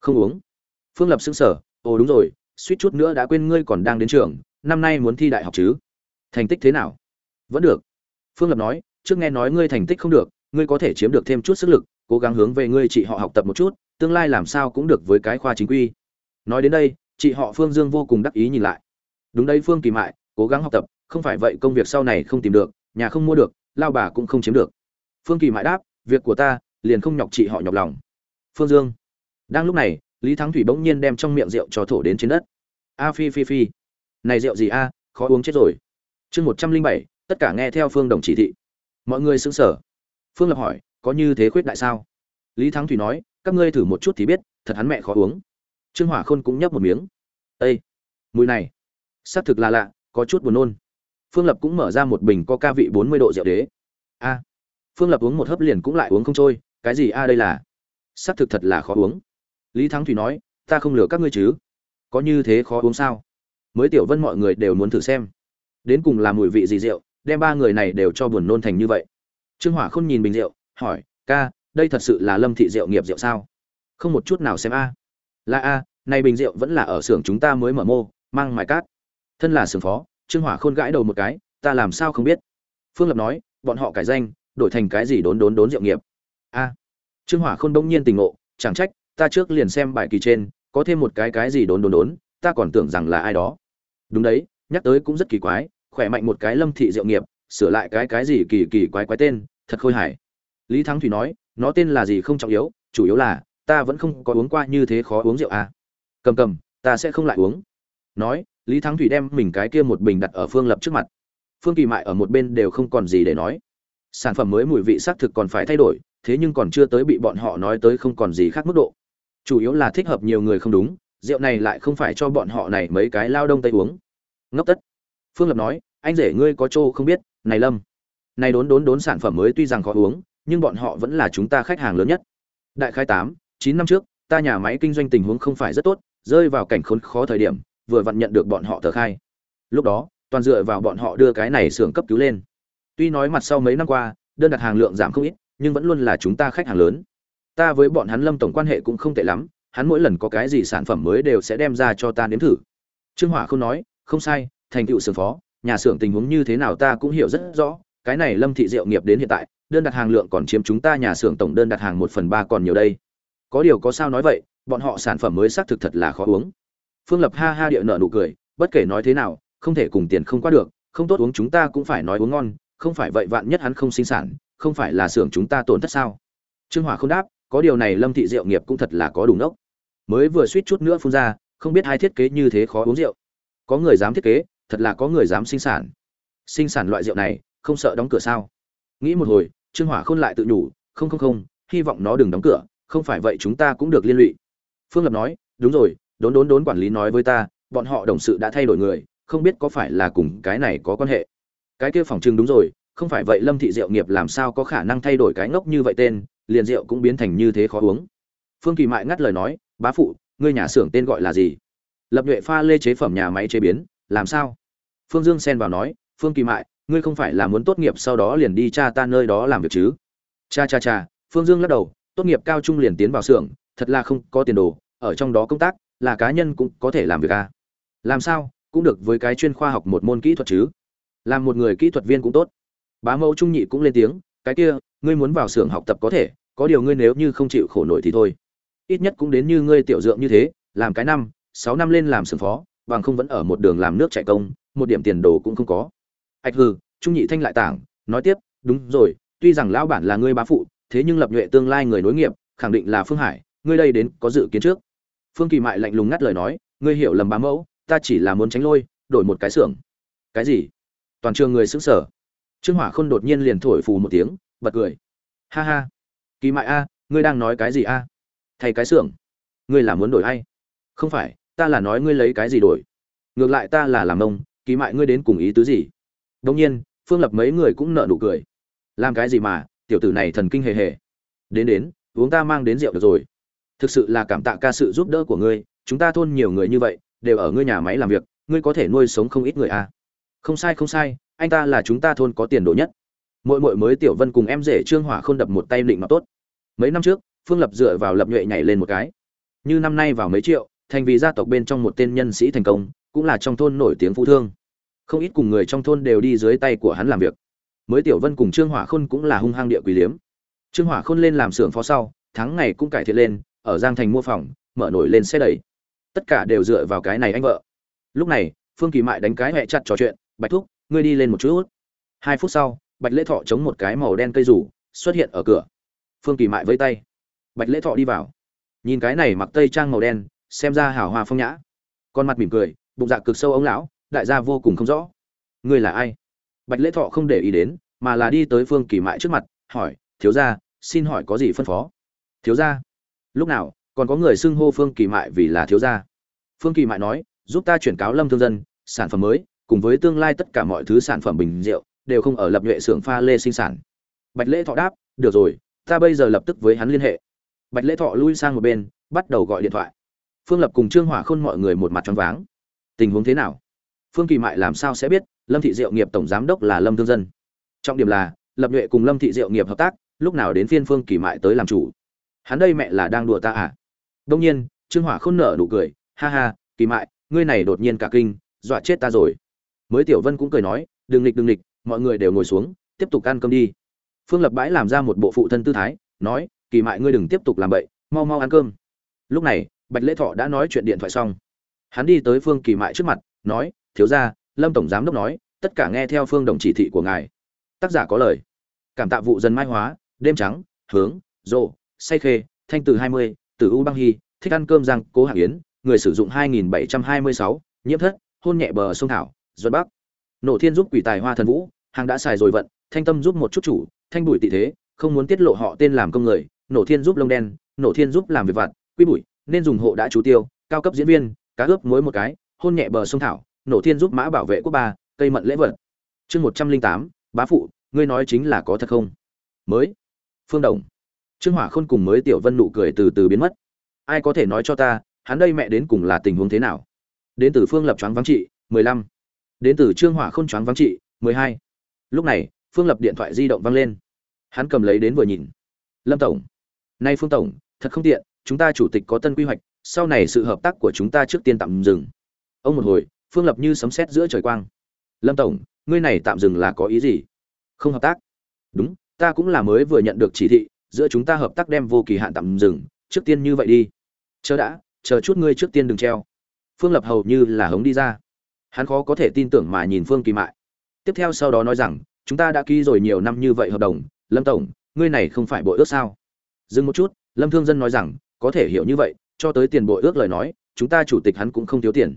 không uống. Phương lập xứng sở ồ, đúng rồi, suýt chút nữa đã quên ngươi còn đang đến trường, năm nay muốn thi đại học chứ. Thành tích thế nào? Vẫn được. Phương lập nói, trước nghe nói ngươi thành tích không được, ngươi có thể chiếm được thêm chút sức lực, cố gắng hướng về ngươi chị họ học tập một chút, tương lai làm sao cũng được với cái khoa chính quy. Nói đến đây, chị họ phương dương vô cùng đắc ý nhìn lại. Đúng đây phương kỳ mại, cố gắng học tập, không phải vậy công việc sau này không tìm được, nhà không mua được, lao bà cũng không chiếm được. Phương kỳ mại đáp, việc của ta, liền không nhọc chị họ nhọc lòng. Phương dương đang lúc này, lý thắng thủy bỗng nhiên đem trong miệng rượu cho thổ đến trên đất. A phi phi phi. Này rượu gì a? Khó uống chết rồi. Chương một trăm linh bảy, tất cả nghe theo phương đồng chỉ thị. Mọi người xứng sở phương lập hỏi, có như thế khuyết đại sao? Lý thắng thủy nói, các ngươi thử một chút thì biết, thật hắn mẹ khó uống. Trương hỏa khôn cũng nhấp một miếng. Ây mùi này. Xác thực là lạ, có chút buồn nôn. Phương lập cũng mở ra một bình coca vị bốn mươi độ rượu đế. A. Phương lập uống một hớp liền cũng lại uống không trôi, cái gì a đây là? Xác thực thật là khó uống lý thắng thủy nói, ta không lừa các ngươi chứ? Có như thế khó uống sao? Mới tiểu vân mọi người đều muốn thử xem. Đến cùng là mùi vị gì rượu, đem ba người này đều cho buồn nôn thành như vậy. Trương hỏa không nhìn bình rượu, hỏi, ca, đây thật sự là lâm thị rượu nghiệp rượu sao? Không một chút nào xem a. Là a, này bình rượu vẫn là ở xưởng chúng ta mới mở mô, mang mài cát. Thân là xưởng phó, trương hỏa khôn gãi đầu một cái, ta làm sao không biết? Phương lập nói, bọn họ cải danh, đổi thành cái gì đốn đốn đốn rượu nghiệp? A. Trương hỏa khôn đông nhiên tình ngộ, chẳng trách ta trước liền xem bài kỳ trên, có thêm một cái cái gì đốn đốn đốn, ta còn tưởng rằng là ai đó. Đúng đấy, nhắc tới cũng rất kỳ quái, khỏe mạnh một cái lâm thị diệu nghiệp, sửa lại cái cái gì kỳ kỳ quái quái tên, thật khôi hài. Lý thắng thủy nói, nó tên là gì không trọng yếu, chủ yếu là, ta vẫn không có uống qua như thế khó uống rượu à. Cầm cầm, ta sẽ không lại uống. Nói, lý thắng thủy đem mình cái kia một bình đặt ở phương lập trước mặt. Phương kỳ mại ở một bên đều không còn gì để nói. Sản phẩm mới mùi vị xác thực còn phải thay đổi, thế nhưng còn chưa tới bị bọn họ nói tới không còn gì khác mức độ chủ yếu là thích hợp nhiều người không đúng, rượu này lại không phải cho bọn họ này mấy cái lao đông tây uống. Ngốc tất. Phương lập nói, anh rể ngươi có chỗ không biết, này lâm. Này đốn đốn đốn sản phẩm mới tuy rằng khó uống, nhưng bọn họ vẫn là chúng ta khách hàng lớn nhất. Đại khai tám, chín năm trước, ta nhà máy kinh doanh tình huống không phải rất tốt, rơi vào cảnh khốn khó thời điểm, vừa vặn nhận được bọn họ tờ khai. Lúc đó, toàn dựa vào bọn họ đưa cái này xưởng cấp cứu lên. Tuy nói mặt sau mấy năm qua, đơn đặt hàng lượng giảm không ít, nhưng vẫn luôn là chúng ta khách hàng lớn ta với bọn hắn lâm tổng quan hệ cũng không tệ lắm, hắn mỗi lần có cái gì sản phẩm mới đều sẽ đem ra cho ta nếm thử. Trương hỏa không nói, không sai, thành tựu xưởng phó, nhà xưởng tình huống như thế nào ta cũng hiểu rất rõ, cái này lâm thị diệu nghiệp đến hiện tại, đơn đặt hàng lượng còn chiếm chúng ta nhà xưởng tổng đơn đặt hàng một phần ba còn nhiều đây. Có điều có sao nói vậy, bọn họ sản phẩm mới xác thực thật là khó uống. Phương lập ha ha địa nợ nụ cười, bất kể nói thế nào, không thể cùng tiền không qua được, không tốt uống chúng ta cũng phải nói uống ngon, không phải vậy vạn nhất hắn không sinh sản, không phải là xưởng chúng ta tổn thất sao? Trương hỏa không đáp có điều này lâm thị diệu nghiệp cũng thật là có đủ nốc mới vừa suýt chút nữa phun ra, không biết hai thiết kế như thế khó uống rượu. Có người dám thiết kế, thật là có người dám sinh sản. Sinh sản loại rượu này, không sợ đóng cửa sao? Nghĩ một hồi, trương hỏa khôn lại tự nhủ, không không không, hy vọng nó đừng đóng cửa, không phải vậy chúng ta cũng được liên lụy. Phương lập nói, đúng rồi, đốn đốn đốn quản lý nói với ta, bọn họ đồng sự đã thay đổi người, không biết có phải là cùng cái này có quan hệ. Cái kia phòng trưng đúng rồi, không phải vậy lâm thị diệu nghiệp làm sao có khả năng thay đổi cái ngốc như vậy tên liền rượu cũng biến thành như thế khó uống. Phương kỳ mại ngắt lời nói, bá phụ, ngươi nhà xưởng tên gọi là gì? Lập nhuệ pha lê chế phẩm nhà máy chế biến, làm sao? Phương dương xen vào nói, phương kỳ mại, ngươi không phải là muốn tốt nghiệp sau đó liền đi cha ta nơi đó làm việc chứ? Cha cha cha, phương dương lắc đầu, tốt nghiệp cao trung liền tiến vào xưởng, thật là không có tiền đồ, ở trong đó công tác là cá nhân cũng có thể làm việc à. làm sao, cũng được với cái chuyên khoa học một môn kỹ thuật chứ? Làm một người kỹ thuật viên cũng tốt. Bá mẫu trung nhị cũng lên tiếng, cái kia, ngươi muốn vào xưởng học tập có thể có điều ngươi nếu như không chịu khổ nổi thì thôi. Ít nhất cũng đến như ngươi tiểu dượng như thế, làm cái năm, sáu năm lên làm sừng phó, bằng không vẫn ở một đường làm nước chạy công, một điểm tiền đồ cũng không có. Ạch hừ, trung nhị thanh lại tảng, nói tiếp, đúng rồi, tuy rằng lão bản là ngươi bá phụ, thế nhưng lập nhuệ tương lai người nối nghiệp, khẳng định là phương hải, ngươi đây đến có dự kiến trước. Phương kỳ mại lạnh lùng ngắt lời nói, ngươi hiểu lầm bá mẫu, ta chỉ là muốn tránh lôi, đổi một cái xưởng. Cái gì? Toàn trường người xứng sở trương hỏa khôn đột nhiên liền thổi phù một tiếng, bật cười. Ha ha kỳ mại a, ngươi đang nói cái gì a? Thay cái xưởng, ngươi là muốn đổi hay không phải, ta là nói ngươi lấy cái gì đổi? Ngược lại ta là làm nông kỳ mại ngươi đến cùng ý tứ gì? Đông nhiên, phương lập mấy người cũng nợ nụ cười. Làm cái gì mà, tiểu tử này thần kinh hề hề. Đến đến, uống ta mang đến rượu được rồi. Thực sự là cảm tạ ca sự giúp đỡ của ngươi, chúng ta thôn nhiều người như vậy, đều ở ngươi nhà máy làm việc, ngươi có thể nuôi sống không ít người à. không sai không sai, anh ta là chúng ta thôn có tiền đồ nhất mỗi mỗi mới tiểu vân cùng em rể trương hỏa không đập một tay định mà tốt. Mấy năm trước, phương lập dựa vào lập nhuệ nhảy lên một cái. Như năm nay vào mấy triệu, thành vì gia tộc bên trong một tên nhân sĩ thành công, cũng là trong thôn nổi tiếng phú thương. Không ít cùng người trong thôn đều đi dưới tay của hắn làm việc. Mới tiểu vân cùng trương hỏa khôn cũng là hung hăng địa quý liếm. Trương hỏa khôn lên làm xưởng phó sau, tháng ngày cũng cải thiện lên, ở giang thành mua phòng, mở nổi lên xe đẩy. Tất cả đều dựa vào cái này anh vợ. Lúc này, phương kỳ mại đánh cái hẹ chặt trò chuyện, bạch thúc, ngươi đi lên một chút. Hai phút sau bạch lễ thọ chống một cái màu đen cây rủ, xuất hiện ở cửa. Phương kỳ mại vây tay. Bạch lễ thọ đi vào. Nhìn cái này mặc tây trang màu đen, xem ra hào hoa phong nhã. Con mặt mỉm cười, bụng dạ cực sâu ống lão, đại gia vô cùng không rõ. Ngươi là ai? Bạch lễ thọ không để ý đến, mà là đi tới phương kỳ mại trước mặt, hỏi, thiếu gia, xin hỏi có gì phân phó? Thiếu gia. Lúc nào, còn có người xưng hô phương kỳ mại vì là thiếu gia? Phương kỳ mại nói, giúp ta chuyển cáo lâm thương dân, sản phẩm mới, cùng với tương lai tất cả mọi thứ sản phẩm bình rượu đều không ở lập nhuệ xưởng pha lê sinh sản. Bạch lễ thọ đáp, được rồi, ta bây giờ lập tức với hắn liên hệ. Bạch lễ thọ lui sang một bên, bắt đầu gọi điện thoại. Phương lập cùng trương hỏa khôn mọi người một mặt choáng váng. Tình huống thế nào? Phương kỳ mại làm sao sẽ biết lâm thị diệu nghiệp tổng giám đốc là lâm thương dân? Trọng điểm là, lập nhuệ cùng lâm thị diệu nghiệp hợp tác, lúc nào đến phiên phương kỳ mại tới làm chủ? Hắn đây mẹ là đang đùa ta à? Đông nhiên, trương hỏa khôn nở nụ cười, ha ha, kỳ mại, ngươi này đột nhiên cả kinh, dọa chết ta rồi. Mới tiểu vân cũng cười nói, đừng nghịch đừng nghịch mọi người đều ngồi xuống, tiếp tục ăn cơm đi. Phương lập bãi làm ra một bộ phụ thân tư thái, nói, kỳ mại ngươi đừng tiếp tục làm bậy, mau mau ăn cơm. Lúc này, bạch lễ thọ đã nói chuyện điện thoại xong. Hắn đi tới phương kỳ mại trước mặt, nói, thiếu ra lâm tổng giám đốc nói, tất cả nghe theo phương đồng chỉ thị của ngài. Tác giả có lời. Cảm tạ vụ dân mai hóa, đêm trắng, hướng, rộ, say khê, thanh từ hai mươi từ u băng hy, thích ăn cơm giang cố hạng yến, người sử dụng hai nghìn bảy trăm hai mươi sáu, nhiễm thất, hôn nhẹ bờ sông thảo, duật bắc nổ thiên giúp quỷ tài hoa thần vũ, hàng đã xài rồi vận, thanh tâm giúp một chút chủ, thanh bụi tị thế, không muốn tiết lộ họ tên làm công người, nổ thiên giúp lông đen, nổ thiên giúp làm việc vặt, quy bụi nên dùng hộ đã chú tiêu, cao cấp diễn viên, cá ướp muối một cái, hôn nhẹ bờ sông thảo, nổ thiên giúp mã bảo vệ quốc ba, cây mận lễ vật. Chương một trăm linh tám, bá phụ, ngươi nói chính là có thật không? Mới. Phương đồng. Trương hỏa khôn cùng mới tiểu vân nụ cười từ từ biến mất. Ai có thể nói cho ta, hắn đây mẹ đến cùng là tình huống thế nào? Đến từ phương lập choáng vắng trị, mười lăm đến từ trương hỏa khôn choáng vắng trị, mười hai. Lúc này, phương lập điện thoại di động vang lên. Hắn cầm lấy đến vừa nhìn. Lâm tổng. Nay phương tổng, thật không tiện, chúng ta chủ tịch có tân quy hoạch, sau này sự hợp tác của chúng ta trước tiên tạm dừng. Ông một hồi, phương lập như sấm sét giữa trời quang. Lâm tổng, ngươi này tạm dừng là có ý gì? Không hợp tác. Đúng, ta cũng là mới vừa nhận được chỉ thị, giữa chúng ta hợp tác đem vô kỳ hạn tạm dừng, trước tiên như vậy đi. Chờ đã, chờ chút ngươi trước tiên đừng treo. Phương lập hầu như là hống đi ra hắn khó có thể tin tưởng mà nhìn phương kỳ mại. Tiếp theo sau đó nói rằng, chúng ta đã ký rồi nhiều năm như vậy hợp đồng, lâm tổng, ngươi này không phải bội ước sao? Dừng một chút, lâm thương dân nói rằng, có thể hiểu như vậy, cho tới tiền bội ước lời nói, chúng ta chủ tịch hắn cũng không thiếu tiền.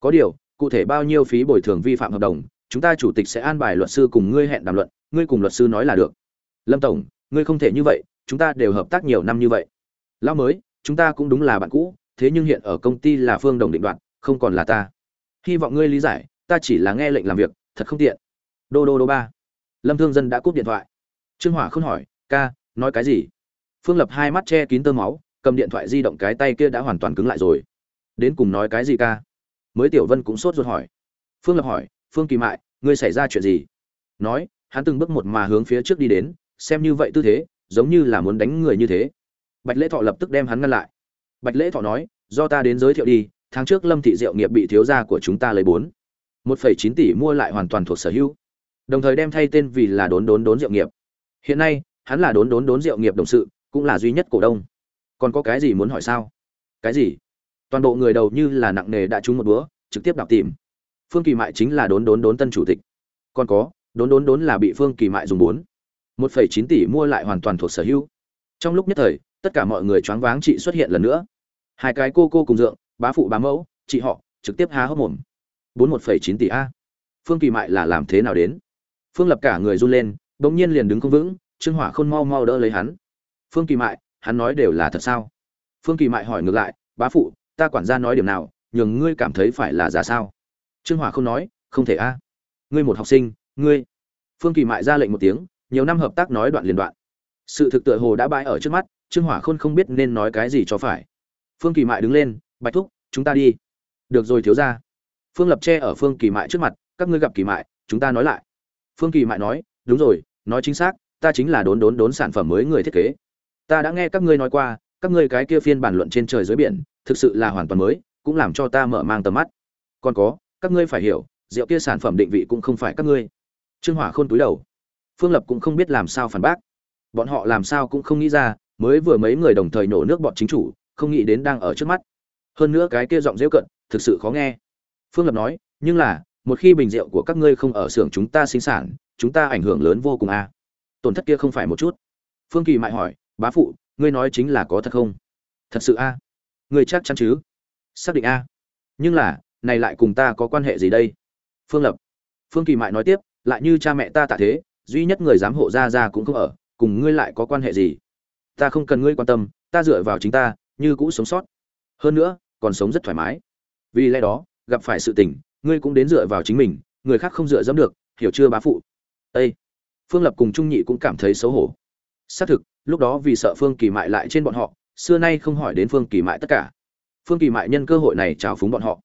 Có điều, cụ thể bao nhiêu phí bồi thường vi phạm hợp đồng, chúng ta chủ tịch sẽ an bài luật sư cùng ngươi hẹn đàm luận, ngươi cùng luật sư nói là được. Lâm tổng, ngươi không thể như vậy, chúng ta đều hợp tác nhiều năm như vậy. Lão mới, chúng ta cũng đúng là bạn cũ, thế nhưng hiện ở công ty là phương đồng định đoạt, không còn là ta hy vọng ngươi lý giải, ta chỉ là nghe lệnh làm việc, thật không tiện. Đô đô đô ba. Lâm thương dân đã cúp điện thoại. Trương hỏa không hỏi, ca, nói cái gì? Phương lập hai mắt che kín tơ máu, cầm điện thoại di động cái tay kia đã hoàn toàn cứng lại rồi. Đến cùng nói cái gì ca? Mới tiểu vân cũng sốt ruột hỏi. Phương lập hỏi, phương kỳ mại, ngươi xảy ra chuyện gì? Nói, hắn từng bước một mà hướng phía trước đi đến, xem như vậy tư thế, giống như là muốn đánh người như thế. Bạch lễ thọ lập tức đem hắn ngăn lại. Bạch lễ thọ nói, do ta đến giới thiệu đi tháng trước lâm thị diệu nghiệp bị thiếu gia của chúng ta lấy bốn, một phẩy chín tỷ mua lại hoàn toàn thuộc sở hữu. Đồng thời đem thay tên vì là đốn đốn đốn diệu nghiệp. Hiện nay, hắn là đốn đốn đốn diệu nghiệp đồng sự, cũng là duy nhất cổ đông. Còn có cái gì muốn hỏi sao? Cái gì? Toàn bộ người đầu như là nặng nề đã trúng một búa trực tiếp đào tìm. Phương kỳ mại chính là đốn đốn đốn tân chủ tịch. Còn có, đốn đốn đốn là bị phương kỳ mại dùng bốn, một phẩy chín tỷ mua lại hoàn toàn thuộc sở hữu. Trong lúc nhất thời, tất cả mọi người choáng váng chị xuất hiện lần nữa. Hai cái cô cô cùng dượng bá phụ bá mẫu, chị họ, trực tiếp há hốc mồm. Bốn một phẩy chín tỷ a. Phương kỳ mại là làm thế nào đến? Phương lập cả người run lên, bỗng nhiên liền đứng không vững, trương hỏa khôn mau mau đỡ lấy hắn. Phương kỳ mại, hắn nói đều là thật sao? Phương kỳ mại hỏi ngược lại, bá phụ, ta quản gia nói điểm nào, nhường ngươi cảm thấy phải là giả sao? Trương hỏa không nói, không thể a. Ngươi một học sinh, ngươi. Phương kỳ mại ra lệnh một tiếng, nhiều năm hợp tác nói đoạn liền đoạn. Sự thực tựa hồ đã bãi ở trước mắt, trương hỏa khôn không biết nên nói cái gì cho phải. Phương kỳ mại đứng lên bạch thúc, chúng ta đi. Được rồi, thiếu ra phương lập che ở phương kỳ mại trước mặt, các ngươi gặp kỳ mại, chúng ta nói lại. Phương kỳ mại nói, đúng rồi, nói chính xác, ta chính là đốn đốn đốn sản phẩm mới người thiết kế. Ta đã nghe các ngươi nói qua, các ngươi cái kia phiên bản luận trên trời dưới biển, thực sự là hoàn toàn mới, cũng làm cho ta mở mang tầm mắt. Còn có, các ngươi phải hiểu, rượu kia sản phẩm định vị cũng không phải các ngươi. Trương hỏa khôn túi đầu. Phương lập cũng không biết làm sao phản bác. Bọn họ làm sao cũng không nghĩ ra, mới vừa mấy người đồng thời nổ nước bọn chính chủ, không nghĩ đến đang ở trước mắt hơn nữa cái kia giọng rêu cận, thực sự khó nghe. Phương lập nói, nhưng là, một khi bình rượu của các ngươi không ở xưởng chúng ta sinh sản, chúng ta ảnh hưởng lớn vô cùng a à. tổn thất kia không phải một chút. Phương kỳ mại hỏi, bá phụ, ngươi nói chính là có thật không? Thật sự a à? ngươi chắc chắn chứ? Xác định a nhưng là, này lại cùng ta có quan hệ gì đây? Phương lập. Phương kỳ mại nói tiếp, lại như cha mẹ ta tạ thế, duy nhất người giám hộ ra ra cũng không ở, cùng ngươi lại có quan hệ gì? Ta không cần ngươi quan tâm, ta dựa vào chính ta, như cũ sống sót. Hơn nữa còn sống rất thoải mái. Vì lẽ đó, gặp phải sự tình, ngươi cũng đến dựa vào chính mình, người khác không dựa dẫm được, hiểu chưa bá phụ? Ây phương lập cùng trung nhị cũng cảm thấy xấu hổ. Xác thực, lúc đó vì sợ phương kỳ mại lại trên bọn họ, xưa nay không hỏi đến phương kỳ mại tất cả. Phương kỳ mại nhân cơ hội này trào phúng bọn họ.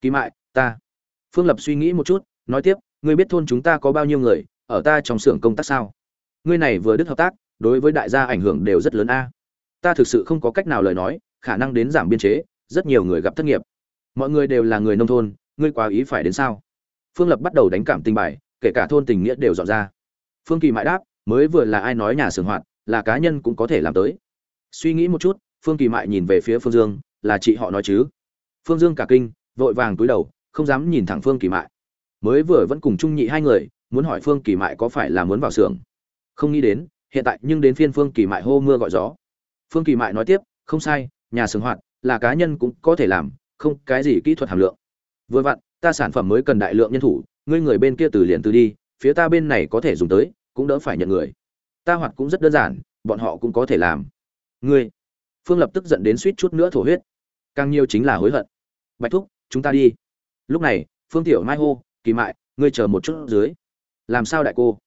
Kỳ mại, ta. Phương lập suy nghĩ một chút, nói tiếp, ngươi biết thôn chúng ta có bao nhiêu người, ở ta trong xưởng công tác sao? Ngươi này vừa đứt hợp tác, đối với đại gia ảnh hưởng đều rất lớn a. Ta thực sự không có cách nào lời nói, khả năng đến giảm biên chế rất nhiều người gặp thất nghiệp. Mọi người đều là người nông thôn, ngươi quá ý phải đến sao? Phương lập bắt đầu đánh cảm tình bài, kể cả thôn tình nghĩa đều dọn ra. Phương kỳ mãi đáp, mới vừa là ai nói nhà xưởng hoạt, là cá nhân cũng có thể làm tới. Suy nghĩ một chút, phương kỳ mại nhìn về phía phương dương, là chị họ nói chứ? Phương dương cả kinh, vội vàng túi đầu, không dám nhìn thẳng phương kỳ mại. Mới vừa vẫn cùng trung nhị hai người, muốn hỏi phương kỳ mại có phải là muốn vào xưởng. Không nghĩ đến, hiện tại nhưng đến phiên phương kỳ mại hô mưa gọi gió. Phương kỳ mại nói tiếp, không sai, nhà xưởng hoạt là cá nhân cũng có thể làm, không cái gì kỹ thuật hàm lượng. Vừa vặn, ta sản phẩm mới cần đại lượng nhân thủ, ngươi người bên kia từ liền từ đi, phía ta bên này có thể dùng tới, cũng đỡ phải nhận người. Ta hoạt cũng rất đơn giản, bọn họ cũng có thể làm. Ngươi, phương lập tức giận đến suýt chút nữa thổ huyết. Càng nhiều chính là hối hận. Bạch thúc, chúng ta đi. Lúc này, phương tiểu mai hô, kỳ mại, ngươi chờ một chút dưới. Làm sao đại cô?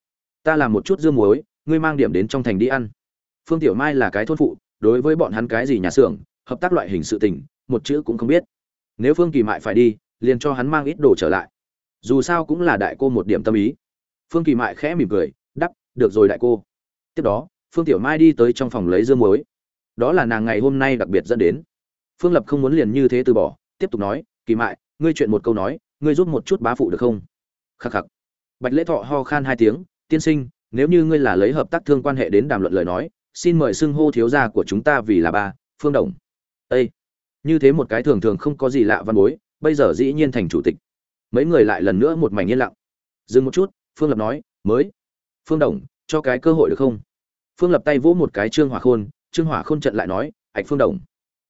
Ta làm một chút dưa muối, ngươi mang điểm đến trong thành đi ăn. Phương tiểu mai là cái thôn phụ, đối với bọn hắn cái gì nhà xưởng hợp tác loại hình sự tình, một chữ cũng không biết. Nếu phương kỳ mại phải đi, liền cho hắn mang ít đồ trở lại. Dù sao cũng là đại cô một điểm tâm ý. Phương kỳ mại khẽ mỉm cười, đắp, được rồi đại cô. Tiếp đó, phương tiểu mai đi tới trong phòng lấy dưa muối. Đó là nàng ngày hôm nay đặc biệt dẫn đến. Phương lập không muốn liền như thế từ bỏ, tiếp tục nói, kỳ mại, ngươi chuyện một câu nói, ngươi giúp một chút bá phụ được không? Khắc khắc. Bạch lễ thọ ho khan hai tiếng, tiên sinh, nếu như ngươi là lấy hợp tác thương quan hệ đến đàm luận lời nói, xin mời xưng hô thiếu gia của chúng ta vì là ba, phương đồng ây như thế một cái thường thường không có gì lạ văn bối, bây giờ dĩ nhiên thành chủ tịch. Mấy người lại lần nữa một mảnh yên lặng. Dừng một chút, phương lập nói, mới. Phương đồng, cho cái cơ hội được không? Phương lập tay vỗ một cái trương hỏa khôn, trương hỏa khôn trận lại nói, ạch phương đồng,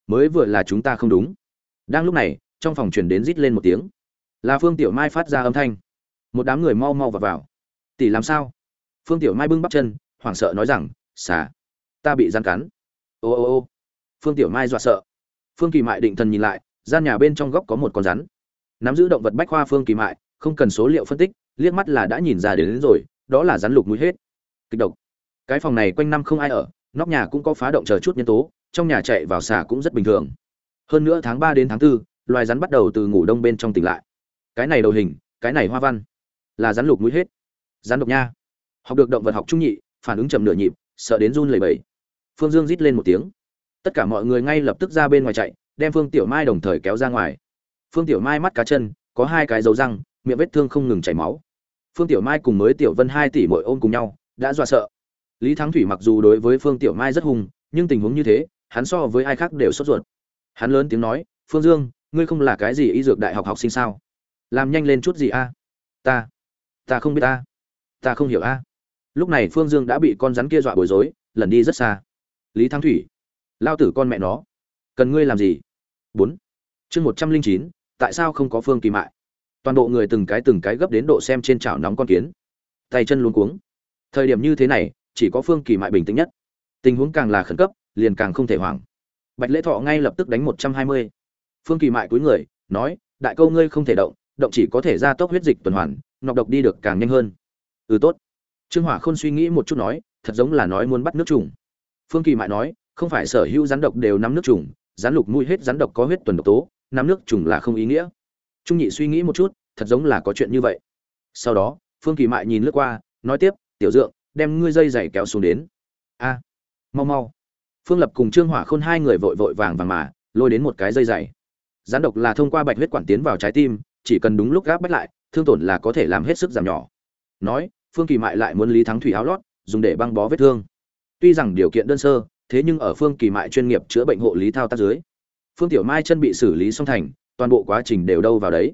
mới vừa là chúng ta không đúng. Đang lúc này, trong phòng truyền đến rít lên một tiếng. Là phương tiểu mai phát ra âm thanh. Một đám người mau mau vào vào. Tỷ làm sao? Phương tiểu mai bưng bắp chân, hoảng sợ nói rằng, xà, ta bị gian cắn. Ô ô ô. Phương tiểu mai dọa sợ phương kỳ mại định thần nhìn lại gian nhà bên trong góc có một con rắn. Nắm giữ động vật bách khoa phương kỳ mại không cần số liệu phân tích liếc mắt là đã nhìn ra đến, đến rồi đó là rắn lục mũi hết. Kịch độc. Cái phòng này quanh năm không ai ở nóc nhà cũng có phá động chờ chút nhân tố trong nhà chạy vào xả cũng rất bình thường. Hơn nữa tháng ba đến tháng 4, loài rắn bắt đầu từ ngủ đông bên trong tỉnh lại. Cái này đầu hình cái này hoa văn là rắn lục mũi hết. Rắn độc nha. Học được động vật học trung nhị phản ứng chậm nửa nhịp sợ đến run lẩy bẩy. Phương dương rít lên một tiếng tất cả mọi người ngay lập tức ra bên ngoài chạy, đem phương tiểu mai đồng thời kéo ra ngoài. Phương tiểu mai mắt cá chân, có hai cái dấu răng, miệng vết thương không ngừng chảy máu. Phương tiểu mai cùng mới tiểu vân hai tỷ mội ôm cùng nhau, đã dọa sợ. Lý thắng thủy mặc dù đối với phương tiểu mai rất hung, nhưng tình huống như thế, hắn so với ai khác đều sốt ruột. Hắn lớn tiếng nói, phương dương, ngươi không là cái gì y dược đại học học sinh sao? Làm nhanh lên chút gì a? Ta ta không biết ta ta không hiểu a. Lúc này phương dương đã bị con rắn kia dọa bối rối lần đi rất xa. Lý thắng thủy lao tử con mẹ nó. Cần ngươi làm gì? Bốn. Chương một trăm linh chín, tại sao không có phương kỳ mại? Toàn bộ người từng cái từng cái gấp đến độ xem trên chảo nóng con kiến. Tay chân luống cuống. Thời điểm như thế này, chỉ có phương kỳ mại bình tĩnh nhất. Tình huống càng là khẩn cấp, liền càng không thể hoảng. Bạch lễ thọ ngay lập tức đánh một trăm hai mươi. Phương kỳ mại cúi người, nói, đại câu ngươi không thể động động chỉ có thể ra tốc huyết dịch tuần hoàn, nọc độc đi được càng nhanh hơn. Ừ tốt. Trương hỏa khôn suy nghĩ một chút nói, thật giống là nói muốn bắt nước trùng. Phương kỳ mại nói không phải sở hữu rắn độc đều nắm nước trùng, rắn lục mũi hết rắn độc có huyết tuần độc tố, nắm nước trùng là không ý nghĩa. Trung nhị suy nghĩ một chút, thật giống là có chuyện như vậy. Sau đó, phương kỳ mại nhìn lướt qua, nói tiếp, tiểu dượng, đem ngươi dây giày kéo xuống đến. A, mau mau. Phương lập cùng trương hỏa khôn hai người vội vội vàng vàng mà, lôi đến một cái dây dày Rắn độc là thông qua bạch huyết quản tiến vào trái tim, chỉ cần đúng lúc gáp bách lại, thương tổn là có thể làm hết sức giảm nhỏ. Nói, phương kỳ mại lại muốn lý thắng thủy áo lót, dùng để băng bó vết thương. Tuy rằng điều kiện đơn sơ thế nhưng ở phương kỳ mại chuyên nghiệp chữa bệnh hộ lý thao tác dưới, phương tiểu mai chân bị xử lý xong thành, toàn bộ quá trình đều đâu vào đấy.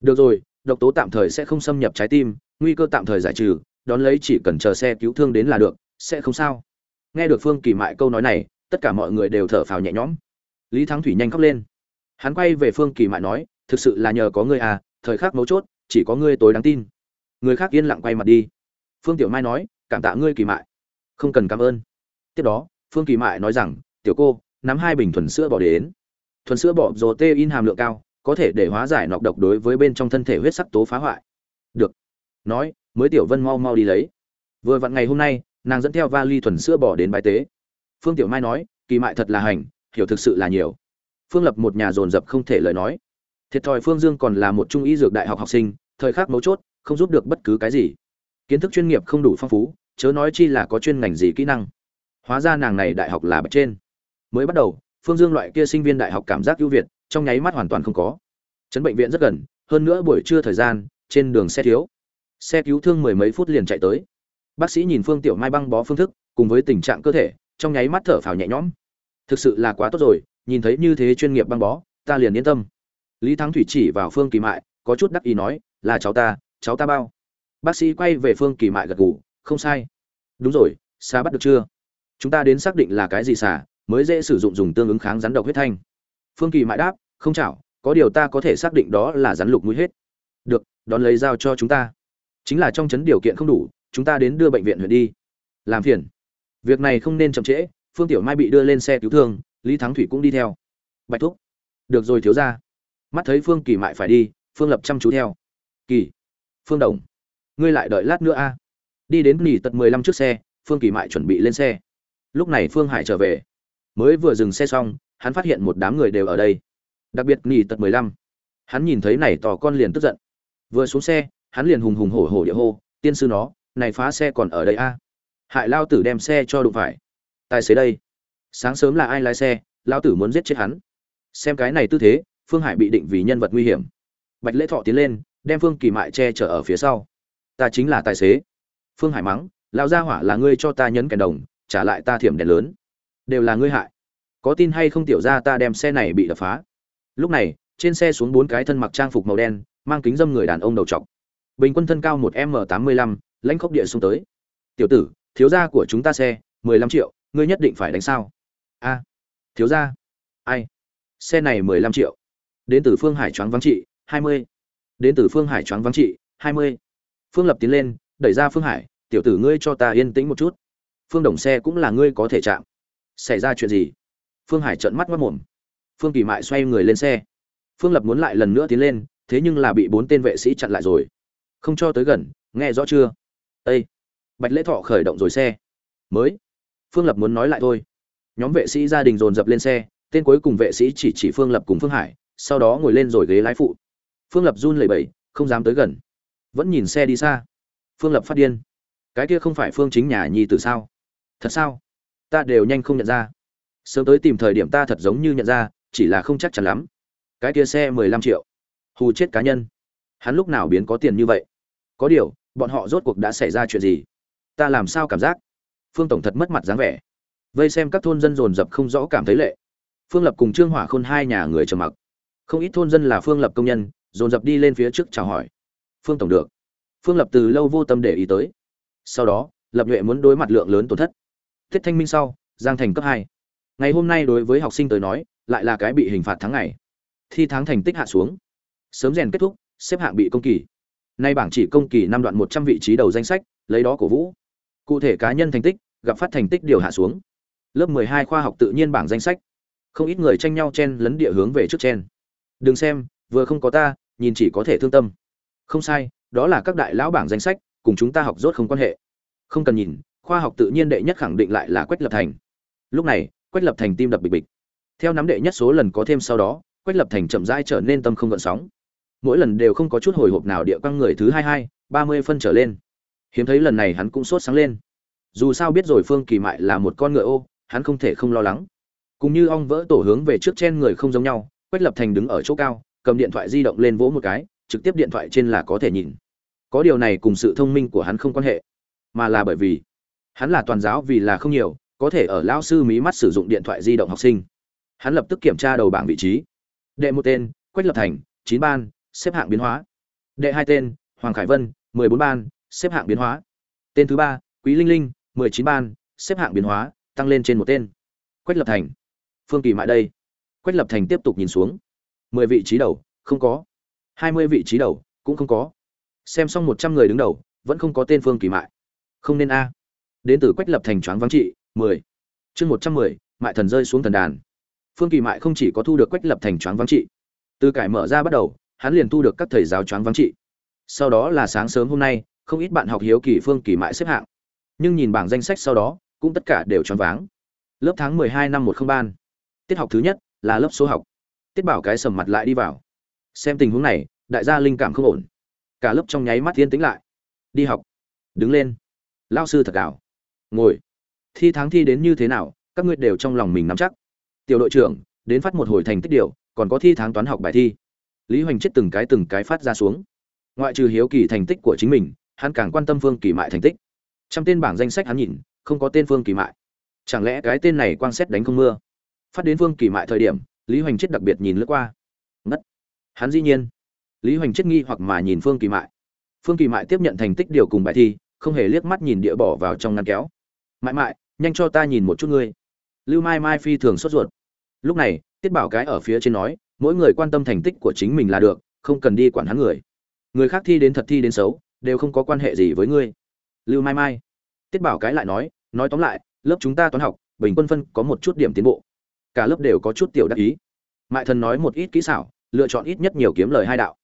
Được rồi, độc tố tạm thời sẽ không xâm nhập trái tim, nguy cơ tạm thời giải trừ, đón lấy chỉ cần chờ xe cứu thương đến là được, sẽ không sao. Nghe được phương kỳ mại câu nói này, tất cả mọi người đều thở phào nhẹ nhõm. Lý thắng thủy nhanh khóc lên. Hắn quay về phương kỳ mại nói, thực sự là nhờ có ngươi à thời khắc mấu chốt, chỉ có ngươi tối đáng tin. Người khác yên lặng quay mặt đi. Phương tiểu mai nói, cảm tạ ngươi kỳ mại. Không cần cảm ơn. Tiếp đó phương kỳ mại nói rằng, tiểu cô, nắm hai bình thuần sữa bỏ đến. Thuần sữa bỏ rồ tê in hàm lượng cao, có thể để hóa giải nọc độc đối với bên trong thân thể huyết sắc tố phá hoại. Được. Nói, mới tiểu vân mau mau đi lấy. Vừa vặn ngày hôm nay, nàng dẫn theo vali thuần sữa bỏ đến bài tế. Phương tiểu mai nói, kỳ mại thật là hành, hiểu thực sự là nhiều. Phương lập một nhà dồn dập không thể lời nói. Thiệt thòi phương dương còn là một trung y dược đại học học sinh, thời khắc mấu chốt, không giúp được bất cứ cái gì. Kiến thức chuyên nghiệp không đủ phong phú, chớ nói chi là có chuyên ngành gì kỹ năng hóa ra nàng này đại học là bậc trên. Mới bắt đầu, phương dương loại kia sinh viên đại học cảm giác ưu việt, trong nháy mắt hoàn toàn không có. Chấn bệnh viện rất gần, hơn nữa buổi trưa thời gian, trên đường xe thiếu. Xe cứu thương mười mấy phút liền chạy tới. Bác sĩ nhìn phương tiểu mai băng bó phương thức, cùng với tình trạng cơ thể, trong nháy mắt thở phào nhẹ nhõm. Thực sự là quá tốt rồi, nhìn thấy như thế chuyên nghiệp băng bó, ta liền yên tâm. Lý thắng thủy chỉ vào phương kỳ mại, có chút đắc ý nói, là cháu ta cháu ta bao. Bác sĩ quay về phương kỳ mại gật gù, không sai. Đúng rồi xa bắt được chưa? Chúng ta đến xác định là cái gì xả, mới dễ sử dụng dùng tương ứng kháng rắn độc huyết thanh. Phương kỳ mại đáp, không chảo, có điều ta có thể xác định đó là rắn lục mũi hết. Được, đón lấy dao cho chúng ta. Chính là trong chấn điều kiện không đủ, chúng ta đến đưa bệnh viện huyện đi. Làm phiền. Việc này không nên chậm trễ, phương tiểu mai bị đưa lên xe cứu thương, lý thắng thủy cũng đi theo. Bạch thúc. Được rồi thiếu ra mắt thấy phương kỳ mại phải đi, phương lập chăm chú theo. Kỳ. Phương đồng. Ngươi lại đợi lát nữa a. Đi đến nỉ tật mười lăm chiếc xe, phương kỳ mại chuẩn bị lên xe lúc này phương hải trở về. Mới vừa dừng xe xong, hắn phát hiện một đám người đều ở đây. Đặc biệt nghỉ tật mười lăm. Hắn nhìn thấy này tò con liền tức giận. Vừa xuống xe, hắn liền hùng hùng hổ hổ địa hô, tiên sư nó, này phá xe còn ở đây a? Hại lao tử đem xe cho đụng phải. Tài xế đây. Sáng sớm là ai lái xe, lao tử muốn giết chết hắn. Xem cái này tư thế, phương hải bị định vì nhân vật nguy hiểm. Bạch lễ thọ tiến lên, đem phương kỳ mại che chở ở phía sau. Ta chính là tài xế. Phương hải mắng lao gia hỏa là ngươi cho ta nhấn kèn đồng trả lại ta thiểm đèn lớn. Đều là ngươi hại. Có tin hay không tiểu ra ta đem xe này bị đập phá? Lúc này, trên xe xuống bốn cái thân mặc trang phục màu đen, mang kính dâm người đàn ông đầu trọc. Bình quân thân cao một m tám mươi lăm, lãnh khốc địa xuống tới. Tiểu tử, thiếu gia của chúng ta xe, mười lăm triệu, ngươi nhất định phải đánh sao? A. Thiếu gia. Ai? Xe này mười lăm triệu. Đến từ phương hải choáng vắng trị, hai mươi. Đến từ phương hải choáng vắng trị, hai mươi. Phương lập tiến lên, đẩy ra phương hải, tiểu tử ngươi cho ta yên tĩnh một chút phương đồng xe cũng là ngươi có thể chạm. Xảy ra chuyện gì? Phương hải trợn mắt mất mồm phương kỳ mại xoay người lên xe. Phương lập muốn lại lần nữa tiến lên, thế nhưng là bị bốn tên vệ sĩ chặn lại rồi. Không cho tới gần, nghe rõ chưa? Ây bạch lễ thọ khởi động rồi xe. Mới. Phương lập muốn nói lại thôi. Nhóm vệ sĩ gia đình dồn dập lên xe, tên cuối cùng vệ sĩ chỉ chỉ phương lập cùng phương hải, sau đó ngồi lên rồi ghế lái phụ. Phương lập run lẩy bẩy, không dám tới gần. Vẫn nhìn xe đi xa. Phương lập phát điên. Cái kia không phải phương chính nhà nhi từ sao? Thật sao? Ta đều nhanh không nhận ra. Sớm tới tìm thời điểm ta thật giống như nhận ra, chỉ là không chắc chắn lắm. Cái kia xe mười lăm triệu. Hù chết cá nhân. Hắn lúc nào biến có tiền như vậy? Có điều, bọn họ rốt cuộc đã xảy ra chuyện gì? Ta làm sao cảm giác? Phương tổng thật mất mặt dáng vẻ. Vây xem các thôn dân dồn dập không rõ cảm thấy lệ. Phương lập cùng trương hỏa khôn hai nhà người trầm mặc. Không ít thôn dân là phương lập công nhân, dồn dập đi lên phía trước chào hỏi. Phương tổng được. Phương lập từ lâu vô tâm để ý tới. Sau đó, lập nhuệ muốn đối mặt lượng lớn tổn thất thiết thanh minh sau, giang thành cấp hai. Ngày hôm nay đối với học sinh tới nói, lại là cái bị hình phạt tháng ngày. Thi tháng thành tích hạ xuống. Sớm rèn kết thúc, xếp hạng bị công kỳ. Nay bảng chỉ công kỳ năm đoạn một trăm vị trí đầu danh sách, lấy đó cổ vũ. Cụ thể cá nhân thành tích, gặp phát thành tích điều hạ xuống. Lớp mười hai khoa học tự nhiên bảng danh sách. Không ít người tranh nhau chen lấn địa hướng về trước chen. Đừng xem, vừa không có ta, nhìn chỉ có thể thương tâm. Không sai, đó là các đại lão bảng danh sách, cùng chúng ta học rốt không quan hệ. Không cần nhìn khoa học tự nhiên đệ nhất khẳng định lại là quách lập thành. Lúc này, quách lập thành tim đập bịch bịch. Theo nắm đệ nhất số lần có thêm sau đó, quách lập thành chậm rãi trở nên tâm không gợn sóng. Mỗi lần đều không có chút hồi hộp nào địa quăng người thứ hai hai, ba mươi phân trở lên. Hiếm thấy lần này hắn cũng sốt sáng lên. Dù sao biết rồi phương kỳ mại là một con ngựa ô, hắn không thể không lo lắng. Cũng như ong vỡ tổ hướng về trước trên người không giống nhau, quách lập thành đứng ở chỗ cao, cầm điện thoại di động lên vỗ một cái, trực tiếp điện thoại trên là có thể nhìn. Có điều này cùng sự thông minh của hắn không quan hệ, mà là bởi vì hắn là toàn giáo vì là không nhiều, có thể ở lao sư mí mắt sử dụng điện thoại di động học sinh. Hắn lập tức kiểm tra đầu bảng vị trí. Đệ một tên, quách lập thành, chín ban, xếp hạng biến hóa. Đệ hai tên, hoàng khải vân, mười bốn ban, xếp hạng biến hóa. Tên thứ ba, quý linh linh, mười chín ban, xếp hạng biến hóa, tăng lên trên một tên. Quách lập thành. Phương kỳ mại đây. Quách lập thành tiếp tục nhìn xuống. mười vị trí đầu, không có. hai mươi vị trí đầu, cũng không có. Xem xong một trăm người đứng đầu, vẫn không có tên phương kỳ mại. Không nên a đến từ quách lập thành choáng vắng trị, mười. Chương một trăm mười, mại thần rơi xuống thần đàn. Phương kỳ mại không chỉ có thu được quách lập thành choáng vắng trị, từ cải mở ra bắt đầu, hắn liền thu được các thầy giáo choáng vắng trị. Sau đó là sáng sớm hôm nay, không ít bạn học hiếu kỳ phương kỳ mại xếp hạng. Nhưng nhìn bảng danh sách sau đó, cũng tất cả đều choáng váng. Lớp tháng mười hai năm một không ban. Tiết học thứ nhất là lớp số học. Tiết bảo cái sầm mặt lại đi vào. Xem tình huống này, đại gia linh cảm không ổn. Cả lớp trong nháy mắt yên tĩnh lại. Đi học. Đứng lên. Lao sư thật gạo ngồi. Thi tháng thi đến như thế nào, các ngươi đều trong lòng mình nắm chắc. Tiểu đội trưởng, đến phát một hồi thành tích điều, còn có thi tháng toán học bài thi. Lý hoành chết từng cái từng cái phát ra xuống. Ngoại trừ hiếu kỳ thành tích của chính mình, hắn càng quan tâm phương kỳ mại thành tích. Trong tên bảng danh sách hắn nhìn, không có tên phương kỳ mại. Chẳng lẽ cái tên này quang xét đánh không mưa? Phát đến phương kỳ mại thời điểm, lý hoành chết đặc biệt nhìn lướt qua. Ngất. Hắn dĩ nhiên. Lý hoành chết nghi hoặc mà nhìn phương kỳ mại. Phương kỳ mại tiếp nhận thành tích điều cùng bài thi, không hề liếc mắt nhìn địa bỏ vào trong ngăn kéo mại mại nhanh cho ta nhìn một chút ngươi. Lưu mai mai phi thường sốt ruột. Lúc này, tiết bảo cái ở phía trên nói, mỗi người quan tâm thành tích của chính mình là được, không cần đi quản hắn người. Người khác thi đến thật thi đến xấu, đều không có quan hệ gì với ngươi. Lưu mai mai. Tiết bảo cái lại nói nói tóm lại, lớp chúng ta toán học, bình quân phân có một chút điểm tiến bộ. Cả lớp đều có chút tiểu đắc ý. Mại thần nói một ít kỹ xảo, lựa chọn ít nhất nhiều kiếm lời hai đạo.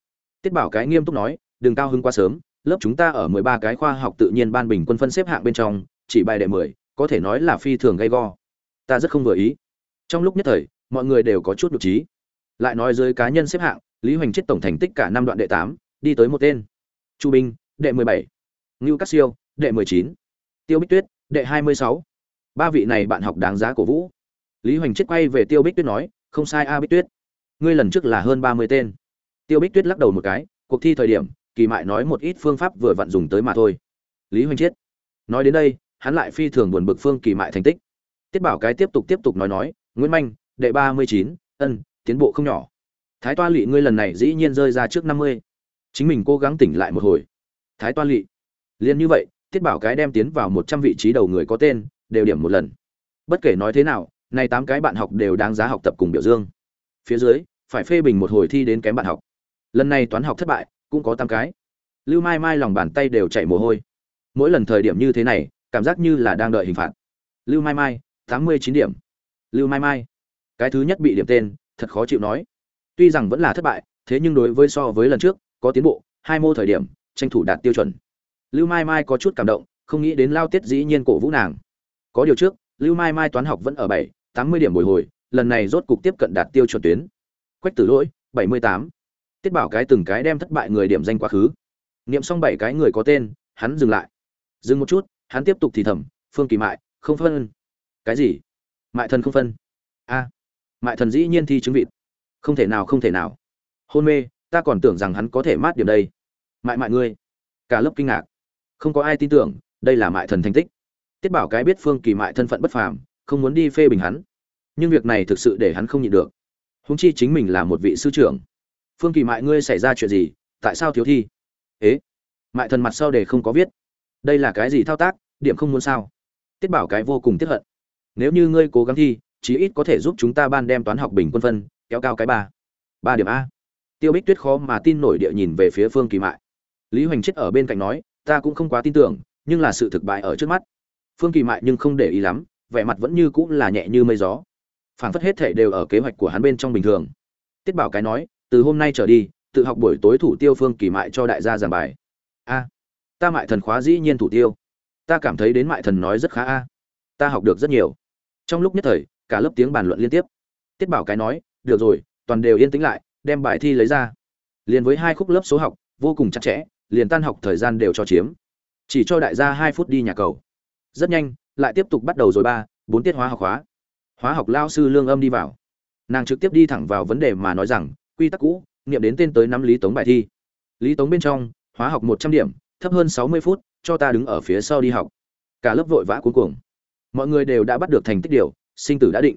Tiết bảo cái nghiêm túc nói, đừng cao hứng quá sớm, lớp chúng ta ở mười ba cái khoa học tự nhiên ban bình quân phân xếp hạng bên trong chỉ bài đệ mười, có thể nói là phi thường gay go. Ta rất không vừa ý. Trong lúc nhất thời, mọi người đều có chút nhục trí lại nói dưới cá nhân xếp hạng, lý hoành chết tổng thành tích cả năm đoạn đệ tám, đi tới một tên. Chu binh đệ mười bảy. Ngưu cát siêu, đệ mười chín. Tiêu bích tuyết, đệ hai mươi sáu. Ba vị này bạn học đáng giá cổ vũ. Lý hoành chết quay về tiêu bích tuyết nói, không sai a bích tuyết. Ngươi lần trước là hơn ba mươi tên. Tiêu bích tuyết lắc đầu một cái, cuộc thi thời điểm, kỳ mại nói một ít phương pháp vừa vặn dùng tới mà thôi. Lý hoành chết. Nói đến đây hắn lại phi thường buồn bực phương kỳ mại thành tích. Tiết bảo cái tiếp tục tiếp tục nói nói, nguyễn manh, đệ ba mươi chín, ân, tiến bộ không nhỏ. Thái toa lỵ ngươi lần này dĩ nhiên rơi ra trước năm mươi. Chính mình cố gắng tỉnh lại một hồi. Thái toa lỵ liền như vậy, tiết bảo cái đem tiến vào một trăm vị trí đầu người có tên, đều điểm một lần. Bất kể nói thế nào, nay tám cái bạn học đều đáng giá học tập cùng biểu dương. Phía dưới, phải phê bình một hồi thi đến kém bạn học. Lần này toán học thất bại, cũng có tám cái. Lưu mai mai lòng bàn tay đều chạy mồ hôi. Mỗi lần thời điểm như thế này cảm giác như là đang đợi hình phạt. Lưu mai mai, tám mươi chín điểm. Lưu mai mai, cái thứ nhất bị điểm tên, thật khó chịu nói. Tuy rằng vẫn là thất bại, thế nhưng đối với so với lần trước, có tiến bộ, hai mô thời điểm, tranh thủ đạt tiêu chuẩn. Lưu mai mai có chút cảm động, không nghĩ đến lao tiết dĩ nhiên cổ vũ nàng. Có điều trước, lưu mai mai toán học vẫn ở bảy, tám mươi điểm bồi hồi, lần này rốt cục tiếp cận đạt tiêu chuẩn tuyến. Quách tử lỗi, bảy mươi tám. Tiết bảo cái từng cái đem thất bại người điểm danh quá khứ. Niệm xong bảy cái người có tên, hắn dừng lại. Dừng một chút hắn tiếp tục thì thầm, phương kỳ mại, không phân. Cái gì? Mại thần không phân. A, mại thần dĩ nhiên thi chứng vịt. Không thể nào, không thể nào. Hôn mê, ta còn tưởng rằng hắn có thể mát điểm đây. Mại mại ngươi. Cả lớp kinh ngạc. Không có ai tin tưởng, đây là mại thần thành tích. Tiết bảo cái biết phương kỳ mại thân phận bất phàm, không muốn đi phê bình hắn. Nhưng việc này thực sự để hắn không nhịn được. Húng chi chính mình là một vị sư trưởng. Phương kỳ mại, ngươi xảy ra chuyện gì? Tại sao thiếu thi? Ế? Mại thần mặt sau để không có viết đây là cái gì thao tác, điểm không muốn sao? Tiết bảo cái vô cùng tiếp hận. Nếu như ngươi cố gắng thi, chí ít có thể giúp chúng ta ban đem toán học bình quân phân, kéo cao cái ba. Ba điểm a. Tiêu bích tuyết khó mà tin nổi địa nhìn về phía phương kỳ mại. Lý hoành chết ở bên cạnh nói, ta cũng không quá tin tưởng, nhưng là sự thực bại ở trước mắt. Phương kỳ mại nhưng không để ý lắm, vẻ mặt vẫn như cũng là nhẹ như mây gió. Phảng phất hết thể đều ở kế hoạch của hắn bên trong bình thường. Tiết bảo cái nói, từ hôm nay trở đi, tự học buổi tối thủ tiêu phương kỳ mại cho đại gia giảng bài. A ta mại thần khóa dĩ nhiên thủ tiêu. Ta cảm thấy đến mại thần nói rất khá a. Ta học được rất nhiều. Trong lúc nhất thời, cả lớp tiếng bàn luận liên tiếp. Tiết bảo cái nói, được rồi, toàn đều yên tĩnh lại, đem bài thi lấy ra. Liền với hai khúc lớp số học, vô cùng chặt chẽ, liền tan học thời gian đều cho chiếm. Chỉ cho đại gia hai phút đi nhà cầu. Rất nhanh, lại tiếp tục bắt đầu rồi ba, bốn tiết hóa học hóa hóa học lao sư lương âm đi vào. Nàng trực tiếp đi thẳng vào vấn đề mà nói rằng, quy tắc cũ nghiệm đến tên tới năm lý tống bài thi. Lý tống bên trong, hóa học một trăm điểm thấp hơn sáu mươi phút, cho ta đứng ở phía sau đi học. Cả lớp vội vã cuối cùng mọi người đều đã bắt được thành tích điều, sinh tử đã định.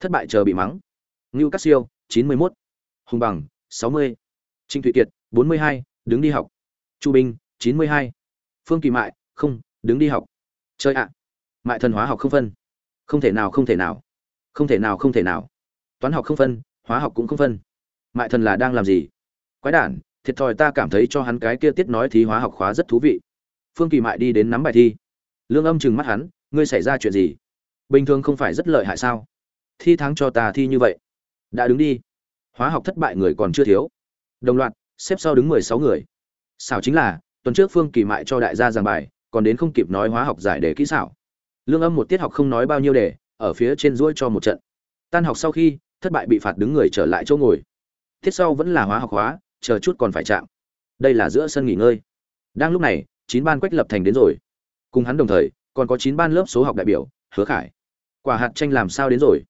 Thất bại chờ bị mắng. Ngưu cát siêu chín mươi mốt. Hùng bằng, sáu mươi. Trinh thụy kiệt, bốn mươi hai, đứng đi học. Chu binh chín mươi hai. Phương kỳ mại, không, đứng đi học. Chơi ạ. Mại thần hóa học không phân. Không thể nào, không thể nào. Không thể nào, không thể nào. Toán học không phân, hóa học cũng không phân. Mại thần là đang làm gì? Quái đản thiệt thòi ta cảm thấy cho hắn cái kia tiết nói thí hóa học khóa rất thú vị. Phương kỳ mại đi đến nắm bài thi. Lương âm chừng mắt hắn, ngươi xảy ra chuyện gì? Bình thường không phải rất lợi hại sao? Thi thắng cho ta thi như vậy. Đã đứng đi. Hóa học thất bại người còn chưa thiếu. Đồng loạt, xếp sau đứng mười sáu người. Xảo chính là, tuần trước phương kỳ mại cho đại gia giảng bài, còn đến không kịp nói hóa học giải đề kỹ xảo. Lương âm một tiết học không nói bao nhiêu đề, ở phía trên ruỗi cho một trận. Tan học sau khi, thất bại bị phạt đứng người trở lại chỗ ngồi. Tiết sau vẫn là hóa học hóa chờ chút còn phải chạm. Đây là giữa sân nghỉ ngơi. Đang lúc này, chín ban quách lập thành đến rồi. Cùng hắn đồng thời, còn có chín ban lớp số học đại biểu, hứa khải. Quả hạt tranh làm sao đến rồi?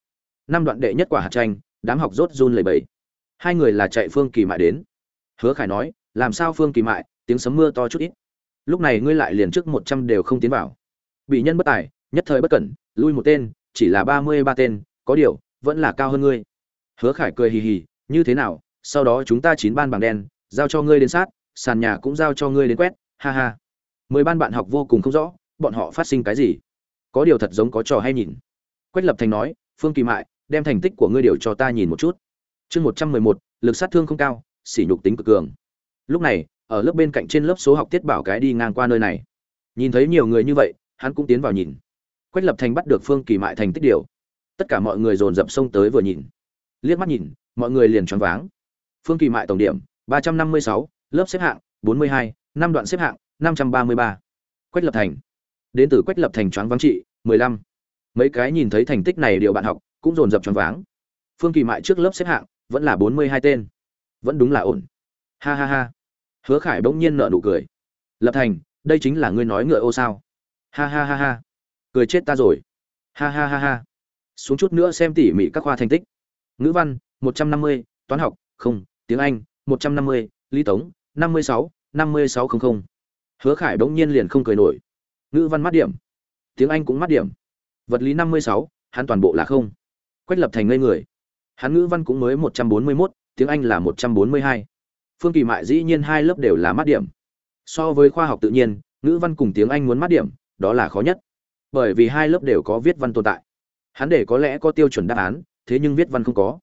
Năm đoạn đệ nhất quả hạt tranh đám học rốt run lầy bầy hai người là chạy phương kỳ mại đến. Hứa khải nói, làm sao phương kỳ mại? Tiếng sấm mưa to chút ít. Lúc này ngươi lại liền trước một trăm đều không tiến vào. Bị nhân bất tài, nhất thời bất cẩn, lui một tên, chỉ là ba mươi ba tên, có điều, vẫn là cao hơn ngươi. Hứa khải cười hì hì, như thế nào? Sau đó chúng ta chín ban bảng đen, giao cho ngươi đến sát, sàn nhà cũng giao cho ngươi đến quét, ha ha. Mười ban bạn học vô cùng không rõ, bọn họ phát sinh cái gì? Có điều thật giống có trò hay nhìn. Quách lập thành nói, phương kỳ mại, đem thành tích của ngươi điều cho ta nhìn một chút. Chương một trăm mười một, lực sát thương không cao, sỉ nhục tính cực cường. Lúc này, ở lớp bên cạnh trên lớp số học tiết bảo cái đi ngang qua nơi này. Nhìn thấy nhiều người như vậy, hắn cũng tiến vào nhìn. Quách lập thành bắt được phương kỳ mại thành tích điều. Tất cả mọi người dồn dập xông tới vừa nhìn. Liếc mắt nhìn, mọi người liền choáng váng phương kỳ mại tổng điểm, ba trăm năm mươi sáu, lớp xếp hạng, bốn mươi hai, năm đoạn xếp hạng, năm trăm ba mươi ba. Quách lập thành. Đến từ quách lập thành choáng váng trị, mười lăm. Mấy cái nhìn thấy thành tích này điều bạn học, cũng dồn dập choáng váng. Phương kỳ mại trước lớp xếp hạng, vẫn là bốn mươi hai tên. Vẫn đúng là ổn. Ha ha ha. Hứa khải bỗng nhiên nợ nụ cười. Lập thành, đây chính là ngươi nói ngựa ô sao? Ha ha ha ha. Cười chết ta rồi. Ha ha ha ha. Xuống chút nữa xem tỉ mỉ các khoa thành tích. Ngữ văn, một trăm năm mươi, toán học, không tiếng anh, một trăm năm mươi, lý tống, năm mươi sáu, năm mươi sáu không không. Hứa khải bỗng nhiên liền không cười nổi. Ngữ văn mắt điểm. Tiếng anh cũng mắt điểm. Vật lý năm mươi sáu, hắn toàn bộ là không. Quách lập thành ngây người. Hắn ngữ văn cũng mới một trăm bốn mươi mốt, tiếng anh là một trăm bốn mươi hai. Phương kỳ mại dĩ nhiên hai lớp đều là mắt điểm. So với khoa học tự nhiên, ngữ văn cùng tiếng anh muốn mắt điểm, đó là khó nhất. Bởi vì hai lớp đều có viết văn tồn tại. Hắn để có lẽ có tiêu chuẩn đáp án, thế nhưng viết văn không có.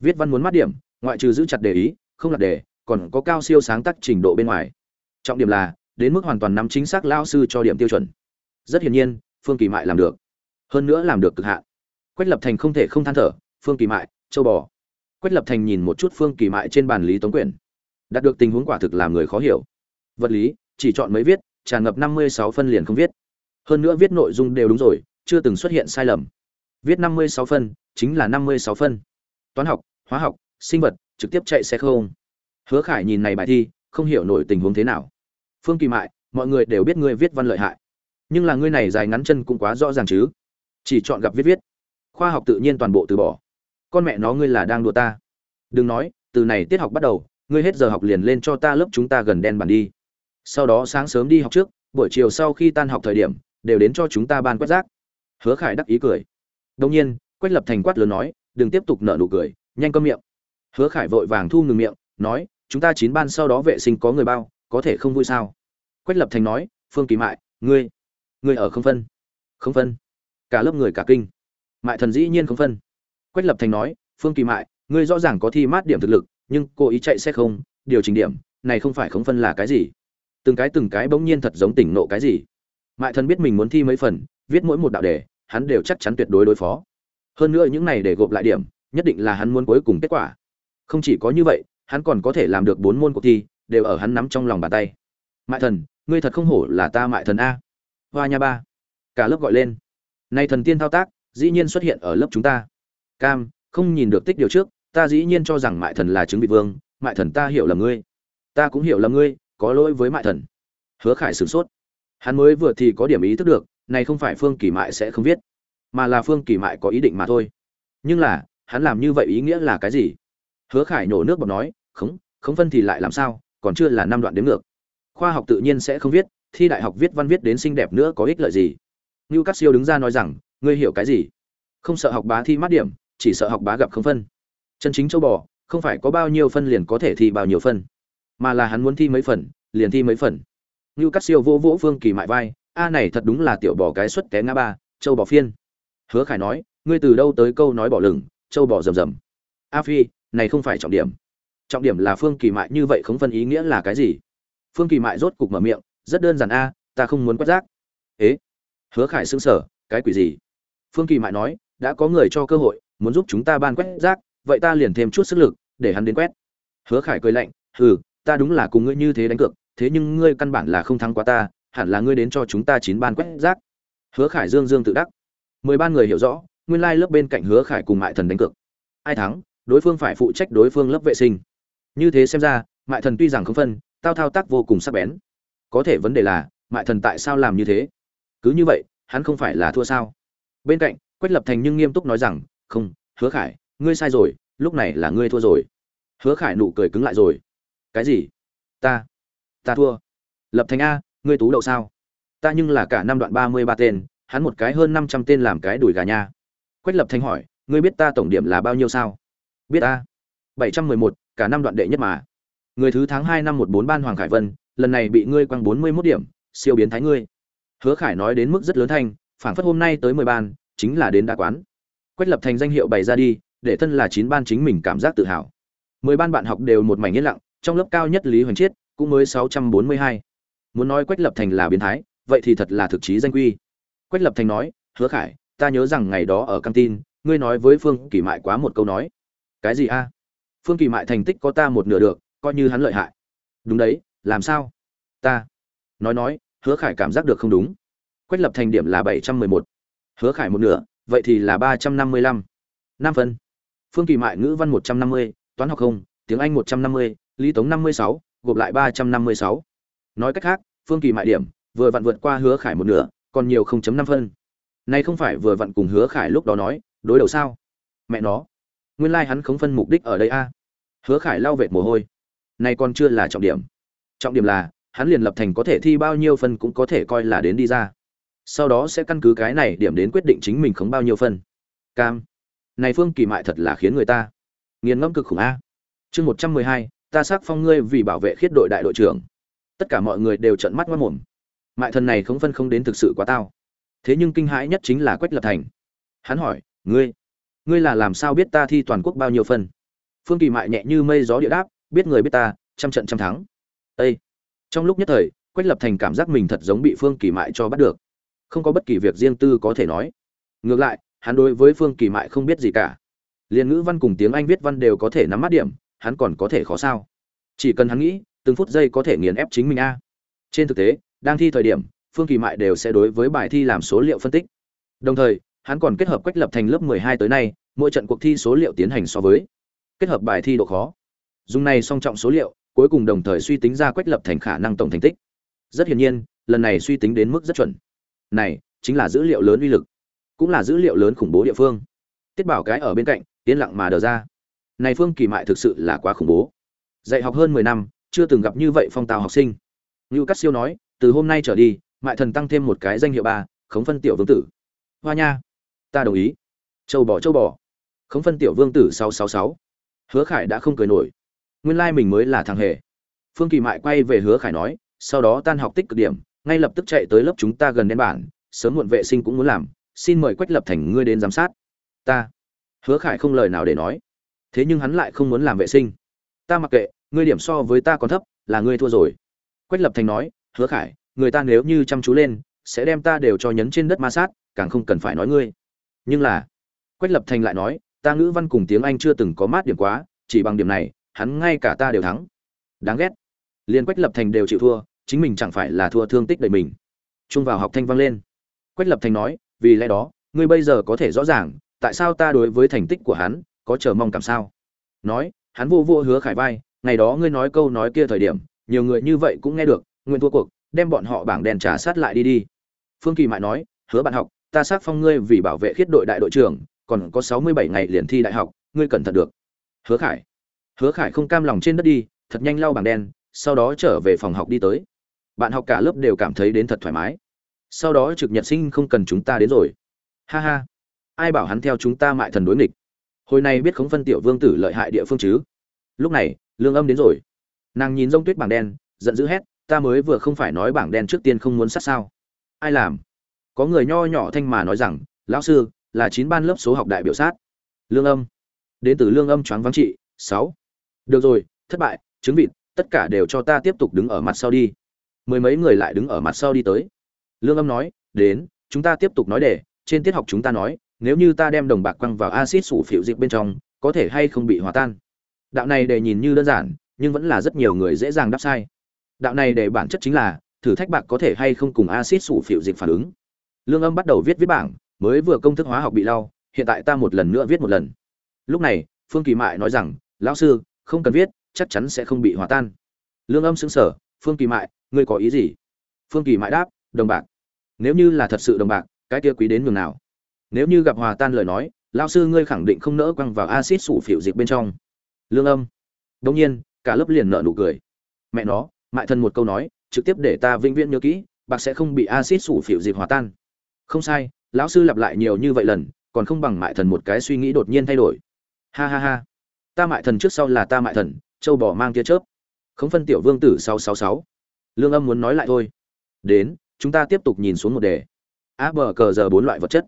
Viết văn muốn mắt điểm ngoại trừ giữ chặt đề ý, không là đề còn có cao siêu sáng tác trình độ bên ngoài. Trọng điểm là, đến mức hoàn toàn nắm chính xác lao sư cho điểm tiêu chuẩn. Rất hiển nhiên, phương kỳ mại làm được. Hơn nữa làm được cực hạn. Quách lập thành không thể không than thở, phương kỳ mại, châu bò. Quách lập thành nhìn một chút phương kỳ mại trên bàn lý tống quyển. Đạt được tình huống quả thực làm người khó hiểu. Vật lý, chỉ chọn mấy viết, tràn ngập năm mươi sáu phân liền không viết. Hơn nữa viết nội dung đều đúng rồi, chưa từng xuất hiện sai lầm. Viết năm mươi sáu phân, chính là năm mươi sáu phân. Toán học, hóa học sinh vật, trực tiếp chạy xe không? Hứa khải nhìn này bài thi, không hiểu nổi tình huống thế nào. Phương kỳ mại, mọi người đều biết ngươi viết văn lợi hại. Nhưng là ngươi này dài ngắn chân cũng quá rõ ràng chứ. Chỉ chọn gặp viết viết. Khoa học tự nhiên toàn bộ từ bỏ. Con mẹ nó ngươi là đang đùa ta. Đừng nói, từ này tiết học bắt đầu, ngươi hết giờ học liền lên cho ta lớp chúng ta gần đen bàn đi. Sau đó sáng sớm đi học trước, buổi chiều sau khi tan học thời điểm, đều đến cho chúng ta ban quét rác. Hứa khải đắc ý cười. Đông nhiên, quách lập thành quát lớn nói, đừng tiếp tục nợ nụ cười, nhanh cơm miệng hứa khải vội vàng thu ngừng miệng, nói, chúng ta chín ban sau đó vệ sinh có người bao, có thể không vui sao? Quách lập thành nói, phương kỳ mại, ngươi ngươi ở không phân. Không phân. Cả lớp người cả kinh. Mại thần dĩ nhiên không phân. Quách lập thành nói, phương kỳ mại, ngươi rõ ràng có thi mát điểm thực lực, nhưng cô ý chạy xe không, điều chỉnh điểm, này không phải không phân là cái gì? Từng cái từng cái bỗng nhiên thật giống tỉnh nộ cái gì? Mại thần biết mình muốn thi mấy phần, viết mỗi một đạo đề, hắn đều chắc chắn tuyệt đối đối phó. Hơn nữa những này để gộp lại điểm, nhất định là hắn muốn cuối cùng kết quả không chỉ có như vậy, hắn còn có thể làm được bốn môn cuộc thi, đều ở hắn nắm trong lòng bàn tay. Mại thần, ngươi thật không hổ là ta mại thần a. Hoa nha ba. Cả lớp gọi lên. Nay thần tiên thao tác, dĩ nhiên xuất hiện ở lớp chúng ta. Cam, không nhìn được tích điều trước, ta dĩ nhiên cho rằng mại thần là chứng vị vương, mại thần ta hiểu lầm ngươi. Ta cũng hiểu lầm ngươi, có lỗi với mại thần. Hứa khải sửng sốt. Hắn mới vừa thì có điểm ý thức được, này không phải phương kỳ mại sẽ không viết, mà là phương kỳ mại có ý định mà thôi. Nhưng là, hắn làm như vậy ý nghĩa là cái gì? Hứa khải nổ nước bọt nói, khống khống phân thì lại làm sao? Còn chưa là năm đoạn đến ngược. Khoa học tự nhiên sẽ không viết, thi đại học viết văn viết đến xinh đẹp nữa có ích lợi gì? Như các siêu đứng ra nói rằng, ngươi hiểu cái gì? Không sợ học bá thi mát điểm, chỉ sợ học bá gặp không phân chân chính châu bò, không phải có bao nhiêu phân liền có thể thi bao nhiêu phân, mà là hắn muốn thi mấy phần, liền thi mấy phần. Như các siêu vô vỗ phương kỳ mại vai, a này thật đúng là tiểu bò cái xuất té ngã ba, châu bò phiên. Hứa khải nói, ngươi từ đâu tới câu nói bỏ lửng, châu bò rầm rầm. A phi này không phải trọng điểm. Trọng điểm là phương kỳ mại như vậy không phân ý nghĩa là cái gì? Phương kỳ mại rốt cục mở miệng, rất đơn giản a, ta không muốn quét rác. Ế? Hứa khải xứng sở cái quỷ gì? Phương kỳ mại nói, đã có người cho cơ hội, muốn giúp chúng ta ban quét rác, vậy ta liền thêm chút sức lực, để hắn đến quét. Hứa khải cười lạnh, hừ, ta đúng là cùng ngươi như thế đánh cược, thế nhưng ngươi căn bản là không thắng quá ta, hẳn là ngươi đến cho chúng ta chín ban quét rác. Hứa khải dương dương tự đắc. Mười ban người hiểu rõ, nguyên lai lớp bên cạnh hứa khải cùng mại thần đánh cược. Ai thắng đối phương phải phụ trách đối phương lớp vệ sinh. Như thế xem ra, mại thần tuy rằng không phân, tao thao tác vô cùng sắc bén. Có thể vấn đề là, mại thần tại sao làm như thế? Cứ như vậy, hắn không phải là thua sao? Bên cạnh, quách lập thành nhưng nghiêm túc nói rằng, không, hứa khải, ngươi sai rồi, lúc này là ngươi thua rồi. Hứa khải nụ cười cứng lại rồi. Cái gì? Ta ta thua. Lập thành a, ngươi tú đậu sao? Ta nhưng là cả năm đoạn ba mươi ba tên, hắn một cái hơn năm trăm tên làm cái đùi gà nha. Quách lập thành hỏi, ngươi biết ta tổng điểm là bao nhiêu sao? Biết a. Bảy trăm mười một, cả năm đoạn đệ nhất mà. Người thứ tháng hai năm một bốn ban hoàng khải vân, lần này bị ngươi quăng bốn mươi mốt điểm, siêu biến thái ngươi. Hứa khải nói đến mức rất lớn thanh, phảng phất hôm nay tới mười ban, chính là đến đa quán. Quách lập thành danh hiệu bày ra đi, để thân là chín ban chính mình cảm giác tự hào. Mười ban bạn học đều một mảnh yên lặng, trong lớp cao nhất lý hoành chiết, cũng mới sáu trăm bốn mươi hai. Muốn nói quách lập thành là biến thái, vậy thì thật là thực chí danh quy. Quách lập thành nói, hứa khải, ta nhớ rằng ngày đó ở căng tin, ngươi nói với phương kỳ mại quá một câu nói cái gì a? Phương kỳ mại thành tích có ta một nửa được, coi như hắn lợi hại. Đúng đấy, làm sao? Ta. Nói nói, hứa khải cảm giác được không đúng. Quách lập thành điểm là bảy trăm mười một. Hứa khải một nửa, vậy thì là ba trăm năm mươi lăm. Năm phân. Phương kỳ mại ngữ văn một trăm năm mươi, toán học không, tiếng anh một trăm năm mươi, lý tống năm mươi sáu, gộp lại ba trăm năm mươi sáu. Nói cách khác, phương kỳ mại điểm, vừa vặn vượt qua hứa khải một nửa, còn nhiều không chấm năm phân. Nay không phải vừa vặn cùng hứa khải lúc đó nói, đối đầu sao? Mẹ nó nguyên lai hắn không phân mục đích ở đây a. Hứa khải lau vệt mồ hôi. Này còn chưa là trọng điểm. Trọng điểm là, hắn liền lập thành có thể thi bao nhiêu phân cũng có thể coi là đến đi ra. Sau đó sẽ căn cứ cái này điểm đến quyết định chính mình không bao nhiêu phân. Cam. Này phương kỳ mại thật là khiến người ta nghiền ngẫm cực khủng a. Chương một trăm mười hai, ta xác phong ngươi vì bảo vệ khiết đội đại đội trưởng. Tất cả mọi người đều trợn mắt mất mồm. Mại thần này không phân không đến thực sự quá tao. Thế nhưng kinh hãi nhất chính là quách lập thành. Hắn hỏi, ngươi ngươi là làm sao biết ta thi toàn quốc bao nhiêu phân? Phương kỳ mại nhẹ như mây gió địa đáp, biết người biết ta, trăm trận trăm thắng. Ây trong lúc nhất thời, quách lập thành cảm giác mình thật giống bị phương kỳ mại cho bắt được. Không có bất kỳ việc riêng tư có thể nói. Ngược lại, hắn đối với phương kỳ mại không biết gì cả. Liền ngữ văn cùng tiếng anh viết văn đều có thể nắm mắt điểm, hắn còn có thể khó sao? Chỉ cần hắn nghĩ, từng phút giây có thể nghiền ép chính mình a. Trên thực tế, đang thi thời điểm, phương kỳ mại đều sẽ đối với bài thi làm số liệu phân tích. Đồng thời hắn còn kết hợp quách lập thành lớp 12 tới nay, mỗi trận cuộc thi số liệu tiến hành so với. Kết hợp bài thi độ khó. Dùng này song trọng số liệu, cuối cùng đồng thời suy tính ra quách lập thành khả năng tổng thành tích. Rất hiển nhiên, lần này suy tính đến mức rất chuẩn. Này, chính là dữ liệu lớn uy lực, cũng là dữ liệu lớn khủng bố địa phương. Tiết bảo cái ở bên cạnh, yên lặng mà đờ ra. Này phương kỳ mại thực sự là quá khủng bố. Dạy học hơn mười năm, chưa từng gặp như vậy phong tào học sinh. Như Cát siêu nói, từ hôm nay trở đi, mại thần tăng thêm một cái danh hiệu ba, khống phân tiểu vương tử. Hoa nha ta đồng ý. Châu bò châu bò. Khống phân tiểu vương tử sáu sáu sáu. Hứa khải đã không cười nổi. Nguyên lai mình mới là thằng hề. Phương kỳ mại quay về hứa khải nói, sau đó tan học tích cực điểm, ngay lập tức chạy tới lớp chúng ta gần đến bản, sớm muộn vệ sinh cũng muốn làm, xin mời quách lập thành ngươi đến giám sát. Ta. Hứa khải không lời nào để nói. Thế nhưng hắn lại không muốn làm vệ sinh. Ta mặc kệ, ngươi điểm so với ta còn thấp, là ngươi thua rồi. Quách lập thành nói, hứa khải, người ta nếu như chăm chú lên, sẽ đem ta đều cho nhấn trên đất ma sát, càng không cần phải nói ngươi nhưng là, quách lập thành lại nói, ta ngữ văn cùng tiếng anh chưa từng có mát điểm quá, chỉ bằng điểm này, hắn ngay cả ta đều thắng. Đáng ghét. Liền quách lập thành đều chịu thua, chính mình chẳng phải là thua thương tích đầy mình. Trung vào học thanh vang lên. Quách lập thành nói, vì lẽ đó, ngươi bây giờ có thể rõ ràng, tại sao ta đối với thành tích của hắn có chờ mong cảm sao? Nói, hắn vô vô hứa khải vai, ngày đó ngươi nói câu nói kia thời điểm, nhiều người như vậy cũng nghe được nguyên thua cuộc, đem bọn họ bảng đèn trả sát lại đi đi. Phương kỳ mại nói, hứa bạn học ta xác phong ngươi vì bảo vệ khiết đội đại đội trưởng, còn có sáu mươi bảy ngày liền thi đại học, ngươi cẩn thận được. Hứa khải. Hứa khải không cam lòng trên đất đi, thật nhanh lau bảng đen, sau đó trở về phòng học đi tới. Bạn học cả lớp đều cảm thấy đến thật thoải mái. Sau đó trực nhật sinh không cần chúng ta đến rồi. Ha ha. Ai bảo hắn theo chúng ta mại thần đối nghịch? Hồi này biết không phân tiểu vương tử lợi hại địa phương chứ? Lúc này, lương âm đến rồi. Nàng nhìn rông tuyết bảng đen, giận dữ hét, ta mới vừa không phải nói bảng đen trước tiên không muốn sát sao. Ai làm? Có người nho nhỏ thanh mà nói rằng, lão sư, là chín ban lớp số học đại biểu sát. Lương âm. Đến từ lương âm choáng vắng trị, sáu. Được rồi, thất bại chứng vịt, tất cả đều cho ta tiếp tục đứng ở mặt sau đi. Mười mấy người lại đứng ở mặt sau đi tới. Lương âm nói, đến, chúng ta tiếp tục nói để, trên tiết học chúng ta nói, nếu như ta đem đồng bạc quăng vào acid sủ phịu dịch bên trong, có thể hay không bị hòa tan. Đạo này để nhìn như đơn giản, nhưng vẫn là rất nhiều người dễ dàng đáp sai. Đạo này để bản chất chính là, thử thách bạc có thể hay không cùng acid sủ phịu dịch phản ứng lương âm bắt đầu viết viết bảng, mới vừa công thức hóa học bị lau hiện tại ta một lần nữa viết một lần. Lúc này, phương kỳ mại nói rằng, lão sư, không cần viết, chắc chắn sẽ không bị hòa tan. Lương âm xứng sở phương kỳ mại, ngươi có ý gì? Phương kỳ mại đáp, đồng bạc. Nếu như là thật sự đồng bạc, cái kia quý đến nhường nào? Nếu như gặp hòa tan lời nói, lão sư, ngươi khẳng định không nỡ quăng vào acid sủ phịu dịch bên trong. Lương âm. Đông nhiên, cả lớp liền nợ nụ cười. Mẹ nó, mại thân một câu nói, trực tiếp để ta vĩnh viễn nhớ kỹ, bạc sẽ không bị acid sủ phịu dịch hòa tan không sai, lão sư lặp lại nhiều như vậy lần, còn không bằng mại thần một cái suy nghĩ đột nhiên thay đổi. Ha ha ha. Ta mại thần trước sau là ta mại thần, châu bò mang tia chớp. Không phân tiểu vương tử sáu sáu sáu. Lương âm muốn nói lại thôi. Đến, chúng ta tiếp tục nhìn xuống một đề. A b cờ giờ bốn loại vật chất.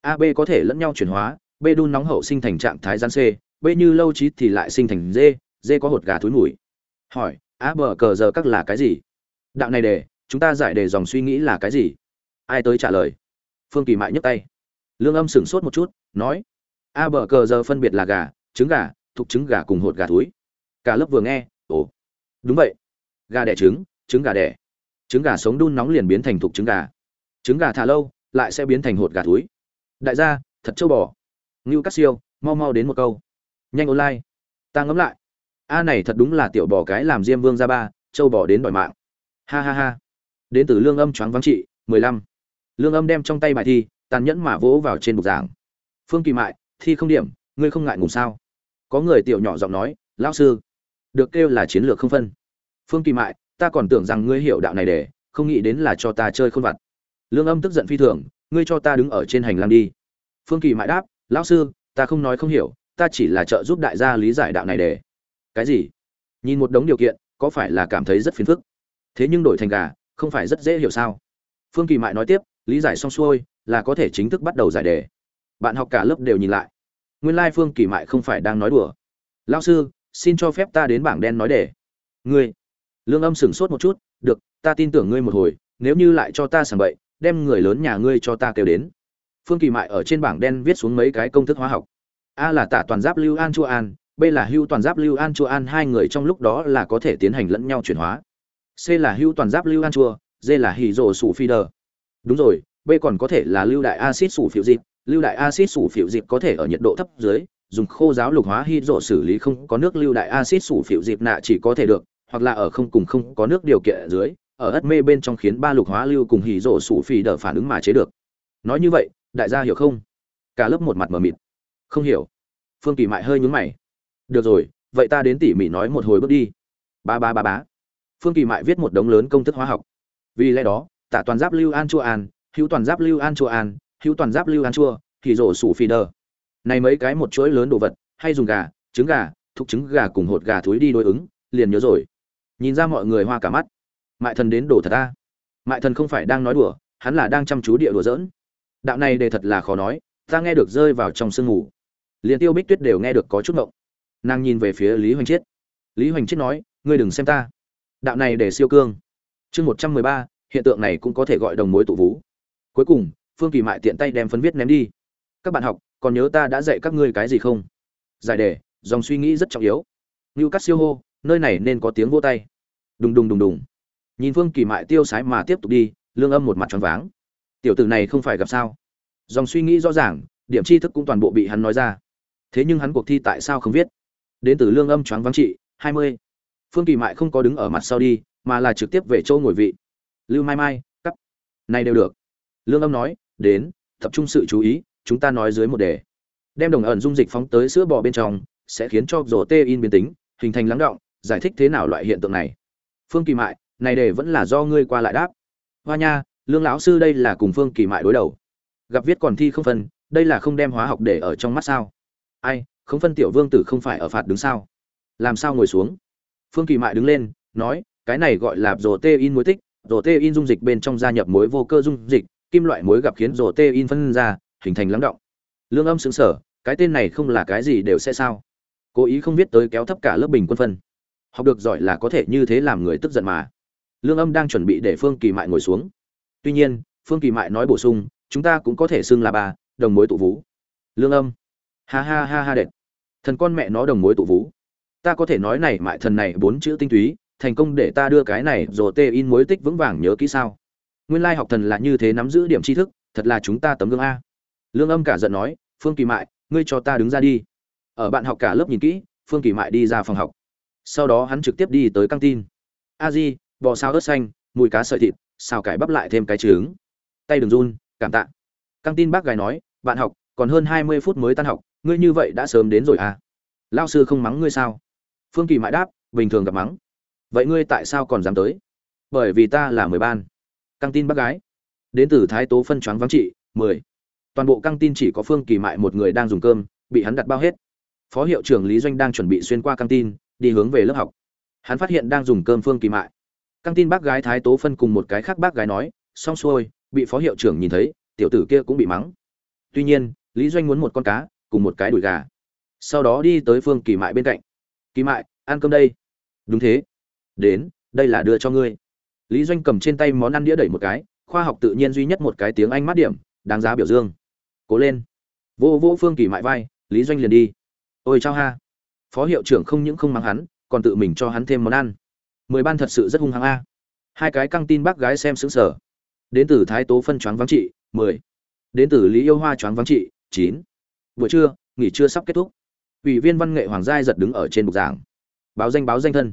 A b có thể lẫn nhau chuyển hóa b đun nóng hậu sinh thành trạng thái gian c b như lâu trí thì lại sinh thành d d có hột gà thúi mùi. Hỏi, a b cờ giờ các là cái gì? Đạo này đề, chúng ta giải đề dòng suy nghĩ là cái gì? Ai tới trả lời? Phương kỳ mại nhấc tay. Lương âm sửng sốt một chút, nói, a bờ cờ giờ phân biệt là gà, trứng gà, thục trứng gà cùng hột gà túi cả lớp vừa nghe, ồ, đúng vậy. Gà đẻ trứng trứng gà đẻ. Trứng gà sống đun nóng liền biến thành thục trứng gà. Trứng gà thả lâu, lại sẽ biến thành hột gà túi đại gia, thật châu bò. Ngưu cắt siêu, mau mau đến một câu. Nhanh online, ta ngẫm lại. A này thật đúng là tiểu bò cái làm diêm vương ra ba châu bò đến đòi mạng. Ha ha ha. Đến từ lương âm choáng vắng trị, mười lăm lương âm đem trong tay bài thi, tàn nhẫn mà vỗ vào trên bục giảng. Phương kỳ mại, thi không điểm, ngươi không ngại ngùng sao? Có người tiểu nhỏ giọng nói, lão sư, được kêu là chiến lược không phân. Phương kỳ mại, ta còn tưởng rằng ngươi hiểu đạo này để, không nghĩ đến là cho ta chơi khôn vặt. Lương âm tức giận phi thường, ngươi cho ta đứng ở trên hành lang đi. Phương kỳ mại đáp, lão sư, ta không nói không hiểu, ta chỉ là trợ giúp đại gia lý giải đạo này để. Cái gì? Nhìn một đống điều kiện, có phải là cảm thấy rất phiền phức? Thế nhưng đổi thành gà, không phải rất dễ hiểu sao? Phương kỳ mại nói tiếp lý giải xong xuôi là có thể chính thức bắt đầu giải đề. Bạn học cả lớp đều nhìn lại. Nguyên lai phương kỳ mại không phải đang nói đùa. Lao sư, xin cho phép ta đến bảng đen nói đề. Ngươi, lương âm sửng sốt một chút, được, ta tin tưởng ngươi một hồi, nếu như lại cho ta sàng bậy, đem người lớn nhà ngươi cho ta kêu đến. Phương kỳ mại ở trên bảng đen viết xuống mấy cái công thức hóa học. A là tả toàn giáp lưu an chua an, b là hưu toàn giáp lưu an chua an, hai người trong lúc đó là có thể tiến hành lẫn nhau chuyển hóa. C là hưu toàn giáp lưu an chua d là hì rồ sủ phi đờ đúng rồi, b còn có thể là lưu đại axit sủ phiệu dịp lưu đại axit sủ phiệu dịp có thể ở nhiệt độ thấp dưới, dùng khô giáo lục hóa hydro xử lý không có nước lưu đại axit sủ phiệu dịp nạ chỉ có thể được, hoặc là ở không cùng không có nước điều kiện dưới, ở ất mê bên trong khiến ba lục hóa lưu cùng hydro sủ phì đỡ phản ứng mà chế được. Nói như vậy, đại gia hiểu không? Cả lớp một mặt mờ mịt. Không hiểu. Phương kỳ mại hơi nhúng mày. Được rồi, vậy ta đến tỉ mỉ nói một hồi bước đi. Ba ba ba bá phương kỳ mại viết một đống lớn công thức hóa học. Vì lẽ đó tả toàn giáp lưu an chua an, hữu toàn giáp lưu an chua an, hữu toàn giáp lưu an chua, thì rổ sủ phi đờ. Này mấy cái một chuỗi lớn đồ vật, hay dùng gà, trứng gà, thục trứng gà cùng hột gà thúi đi đối ứng, liền nhớ rồi. Nhìn ra mọi người hoa cả mắt. Mại thần đến đồ thật ta mại thần không phải đang nói đùa, hắn là đang chăm chú địa đùa giỡn. Đạo này đề thật là khó nói, ta nghe được rơi vào trong sương ngủ liền tiêu bích tuyết đều nghe được có chút ngộng. Nàng nhìn về phía lý hoành chiết. Lý hoành chiết nói, ngươi đừng xem ta. Đạo này để siêu cương. Chương một trăm mười ba hiện tượng này cũng có thể gọi đồng mối tụ vú. Cuối cùng, phương kỳ mại tiện tay đem phấn viết ném đi. Các bạn học, còn nhớ ta đã dạy các ngươi cái gì không? Giải đề, dòng suy nghĩ rất trọng yếu. Như cắt siêu hô, nơi này nên có tiếng vô tay. Đùng đùng đùng đùng. Nhìn phương kỳ mại tiêu sái mà tiếp tục đi, lương âm một mặt tròn váng. Tiểu tử này không phải gặp sao? Dòng suy nghĩ rõ ràng, điểm tri thức cũng toàn bộ bị hắn nói ra. Thế nhưng hắn cuộc thi tại sao không viết? Đến từ lương âm choáng vắng trị, hai mươi. Phương kỳ mại không có đứng ở mặt sau đi, mà là trực tiếp về chỗ ngồi vị lưu mai mai, cắp. Này đều được. Lương âm nói, đến, tập trung sự chú ý, chúng ta nói dưới một đề. Đem đồng ẩn dung dịch phóng tới sữa bò bên trong, sẽ khiến cho rổ tê in biến tính, hình thành lắng động, giải thích thế nào loại hiện tượng này. Phương kỳ mại, này đề vẫn là do ngươi qua lại đáp. Hoa nha, lương lão sư đây là cùng phương kỳ mại đối đầu. Gặp viết còn thi không phân, đây là không đem hóa học để ở trong mắt sao? Ai, không phân tiểu vương tử không phải ở phạt đứng sao? Làm sao ngồi xuống? Phương kỳ mại đứng lên, nói, cái này gọi là rổ tê in muối tích protein dung dịch bên trong gia nhập muối vô cơ dung dịch kim loại muối gặp khiến protein phân ra hình thành lắng động. Lương âm sững sờ, cái tên này không là cái gì đều sẽ sao? Cố ý không viết tới kéo thấp cả lớp bình quân phân. Học được giỏi là có thể như thế làm người tức giận mà. Lương âm đang chuẩn bị để phương kỳ mại ngồi xuống. Tuy nhiên phương kỳ mại nói bổ sung chúng ta cũng có thể xưng là bà đồng mối tụ vũ. lương âm. Ha ha ha ha đệt. Thần con mẹ nó đồng mối tụ vũ, ta có thể nói này mại thần này bốn chữ tinh túy thành công để ta đưa cái này rồi tê in mối tích vững vàng nhớ kỹ sao? Nguyên lai học thần là như thế nắm giữ điểm tri thức, thật là chúng ta tấm gương a. Lương âm cả giận nói, phương kỳ mại, ngươi cho ta đứng ra đi. Ở bạn học cả lớp nhìn kỹ, phương kỳ mại đi ra phòng học. Sau đó hắn trực tiếp đi tới căng tin. A di, bò sao ớt xanh, mùi cá sợi thịt, xào cải bắp lại thêm cái trứng. Tay đừng run, cảm tạ. Căng tin bác gái nói, bạn học, còn hơn hai mươi phút mới tan học, ngươi như vậy đã sớm đến rồi à? Lao sư không mắng ngươi sao? Phương kỳ mãi đáp, bình thường gặp mắng vậy ngươi tại sao còn dám tới? Bởi vì ta là mười ban. Căng tin bác gái. Đến từ thái tố phân choáng vắng trị, mười. Toàn bộ căng tin chỉ có phương kỳ mại một người đang dùng cơm, bị hắn đặt bao hết. Phó hiệu trưởng lý doanh đang chuẩn bị xuyên qua căng tin, đi hướng về lớp học. Hắn phát hiện đang dùng cơm phương kỳ mại. Căng tin bác gái thái tố phân cùng một cái khác bác gái nói, xong xuôi, bị phó hiệu trưởng nhìn thấy, tiểu tử kia cũng bị mắng. Tuy nhiên, lý doanh muốn một con cá, cùng một cái đùi gà. Sau đó đi tới phương kỳ mại bên cạnh. Kỳ mại, ăn cơm đây. Đúng thế đến, đây là đưa cho ngươi. Lý doanh cầm trên tay món ăn đĩa đẩy một cái, khoa học tự nhiên duy nhất một cái tiếng anh mát điểm, đáng giá biểu dương. Cố lên. Vô vô phương kỳ mại vai, lý doanh liền đi. Ôi chao ha. Phó hiệu trưởng không những không mắng hắn, còn tự mình cho hắn thêm món ăn. Mười ban thật sự rất hung hăng a. Hai cái căng tin bác gái xem xứng sở đến từ thái tố phân choáng vắng trị, mười. Đến từ lý yêu hoa choáng vắng trị, chín. Buổi trưa, nghỉ trưa sắp kết thúc. Ủy viên văn nghệ hoàng giai giật đứng ở trên bục giảng. Báo danh báo danh thân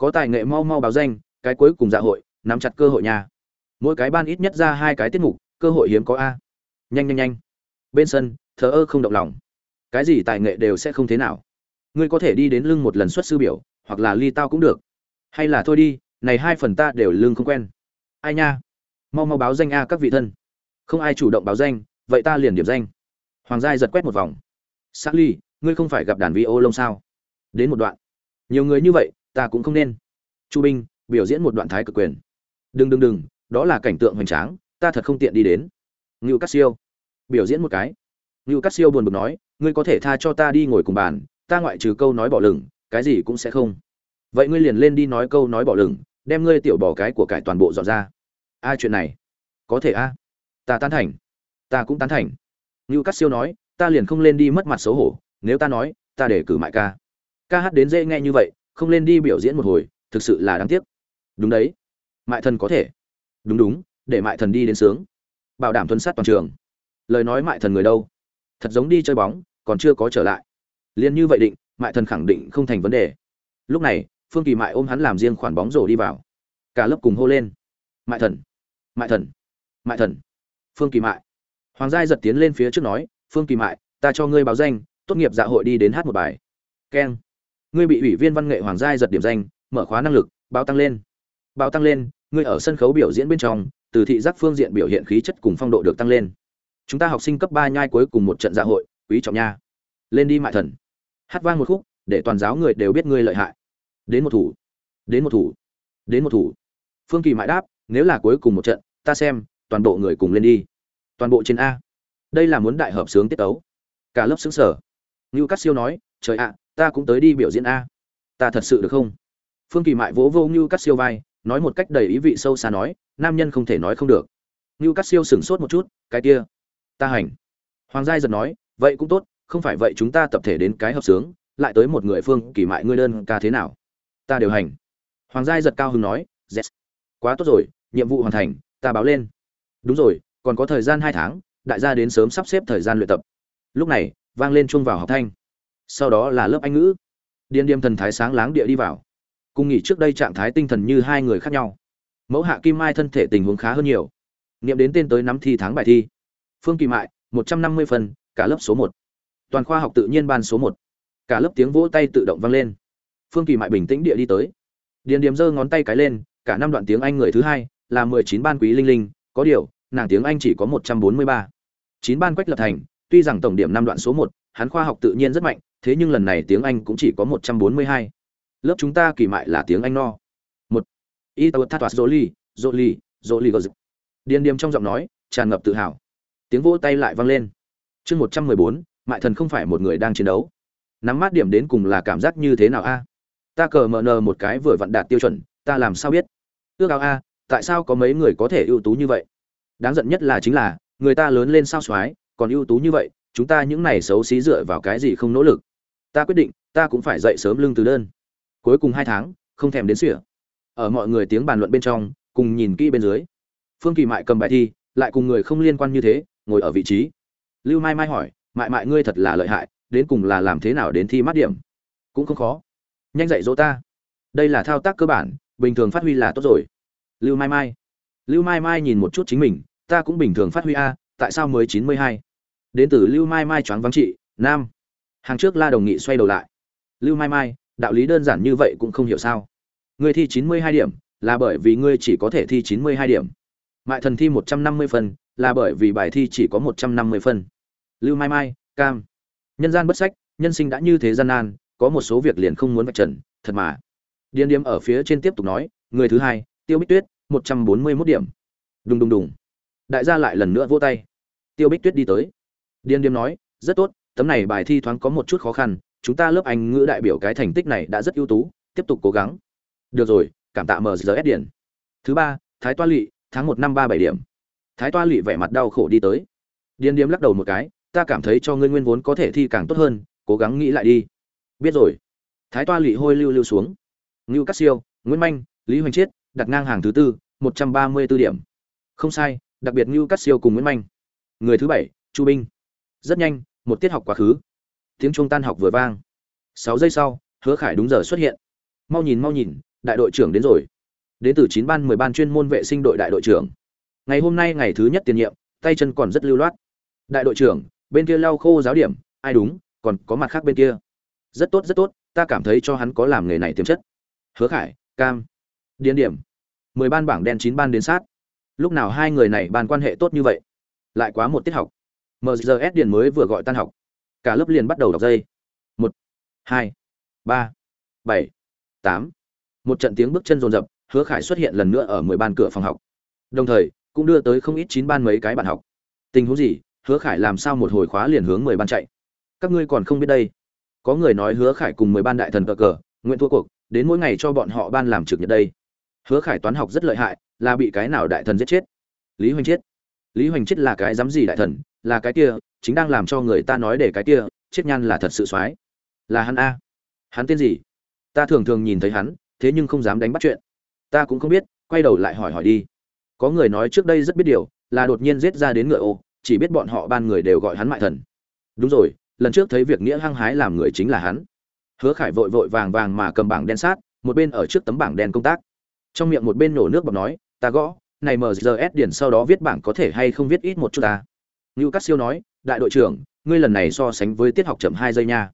có tài nghệ mau mau báo danh, cái cuối cùng dạ hội, nắm chặt cơ hội nhà. Mỗi cái ban ít nhất ra hai cái tiết mục, cơ hội hiếm có a. Nhanh nhanh nhanh. Bên sân, thờ ơ không động lòng. Cái gì tài nghệ đều sẽ không thế nào. Ngươi có thể đi đến lưng một lần xuất sư biểu, hoặc là ly tao cũng được. Hay là thôi đi, này hai phần ta đều lương không quen. Ai nha? Mau mau báo danh a các vị thân. Không ai chủ động báo danh, vậy ta liền điểm danh. Hoàng giai giật quét một vòng. Xác ly ngươi không phải gặp đàn vi ô lông sao? Đến một đoạn. Nhiều người như vậy ta cũng không nên. Chu binh, biểu diễn một đoạn thái cực quyền. Đừng đừng đừng, đó là cảnh tượng hoành tráng, ta thật không tiện đi đến. Ngưu cát siêu. Biểu diễn một cái. Ngưu cát siêu buồn bực nói, ngươi có thể tha cho ta đi ngồi cùng bàn, ta ngoại trừ câu nói bỏ lửng, cái gì cũng sẽ không. Vậy ngươi liền lên đi nói câu nói bỏ lửng, đem ngươi tiểu bỏ cái của cải toàn bộ dọn ra. A à, chuyện này. Có thể a. À? Ta tán thành. Ta cũng tán thành. Ngưu cát siêu nói, ta liền không lên đi mất mặt xấu hổ, nếu ta nói, ta để cử mại ca. Ca hát đến dễ nghe như vậy không lên đi biểu diễn một hồi, thực sự là đáng tiếc. Đúng đấy. Mại thần có thể. Đúng đúng, để mại thần đi đến sướng. Bảo đảm tuân sát toàn trường. Lời nói mại thần người đâu? Thật giống đi chơi bóng, còn chưa có trở lại. Liền như vậy định, mại thần khẳng định không thành vấn đề. Lúc này, phương kỳ mại ôm hắn làm riêng khoản bóng rổ đi vào. Cả lớp cùng hô lên. Mại thần mại thần mại thần. Phương kỳ mại. Hoàng giai giật tiến lên phía trước nói, phương kỳ mại, ta cho ngươi báo danh, tốt nghiệp dạ hội đi đến hát một bài. Keng ngươi bị ủy viên văn nghệ hoàng giai giật điểm danh, mở khóa năng lực, báo tăng lên. Báo tăng lên, ngươi ở sân khấu biểu diễn bên trong, từ thị giác phương diện biểu hiện khí chất cùng phong độ được tăng lên. Chúng ta học sinh cấp ba nhai cuối cùng một trận dạ hội, quý trọng nha. Lên đi mại thần. Hát vang một khúc, để toàn giáo người đều biết ngươi lợi hại. Đến một thủ. Đến một thủ. Đến một thủ. Phương kỳ mại đáp, nếu là cuối cùng một trận, ta xem, toàn bộ người cùng lên đi. Toàn bộ trên a. Đây là muốn đại hợp sướng tiết tấu. Cả lớp xứng sở. Ngưu cát siêu nói, trời ạ ta cũng tới đi biểu diễn a. Ta thật sự được không? Phương kỳ mại vỗ vô như cắt siêu vai, nói một cách đầy ý vị sâu xa nói, nam nhân không thể nói không được. Như cát siêu sửng sốt một chút, cái kia, ta hành. Hoàng giai giật nói, vậy cũng tốt, không phải vậy chúng ta tập thể đến cái hợp sướng, lại tới một người phương kỳ mại ngươi đơn ca thế nào? Ta đều hành. Hoàng giai giật cao hứng nói, yes. quá tốt rồi, nhiệm vụ hoàn thành, ta báo lên. Đúng rồi, còn có thời gian hai tháng, đại gia đến sớm sắp xếp thời gian luyện tập. Lúc này, vang lên chuông vào học thanh sau đó là lớp anh ngữ. Điên điềm thần thái sáng láng địa đi vào. Cùng nghỉ trước đây trạng thái tinh thần như hai người khác nhau. Mẫu hạ kim mai thân thể tình huống khá hơn nhiều. Nghiệm đến tên tới nắm thi tháng bài thi. Phương kỳ mại, một trăm năm mươi phần, cả lớp số một. Toàn khoa học tự nhiên ban số một. Cả lớp tiếng vỗ tay tự động vang lên. Phương kỳ mại bình tĩnh địa đi tới. Điền điềm giơ ngón tay cái lên, cả năm đoạn tiếng anh người thứ hai, là mười chín ban quý linh linh, có điều, nàng tiếng anh chỉ có một trăm bốn mươi ba. chín ban quách lập thành, tuy rằng tổng điểm năm đoạn số một, hắn khoa học tự nhiên rất mạnh thế nhưng lần này tiếng anh cũng chỉ có một trăm bốn mươi hai. Lớp chúng ta kỳ mại là tiếng anh no. Một. Y tàu thắt dỗ ly dỗ dỗ gờ điềm trong giọng nói, tràn ngập tự hào. Tiếng vỗ tay lại vang lên. Chương một trăm mười bốn, mại thần không phải một người đang chiến đấu. Nắm mắt điểm đến cùng là cảm giác như thế nào a? Ta cờ mờ nờ một cái vừa vặn đạt tiêu chuẩn, ta làm sao biết? Ước ao a, tại sao có mấy người có thể ưu tú như vậy? Đáng giận nhất là chính là, người ta lớn lên sao soái còn ưu tú như vậy, chúng ta những này xấu xí dựa vào cái gì không nỗ lực? Ta quyết định, ta cũng phải dậy sớm lưng từ đơn. Cuối cùng hai tháng, không thèm đến sỉa ở mọi người tiếng bàn luận bên trong, cùng nhìn kỹ bên dưới. Phương kỳ mại cầm bài thi, lại cùng người không liên quan như thế, ngồi ở vị trí. Lưu mai mai hỏi, mại mại ngươi thật là lợi hại, đến cùng là làm thế nào đến thi mát điểm? Cũng không khó. Nhanh dạy dỗ ta. Đây là thao tác cơ bản, bình thường phát huy là tốt rồi. Lưu mai mai. Lưu mai mai nhìn một chút chính mình, ta cũng bình thường phát huy a, tại sao mới chín mươi hai? Đến từ lưu mai mai choáng vắng trị, nam hàng trước la đồng nghị xoay đầu lại. Lưu mai mai, đạo lý đơn giản như vậy cũng không hiểu sao. Ngươi thi chín mươi hai điểm, là bởi vì ngươi chỉ có thể thi chín mươi hai điểm. Mại thần thi một trăm năm mươi phân, là bởi vì bài thi chỉ có một trăm năm mươi phân. Lưu mai mai, cam. Nhân gian bất sách, nhân sinh đã như thế gian nan, có một số việc liền không muốn vạch trần, thật mà. Điên điếm ở phía trên tiếp tục nói, người thứ hai, tiêu bích tuyết, một trăm bốn mươi mốt điểm. Đùng đùng đùng. Đại gia lại lần nữa vỗ tay. Tiêu bích tuyết đi tới. Điên điếm nói, rất tốt tấm này bài thi thoáng có một chút khó khăn, chúng ta lớp anh ngữ đại biểu cái thành tích này đã rất ưu tú, tiếp tục cố gắng. Được rồi, cảm tạ mgs điển thứ ba, thái toa lỵ tháng một năm ba bảy điểm. Thái toa lỵ vẻ mặt đau khổ đi tới. Điên điếm lắc đầu một cái, ta cảm thấy cho ngươi nguyên vốn có thể thi càng tốt hơn, cố gắng nghĩ lại đi. Biết rồi. Thái toa lỵ hôi lưu lưu xuống. Ngưu cát siêu, nguyễn manh, lý hoành chiết, đặt ngang hàng thứ tư, một trăm ba mươi b ố điểm. Không sai, đặc biệt ngưu cát siêu cùng nguyễn manh. Người thứ bảy, chu binh. Rất nhanh một tiết học quá khứ. Tiếng trung tan học vừa vang. Sáu giây sau, hứa khải đúng giờ xuất hiện. Mau nhìn mau nhìn, đại đội trưởng đến rồi. Đến từ chín ban, mười ban chuyên môn vệ sinh đội đại đội trưởng. Ngày hôm nay ngày thứ nhất tiền nhiệm, tay chân còn rất lưu loát. Đại đội trưởng, bên kia lau khô giáo điểm, ai đúng, còn có mặt khác bên kia. Rất tốt rất tốt, ta cảm thấy cho hắn có làm nghề này tiềm chất. Hứa khải, cam. Điên điểm. Mười ban bảng đen, chín ban đến sát. Lúc nào hai người này ban quan hệ tốt như vậy? Lại quá một tiết học mgs điện mới vừa gọi tan học. Cả lớp liền bắt đầu đọc dây. Một, hai, ba, bảy, tám. Một trận tiếng bước chân rồn rập, hứa khải xuất hiện lần nữa ở mười ban cửa phòng học. Đồng thời, cũng đưa tới không ít chín ban mấy cái bạn học. Tình huống gì? Hứa khải làm sao một hồi khóa liền hướng mười ban chạy? Các ngươi còn không biết đây. Có người nói hứa khải cùng mười ban đại thần cờ cờ, nguyện thua cuộc, đến mỗi ngày cho bọn họ ban làm trực nhật đây. Hứa khải toán học rất lợi hại, là bị cái nào đại thần giết chết? Lý hoành chết. Lý hoành chết là cái dám gì đại thần? Là cái kia, chính đang làm cho người ta nói để cái kia, chết nhan là thật sự soái là hắn a. Hắn tên gì? Ta thường thường nhìn thấy hắn, thế nhưng không dám đánh bắt chuyện. Ta cũng không biết, quay đầu lại hỏi hỏi đi. Có người nói trước đây rất biết điều, là đột nhiên giết ra đến ngựa ô, chỉ biết bọn họ ban người đều gọi hắn mại thần. Đúng rồi, lần trước thấy việc nghĩa hăng hái làm người chính là hắn. Hứa khải vội vội vàng vàng mà cầm bảng đen sát, một bên ở trước tấm bảng đen công tác. Trong miệng một bên nổ nước bọc nói, ta gõ, này mở giờ s điển sau đó viết bảng có thể hay không viết ít một chút ta? Ngưu cát siêu nói, đại đội trưởng, ngươi lần này so sánh với tiết học chậm hai giây nha.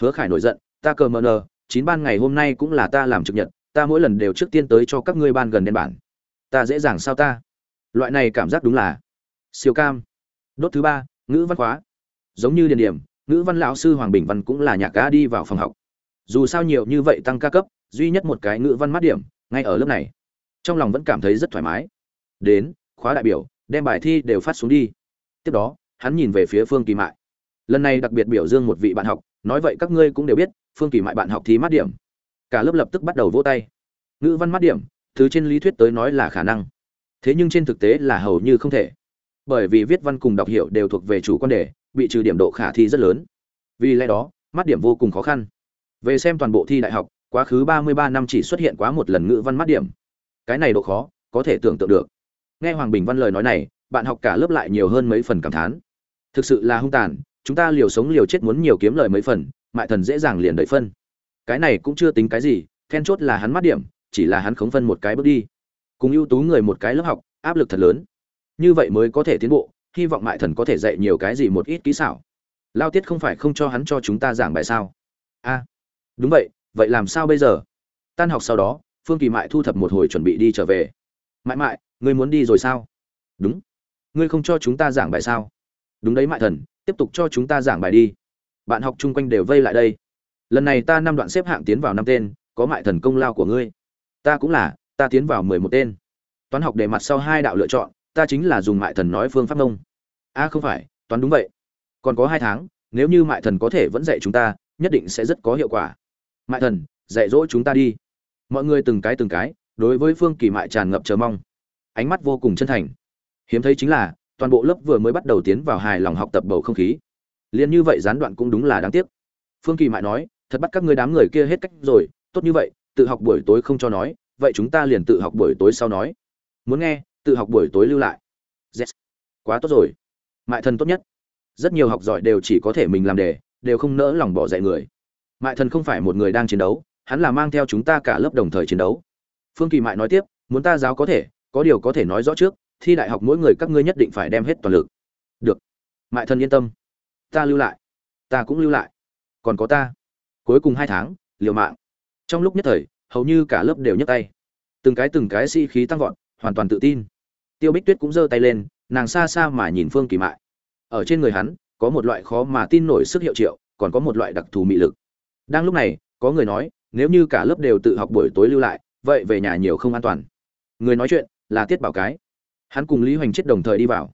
Hứa khải nổi giận, ta cờ mờ nờ, chín ban ngày hôm nay cũng là ta làm trực nhật, ta mỗi lần đều trước tiên tới cho các ngươi ban gần đến bản. Ta dễ dàng sao ta? Loại này cảm giác đúng là siêu cam. Đốt thứ ba, ngữ văn khóa. Giống như điền điểm, ngữ văn lão sư hoàng bình văn cũng là nhạc ca đi vào phòng học. Dù sao nhiều như vậy tăng ca cấp, duy nhất một cái ngữ văn mát điểm, ngay ở lớp này. Trong lòng vẫn cảm thấy rất thoải mái. Đến, khóa đại biểu, đem bài thi đều phát xuống đi tiếp đó, hắn nhìn về phía phương kỳ mại. Lần này đặc biệt biểu dương một vị bạn học, nói vậy các ngươi cũng đều biết, phương kỳ mại bạn học thì mát điểm. Cả lớp lập tức bắt đầu vỗ tay. Ngữ văn mát điểm, thứ trên lý thuyết tới nói là khả năng. Thế nhưng trên thực tế là hầu như không thể. Bởi vì viết văn cùng đọc hiểu đều thuộc về chủ quan đề, bị trừ điểm độ khả thi rất lớn. Vì lẽ đó mắt điểm vô cùng khó khăn. Về xem toàn bộ thi đại học, quá khứ ba mươi ba năm chỉ xuất hiện quá một lần ngữ văn mắt điểm. Cái này độ khó, có thể tưởng tượng được. Nghe hoàng bình văn lời nói này bạn học cả lớp lại nhiều hơn mấy phần cảm thán. Thực sự là hung tàn, chúng ta liều sống liều chết muốn nhiều kiếm lời mấy phần, mại thần dễ dàng liền đẩy phân. Cái này cũng chưa tính cái gì, then chốt là hắn mắt điểm, chỉ là hắn khống phân một cái bước đi. Cùng ưu tú người một cái lớp học, áp lực thật lớn. Như vậy mới có thể tiến bộ, hy vọng mại thần có thể dạy nhiều cái gì một ít kỹ xảo. Lao tiết không phải không cho hắn cho chúng ta giảng bài sao? A, đúng vậy vậy làm sao bây giờ? Tan học sau đó, phương kỳ mại thu thập một hồi chuẩn bị đi trở về. Mãi mãi ngươi muốn đi rồi sao? Đúng ngươi không cho chúng ta giảng bài sao? Đúng đấy mại thần, tiếp tục cho chúng ta giảng bài đi. Bạn học chung quanh đều vây lại đây. Lần này ta năm đoạn xếp hạng tiến vào năm tên, có mại thần công lao của ngươi. Ta cũng là, ta tiến vào mười một tên. Toán học để mặt sau hai đạo lựa chọn, ta chính là dùng mại thần nói phương pháp nông. A không phải, toán đúng vậy. Còn có hai tháng, nếu như mại thần có thể vẫn dạy chúng ta, nhất định sẽ rất có hiệu quả. Mại thần, dạy dỗ chúng ta đi. Mọi người từng cái từng cái, đối với phương kỳ mại tràn ngập chờ mong. Ánh mắt vô cùng chân thành hiếm thấy chính là, toàn bộ lớp vừa mới bắt đầu tiến vào hài lòng học tập bầu không khí. Liền như vậy gián đoạn cũng đúng là đáng tiếc. Phương kỳ mại nói, thật bắt các ngươi đám người kia hết cách rồi, tốt như vậy, tự học buổi tối không cho nói, vậy chúng ta liền tự học buổi tối sau nói. Muốn nghe, tự học buổi tối lưu lại. Yes. quá tốt rồi. Mại thần tốt nhất. Rất nhiều học giỏi đều chỉ có thể mình làm đề, đều không nỡ lòng bỏ dạy người. Mại thần không phải một người đang chiến đấu, hắn là mang theo chúng ta cả lớp đồng thời chiến đấu. Phương kỳ mại nói tiếp, muốn ta giáo có thể, có điều có thể nói rõ trước thi đại học mỗi người các ngươi nhất định phải đem hết toàn lực. Được. Mại thần yên tâm. Ta lưu lại. Ta cũng lưu lại. Còn có ta. Cuối cùng hai tháng, liều mạng. Trong lúc nhất thời, hầu như cả lớp đều nhấc tay. Từng cái từng cái sĩ、si、khí tăng vọt, hoàn toàn tự tin. Tiêu bích tuyết cũng giơ tay lên, nàng xa xa mà nhìn phương kỳ mại. Ở trên người hắn, có một loại khó mà tin nổi sức hiệu triệu, còn có một loại đặc thù mị lực. Đang lúc này, có người nói, nếu như cả lớp đều tự học buổi tối lưu lại, vậy về nhà nhiều không an toàn. Người nói chuyện là tiết bảo cái hắn cùng lý hoành chết đồng thời đi vào.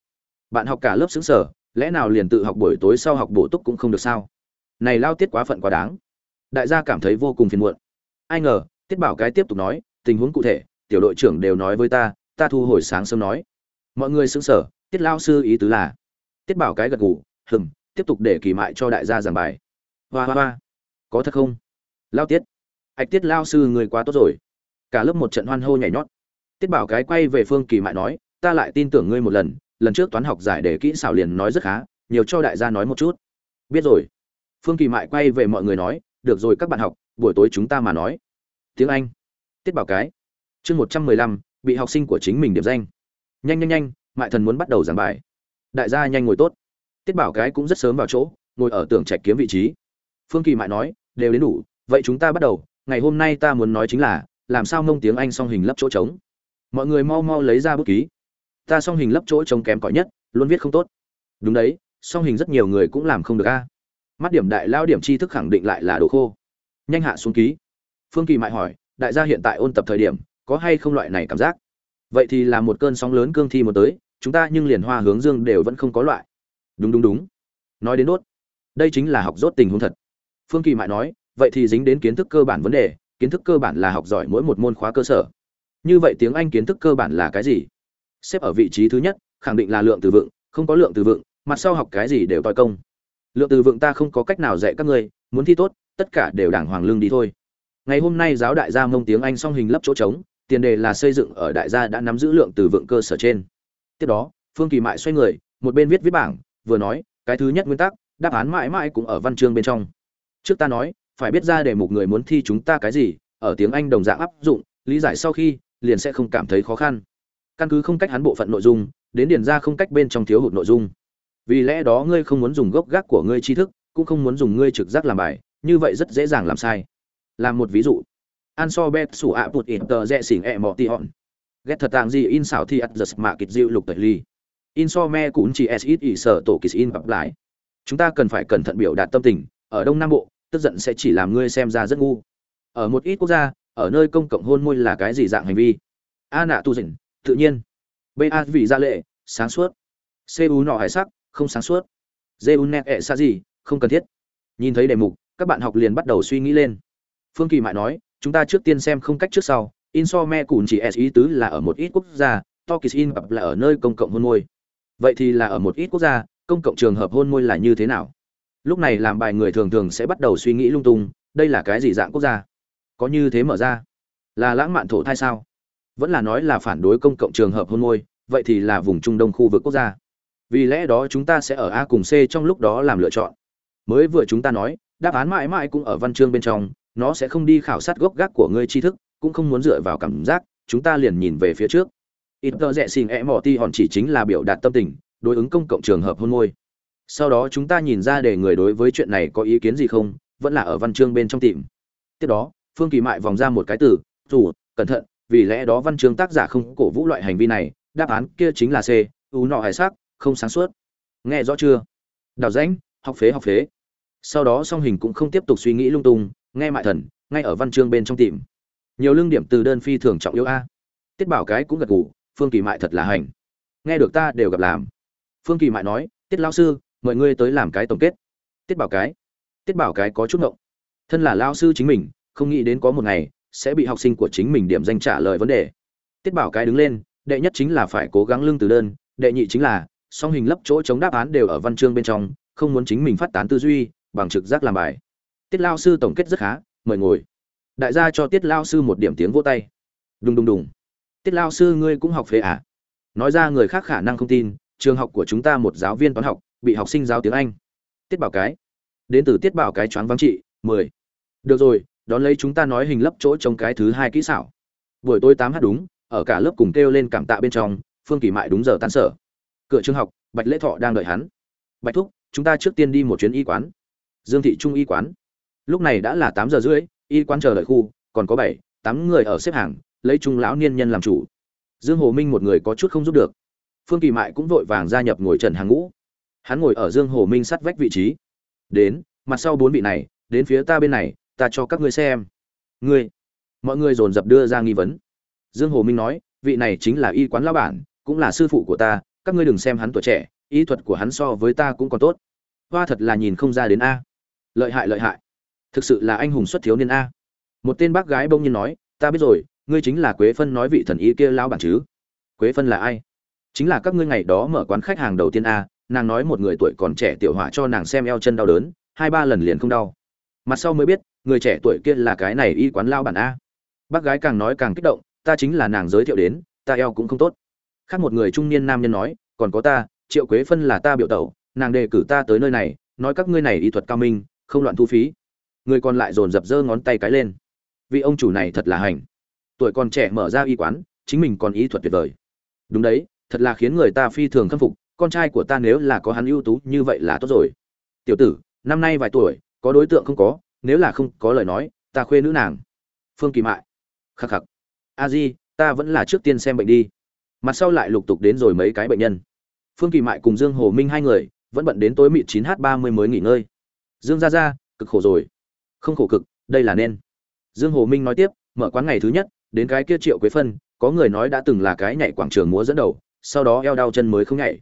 Bạn học cả lớp xứng sở lẽ nào liền tự học buổi tối sau học bổ túc cũng không được sao? Này lao tiết quá phận quá đáng. Đại gia cảm thấy vô cùng phiền muộn. Ai ngờ, tiết bảo cái tiếp tục nói, tình huống cụ thể, tiểu đội trưởng đều nói với ta ta thu hồi sáng sớm nói. Mọi người xứng sở tiết lao sư ý tứ là, tiết bảo cái gật gù hừng tiếp tục để kỳ mại cho đại gia giảng bài. Hoa hoa hoa, có thật không? Lao tiết ạch tiết lao sư người quá tốt rồi. Cả lớp một trận hoan hô nhảy nhót. Tiết bảo cái quay về phương kỳ mại nói ta lại tin tưởng ngươi một lần lần trước toán học giải đề kỹ xảo liền nói rất khá, nhiều cho đại gia nói một chút. Biết rồi. Phương kỳ mại quay về mọi người nói, được rồi các bạn học, buổi tối chúng ta mà nói. Tiếng anh. Tiết bảo cái. Chương một trăm mười lăm, bị học sinh của chính mình điểm danh. Nhanh nhanh nhanh, mại thần muốn bắt đầu giảng bài. Đại gia nhanh ngồi tốt. Tiết bảo cái cũng rất sớm vào chỗ, ngồi ở tường trạch kiếm vị trí. Phương kỳ mại nói, đều đến đủ, vậy chúng ta bắt đầu, ngày hôm nay ta muốn nói chính là, làm sao mông tiếng anh song hình lấp chỗ trống? Mọi người mau mau lấy ra bút ký ta song hình lấp chỗ trống kém cỏi nhất, luôn viết không tốt. Đúng đấy, song hình rất nhiều người cũng làm không được a. Mắt điểm đại lao điểm tri thức khẳng định lại là đồ khô. Nhanh hạ xuống ký. Phương kỳ mại hỏi, đại gia hiện tại ôn tập thời điểm, có hay không loại này cảm giác? Vậy thì là một cơn sóng lớn cương thi một tới, chúng ta nhưng liền hoa hướng dương đều vẫn không có loại. Đúng đúng đúng. Nói đến đốt đây chính là học rốt tình huống thật. Phương kỳ mại nói, vậy thì dính đến kiến thức cơ bản vấn đề, kiến thức cơ bản là học giỏi mỗi một môn khóa cơ sở. Như vậy tiếng anh kiến thức cơ bản là cái gì? Xếp ở vị trí thứ nhất, khẳng định là lượng từ vựng, không có lượng từ vựng, mặt sau học cái gì đều toi công. Lượng từ vựng ta không có cách nào dạy các ngươi, muốn thi tốt, tất cả đều đảng hoàng lương đi thôi. Ngày hôm nay giáo đại gia mông tiếng anh song hình lấp chỗ trống, tiền đề là xây dựng ở đại gia đã nắm giữ lượng từ vựng cơ sở trên. Tiếp đó, phương kỳ mại xoay người, một bên viết viết bảng, vừa nói, cái thứ nhất nguyên tắc, đáp án mãi mãi cũng ở văn chương bên trong. Trước ta nói, phải biết ra để một người muốn thi chúng ta cái gì, ở tiếng anh đồng dạng áp dụng, lý giải sau khi, liền sẽ không cảm thấy khó khăn căn cứ không cách hắn bộ phận nội dung, đến điền ra không cách bên trong thiếu hụt nội dung. Vì lẽ đó ngươi không muốn dùng gốc gác của ngươi tri thức, cũng không muốn dùng ngươi trực giác làm bài, như vậy rất dễ dàng làm sai. Làm một ví dụ. An so bet sủ ạ bụt in tờ rẽ xỉn ẹ mọ tị hòn ghét thật tàng gì in xảo thi ắt giật mạ kịch dịu lục tẩy ly. In so me cũng chỉ s ít ỉ sở tổ kịch in bặp lại. Chúng ta cần phải cẩn thận biểu đạt tâm tình, ở đông nam bộ, tức giận sẽ chỉ làm ngươi xem ra rất ngu. Ở một ít quốc gia, ở nơi công cộng hôn môi là cái gì dạng hành vi? A nạ tu dịnh tự nhiên. B a vì gia lệ, sáng suốt. C u nọ hải sắc, không sáng suốt. D u net ẹ xa gì, không cần thiết. Nhìn thấy đề mục, các bạn học liền bắt đầu suy nghĩ lên. Phương kỳ mại nói, chúng ta trước tiên xem không cách trước sau in so me cùn chỉ s ý tứ là ở một ít quốc gia, tokis in bập là ở nơi công cộng hôn môi. Vậy thì là ở một ít quốc gia, công cộng trường hợp hôn môi là như thế nào? Lúc này làm bài người thường thường sẽ bắt đầu suy nghĩ lung tung, đây là cái gì dạng quốc gia? Có như thế mở ra? Là lãng mạn thổ thai sao? Vẫn là nói là phản đối công cộng trường hợp hôn môi, vậy thì là vùng trung đông khu vực quốc gia. Vì lẽ đó chúng ta sẽ ở a cùng c trong lúc đó làm lựa chọn. Mới vừa chúng ta nói, đáp án mãi mãi cũng ở văn chương bên trong, nó sẽ không đi khảo sát gốc gác của ngươi tri thức, cũng không muốn dựa vào cảm giác, chúng ta liền nhìn về phía trước. Ít tơ rẽ xìn e mỏ ti hòn chỉ chính là biểu đạt tâm tình, đối ứng công cộng trường hợp hôn môi. Sau đó chúng ta nhìn ra để người đối với chuyện này có ý kiến gì không, vẫn là ở văn chương bên trong tìm. Tiếp đó, phương kỳ mại vòng ra một cái từ, dù, cẩn thận vì lẽ đó văn chương tác giả không cổ vũ loại hành vi này, đáp án kia chính là c, u nọ hải sắc, không sáng suốt. Nghe rõ chưa? Đào rãnh, học phế học phế. Sau đó song hình cũng không tiếp tục suy nghĩ lung tung, nghe mại thần, ngay ở văn chương bên trong tìm. Nhiều lương điểm từ đơn phi thường trọng yếu a. Tiết bảo cái cũng gật gù, phương kỳ mại thật là hành. Nghe được ta đều gặp làm. Phương kỳ mại nói, tiết lao sư, mời ngươi tới làm cái tổng kết. Tiết bảo cái. Tiết bảo cái có chút ngộng. Thân là lao sư chính mình, không nghĩ đến có một ngày sẽ bị học sinh của chính mình điểm danh trả lời vấn đề. Tiết bảo cái đứng lên, đệ nhất chính là phải cố gắng lương từ đơn, đệ nhị chính là, song hình lấp chỗ chống đáp án đều ở văn chương bên trong, không muốn chính mình phát tán tư duy, bằng trực giác làm bài. Tiết lao sư tổng kết rất khá, mời ngồi. Đại gia cho tiết lao sư một điểm tiếng vỗ tay. Đùng đùng đùng. Tiết lao sư ngươi cũng học phế à? Nói ra người khác khả năng không tin, trường học của chúng ta một giáo viên toán học, bị học sinh giáo tiếng anh. Tiết bảo cái. Đến từ tiết bảo cái choáng vắng trị, mười. Được rồi đón lấy chúng ta nói hình lấp chỗ trong cái thứ hai kỹ xảo. Buổi tối tám h đúng, ở cả lớp cùng kêu lên cảm tạ bên trong, phương kỳ mại đúng giờ tan sở. Cửa trường học, bạch lễ thọ đang đợi hắn. Bạch thúc, chúng ta trước tiên đi một chuyến y quán. Dương thị trung y quán. Lúc này đã là tám giờ rưỡi, y quán chờ đợi khu, còn có bảy, tám người ở xếp hàng, lấy trung lão niên nhân làm chủ. Dương hồ minh một người có chút không giúp được. Phương kỳ mại cũng vội vàng gia nhập ngồi trần hàng ngũ. Hắn ngồi ở dương hồ minh sát vách vị trí. Đến, mặt sau bốn vị này, đến phía ta bên này ta cho các ngươi xem. Ngươi. Mọi người dồn dập đưa ra nghi vấn. Dương hồ minh nói, vị này chính là y quán lão bản, cũng là sư phụ của ta, các ngươi đừng xem hắn tuổi trẻ, y thuật của hắn so với ta cũng còn tốt. Hoa thật là nhìn không ra đến a. Lợi hại lợi hại. Thực sự là anh hùng xuất thiếu niên a. Một tên bác gái bông nhiên nói, ta biết rồi, ngươi chính là quế phân nói vị thần y kia lão bản chứ? Quế phân là ai? Chính là các ngươi ngày đó mở quán khách hàng đầu tiên a, nàng nói một người tuổi còn trẻ tiểu hỏa cho nàng xem eo chân đau đớn, hai ba lần liền không đau. Mặt sau mới biết người trẻ tuổi kia là cái này y quán lao bản a. Bác gái càng nói càng kích động, ta chính là nàng giới thiệu đến, ta eo cũng không tốt. Khác một người trung niên nam nhân nói, còn có ta, triệu quế phân là ta biểu tẩu, nàng đề cử ta tới nơi này, nói các ngươi này y thuật cao minh, không loạn thu phí. Người còn lại dồn dập giơ ngón tay cái lên. Vị ông chủ này thật là hành. Tuổi còn trẻ mở ra y quán, chính mình còn y thuật tuyệt vời. Đúng đấy, thật là khiến người ta phi thường khâm phục, con trai của ta nếu là có hắn ưu tú như vậy là tốt rồi. Tiểu tử, năm nay vài tuổi, có đối tượng không có nếu là không có lời nói, ta khuê nữ nàng. Phương kỳ mại. Khắc khắc. A di, ta vẫn là trước tiên xem bệnh đi. Mặt sau lại lục tục đến rồi mấy cái bệnh nhân. Phương kỳ mại cùng dương hồ minh hai người, vẫn bận đến tối mịt chín h ba mươi mới nghỉ ngơi. Dương ra ra cực khổ rồi. Không khổ cực, đây là nên. Dương hồ minh nói tiếp, mở quán ngày thứ nhất, đến cái kia triệu quế phân, có người nói đã từng là cái nhảy quảng trường múa dẫn đầu, sau đó eo đau chân mới không nhảy.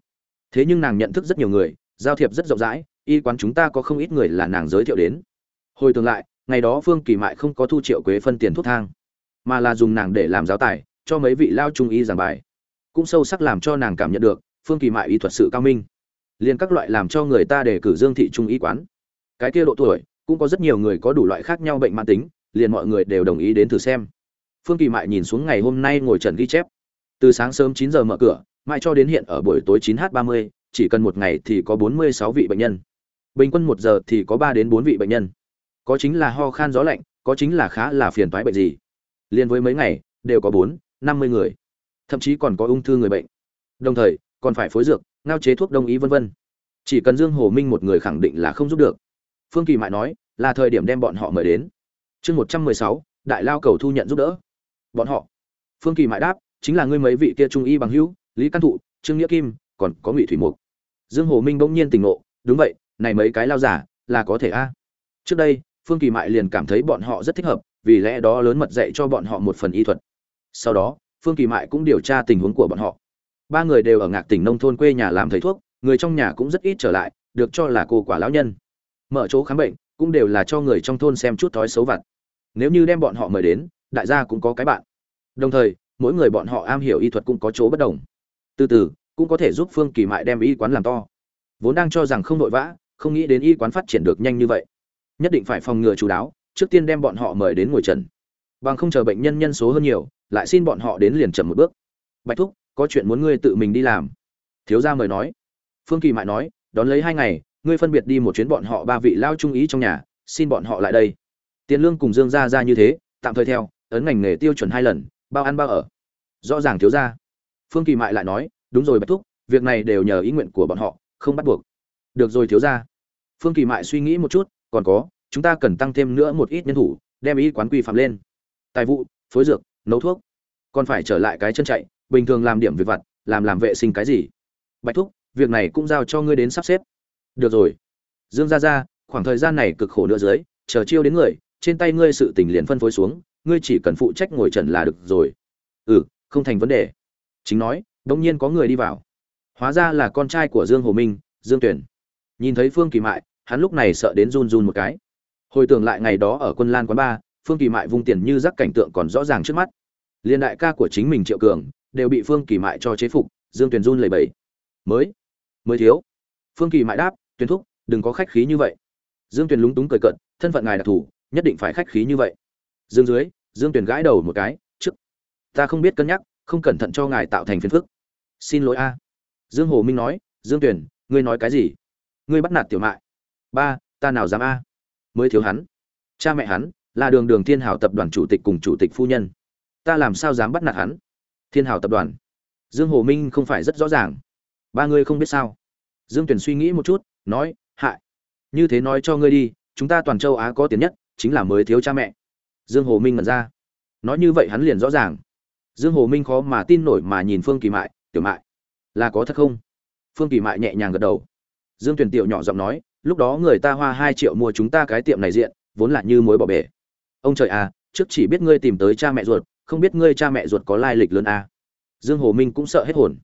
Thế nhưng nàng nhận thức rất nhiều người, giao thiệp rất rộng rãi, y quán chúng ta có không ít người là nàng giới thiệu đến hồi tưởng lại, ngày đó phương kỳ mại không có thu triệu quế phân tiền thuốc thang, mà là dùng nàng để làm giáo tài, cho mấy vị lao trung y giảng bài. Cũng sâu sắc làm cho nàng cảm nhận được, phương kỳ mại y thuật sự cao minh. Liền các loại làm cho người ta để cử dương thị trung y quán. Cái kia độ tuổi, cũng có rất nhiều người có đủ loại khác nhau bệnh mãn tính, liền mọi người đều đồng ý đến thử xem. Phương kỳ mại nhìn xuống ngày hôm nay ngồi trần ghi chép. Từ sáng sớm chín giờ mở cửa, mãi cho đến hiện ở buổi tối chín h ba mươi, chỉ cần một ngày thì có bốn mươi sáu vị bệnh nhân. Bình quân một giờ thì có ba đến bốn vị bệnh nhân có chính là ho khan gió lạnh, có chính là khá là phiền toái bệnh gì. Liên với mấy ngày, đều có bốn, năm mươi người. Thậm chí còn có ung thư người bệnh. Đồng thời, còn phải phối dược, ngao chế thuốc đông y vân vân. Chỉ cần dương hồ minh một người khẳng định là không giúp được. Phương kỳ mại nói, là thời điểm đem bọn họ mời đến. Chương một trăm mười sáu, đại lao cầu thu nhận giúp đỡ. Bọn họ. Phương kỳ mại đáp, chính là ngươi mấy vị kia trung y bằng hữu, lý căn thụ, trương nghĩa kim, còn có ngụy thủy mục. Dương hồ minh bỗng nhiên tỉnh ngộ, đúng vậy, này mấy cái lao giả, là có thể a. Trước đây phương kỳ mại liền cảm thấy bọn họ rất thích hợp, vì lẽ đó lớn mật dạy cho bọn họ một phần y thuật. Sau đó, phương kỳ mại cũng điều tra tình huống của bọn họ. Ba người đều ở ngạc tỉnh nông thôn quê nhà làm thầy thuốc, người trong nhà cũng rất ít trở lại, được cho là cô quả lão nhân. Mở chỗ khám bệnh, cũng đều là cho người trong thôn xem chút thói xấu vặt. Nếu như đem bọn họ mời đến, đại gia cũng có cái bạn. Đồng thời, mỗi người bọn họ am hiểu y thuật cũng có chỗ bất đồng. Từ từ, cũng có thể giúp phương kỳ mại đem y quán làm to. Vốn đang cho rằng không vội vã, không nghĩ đến y quán phát triển được nhanh như vậy nhất định phải phòng ngừa chú đáo, trước tiên đem bọn họ mời đến ngồi trần. Bằng không chờ bệnh nhân nhân số hơn nhiều, lại xin bọn họ đến liền chậm một bước. Bạch thúc, có chuyện muốn ngươi tự mình đi làm. Thiếu gia mời nói. Phương kỳ mại nói, đón lấy hai ngày, ngươi phân biệt đi một chuyến bọn họ ba vị lao trung ý trong nhà, xin bọn họ lại đây. Tiền lương cùng dương gia ra như thế, tạm thời theo, ấn ngành nghề tiêu chuẩn hai lần, bao ăn bao ở. Rõ ràng thiếu gia. Phương kỳ mại lại nói, đúng rồi bạch thúc, việc này đều nhờ ý nguyện của bọn họ, không bắt buộc. Được rồi thiếu gia. phương kỳ mại suy nghĩ một chút còn có, chúng ta cần tăng thêm nữa một ít nhân thủ, đem ý quán quy phạm lên. Tài vụ, phối dược, nấu thuốc. Còn phải trở lại cái chân chạy, bình thường làm điểm việc vặt, làm làm vệ sinh cái gì. Bạch thúc, việc này cũng giao cho ngươi đến sắp xếp. Được rồi. Dương ra ra khoảng thời gian này cực khổ nữa dưới, chờ chiêu đến người, trên tay ngươi sự tình liền phân phối xuống, ngươi chỉ cần phụ trách ngồi trần là được rồi. Ừ không thành vấn đề. Chính nói đông nhiên có người đi vào. Hóa ra là con trai của dương hồ minh, dương tuyển. Nhìn thấy phương kỳ mại hắn lúc này sợ đến run run một cái. Hồi tưởng lại ngày đó ở quân lan quán ba, phương kỳ mại vung tiền như rắc cảnh tượng còn rõ ràng trước mắt. Liên đại ca của chính mình triệu cường đều bị phương kỳ mại cho chế phục, dương tuyền run lầy bẫy mới mới thiếu. Phương kỳ mại đáp tuyên thúc, đừng có khách khí như vậy. Dương tuyền lúng túng cười cận thân phận ngài đặc thù, nhất định phải khách khí như vậy. Dương dưới, dương tuyền gãi đầu một cái, trước, ta không biết cân nhắc, không cẩn thận cho ngài tạo thành phiền phức. Xin lỗi a. Dương hồ minh nói, dương tuyền, ngươi nói cái gì? Ngươi bắt nạt tiểu mại ba, ta nào dám a? Mới thiếu hắn. Cha mẹ hắn, là đường đường thiên hảo tập đoàn chủ tịch cùng chủ tịch phu nhân. Ta làm sao dám bắt nạt hắn? Thiên hảo tập đoàn. Dương hồ minh không phải rất rõ ràng. Ba ngươi không biết sao? Dương tuyển suy nghĩ một chút, nói hại như thế nói cho ngươi đi, chúng ta toàn châu á có tiền nhất, chính là mới thiếu cha mẹ. Dương hồ minh ngẩn ra. Nói như vậy hắn liền rõ ràng. Dương hồ minh khó mà tin nổi mà nhìn phương kỳ mại, tiểu mại, là có thật không? Phương kỳ mại nhẹ nhàng gật đầu. Dương tuyển tiểu nhỏ giọng nói lúc đó người ta hoa hai triệu mua chúng ta cái tiệm này diện, vốn là như mối bỏ bể. Ông trời à trước chỉ biết ngươi tìm tới cha mẹ ruột, không biết ngươi cha mẹ ruột có lai lịch lớn à. dương hồ minh cũng sợ hết hồn.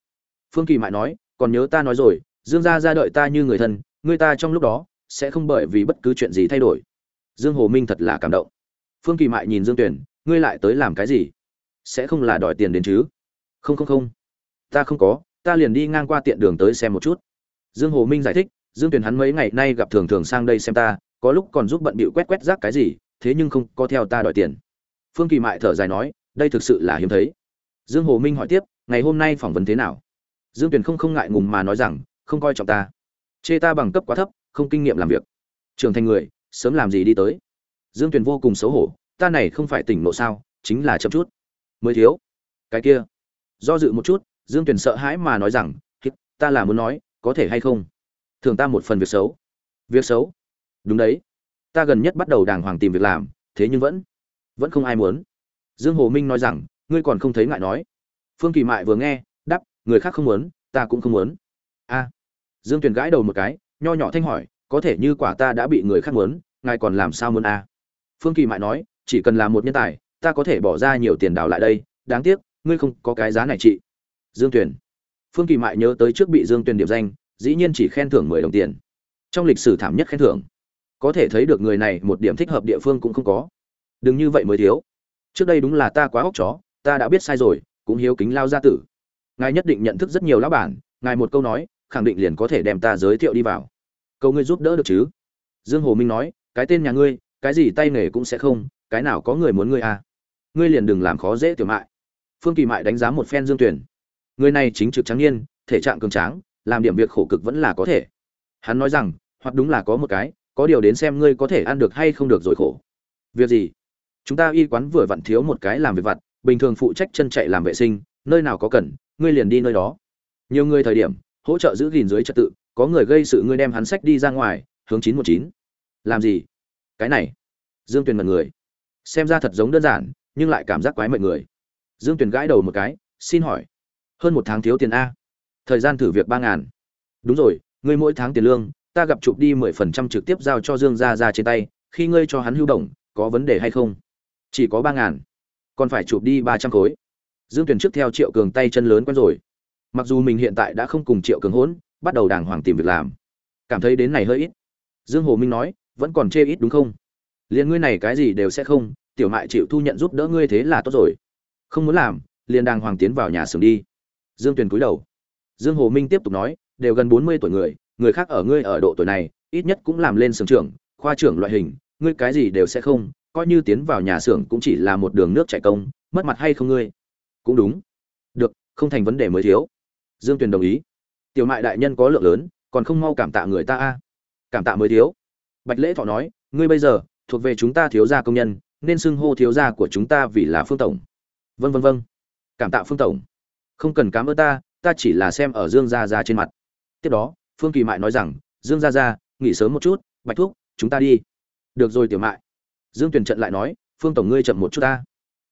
Phương kỳ mại nói, còn nhớ ta nói rồi, dương gia ra đợi ta như người thân, ngươi ta trong lúc đó, sẽ không bởi vì bất cứ chuyện gì thay đổi. Dương hồ minh thật là cảm động. Phương kỳ mại nhìn dương tuyển ngươi lại tới làm cái gì? Sẽ không là đòi tiền đến chứ? Không không không. Ta không có, ta liền đi ngang qua tiện đường tới xem một chút. Dương hồ minh giải thích dương Tuyền hắn mấy ngày nay gặp thường thường sang đây xem ta, có lúc còn giúp bận bịu quét quét rác cái gì, thế nhưng không có theo ta đòi tiền. Phương kỳ mại thở dài nói, đây thực sự là hiếm thấy. Dương hồ minh hỏi tiếp, ngày hôm nay phỏng vấn thế nào? Dương Tuyền không không ngại ngùng mà nói rằng, không coi trọng ta. Chê ta bằng cấp quá thấp, không kinh nghiệm làm việc. Trưởng thành người, sớm làm gì đi tới. Dương Tuyền vô cùng xấu hổ, ta này không phải tỉnh nộ sao, chính là chậm chút. Mới thiếu. Cái kia. Do dự một chút, dương Tuyền sợ hãi mà nói rằng ta là muốn nói, có thể hay không? Thường ta một phần việc xấu. Việc xấu? Đúng đấy. Ta gần nhất bắt đầu đàng hoàng tìm việc làm, thế nhưng vẫn vẫn không ai muốn. Dương hồ minh nói rằng, ngươi còn không thấy ngại nói. Phương kỳ mại vừa nghe đắp người khác không muốn, ta cũng không muốn. A. Dương tuyền gãi đầu một cái, nho nhỏ thanh hỏi, có thể như quả ta đã bị người khác muốn, ngài còn làm sao muốn a? Phương kỳ mại nói, chỉ cần là một nhân tài, ta có thể bỏ ra nhiều tiền đào lại đây, đáng tiếc, ngươi không có cái giá này chị. Dương tuyền. Phương kỳ mại nhớ tới trước bị dương tuyền điểm danh dĩ nhiên chỉ khen thưởng mười đồng tiền. Trong lịch sử thảm nhất khen thưởng, có thể thấy được người này một điểm thích hợp địa phương cũng không có. Đừng như vậy mới thiếu. Trước đây đúng là ta quá óc chó, ta đã biết sai rồi, cũng hiếu kính lao gia tử. Ngài nhất định nhận thức rất nhiều lão bản, ngài một câu nói, khẳng định liền có thể đem ta giới thiệu đi vào. Câu ngươi giúp đỡ được chứ? Dương hồ minh nói, cái tên nhà ngươi, cái gì tay nghề cũng sẽ không, cái nào có người muốn ngươi à? Ngươi liền đừng làm khó dễ tiểu mại. Phương kỳ mại đánh giá một phen dương tuyển người này chính trực trắng niên, thể trạng cường tráng làm điểm việc khổ cực vẫn là có thể. Hắn nói rằng, hoặc đúng là có một cái, có điều đến xem ngươi có thể ăn được hay không được rồi khổ. Việc gì? Chúng ta y quán vừa vặn thiếu một cái làm việc vặt, bình thường phụ trách chân chạy làm vệ sinh, nơi nào có cần, ngươi liền đi nơi đó. Nhiều người thời điểm, hỗ trợ giữ gìn dưới trật tự, có người gây sự ngươi đem hắn sách đi ra ngoài, hướng chín một chín. Làm gì? Cái này. Dương tuyền mật người. Xem ra thật giống đơn giản, nhưng lại cảm giác quái mệnh người. Dương tuyền gãi đầu một cái, xin hỏi, hơn một tháng thiếu tiền a thời gian thử việc ba ngàn. Đúng rồi, ngươi mỗi tháng tiền lương, ta gặp chụp đi mười phần trăm trực tiếp giao cho dương gia ra trên tay, khi ngươi cho hắn hưu động, có vấn đề hay không? Chỉ có ba ngàn. Còn phải chụp đi ba trăm khối. Dương tuyển trước theo triệu cường tay chân lớn quen rồi. Mặc dù mình hiện tại đã không cùng triệu cường hỗn, bắt đầu đàng hoàng tìm việc làm. Cảm thấy đến này hơi ít. Dương hồ minh nói, vẫn còn chê ít đúng không? Liền ngươi này cái gì đều sẽ không, tiểu mại chịu thu nhận giúp đỡ ngươi thế là tốt rồi. Không muốn làm, liền đàng hoàng tiến vào nhà xưởng đi. Dương tuyền cúi đầu dương hồ minh tiếp tục nói, đều gần bốn mươi tuổi người người khác ở ngươi ở độ tuổi này, ít nhất cũng làm lên xưởng trưởng, khoa trưởng loại hình, ngươi cái gì đều sẽ không, coi như tiến vào nhà xưởng cũng chỉ là một đường nước chảy công, mất mặt hay không ngươi? Cũng đúng. Được, không thành vấn đề mới thiếu. Dương tuyền đồng ý. Tiểu mại đại nhân có lượng lớn, còn không mau cảm tạ người ta a. Cảm tạ mới thiếu. Bạch lễ thọ nói, ngươi bây giờ, thuộc về chúng ta thiếu gia công nhân, nên xưng hô thiếu gia của chúng ta vì là phương tổng. Vâng vâng vâng. cảm tạ phương tổng. Không cần cảm ơn ta ta chỉ là xem ở dương gia gia trên mặt. Tiếp đó, phương kỳ mại nói rằng, dương gia gia, nghỉ sớm một chút, bạch thuốc chúng ta đi. Được rồi tiểu mại. Dương tuyền trận lại nói, phương tổng ngươi chậm một chút ta.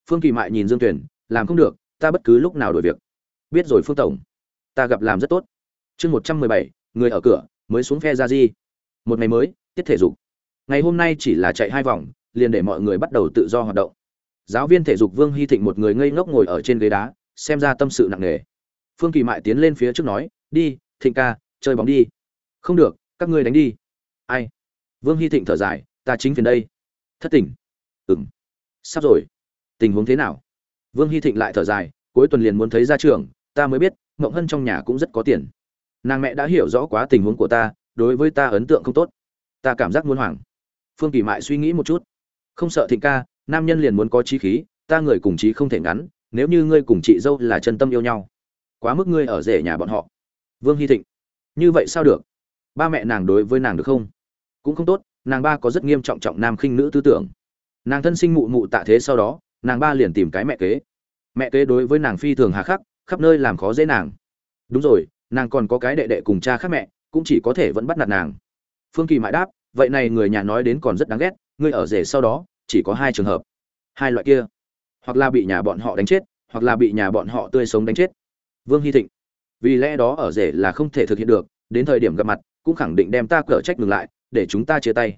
Phương kỳ mại nhìn dương tuyền, làm không được, ta bất cứ lúc nào đổi việc. Biết rồi phương tổng, ta gặp làm rất tốt. Chương một trăm mười bảy, người ở cửa, mới xuống phe ra di. Một ngày mới, tiết thể dục. Ngày hôm nay chỉ là chạy hai vòng, liền để mọi người bắt đầu tự do hoạt động. Giáo viên thể dục vương hy thịnh một người ngây ngốc ngồi ở trên ghế đá, xem ra tâm sự nặng nề phương kỳ mại tiến lên phía trước nói, đi, thịnh ca, chơi bóng đi. Không được, các ngươi đánh đi. Ai? Vương hy thịnh thở dài, ta chính phiền đây. Thất tình. Ừng sắp rồi. Tình huống thế nào? Vương hy thịnh lại thở dài, cuối tuần liền muốn thấy ra trường, ta mới biết, mộng hân trong nhà cũng rất có tiền. Nàng mẹ đã hiểu rõ quá tình huống của ta, đối với ta ấn tượng không tốt. Ta cảm giác muốn hoảng. Phương kỳ mại suy nghĩ một chút. Không sợ thịnh ca, nam nhân liền muốn có trí khí, ta người cùng trí không thể ngắn, nếu như ngươi cùng chị dâu là chân tâm yêu nhau quá mức ngươi ở rể nhà bọn họ. Vương hy thịnh, như vậy sao được? Ba mẹ nàng đối với nàng được không? Cũng không tốt, nàng ba có rất nghiêm trọng trọng nam khinh nữ tư tưởng. Nàng thân sinh mụ mụ tạ thế sau đó, nàng ba liền tìm cái mẹ kế. Mẹ kế đối với nàng phi thường hà khắc, khắp nơi làm khó dễ nàng. Đúng rồi, nàng còn có cái đệ đệ cùng cha khác mẹ, cũng chỉ có thể vẫn bắt nạt nàng. Phương kỳ mãi đáp, vậy này người nhà nói đến còn rất đáng ghét, ngươi ở rể sau đó, chỉ có hai trường hợp. Hai loại kia. Hoặc là bị nhà bọn họ đánh chết, hoặc là bị nhà bọn họ tươi sống đánh chết vương hy thịnh. Vì lẽ đó ở rể là không thể thực hiện được, đến thời điểm gặp mặt, cũng khẳng định đem ta cở trách ngừng lại, để chúng ta chia tay.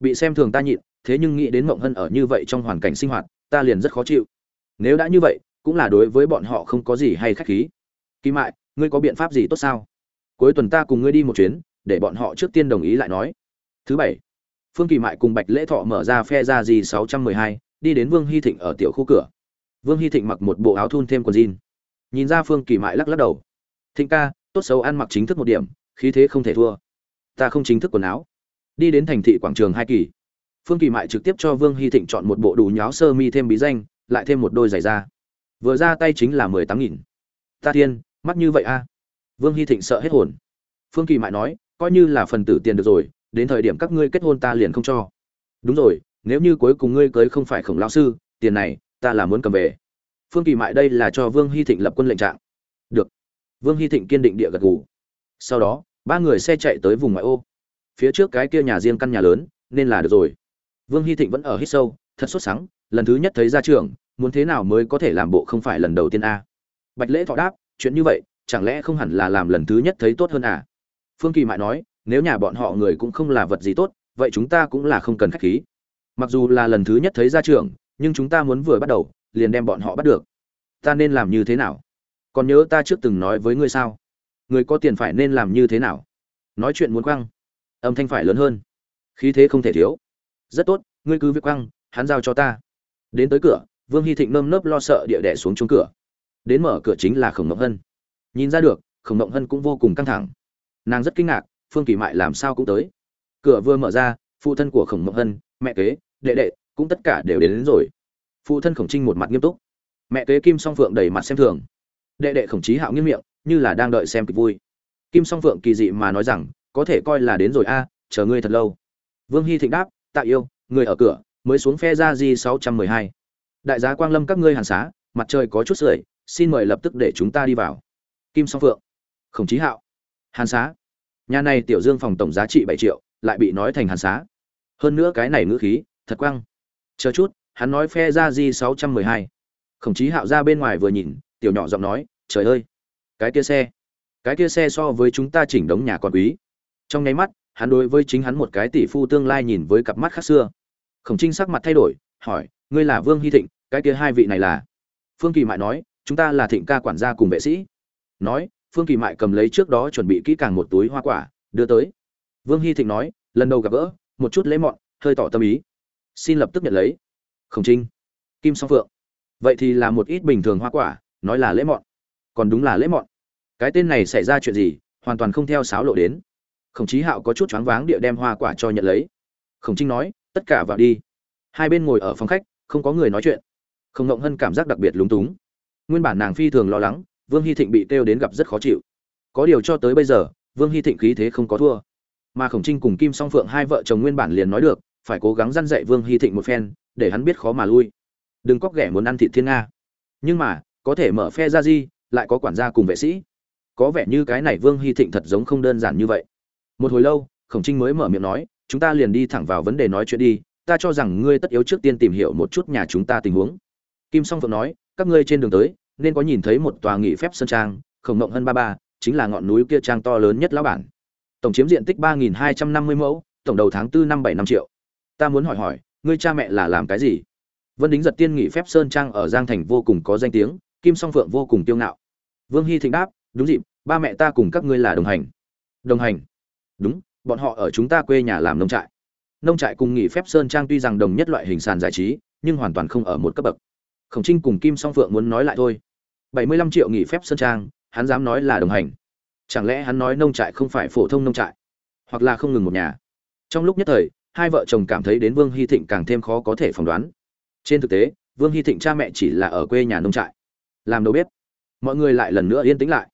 Bị xem thường ta nhịn, thế nhưng nghĩ đến mộng hân ở như vậy trong hoàn cảnh sinh hoạt, ta liền rất khó chịu. Nếu đã như vậy, cũng là đối với bọn họ không có gì hay khách khí. Kỳ mại, ngươi có biện pháp gì tốt sao? Cuối tuần ta cùng ngươi đi một chuyến, để bọn họ trước tiên đồng ý lại nói. Thứ bảy, phương kỳ mại cùng bạch lễ thọ mở ra phe ra gì sáu trăm mười hai, đi đến vương hy thịnh ở tiểu khu cửa. Vương hy thịnh mặc một bộ áo thun thêm quần jean nhìn ra phương kỳ mại lắc lắc đầu. Thịnh ca, tốt xấu ăn mặc chính thức một điểm, khí thế không thể thua. Ta không chính thức quần áo. Đi đến thành thị quảng trường hai kỳ. Phương kỳ mại trực tiếp cho vương hy thịnh chọn một bộ đủ nháo sơ mi thêm bí danh, lại thêm một đôi giày da. Vừa ra tay chính là mười tám nghìn. Ta thiên mắt như vậy a vương hy thịnh sợ hết hồn. Phương kỳ mại nói, coi như là phần tử tiền được rồi, đến thời điểm các ngươi kết hôn ta liền không cho. Đúng rồi, nếu như cuối cùng ngươi cưới không phải khổng lão sư, tiền này, ta là muốn cầm về phương kỳ mại đây là cho vương hy thịnh lập quân lệnh trạng. Được. Vương hy thịnh kiên định địa gật gù. Sau đó, ba người xe chạy tới vùng ngoại ô. Phía trước cái kia nhà riêng căn nhà lớn, nên là được rồi. Vương hy thịnh vẫn ở hít sâu, thật sốt sắng, lần thứ nhất thấy ra trường, muốn thế nào mới có thể làm bộ không phải lần đầu tiên a? Bạch lễ thọ đáp, chuyện như vậy, chẳng lẽ không hẳn là làm lần thứ nhất thấy tốt hơn à? Phương kỳ mại nói, nếu nhà bọn họ người cũng không là vật gì tốt, vậy chúng ta cũng là không cần khách khí. Mặc dù là lần thứ nhất thấy ra trường, nhưng chúng ta muốn vừa bắt đầu liền đem bọn họ bắt được. Ta nên làm như thế nào? Còn nhớ ta trước từng nói với ngươi sao? Người có tiền phải nên làm như thế nào? Nói chuyện muốn quăng. Âm thanh phải lớn hơn. Khí thế không thể thiếu. Rất tốt ngươi cứ việc quăng hắn giao cho ta. Đến tới cửa vương hy thịnh nơm nớp lo sợ địa đẻ xuống chung cửa. Đến mở cửa chính là khổng mộng hân. Nhìn ra được khổng mộng hân cũng vô cùng căng thẳng. Nàng rất kinh ngạc phương kỳ mại làm sao cũng tới. Cửa vừa mở ra phụ thân của khổng mộng hân mẹ kế đệ đệ cũng tất cả đều đến, đến rồi phụ thân khổng trinh một mặt nghiêm túc. Mẹ kế kim song phượng đầy mặt xem thường. Đệ đệ khổng trí hạo nghiêm miệng, như là đang đợi xem kịch vui. Kim song phượng kỳ dị mà nói rằng, có thể coi là đến rồi a, chờ ngươi thật lâu. Vương hy thịnh đáp, tạ yêu, người ở cửa, mới xuống phe ra di sáu trăm mười hai. Đại giá quang lâm các ngươi hàn xá, mặt trời có chút sưởi, xin mời lập tức để chúng ta đi vào. Kim song phượng. Khổng chí hạo. Hàn xá. Nhà này tiểu dương phòng tổng giá trị bảy triệu, lại bị nói thành hàn xá. Hơn nữa cái này ngữ khí, thật quăng. chờ chút hắn nói phe ra di sáu trăm mười hai. Khổng chí hạo ra bên ngoài vừa nhìn, tiểu nhỏ giọng nói, trời ơi, cái kia xe, cái kia xe so với chúng ta chỉnh đống nhà còn quý. Trong nháy mắt, hắn đối với chính hắn một cái tỷ phu tương lai nhìn với cặp mắt khác xưa. Khổng trinh sắc mặt thay đổi, hỏi, ngươi là vương hy thịnh, cái kia hai vị này là? Phương kỳ mại nói, chúng ta là thịnh ca quản gia cùng vệ sĩ. Nói, phương kỳ mại cầm lấy trước đó chuẩn bị kỹ càng một túi hoa quả, đưa tới. Vương hy thịnh nói, lần đầu gặp gỡ, một chút lễ mọn, hơi tỏ tâm ý. Xin lập tức nhận lấy khổng trinh, kim song phượng. Vậy thì là một ít bình thường hoa quả, nói là lễ mọn. Còn đúng là lễ mọn. Cái tên này xảy ra chuyện gì, hoàn toàn không theo sáo lộ đến. Khổng chí hạo có chút choáng váng địa đem hoa quả cho nhận lấy. Khổng trinh nói, tất cả vào đi. Hai bên ngồi ở phòng khách, không có người nói chuyện. Khổng ngộng hân cảm giác đặc biệt lúng túng. Nguyên bản nàng phi thường lo lắng, vương hy thịnh bị kêu đến gặp rất khó chịu. Có điều cho tới bây giờ, vương hy thịnh khí thế không có thua. Mà khổng trinh cùng kim song phượng hai vợ chồng nguyên bản liền nói được phải cố gắng răn dạy vương hy thịnh một phen để hắn biết khó mà lui. Đừng có ghẻ muốn ăn thịt thiên nga. Nhưng mà có thể mở phe ra gì, lại có quản gia cùng vệ sĩ. Có vẻ như cái này vương hy thịnh thật giống không đơn giản như vậy. Một hồi lâu khổng trinh mới mở miệng nói chúng ta liền đi thẳng vào vấn đề nói chuyện đi ta cho rằng ngươi tất yếu trước tiên tìm hiểu một chút nhà chúng ta tình huống. Kim song phượng nói các ngươi trên đường tới nên có nhìn thấy một tòa nghỉ phép sơn trang khổng Ngộng hơn ba ba chính là ngọn núi kia trang to lớn nhất lão bản. Tổng chiếm diện tích ba nghìn hai trăm năm mươi mẫu tổng đầu tháng tư năm bảy năm triệu ta muốn hỏi hỏi, ngươi cha mẹ là làm cái gì? Vân đính giật tiên nghỉ phép sơn trang ở giang thành vô cùng có danh tiếng, kim song phượng vô cùng tiêu ngạo. Vương hy thịnh đáp, đúng dịp, ba mẹ ta cùng các ngươi là đồng hành. Đồng hành? Đúng, bọn họ ở chúng ta quê nhà làm nông trại. Nông trại cùng nghỉ phép sơn trang tuy rằng đồng nhất loại hình sàn giải trí, nhưng hoàn toàn không ở một cấp bậc. Khổng trinh cùng kim song phượng muốn nói lại thôi. Bảy mươi lăm triệu nghỉ phép sơn trang, hắn dám nói là đồng hành. Chẳng lẽ hắn nói nông trại không phải phổ thông nông trại? Hoặc là không ngừng một nhà? Trong lúc nhất thời hai vợ chồng cảm thấy đến vương hy thịnh càng thêm khó có thể phỏng đoán. Trên thực tế, vương hy thịnh cha mẹ chỉ là ở quê nhà nông trại. Làm đầu bếp. Mọi người lại lần nữa yên tĩnh lại.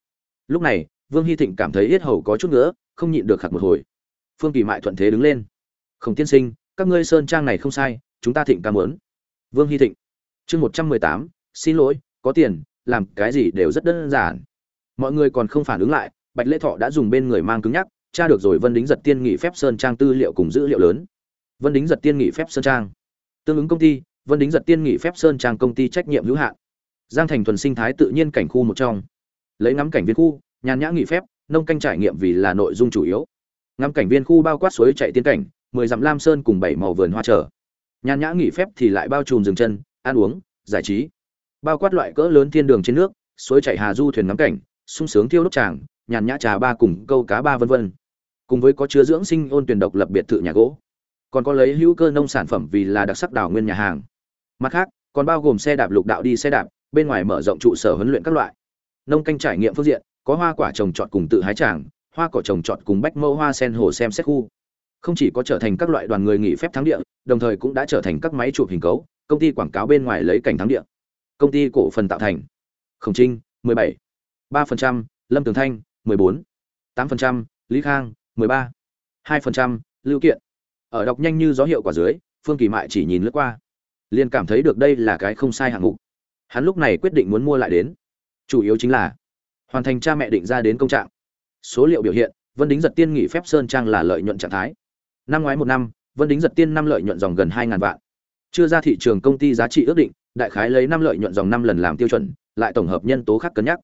Lúc này, vương hy thịnh cảm thấy yết hầu có chút nữa không nhịn được khạc một hồi. Phương kỳ mại thuận thế đứng lên. Không tiên sinh, các ngươi sơn trang này không sai, chúng ta thịnh ca muốn. vương hy thịnh. Chương một trăm mười tám, xin lỗi, có tiền, làm cái gì đều rất đơn giản. Mọi người còn không phản ứng lại, bạch lễ thọ đã dùng bên người mang cứng nhắc tra được rồi vân đính giật tiên nghị phép sơn trang tư liệu cùng dữ liệu lớn. Vân đính giật tiên nghị phép sơn trang. Tương ứng công ty, vân đính giật tiên nghị phép sơn trang công ty trách nhiệm hữu hạn. Giang thành thuần sinh thái tự nhiên cảnh khu một trong. Lấy ngắm cảnh viên khu, nhàn nhã nghị phép, nông canh trải nghiệm vì là nội dung chủ yếu. Ngắm cảnh viên khu bao quát suối chạy Tiên cảnh, mười dặm lam sơn cùng bảy màu vườn hoa trở nhàn nhã nghỉ phép thì lại bao trùm dừng chân, ăn uống, giải trí. Bao quát loại cỡ lớn thiên đường trên nước, suối chảy hà du thuyền ngắm cảnh, sung sướng thiêu đốt tràng nhàn nhã trà ba cùng câu cá ba vân vân. Cùng với có chứa dưỡng sinh ôn tuyển độc lập biệt thự nhà gỗ. Còn có lấy hữu cơ nông sản phẩm vì là đặc sắc đào nguyên nhà hàng. Mặt khác còn bao gồm xe đạp lục đạo đi xe đạp bên ngoài mở rộng trụ sở huấn luyện các loại. Nông canh trải nghiệm phương diện có hoa quả trồng trọt cùng tự hái tràng hoa cỏ trồng trọt cùng bách mẫu hoa sen hồ xem xét khu. Không chỉ có trở thành các loại đoàn người nghỉ phép thắng địa đồng thời cũng đã trở thành các máy chụp hình cấu công ty quảng cáo bên ngoài lấy cảnh thắng địa. Công ty cổ phần tạo thành. Khổng trinh 17, 3%, lâm tường thanh 14, 8%, lý khang 13, 2%, lưu kiện. Ở đọc nhanh như gió hiệu quả dưới phương kỳ mại chỉ nhìn lướt qua. Liền cảm thấy được đây là cái không sai hạng mục. Hắn lúc này quyết định muốn mua lại đến. Chủ yếu chính là hoàn thành cha mẹ định ra đến công trạng. Số liệu biểu hiện vân đính giật tiên nghỉ phép sơn trang là lợi nhuận trạng thái. Năm ngoái một năm vân đính giật tiên năm lợi nhuận dòng gần hai ngàn vạn. Chưa ra thị trường công ty giá trị ước định đại khái lấy năm lợi nhuận dòng năm lần làm tiêu chuẩn lại tổng hợp nhân tố khác cân nhắc.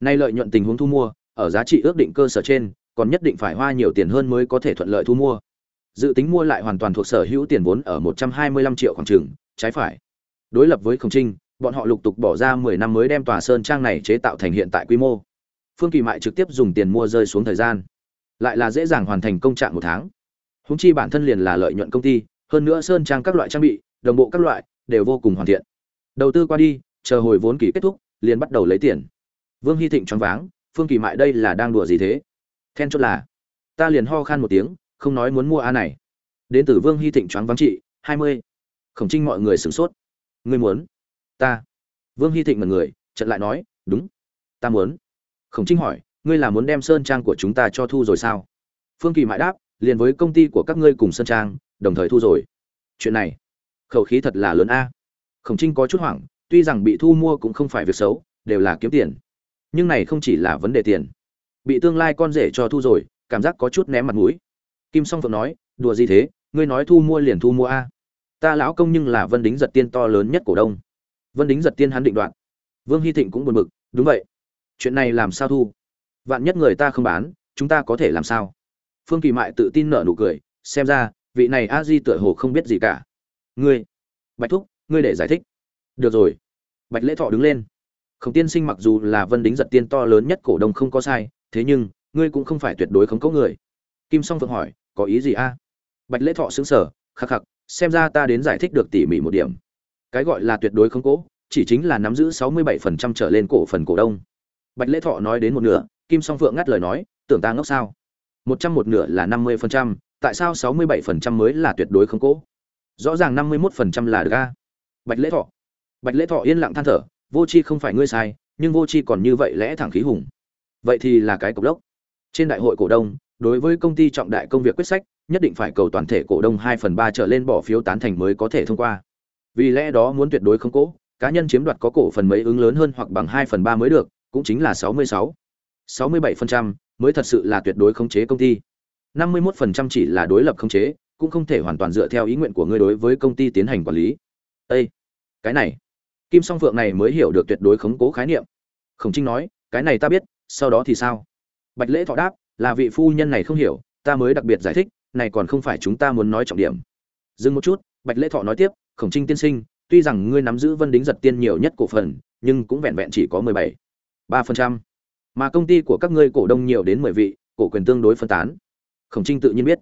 Nay lợi nhuận tình huống thu mua ở giá trị ước định cơ sở trên, còn nhất định phải hoa nhiều tiền hơn mới có thể thuận lợi thu mua. Dự tính mua lại hoàn toàn thuộc sở hữu tiền vốn ở một trăm hai mươi lăm triệu khoảng trường trái phải. Đối lập với khổng trinh, bọn họ lục tục bỏ ra mười năm mới đem tòa sơn trang này chế tạo thành hiện tại quy mô. Phương kỳ mại trực tiếp dùng tiền mua rơi xuống thời gian. Lại là dễ dàng hoàn thành công trạng một tháng. Húng chi bản thân liền là lợi nhuận công ty, hơn nữa sơn trang các loại trang bị, đồng bộ các loại, đều vô cùng hoàn thiện. Đầu tư qua đi, chờ hồi vốn kỳ kết thúc, liền bắt đầu lấy tiền. Vương hy thịnh choáng váng phương kỳ mại đây là đang đùa gì thế? Then chốt là, ta liền ho khan một tiếng, không nói muốn mua a này. Đến từ vương hy thịnh choáng vắng trị, hai mươi. Khổng trinh mọi người sửng sốt. Ngươi muốn? Ta. Vương hy thịnh mật người trận lại nói, đúng. Ta muốn. Khổng trinh hỏi, ngươi là muốn đem sơn trang của chúng ta cho thu rồi sao? Phương kỳ mại đáp, liền với công ty của các ngươi cùng sơn trang, đồng thời thu rồi. Chuyện này, khẩu khí thật là lớn a. Khổng trinh có chút hoảng, tuy rằng bị thu mua cũng không phải việc xấu, đều là kiếm tiền nhưng này không chỉ là vấn đề tiền. Bị tương lai con rể cho thu rồi, cảm giác có chút ném mặt mũi. Kim song phượng nói, đùa gì thế? Ngươi nói thu mua liền thu mua a. Ta lão công nhưng là vân đính giật tiên to lớn nhất cổ đông. Vân đính giật tiên hắn định đoạn vương hy thịnh cũng buồn bực, đúng vậy. Chuyện này làm sao thu? Vạn nhất người ta không bán, chúng ta có thể làm sao? Phương kỳ mại tự tin nở nụ cười, xem ra, vị này a di tựa hồ không biết gì cả. Ngươi, bạch thúc, ngươi để giải thích. Được rồi. Bạch lễ thọ đứng lên khổng tiên sinh mặc dù là vân đính giật tiên to lớn nhất cổ đông không có sai, thế nhưng, ngươi cũng không phải tuyệt đối không có người. Kim song phượng hỏi, có ý gì a? Bạch lễ thọ xứng sở khắc khắc, xem ra ta đến giải thích được tỉ mỉ một điểm. Cái gọi là tuyệt đối không cố, chỉ chính là nắm giữ 67% trở lên cổ phần cổ đông. Bạch lễ thọ nói đến một nửa, kim song phượng ngắt lời nói, tưởng ta ngốc sao? Một trăm một nửa là năm mươi phần trăm, tại sao sáu mươi bảy phần trăm mới là tuyệt đối không cố? Rõ ràng năm mươi mốt phần trăm là ga bạch lễ thọ. Bạch lễ thọ yên lặng than thở vô c h i không phải ngươi sai, nhưng vô c h i còn như vậy lẽ thẳng khí hùng. Vậy thì là cái cộc lốc trên đại hội cổ đông, đối với công ty trọng đại công việc quyết sách, nhất định phải cầu toàn thể cổ đông hai phần ba trở lên bỏ phiếu tán thành mới có thể thông qua. Vì lẽ đó muốn tuyệt đối không cố, cá nhân chiếm đoạt có cổ phần mấy ứng lớn hơn hoặc bằng hai phần ba mới được, cũng chính là sáu mươi sáu. 67% mới thật sự là tuyệt đối khống chế công ty. 51% chỉ là đối lập khống chế, cũng không thể hoàn toàn dựa theo ý nguyện của ngươi đối với công ty tiến hành quản lý. Ê! cái này kim song phượng này mới hiểu được tuyệt đối khống cố khái niệm. Khổng trinh nói, cái này ta biết, sau đó thì sao? Bạch lễ thọ đáp, là vị phu nhân này không hiểu, ta mới đặc biệt giải thích, này còn không phải chúng ta muốn nói trọng điểm. Dừng một chút, bạch lễ thọ nói tiếp, khổng trinh tiên sinh, tuy rằng ngươi nắm giữ vân đính giật tiên nhiều nhất cổ phần, nhưng cũng vẹn vẹn chỉ có mười bảy ba phần trăm. Mà công ty của các ngươi cổ đông nhiều đến mười vị, cổ quyền tương đối phân tán. Khổng trinh tự nhiên biết.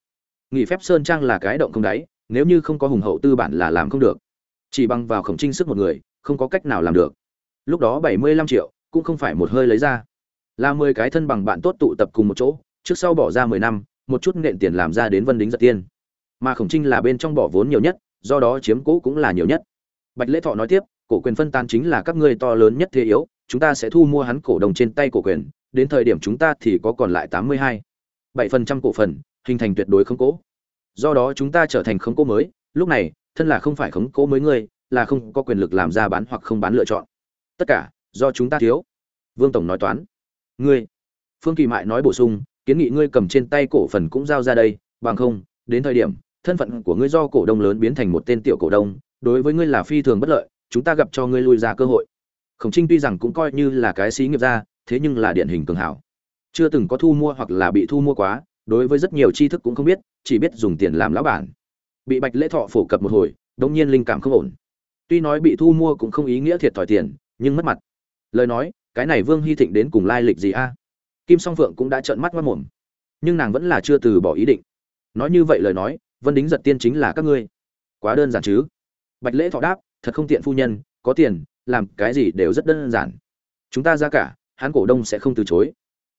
Nghỉ phép sơn trang là cái động không đáy, nếu như không có hùng hậu tư bản là làm không được. Chỉ bằng vào khổng trinh sức một người không có cách nào làm được. Lúc đó bảy mươi lăm triệu, cũng không phải một hơi lấy ra. Là mười cái thân bằng bạn tốt tụ tập cùng một chỗ, trước sau bỏ ra mười năm, một chút nện tiền làm ra đến vân đính giật tiên. Mà khổng trinh là bên trong bỏ vốn nhiều nhất, do đó chiếm cố cũng là nhiều nhất. Bạch lễ thọ nói tiếp, cổ quyền phân tan chính là các ngươi to lớn nhất thế yếu, chúng ta sẽ thu mua hắn cổ đồng trên tay cổ quyền, đến thời điểm chúng ta thì có còn lại tám mươi hai. bảy phần trăm cổ phần, hình thành tuyệt đối không cố. Do đó chúng ta trở thành không cố mới, lúc này, thân là không phải khống cố mới ngươi là không có quyền lực làm ra bán hoặc không bán lựa chọn. Tất cả, do chúng ta thiếu. Vương tổng nói toán. Ngươi, phương kỳ mại nói bổ sung, kiến nghị ngươi cầm trên tay cổ phần cũng giao ra đây, bằng không, đến thời điểm, thân phận của ngươi do cổ đông lớn biến thành một tên tiểu cổ đông, đối với ngươi là phi thường bất lợi, chúng ta gặp cho ngươi lui ra cơ hội. Khổng trinh tuy rằng cũng coi như là cái xí nghiệp gia, thế nhưng là điển hình cường hảo. Chưa từng có thu mua hoặc là bị thu mua quá, đối với rất nhiều tri thức cũng không biết, chỉ biết dùng tiền làm lão bản. Bị bạch lễ thọ phổ cập một hồi, đống nhiên linh cảm không ổn tuy nói bị thu mua cũng không ý nghĩa thiệt thòi tiền, nhưng mất mặt. Lời nói, cái này vương hy thịnh đến cùng lai lịch gì a? Kim song phượng cũng đã trợn mắt mất mồm. Nhưng nàng vẫn là chưa từ bỏ ý định. Nói như vậy lời nói, vân đính giật tiên chính là các ngươi. Quá đơn giản chứ? Bạch lễ thọ đáp, thật không tiện phu nhân, có tiền, làm cái gì đều rất đơn giản. Chúng ta ra cả, hắn cổ đông sẽ không từ chối.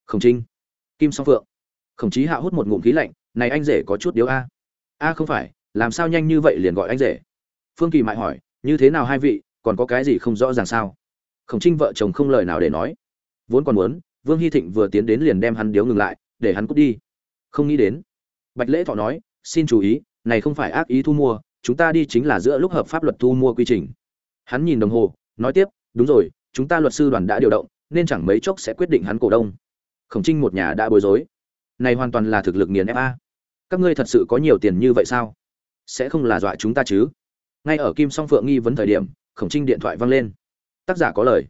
Khổng trinh. Kim song phượng. Khổng chí hạ hút một ngụm khí lạnh, này anh rể có chút điếu a. A không phải, làm sao nhanh như vậy liền gọi anh rể? Phương kỳ mại hỏi như thế nào hai vị, còn có cái gì không rõ ràng sao? Khổng trinh vợ chồng không lời nào để nói. Vốn còn muốn, vương hy thịnh vừa tiến đến liền đem hắn điếu ngừng lại, để hắn cút đi. Không nghĩ đến. Bạch lễ thọ nói, xin chú ý, này không phải ác ý thu mua, chúng ta đi chính là giữa lúc hợp pháp luật thu mua quy trình. Hắn nhìn đồng hồ, nói tiếp, đúng rồi, chúng ta luật sư đoàn đã điều động, nên chẳng mấy chốc sẽ quyết định hắn cổ đông. Khổng trinh một nhà đã bối rối. Này hoàn toàn là thực lực nghiền FA. các ngươi thật sự có nhiều tiền như vậy sao? Sẽ không là dọa chúng ta chứ? Ngay ở kim song phượng nghi vấn thời điểm, khổng trinh điện thoại vang lên. Tác giả có lời.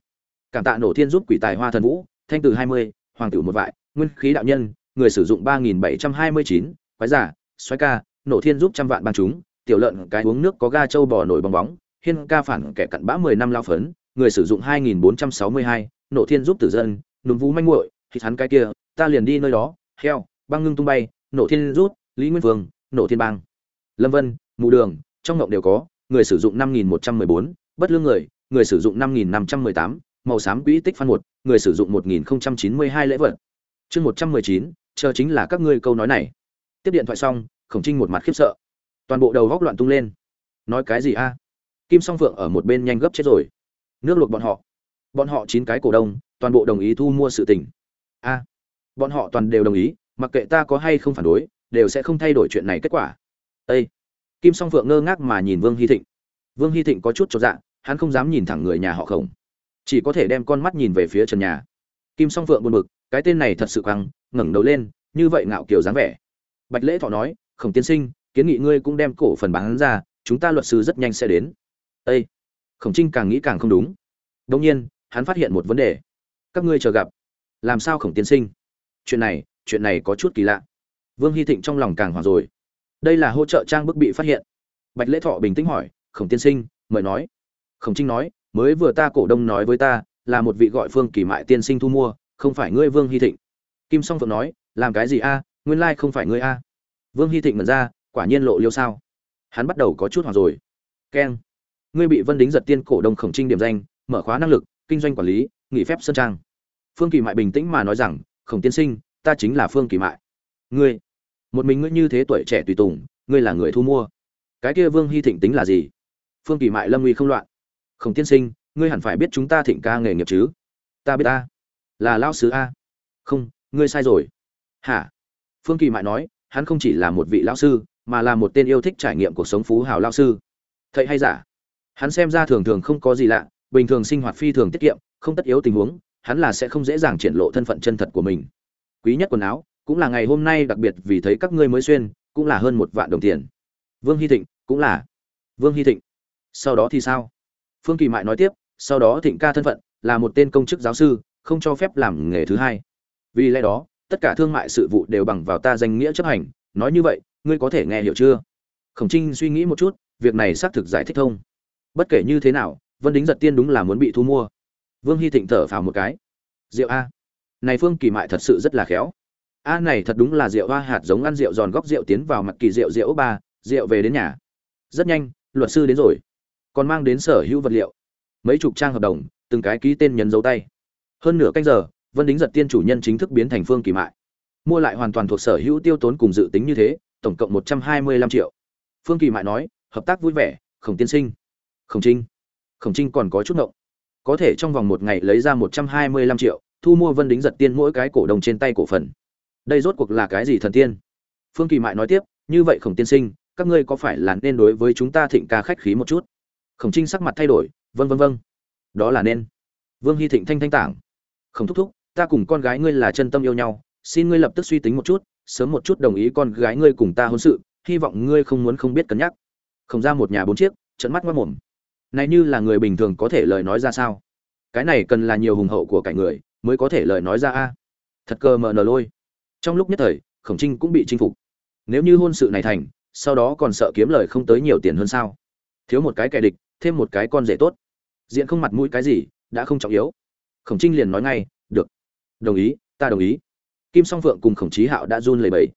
Cảm tạ nổ thiên giúp quỷ tài hoa thần vũ, thanh từ hai mươi, hoàng tử một vại, nguyên khí đạo nhân, người sử dụng ba nghìn bảy trăm hai mươi chín, quái giả xoáy ca, nổ thiên giúp trăm vạn bằng chúng, tiểu lợn cái uống nước có ga trâu bò nổi bong bóng, hiên ca phản kẻ cặn bã mười năm lao phấn, người sử dụng hai nghìn bốn trăm sáu mươi hai, nổ thiên giúp tử dân núm vú manh muội, thì hắn cái kia, ta liền đi nơi đó, heo, băng ngưng tung bay, nổ thiên rút lý nguyên vương, nổ thiên bang. Lâm vân, mù đường, trong ngộng đều có người sử dụng năm nghìn một trăm mười bốn, bất lương người người sử dụng năm nghìn năm trăm mười tám, màu xám quỹ tích phan một, người sử dụng một nghìn chín mươi hai lễ vật. Chương một trăm mười chín, chờ chính là các ngươi câu nói này. Tiếp điện thoại xong, khổng trinh một mặt khiếp sợ. Toàn bộ đầu góc loạn tung lên. Nói cái gì a? Kim song phượng ở một bên nhanh gấp chết rồi. Nước luộc bọn họ. Bọn họ chín cái cổ đông, toàn bộ đồng ý thu mua sự tình. A, bọn họ toàn đều đồng ý, mặc kệ ta có hay không phản đối, đều sẽ không thay đổi chuyện này kết quả. Ây kim song phượng ngơ ngác mà nhìn vương hy thịnh. Vương hy thịnh có chút cho dạ hắn không dám nhìn thẳng người nhà họ khổng. Chỉ có thể đem con mắt nhìn về phía trần nhà. Kim song phượng buồn bực, cái tên này thật sự căng ngẩng đầu lên, như vậy ngạo kiều dáng vẻ. Bạch lễ thọ nói, khổng tiên sinh, kiến nghị ngươi cũng đem cổ phần bán ra, chúng ta luật sư rất nhanh sẽ đến. Ây khổng trinh càng nghĩ càng không đúng. Đông nhiên, hắn phát hiện một vấn đề. Các ngươi chờ gặp. Làm sao khổng tiên sinh? Chuyện này chuyện này có chút kỳ lạ. Vương hy thịnh trong lòng càng hoảng rồi đây là hỗ trợ trang bức bị phát hiện. Bạch lễ thọ bình tĩnh hỏi, khổng tiên sinh, mời nói. Khổng trinh nói, mới vừa ta cổ đông nói với ta, là một vị gọi phương kỳ mại tiên sinh thu mua, không phải ngươi vương hy thịnh. Kim song phượng nói, làm cái gì a? Nguyên lai không phải ngươi a. Vương hy thịnh mật ra, quả nhiên lộ liêu sao? Hắn bắt đầu có chút hoảng rồi. Keng, ngươi bị vân đính giật tiên cổ đông khổng trinh điểm danh, mở khóa năng lực, kinh doanh quản lý, nghỉ phép sơn trang. Phương kỳ mại bình tĩnh mà nói rằng, khổng tiên sinh, ta chính là phương kỳ mại. Ngươi? Một mình ngươi như thế tuổi trẻ tùy tùng, ngươi là người thu mua. Cái kia vương hy thịnh tính là gì? Phương kỳ mại lâm uy không loạn. Khổng tiên sinh, ngươi hẳn phải biết chúng ta thịnh ca nghề nghiệp chứ? Ta biết ta. Là lao sứ a. Không, ngươi sai rồi. Hả? Phương kỳ mại nói, hắn không chỉ là một vị lao sư, mà là một tên yêu thích trải nghiệm cuộc sống phú hào lao sư. Thầy hay giả? Hắn xem ra thường thường không có gì lạ, bình thường sinh hoạt phi thường tiết kiệm, không tất yếu tình huống, hắn là sẽ không dễ dàng triển lộ thân phận chân thật của mình. Quý nhất quần áo cũng là ngày hôm nay đặc biệt vì thấy các ngươi mới xuyên, cũng là hơn một vạn đồng tiền. Vương hy thịnh, cũng là. Vương hy thịnh. Sau đó thì sao? Phương kỳ mại nói tiếp, sau đó thịnh ca thân phận, là một tên công chức giáo sư, không cho phép làm nghề thứ hai. Vì lẽ đó, tất cả thương mại sự vụ đều bằng vào ta danh nghĩa chấp hành, nói như vậy, ngươi có thể nghe hiểu chưa? Khổng trinh suy nghĩ một chút, việc này xác thực giải thích thông. Bất kể như thế nào, vân đính giật tiên đúng là muốn bị thu mua. Vương hy thịnh thở phào một cái. Rượu a. Này phương kỳ mại thật sự rất là khéo a này thật đúng là rượu hoa hạt giống ăn rượu giòn góc rượu tiến vào mặt kỳ rượu rượu ba, rượu về đến nhà. Rất nhanh, luật sư đến rồi. Còn mang đến sở hữu vật liệu. Mấy chục trang hợp đồng, từng cái ký tên nhấn dấu tay. Hơn nửa canh giờ, vân đính giật tiên chủ nhân chính thức biến thành phương kỳ mại. Mua lại hoàn toàn thuộc sở hữu tiêu tốn cùng dự tính như thế, tổng cộng một trăm hai mươi lăm triệu. Phương kỳ mại nói, hợp tác vui vẻ, khổng tiên sinh. Khổng trinh. Khổng trinh còn có chút ngộng. Có thể trong vòng một ngày lấy ra một trăm hai mươi lăm triệu, thu mua vân đính giật tiên mỗi cái cổ đồng trên tay cổ phần đây rốt cuộc là cái gì thần tiên? Phương kỳ mại nói tiếp, như vậy khổng tiên sinh, các ngươi có phải là nên đối với chúng ta thịnh ca khách khí một chút? Khổng trinh sắc mặt thay đổi vân vân vân đó là nên. Vương hy thịnh thanh thanh tảng. Khổng thúc thúc, ta cùng con gái ngươi là chân tâm yêu nhau, xin ngươi lập tức suy tính một chút, sớm một chút đồng ý con gái ngươi cùng ta hôn sự, hy vọng ngươi không muốn không biết cân nhắc. Không ra một nhà bốn chiếc trận mắt mất mồm. Này như là người bình thường có thể lời nói ra sao? Cái này cần là nhiều hùng hậu của cả người mới có thể lời nói ra a. Thật cơ mờ nờ lôi trong lúc nhất thời, khổng trinh cũng bị chinh phục. Nếu như hôn sự này thành, sau đó còn sợ kiếm lời không tới nhiều tiền hơn sao? Thiếu một cái kẻ địch, thêm một cái con rể tốt. Diện không mặt mũi cái gì, đã không trọng yếu. Khổng trinh liền nói ngay, được. Đồng ý, ta đồng ý. Kim song phượng cùng khổng trí hạo đã run lẩy bẩy.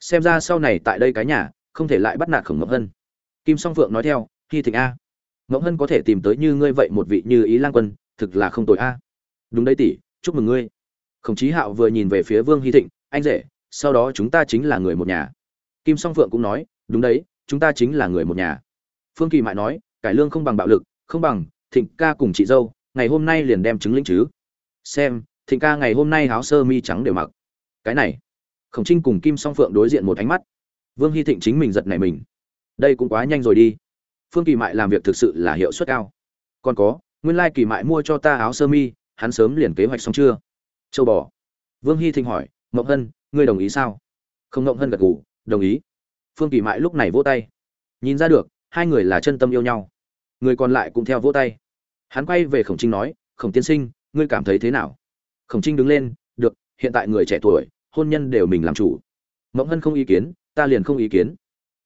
Xem ra sau này tại đây cái nhà, không thể lại bắt nạt khổng ngọc hân. Kim song phượng nói theo hy thịnh a. Ngọc hân có thể tìm tới như ngươi vậy một vị như ý lang quân, thực là không tội a. Đúng đấy tỷ, chúc mừng ngươi. Khổng trí hạo vừa nhìn về phía vương hy thịnh anh rể, sau đó chúng ta chính là người một nhà. Kim song phượng cũng nói, đúng đấy, chúng ta chính là người một nhà. Phương kỳ mại nói, cải lương không bằng bạo lực, không bằng thịnh ca cùng chị dâu, ngày hôm nay liền đem chứng lĩnh chứ. Xem, thịnh ca ngày hôm nay áo sơ mi trắng đều mặc. Cái này, khổng trinh cùng kim song phượng đối diện một ánh mắt. Vương hy thịnh chính mình giật nảy mình. Đây cũng quá nhanh rồi đi. Phương kỳ mại làm việc thực sự là hiệu suất cao. Còn có, nguyên lai kỳ mại mua cho ta áo sơ mi, hắn sớm liền kế hoạch xong chưa? Châu bò. Vương hy thịnh hỏi mộng hân, ngươi đồng ý sao? Không, mộng hân gật gù, đồng ý. Phương kỳ mại lúc này vỗ tay. Nhìn ra được, hai người là chân tâm yêu nhau. Người còn lại cũng theo vỗ tay. Hắn quay về khổng trinh nói, khổng tiên sinh, ngươi cảm thấy thế nào? Khổng trinh đứng lên, được, hiện tại người trẻ tuổi, hôn nhân đều mình làm chủ. Mộng hân không ý kiến, ta liền không ý kiến.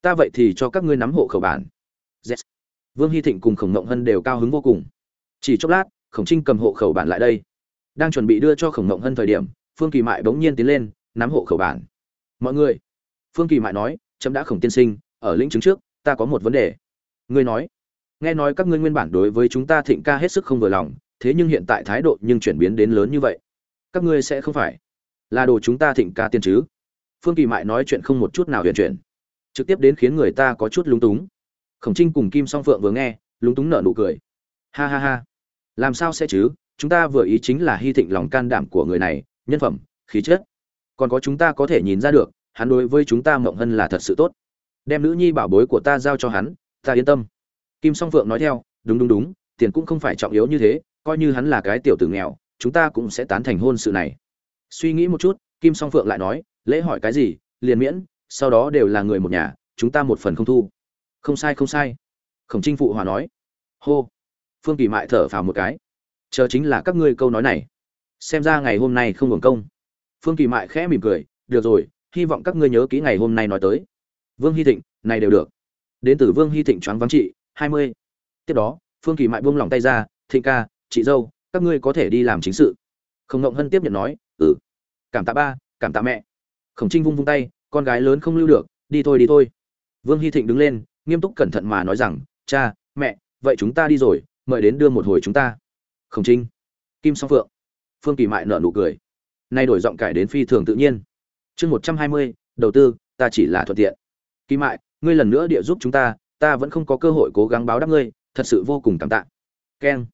Ta vậy thì cho các ngươi nắm hộ khẩu bản. Yes. vương hy thịnh cùng khổng mộng hân đều cao hứng vô cùng. Chỉ chốc lát, khổng trinh cầm hộ khẩu bản lại đây. Đang chuẩn bị đưa cho khổng mộng hân thời điểm phương kỳ mại bỗng nhiên tiến lên, nắm hộ khẩu bản. Mọi người, phương kỳ mại nói trẫm đã khổng tiên sinh, ở lĩnh chứng trước, ta có một vấn đề. Ngươi nói. Nghe nói các ngươi nguyên bản đối với chúng ta thịnh ca hết sức không vừa lòng, thế nhưng hiện tại thái độ nhưng chuyển biến đến lớn như vậy. Các ngươi sẽ không phải là đồ chúng ta thịnh ca tiên chứ? Phương kỳ mại nói chuyện không một chút nào huyền chuyển, trực tiếp đến khiến người ta có chút lúng túng. Khổng trinh cùng kim song phượng vừa nghe, lúng túng nở nụ cười. Ha ha ha, làm sao sẽ chứ? Chúng ta vừa ý chính là hy thịnh lòng can đảm của người này nhân phẩm, khí chất. Còn có chúng ta có thể nhìn ra được, hắn đối với chúng ta mộng hân là thật sự tốt. Đem nữ nhi bảo bối của ta giao cho hắn, ta yên tâm. Kim song phượng nói theo, đúng đúng đúng, tiền cũng không phải trọng yếu như thế, coi như hắn là cái tiểu tử nghèo, chúng ta cũng sẽ tán thành hôn sự này. Suy nghĩ một chút, kim song phượng lại nói, lễ hỏi cái gì, liền miễn, sau đó đều là người một nhà, chúng ta một phần không thu. Không sai không sai. Khổng trinh phụ hòa nói. Hô. Phương kỳ mại thở phào một cái. Chờ chính là các ngươi câu nói này xem ra ngày hôm nay không hưởng công. Phương kỳ mại khẽ mỉm cười, được rồi, hy vọng các ngươi nhớ kỹ ngày hôm nay nói tới. Vương hy thịnh, này đều được. Đến từ vương hy thịnh choáng vắng chị hai mươi. Tiếp đó, phương kỳ mại buông lòng tay ra, thịnh ca, chị dâu, các ngươi có thể đi làm chính sự. Khổng ngộng hân tiếp nhận nói ừ. Cảm tạ ba, cảm tạ mẹ. Khổng trinh vung vung tay, con gái lớn không lưu được, đi thôi đi thôi. Vương hy thịnh đứng lên, nghiêm túc cẩn thận mà nói rằng, cha, mẹ, vậy chúng ta đi rồi, mời đến đưa một hồi chúng ta. Khổng trinh, kim song phượng phương kỳ mại nợ nụ cười. Nay đổi giọng cải đến phi thường tự nhiên. Chương một trăm hai mươi, đầu tư, ta chỉ là thuận tiện. Kỳ mại, ngươi lần nữa địa giúp chúng ta ta vẫn không có cơ hội cố gắng báo đáp ngươi, thật sự vô cùng cảm tạ. Keng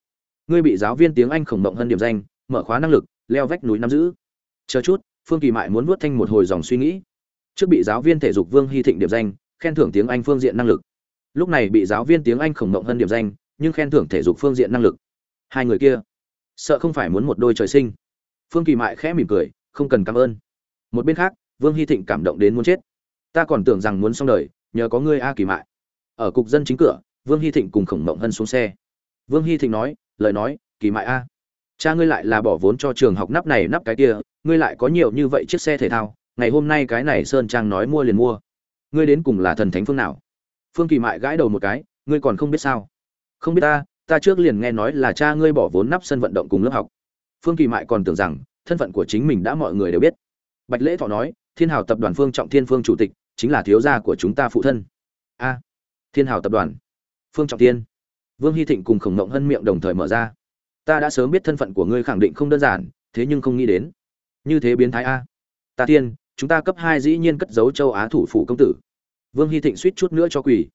ngươi bị giáo viên tiếng anh khổng động hơn điểm danh, mở khóa năng lực, leo vách núi nắm giữ. Chờ chút, phương kỳ mại muốn vuốt thanh một hồi dòng suy nghĩ. Trước bị giáo viên thể dục vương hy thịnh điểm danh, khen thưởng tiếng anh phương diện năng lực. Lúc này bị giáo viên tiếng anh khổng động hơn điểm danh, nhưng khen thưởng thể dục phương diện năng lực. Hai người kia sợ không phải muốn một đôi trời sinh. Phương kỳ mại khẽ mỉm cười, không cần cảm ơn. Một bên khác, vương hy thịnh cảm động đến muốn chết. Ta còn tưởng rằng muốn xong đời, nhờ có ngươi a kỳ mại. Ở cục dân chính cửa, vương hy thịnh cùng khổng mộng hân xuống xe. Vương hy thịnh nói, lời nói, kỳ mại a, cha ngươi lại là bỏ vốn cho trường học nắp này nắp cái kia, ngươi lại có nhiều như vậy chiếc xe thể thao, ngày hôm nay cái này sơn trang nói mua liền mua. Ngươi đến cùng là thần thánh phương nào? Phương kỳ mại gãi đầu một cái, ngươi còn không biết sao? Không biết ta ta trước liền nghe nói là cha ngươi bỏ vốn nắp sân vận động cùng lớp học. Phương kỳ mại còn tưởng rằng, thân phận của chính mình đã mọi người đều biết. Bạch lễ thọ nói, thiên hào tập đoàn phương trọng thiên phương chủ tịch, chính là thiếu gia của chúng ta phụ thân. A, thiên hào tập đoàn, phương trọng thiên. Vương hy thịnh cùng khổng ngộng hân miệng đồng thời mở ra. Ta đã sớm biết thân phận của ngươi khẳng định không đơn giản, thế nhưng không nghĩ đến. Như thế biến thái a. Ta thiên, chúng ta cấp hai dĩ nhiên cất giấu châu á thủ phủ công tử. Vương hy thịnh suýt chút nữa cho quỳ.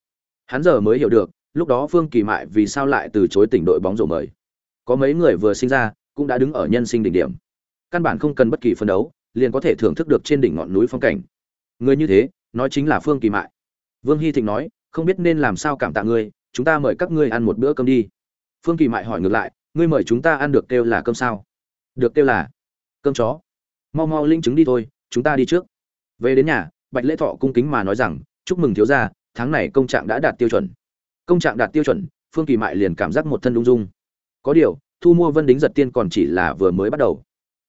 Hắn giờ mới hiểu được lúc đó Vương Kỳ Mại vì sao lại từ chối tỉnh đội bóng rổ mời. Có mấy người vừa sinh ra, cũng đã đứng ở nhân sinh đỉnh điểm. Căn bản không cần bất kỳ phân đấu, liền có thể thưởng thức được trên đỉnh ngọn núi phong cảnh. Người như thế, nói chính là Phương Kỳ Mại. Vương Hy Thịnh nói, không biết nên làm sao cảm tạ ngươi, chúng ta mời các ngươi ăn một bữa cơm đi. Phương Kỳ Mại hỏi ngược lại, ngươi mời chúng ta ăn được kêu là cơm sao? Được kêu là cơm chó. Mau mau linh chứng đi thôi, chúng ta đi trước. Về đến nhà, Bạch Lễ Thọ cung kính mà nói rằng, chúc mừng thiếu gia, tháng này công trạng đã đạt tiêu chuẩn công trạng đạt tiêu chuẩn, phương kỳ mại liền cảm giác một thân ung dung. Có điều, thu mua vân đính giật tiên còn chỉ là vừa mới bắt đầu.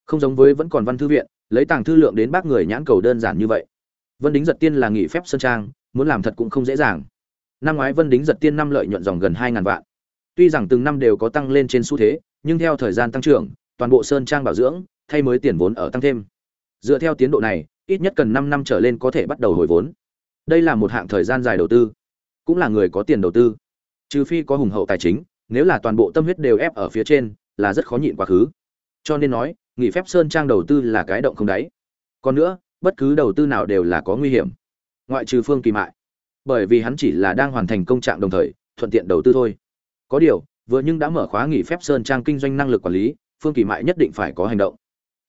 Không giống với vẫn còn văn thư viện, lấy tàng thư lượng đến bác người nhãn cầu đơn giản như vậy. Vân đính giật tiên là nghỉ phép sơn trang, muốn làm thật cũng không dễ dàng. Năm ngoái vân đính giật tiên năm lợi nhuận dòng gần hai ngàn vạn. Tuy rằng từng năm đều có tăng lên trên xu thế, nhưng theo thời gian tăng trưởng, toàn bộ sơn trang bảo dưỡng, thay mới tiền vốn ở tăng thêm. Dựa theo tiến độ này, ít nhất cần năm năm trở lên có thể bắt đầu hồi vốn. Đây là một hạng thời gian dài đầu tư cũng là người có tiền đầu tư. Trừ phi có hùng hậu tài chính, nếu là toàn bộ tâm huyết đều ép ở phía trên, là rất khó nhịn quá khứ. Cho nên nói, nghỉ phép sơn trang đầu tư là cái động không đáy. Còn nữa, bất cứ đầu tư nào đều là có nguy hiểm. Ngoại trừ phương kỳ mại. Bởi vì hắn chỉ là đang hoàn thành công trạng đồng thời, thuận tiện đầu tư thôi. Có điều, vừa nhưng đã mở khóa nghỉ phép sơn trang kinh doanh năng lực quản lý, phương kỳ mại nhất định phải có hành động.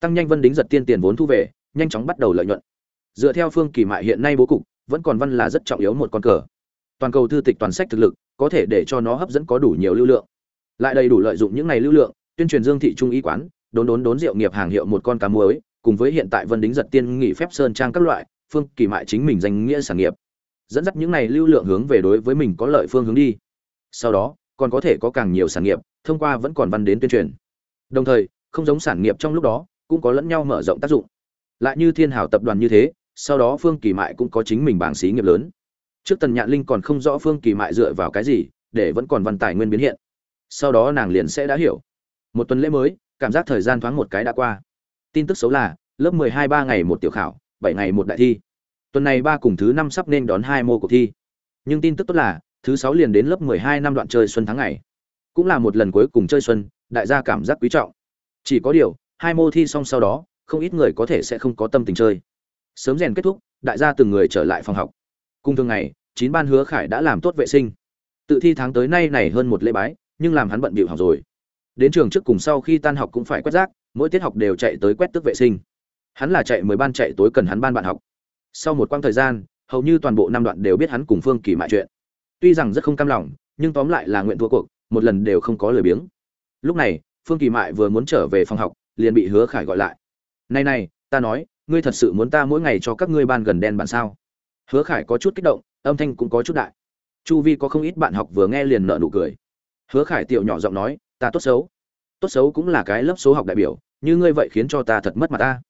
Tăng nhanh vân đính giật tiên tiền vốn thu về, nhanh chóng bắt đầu lợi nhuận. Dựa theo phương kỳ mại hiện nay bố cục, vẫn còn văn là rất trọng yếu một con cờ toàn cầu thư tịch toàn sách thực lực, có thể để cho nó hấp dẫn có đủ nhiều lưu lượng. Lại đầy đủ lợi dụng những này lưu lượng, tuyên truyền dương thị trung y quán, đốn đốn đốn rượu nghiệp hàng hiệu một con cá muối, cùng với hiện tại vân đính giật tiên nghỉ phép sơn trang các loại, phương kỳ mại chính mình danh nghĩa sản nghiệp. Dẫn dắt những này lưu lượng hướng về đối với mình có lợi phương hướng đi. Sau đó, còn có thể có càng nhiều sản nghiệp, thông qua vẫn còn văn đến tuyên truyền. Đồng thời, không giống sản nghiệp trong lúc đó, cũng có lẫn nhau mở rộng tác dụng. Lại như thiên hảo tập đoàn như thế, sau đó phương kỳ mại cũng có chính mình bảng xí nghiệp lớn trước tần nhạn linh còn không rõ phương kỳ mại dựa vào cái gì, để vẫn còn văn tài nguyên biến hiện. Sau đó nàng liền sẽ đã hiểu. Một tuần lễ mới, cảm giác thời gian thoáng một cái đã qua. Tin tức xấu là, lớp mười hai ba ngày một tiểu khảo, bảy ngày một đại thi. Tuần này ba cùng thứ năm sắp nên đón hai mô cuộc thi. Nhưng tin tức tốt là, thứ sáu liền đến lớp mười hai năm đoạn chơi xuân tháng ngày. Cũng là một lần cuối cùng chơi xuân, đại gia cảm giác quý trọng. Chỉ có điều, hai mô thi xong sau đó, không ít người có thể sẽ không có tâm tình chơi. Sớm rèn kết thúc, đại gia từng người trở lại phòng học. Cùng thường ngày, chín ban hứa khải đã làm tốt vệ sinh. Tự thi tháng tới nay này hơn một lễ bái, nhưng làm hắn bận bịu học rồi. Đến trường trước cùng sau khi tan học cũng phải quét rác, mỗi tiết học đều chạy tới quét tước vệ sinh. Hắn là chạy mười ban chạy tối cần hắn ban bạn học. Sau một quãng thời gian, hầu như toàn bộ năm đoạn đều biết hắn cùng Phương Kỳ mại chuyện. Tuy rằng rất không cam lòng, nhưng tóm lại là nguyện thua cuộc, một lần đều không có lời biếng. Lúc này, Phương Kỳ mại vừa muốn trở về phòng học, liền bị Hứa Khải gọi lại. "Này này, ta nói, ngươi thật sự muốn ta mỗi ngày cho các ngươi ban gần đen bạn sao?" Hứa khải có chút kích động, âm thanh cũng có chút đại. Chu vi có không ít bạn học vừa nghe liền nợ nụ cười. Hứa khải tiểu nhỏ giọng nói, ta tốt xấu. Tốt xấu cũng là cái lớp số học đại biểu, như ngươi vậy khiến cho ta thật mất mặt ta.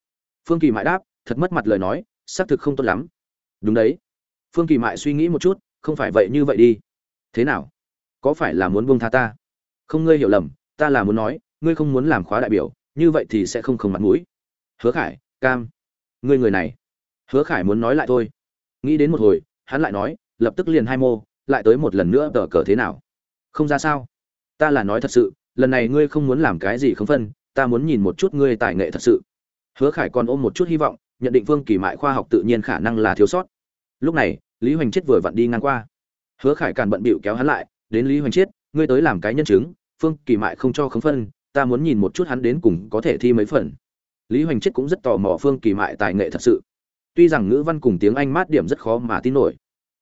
Phương kỳ mại đáp, thật mất mặt lời nói, xác thực không tốt lắm. Đúng đấy. Phương kỳ mại suy nghĩ một chút, không phải vậy như vậy đi. Thế nào? Có phải là muốn buông tha ta? Không, ngươi hiểu lầm, ta là muốn nói, ngươi không muốn làm khóa đại biểu, như vậy thì sẽ không không mặt mũi. Hứa khải, cam, ngươi người này. Hứa khải muốn nói lại thôi nghĩ đến một hồi, hắn lại nói, lập tức liền hai mô, lại tới một lần nữa tờ cờ thế nào? Không ra sao. Ta là nói thật sự, lần này ngươi không muốn làm cái gì không phân, ta muốn nhìn một chút ngươi tài nghệ thật sự. Hứa khải còn ôm một chút hy vọng, nhận định phương kỳ mại khoa học tự nhiên khả năng là thiếu sót. Lúc này, lý hoành chết vừa vặn đi ngang qua. Hứa khải càn bận bịu kéo hắn lại, đến lý hoành chết ngươi tới làm cái nhân chứng phương kỳ mại không cho khống phân, ta muốn nhìn một chút hắn đến cùng có thể thi mấy phần. Lý hoành chết cũng rất tò mò phương kỳ mại tài nghệ thật sự. Tuy rằng ngữ văn cùng tiếng Anh mát điểm rất khó mà tin nổi,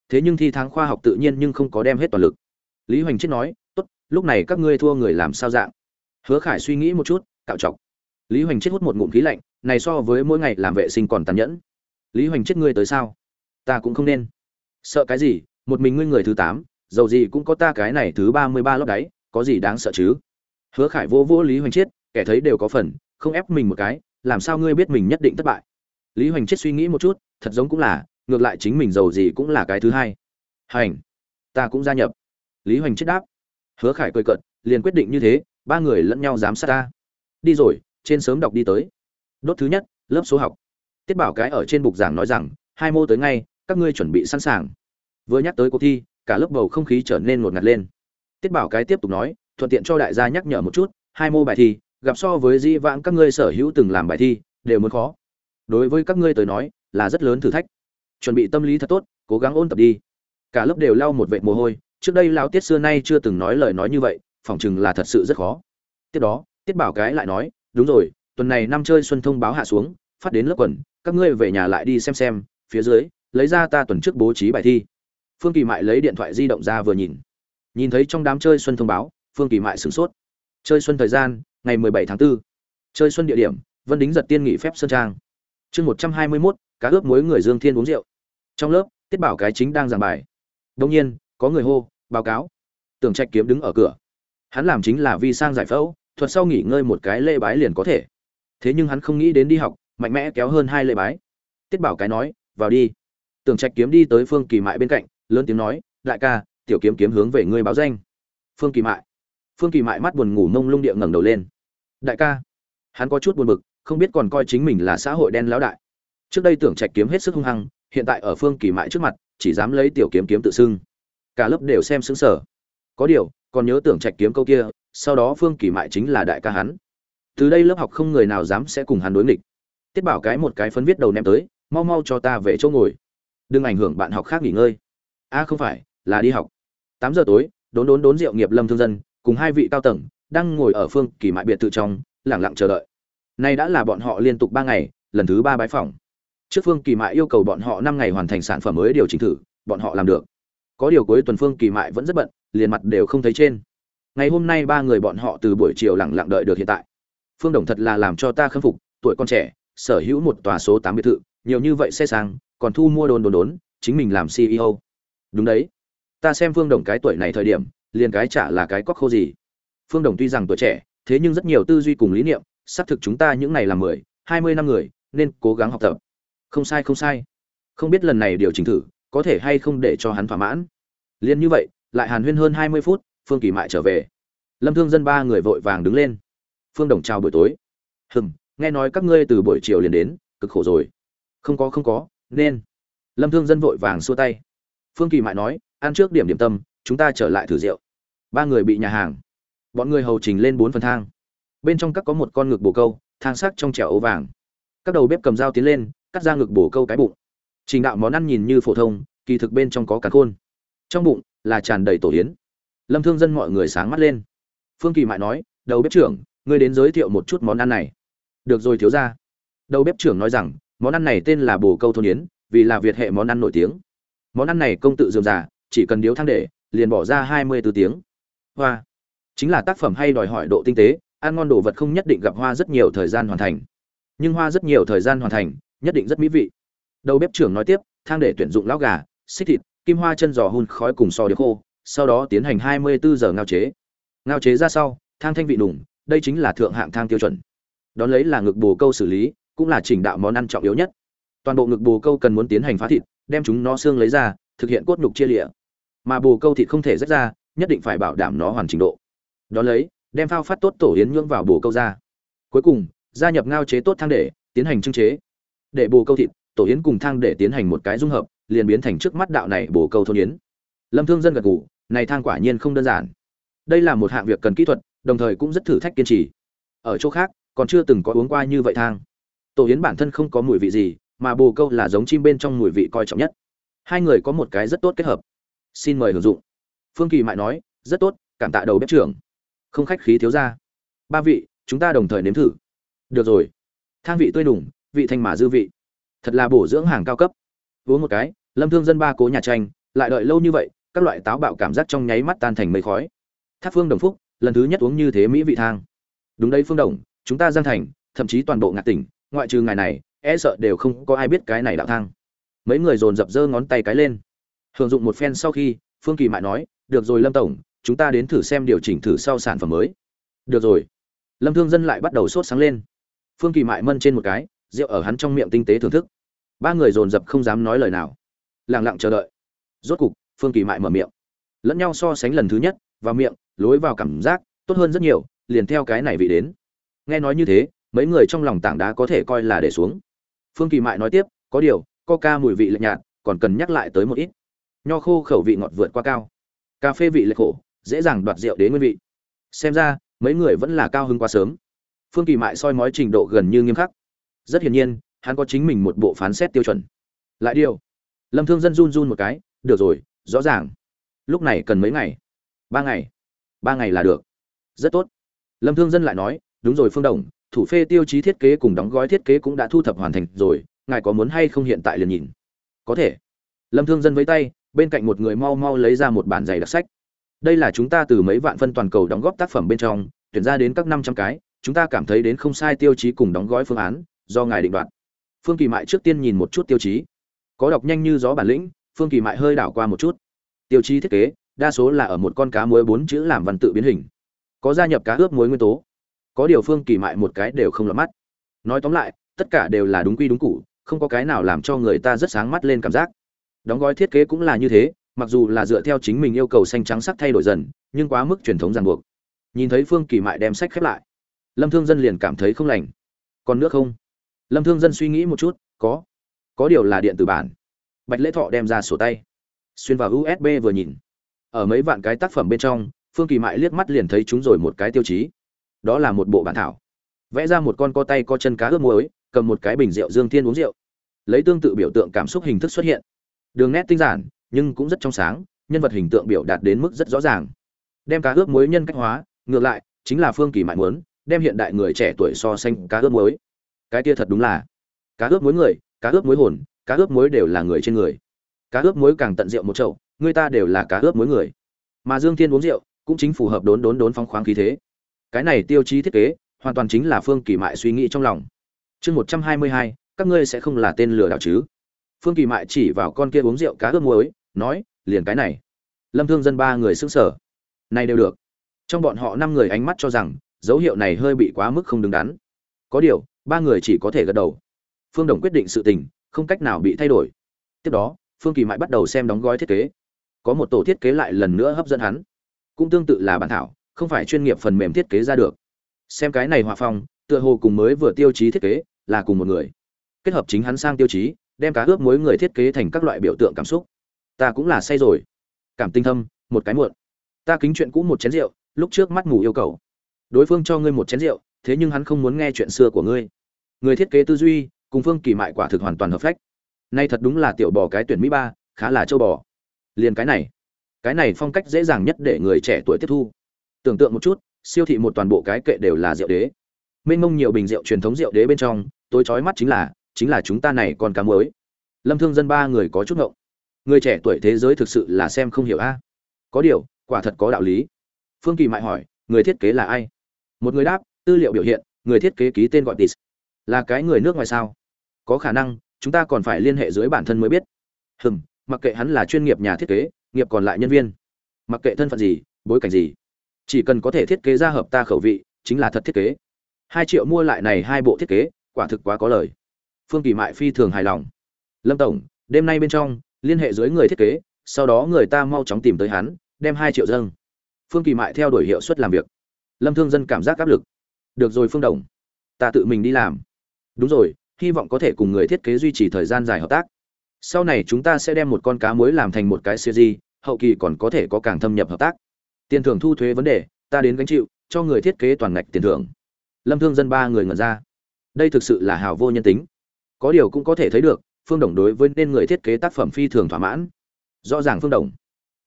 thế nhưng thi tháng khoa học tự nhiên nhưng không có đem hết toàn lực. Lý Hoành Chiết nói, "Tốt, lúc này các ngươi thua người làm sao dạng? hứa khải suy nghĩ một chút cạo chọc lý hoành Chiết hút một ngụm khí lạnh này so với mỗi ngày làm vệ sinh còn tàn nhẫn. Lý hoành Chiết ngươi tới sao? Ta cũng không nên. Sợ cái gì? Một mình ngươi người thứ tám dầu gì cũng có ta cái này thứ ba mươi ba lót đáy có gì đáng sợ chứ? Hứa khải vô vô lý hoành Chiết, kẻ thấy đều có phần không ép mình một cái làm sao ngươi biết mình nhất định thất bại? Lý hoành chết suy nghĩ một chút, thật giống cũng là, ngược lại chính mình giàu gì cũng là cái thứ hai. Hành, ta cũng gia nhập. Lý hoành chết đáp. Hứa khải cười cợt, liền quyết định như thế, ba người lẫn nhau giám sát ta. Đi rồi, trên sớm đọc đi tới. Đốt thứ nhất, lớp số học. Tiết bảo cái ở trên bục giảng nói rằng, hai mô tới ngay, các ngươi chuẩn bị sẵn sàng. Vừa nhắc tới cuộc thi, cả lớp bầu không khí trở nên ngột ngạt lên. Tiết bảo cái tiếp tục nói, thuận tiện cho đại gia nhắc nhở một chút, hai mô bài thi, gặp so với di vãng các ngươi sở hữu từng làm bài thi, đều muốn khó đối với các ngươi tới nói, là rất lớn thử thách. Chuẩn bị tâm lý thật tốt, cố gắng ôn tập đi. Cả lớp đều lau một vệt mồ hôi, trước đây lão tiết xưa nay chưa từng nói lời nói như vậy phỏng chừng là thật sự rất khó. Tiếp đó, tiết bảo cái lại nói, đúng rồi, tuần này năm chơi xuân thông báo hạ xuống, phát đến lớp quần, các ngươi về nhà lại đi xem xem, phía dưới, lấy ra ta tuần trước bố trí bài thi. Phương kỳ mại lấy điện thoại di động ra vừa nhìn. Nhìn thấy trong đám chơi xuân thông báo, phương kỳ mại sửng sốt. Chơi xuân thời gian, ngày 17 tháng 4. chơi xuân địa điểm, vân đính giật tiên nghỉ phép sơn trang chương 121, cá ướp muối người dương thiên uống rượu. Trong lớp tiết bảo cái chính đang giảng bài. Đông nhiên có người hô báo cáo. Tưởng trạch kiếm đứng ở cửa. Hắn làm chính là vi sang giải phẫu thuật sau nghỉ ngơi một cái lễ bái liền có thể. Thế nhưng hắn không nghĩ đến đi học mạnh mẽ kéo hơn hai lễ bái. Tiết bảo cái nói vào đi. Tưởng trạch kiếm đi tới phương kỳ mại bên cạnh lớn tiếng nói đại ca tiểu kiếm kiếm hướng về ngươi báo danh. Phương kỳ mại. Phương kỳ mại mắt buồn ngủ mông lung địa ngẩng đầu lên. Đại ca. Hắn có chút buồn bực không biết còn coi chính mình là xã hội đen lão đại. Trước đây tưởng trạch kiếm hết sức hung hăng, hiện tại ở phương kỳ mại trước mặt, chỉ dám lấy tiểu kiếm kiếm tự xưng. Cả lớp đều xem xứng sở có điều, còn nhớ tưởng trạch kiếm câu kia, sau đó phương kỳ mại chính là đại ca hắn. Từ đây lớp học không người nào dám sẽ cùng hắn đối nghịch. Tiết bảo cái một cái phấn viết đầu ném tới, mau mau cho ta về chỗ ngồi. Đừng ảnh hưởng bạn học khác nghỉ ngơi. A, không phải, là đi học. Tám giờ tối, đốn đốn đốn rượu nghiệp lâm thương dân, cùng hai vị cao tầng, đang ngồi ở phương kỳ mại biệt thự trong lẳng lặng chờ đợi nay đã là bọn họ liên tục ba ngày, lần thứ ba bái phỏng. Trước phương kỳ mại yêu cầu bọn họ năm ngày hoàn thành sản phẩm mới điều chỉnh thử, bọn họ làm được. Có điều cuối tuần phương kỳ mại vẫn rất bận, liền mặt đều không thấy trên. Ngày hôm nay ba người bọn họ từ buổi chiều lặng lặng đợi được hiện tại. Phương đồng thật là làm cho ta khâm phục, tuổi con trẻ, sở hữu một tòa số tám biệt thự, nhiều như vậy xe sang, còn thu mua đồn đồn đốn, chính mình làm ceo đúng đấy. Ta xem phương đồng cái tuổi này thời điểm, liền cái chả là cái cóc khô gì. Phương đồng tuy rằng tuổi trẻ, thế nhưng rất nhiều tư duy cùng lý niệm xác thực chúng ta những này là mười, hai mươi năm người, nên cố gắng học tập. Không sai không sai. Không biết lần này điều chỉnh thử, có thể hay không để cho hắn thỏa mãn. Liền như vậy, lại hàn huyên hơn hai mươi phút, phương kỳ mại trở về. Lâm thương dân ba người vội vàng đứng lên. Phương đồng chào buổi tối. Hừm, nghe nói các ngươi từ buổi chiều liền đến, cực khổ rồi. Không có không có, nên. Lâm thương dân vội vàng xua tay. Phương kỳ mại nói, ăn trước điểm điểm tâm, chúng ta trở lại thử rượu. Ba người bị nhà hàng. Bọn người hầu trình lên bốn phần thang bên trong các có một con ngực bồ câu, thang sắc trong trẻo ấu vàng. Các đầu bếp cầm dao tiến lên, cắt ra ngực bổ câu cái bụng. Trình đạo món ăn nhìn như phổ thông, kỳ thực bên trong có cả khôn. Trong bụng là tràn đầy tổ yến. Lâm thương dân mọi người sáng mắt lên. Phương kỳ mại nói, đầu bếp trưởng, ngươi đến giới thiệu một chút món ăn này. Được rồi thiếu ra đầu bếp trưởng nói rằng, món ăn này tên là bồ câu thôn yến, vì là việt hệ món ăn nổi tiếng. Món ăn này công tự dườm già, chỉ cần điếu thang để, liền bỏ ra hai mươi bốn tiếng. Hoa. Chính là tác phẩm hay đòi hỏi độ tinh tế ăn ngon đồ vật không nhất định gặp hoa rất nhiều thời gian hoàn thành. Nhưng hoa rất nhiều thời gian hoàn thành, nhất định rất mỹ vị. Đầu bếp trưởng nói tiếp, thang để tuyển dụng lão gà, xích thịt, kim hoa chân giò hun khói cùng so đĩa khô, sau đó tiến hành hai mươi bốn giờ ngao chế. Ngao chế ra sau, thang thanh vị đủng, đây chính là thượng hạng thang tiêu chuẩn. Đón lấy là ngực bồ câu xử lý, cũng là chỉnh đạo món ăn trọng yếu nhất. Toàn bộ ngực bồ câu cần muốn tiến hành phá thịt, đem chúng nó xương lấy ra, thực hiện cốt nhục chia lịa. Mà bồ câu thịt không thể rách ra, nhất định phải bảo đảm nó hoàn trình độ. Đón lấy đem phao phát tốt tổ yến nhưỡng vào bồ câu ra. Cuối cùng, gia nhập ngao chế tốt thang để, tiến hành trưng chế. Để bồ câu thịt, tổ yến cùng thang để tiến hành một cái dung hợp, liền biến thành trước mắt đạo này bồ câu thôn yến. Lâm thương dân gật gù, này thang quả nhiên không đơn giản. Đây là một hạng việc cần kỹ thuật, đồng thời cũng rất thử thách kiên trì. Ở chỗ khác, còn chưa từng có uống qua như vậy thang. Tổ yến bản thân không có mùi vị gì, mà bồ câu là giống chim bên trong mùi vị coi trọng nhất. Hai người có một cái rất tốt kết hợp. Xin mời hưởng dụng. Phương kỳ mại nói, rất tốt, cảm tạ đầu bếp trưởng không khách khí thiếu ra ba vị, chúng ta đồng thời nếm thử. Được rồi. Thang vị tươi đủng vị thanh mà dư vị. Thật là bổ dưỡng hàng cao cấp. Uống một cái, lâm thương dân ba cố nhà tranh, lại đợi lâu như vậy, các loại táo bạo cảm giác trong nháy mắt tan thành mây khói. Tháp phương đồng phúc, lần thứ nhất uống như thế mỹ vị thang. Đúng đấy phương đồng, chúng ta giang thành, thậm chí toàn bộ ngạc tỉnh, ngoại trừ ngài này e sợ đều không có ai biết cái này đạo thang. Mấy người dồn dập giơ ngón tay cái lên. Hưởng dụng một phen sau khi, phương kỳ mại nói, được rồi lâm tổng chúng ta đến thử xem điều chỉnh thử sau sản phẩm mới. Được rồi. Lâm thương dân lại bắt đầu sốt sáng lên. Phương kỳ mại mân trên một cái, rượu ở hắn trong miệng tinh tế thưởng thức. Ba người dồn dập không dám nói lời nào. Lẳng lặng chờ đợi. Rốt cục, phương kỳ mại mở miệng. Lẫn nhau so sánh lần thứ nhất, vào miệng, lối vào cảm giác, tốt hơn rất nhiều, liền theo cái này vị đến. Nghe nói như thế, mấy người trong lòng tảng đá có thể coi là để xuống. Phương kỳ mại nói tiếp, có điều, coca mùi vị lạnh nhạt, còn cần nhắc lại tới một ít. Nho khô khẩu vị ngọt vượt qua cao. Cà phê vị lệch khổ dễ dàng đoạt rượu đến nguyên vị. Xem ra, mấy người vẫn là cao hứng quá sớm. Phương kỳ mại soi mói trình độ gần như nghiêm khắc. Rất hiển nhiên, hắn có chính mình một bộ phán xét tiêu chuẩn. Lại điều, lâm thương dân run run một cái, được rồi, rõ ràng. Lúc này cần mấy ngày? Ba ngày. Ba ngày là được. Rất tốt. Lâm thương dân lại nói, đúng rồi phương đồng, thủ phê tiêu chí thiết kế cùng đóng gói thiết kế cũng đã thu thập hoàn thành rồi, ngài có muốn hay không hiện tại liền nhìn. Có thể. Lâm thương dân với tay, bên cạnh một người mau mau lấy ra một bản giày đặc sách đây là chúng ta từ mấy vạn phân toàn cầu đóng góp tác phẩm bên trong, tuyển ra đến các năm trăm cái, chúng ta cảm thấy đến không sai tiêu chí cùng đóng gói phương án, do ngài định đoạt. Phương kỳ mại trước tiên nhìn một chút tiêu chí. Có đọc nhanh như gió bản lĩnh, phương kỳ mại hơi đảo qua một chút. Tiêu chí thiết kế, đa số là ở một con cá muối bốn chữ làm văn tự biến hình. Có gia nhập cá ướp muối nguyên tố. Có điều phương kỳ mại một cái đều không lọt mắt. Nói tóm lại, tất cả đều là đúng quy đúng cụ không có cái nào làm cho người ta rất sáng mắt lên cảm giác. Đóng gói thiết kế cũng là như thế mặc dù là dựa theo chính mình yêu cầu xanh trắng sắc thay đổi dần, nhưng quá mức truyền thống ràng buộc. Nhìn thấy phương kỳ mại đem sách khép lại, lâm thương dân liền cảm thấy không lành. Còn nước không? Lâm thương dân suy nghĩ một chút, có. Có điều là điện tử bản. Bạch lễ thọ đem ra sổ tay, xuyên vào usb vừa nhìn. Ở mấy vạn cái tác phẩm bên trong, phương kỳ mại liếc mắt liền thấy chúng rồi một cái tiêu chí. Đó là một bộ bản thảo. Vẽ ra một con co tay co chân cá ướp muối, cầm một cái bình rượu dương thiên uống rượu. Lấy tương tự biểu tượng cảm xúc hình thức xuất hiện. Đường nét tinh giản nhưng cũng rất trong sáng, nhân vật hình tượng biểu đạt đến mức rất rõ ràng. Đem cá ướp muối nhân cách hóa, ngược lại, chính là phương kỳ mại muốn, đem hiện đại người trẻ tuổi so sánh cá ướp muối. Cái kia thật đúng là, cá ướp muối người, cá ướp muối hồn, cá ướp muối đều là người trên người. Cá ướp muối càng tận rượu một chậu, người ta đều là cá ướp muối người. Mà dương thiên uống rượu, cũng chính phù hợp đốn đốn đốn phong khoáng khí thế. Cái này tiêu chí thiết kế, hoàn toàn chính là phương kỳ mại suy nghĩ trong lòng. Chương một trăm hai mươi hai, các ngươi sẽ không là tên lừa đảo chứ? Phương kỳ mại chỉ vào con kia uống rượu cá ướp muối nói, liền cái này. Lâm thương dân ba người xứng sở này đều được. Trong bọn họ năm người ánh mắt cho rằng, dấu hiệu này hơi bị quá mức không đứng đắn. Có điều, ba người chỉ có thể gật đầu. Phương đồng quyết định sự tình, không cách nào bị thay đổi. Tiếp đó, phương kỳ mại bắt đầu xem đóng gói thiết kế. Có một tổ thiết kế lại lần nữa hấp dẫn hắn. Cũng tương tự là bản thảo, không phải chuyên nghiệp phần mềm thiết kế ra được. Xem cái này hòa phong, tựa hồ cùng mới vừa tiêu chí thiết kế, là cùng một người. Kết hợp chính hắn sang tiêu chí, đem cá ướp mối người thiết kế thành các loại biểu tượng cảm xúc ta cũng là say rồi. Cảm tinh thâm, một cái muộn. Ta kính chuyện cũ một chén rượu, lúc trước mắt ngủ yêu cầu. Đối phương cho ngươi một chén rượu, thế nhưng hắn không muốn nghe chuyện xưa của ngươi. Người thiết kế tư duy, cùng phương kỳ mại quả thực hoàn toàn hợp phách. Nay thật đúng là tiểu bò cái tuyển mỹ ba, khá là châu bò. Liền cái này. Cái này phong cách dễ dàng nhất để người trẻ tuổi tiếp thu. Tưởng tượng một chút, siêu thị một toàn bộ cái kệ đều là rượu đế. Mênh mông nhiều bình rượu truyền thống rượu đế bên trong, tối chói mắt chính là chính là chúng ta này còn cá mới lâm thương dân ba người có chút ngộng người trẻ tuổi thế giới thực sự là xem không hiểu a. Có điều, quả thật có đạo lý. Phương kỳ mại hỏi, người thiết kế là ai? Một người đáp, tư liệu biểu hiện, người thiết kế ký tên gọi tis là cái người nước ngoài sao? Có khả năng, chúng ta còn phải liên hệ dưới bản thân mới biết. Hừm, mặc kệ hắn là chuyên nghiệp nhà thiết kế, nghiệp còn lại nhân viên. Mặc kệ thân phận gì, bối cảnh gì. Chỉ cần có thể thiết kế ra hợp ta khẩu vị, chính là thật thiết kế. Hai triệu mua lại này hai bộ thiết kế, quả thực quá có lời. Phương kỳ mại phi thường hài lòng. Lâm tổng, đêm nay bên trong liên hệ dưới người thiết kế, sau đó người ta mau chóng tìm tới hắn, đem hai triệu dâng. Phương kỳ mại theo đuổi hiệu suất làm việc. Lâm thương dân cảm giác áp lực. Được rồi phương đồng, ta tự mình đi làm. Đúng rồi, hy vọng có thể cùng người thiết kế duy trì thời gian dài hợp tác. Sau này chúng ta sẽ đem một con cá muối làm thành một cái siêu di hậu kỳ còn có thể có càng thâm nhập hợp tác. Tiền thưởng thu thuế vấn đề, ta đến gánh chịu, cho người thiết kế toàn ngạch tiền thưởng. Lâm thương dân ba người ngẩn ra. Đây thực sự là hào vô nhân tính. Có điều cũng có thể thấy được phương đồng đối với nên người thiết kế tác phẩm phi thường thỏa mãn. Rõ ràng phương đồng.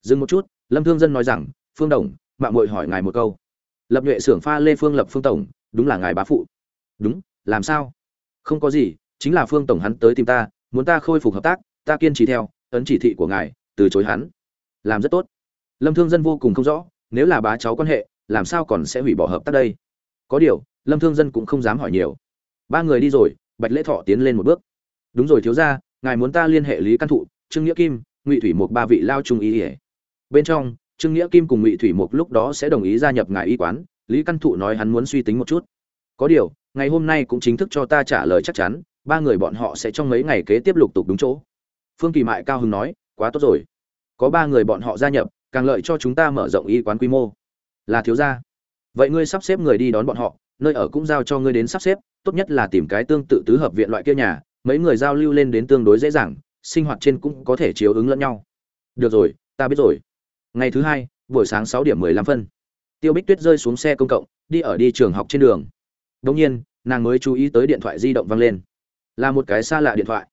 Dừng một chút, lâm thương dân nói rằng, phương đồng, mạng mội hỏi ngài một câu. Lập nhuệ xưởng pha lê phương lập phương tổng, đúng là ngài bá phụ. Đúng, làm sao? Không có gì, chính là phương tổng hắn tới tìm ta, muốn ta khôi phục hợp tác, ta kiên trì theo, ấn chỉ thị của ngài, từ chối hắn. Làm rất tốt. Lâm thương dân vô cùng không rõ, nếu là bá cháu quan hệ, làm sao còn sẽ hủy bỏ hợp tác đây? Có điều, lâm thương dân cũng không dám hỏi nhiều. Ba người đi rồi, bạch lễ thọ tiến lên một bước đúng rồi thiếu gia, ngài muốn ta liên hệ lý căn thụ, trương nghĩa kim, ngụy thủy mục ba vị lao trung ý ỉa. Bên trong, trương nghĩa kim cùng ngụy thủy mục lúc đó sẽ đồng ý gia nhập ngài y quán, lý căn thụ nói hắn muốn suy tính một chút. Có điều, ngày hôm nay cũng chính thức cho ta trả lời chắc chắn, ba người bọn họ sẽ trong mấy ngày kế tiếp lục tục đúng chỗ. Phương kỳ mại cao hưng nói, quá tốt rồi. Có ba người bọn họ gia nhập, càng lợi cho chúng ta mở rộng y quán quy mô. Là thiếu gia. Vậy ngươi sắp xếp người đi đón bọn họ, nơi ở cũng giao cho ngươi đến sắp xếp, tốt nhất là tìm cái tương tự tứ hợp viện loại kia nhà mấy người giao lưu lên đến tương đối dễ dàng, sinh hoạt trên cũng có thể chiếu ứng lẫn nhau. Được rồi, ta biết rồi. Ngày thứ hai, buổi sáng sáu điểm mười lăm phân. Tiêu bích tuyết rơi xuống xe công cộng, đi ở đi trường học trên đường. Đông nhiên, nàng mới chú ý tới điện thoại di động vang lên. Là một cái xa lạ điện thoại.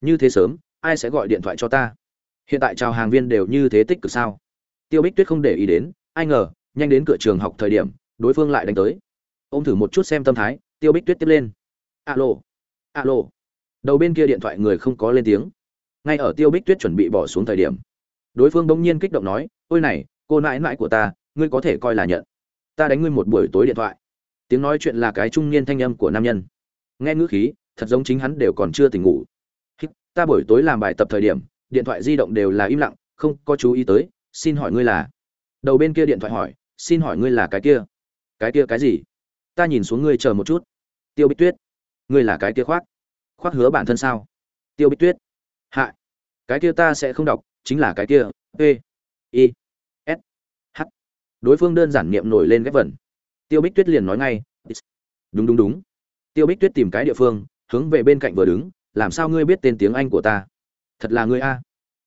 Như thế sớm, ai sẽ gọi điện thoại cho ta? Hiện tại chào hàng viên đều như thế tích cực sao? Tiêu bích tuyết không để ý đến, ai ngờ, nhanh đến cửa trường học thời điểm, đối phương lại đánh tới. Ô m thử một chút xem tâm thái, tiêu bích tuyết tiếp lên. Alo. Alo đầu bên kia điện thoại người không có lên tiếng. Ngay ở tiêu bích tuyết chuẩn bị bỏ xuống thời điểm, đối phương bỗng nhiên kích động nói, ôi này, cô nãi nãi của ta, ngươi có thể coi là nhận. Ta đánh ngươi một buổi tối điện thoại. Tiếng nói chuyện là cái trung niên thanh âm của nam nhân. Nghe ngữ khí, thật giống chính hắn đều còn chưa tỉnh ngủ. Ta buổi tối làm bài tập thời điểm, điện thoại di động đều là im lặng, không có chú ý tới, xin hỏi ngươi là? Đầu bên kia điện thoại hỏi, xin hỏi ngươi là cái kia? Cái kia cái gì? Ta nhìn xuống ngươi chờ một chút. Tiêu bích tuyết, ngươi là cái kia khoác khoác hứa bản thân sao? Tiêu bích tuyết. Hạ. Cái kia ta sẽ không đọc, chính là cái kia, p, i, s, h. Đối phương đơn giản niệm nổi lên ghép vần. Tiêu bích tuyết liền nói ngay đúng đúng đúng. Tiêu bích tuyết tìm cái địa phương, hướng về bên cạnh vừa đứng, làm sao ngươi biết tên tiếng anh của ta? Thật là ngươi a.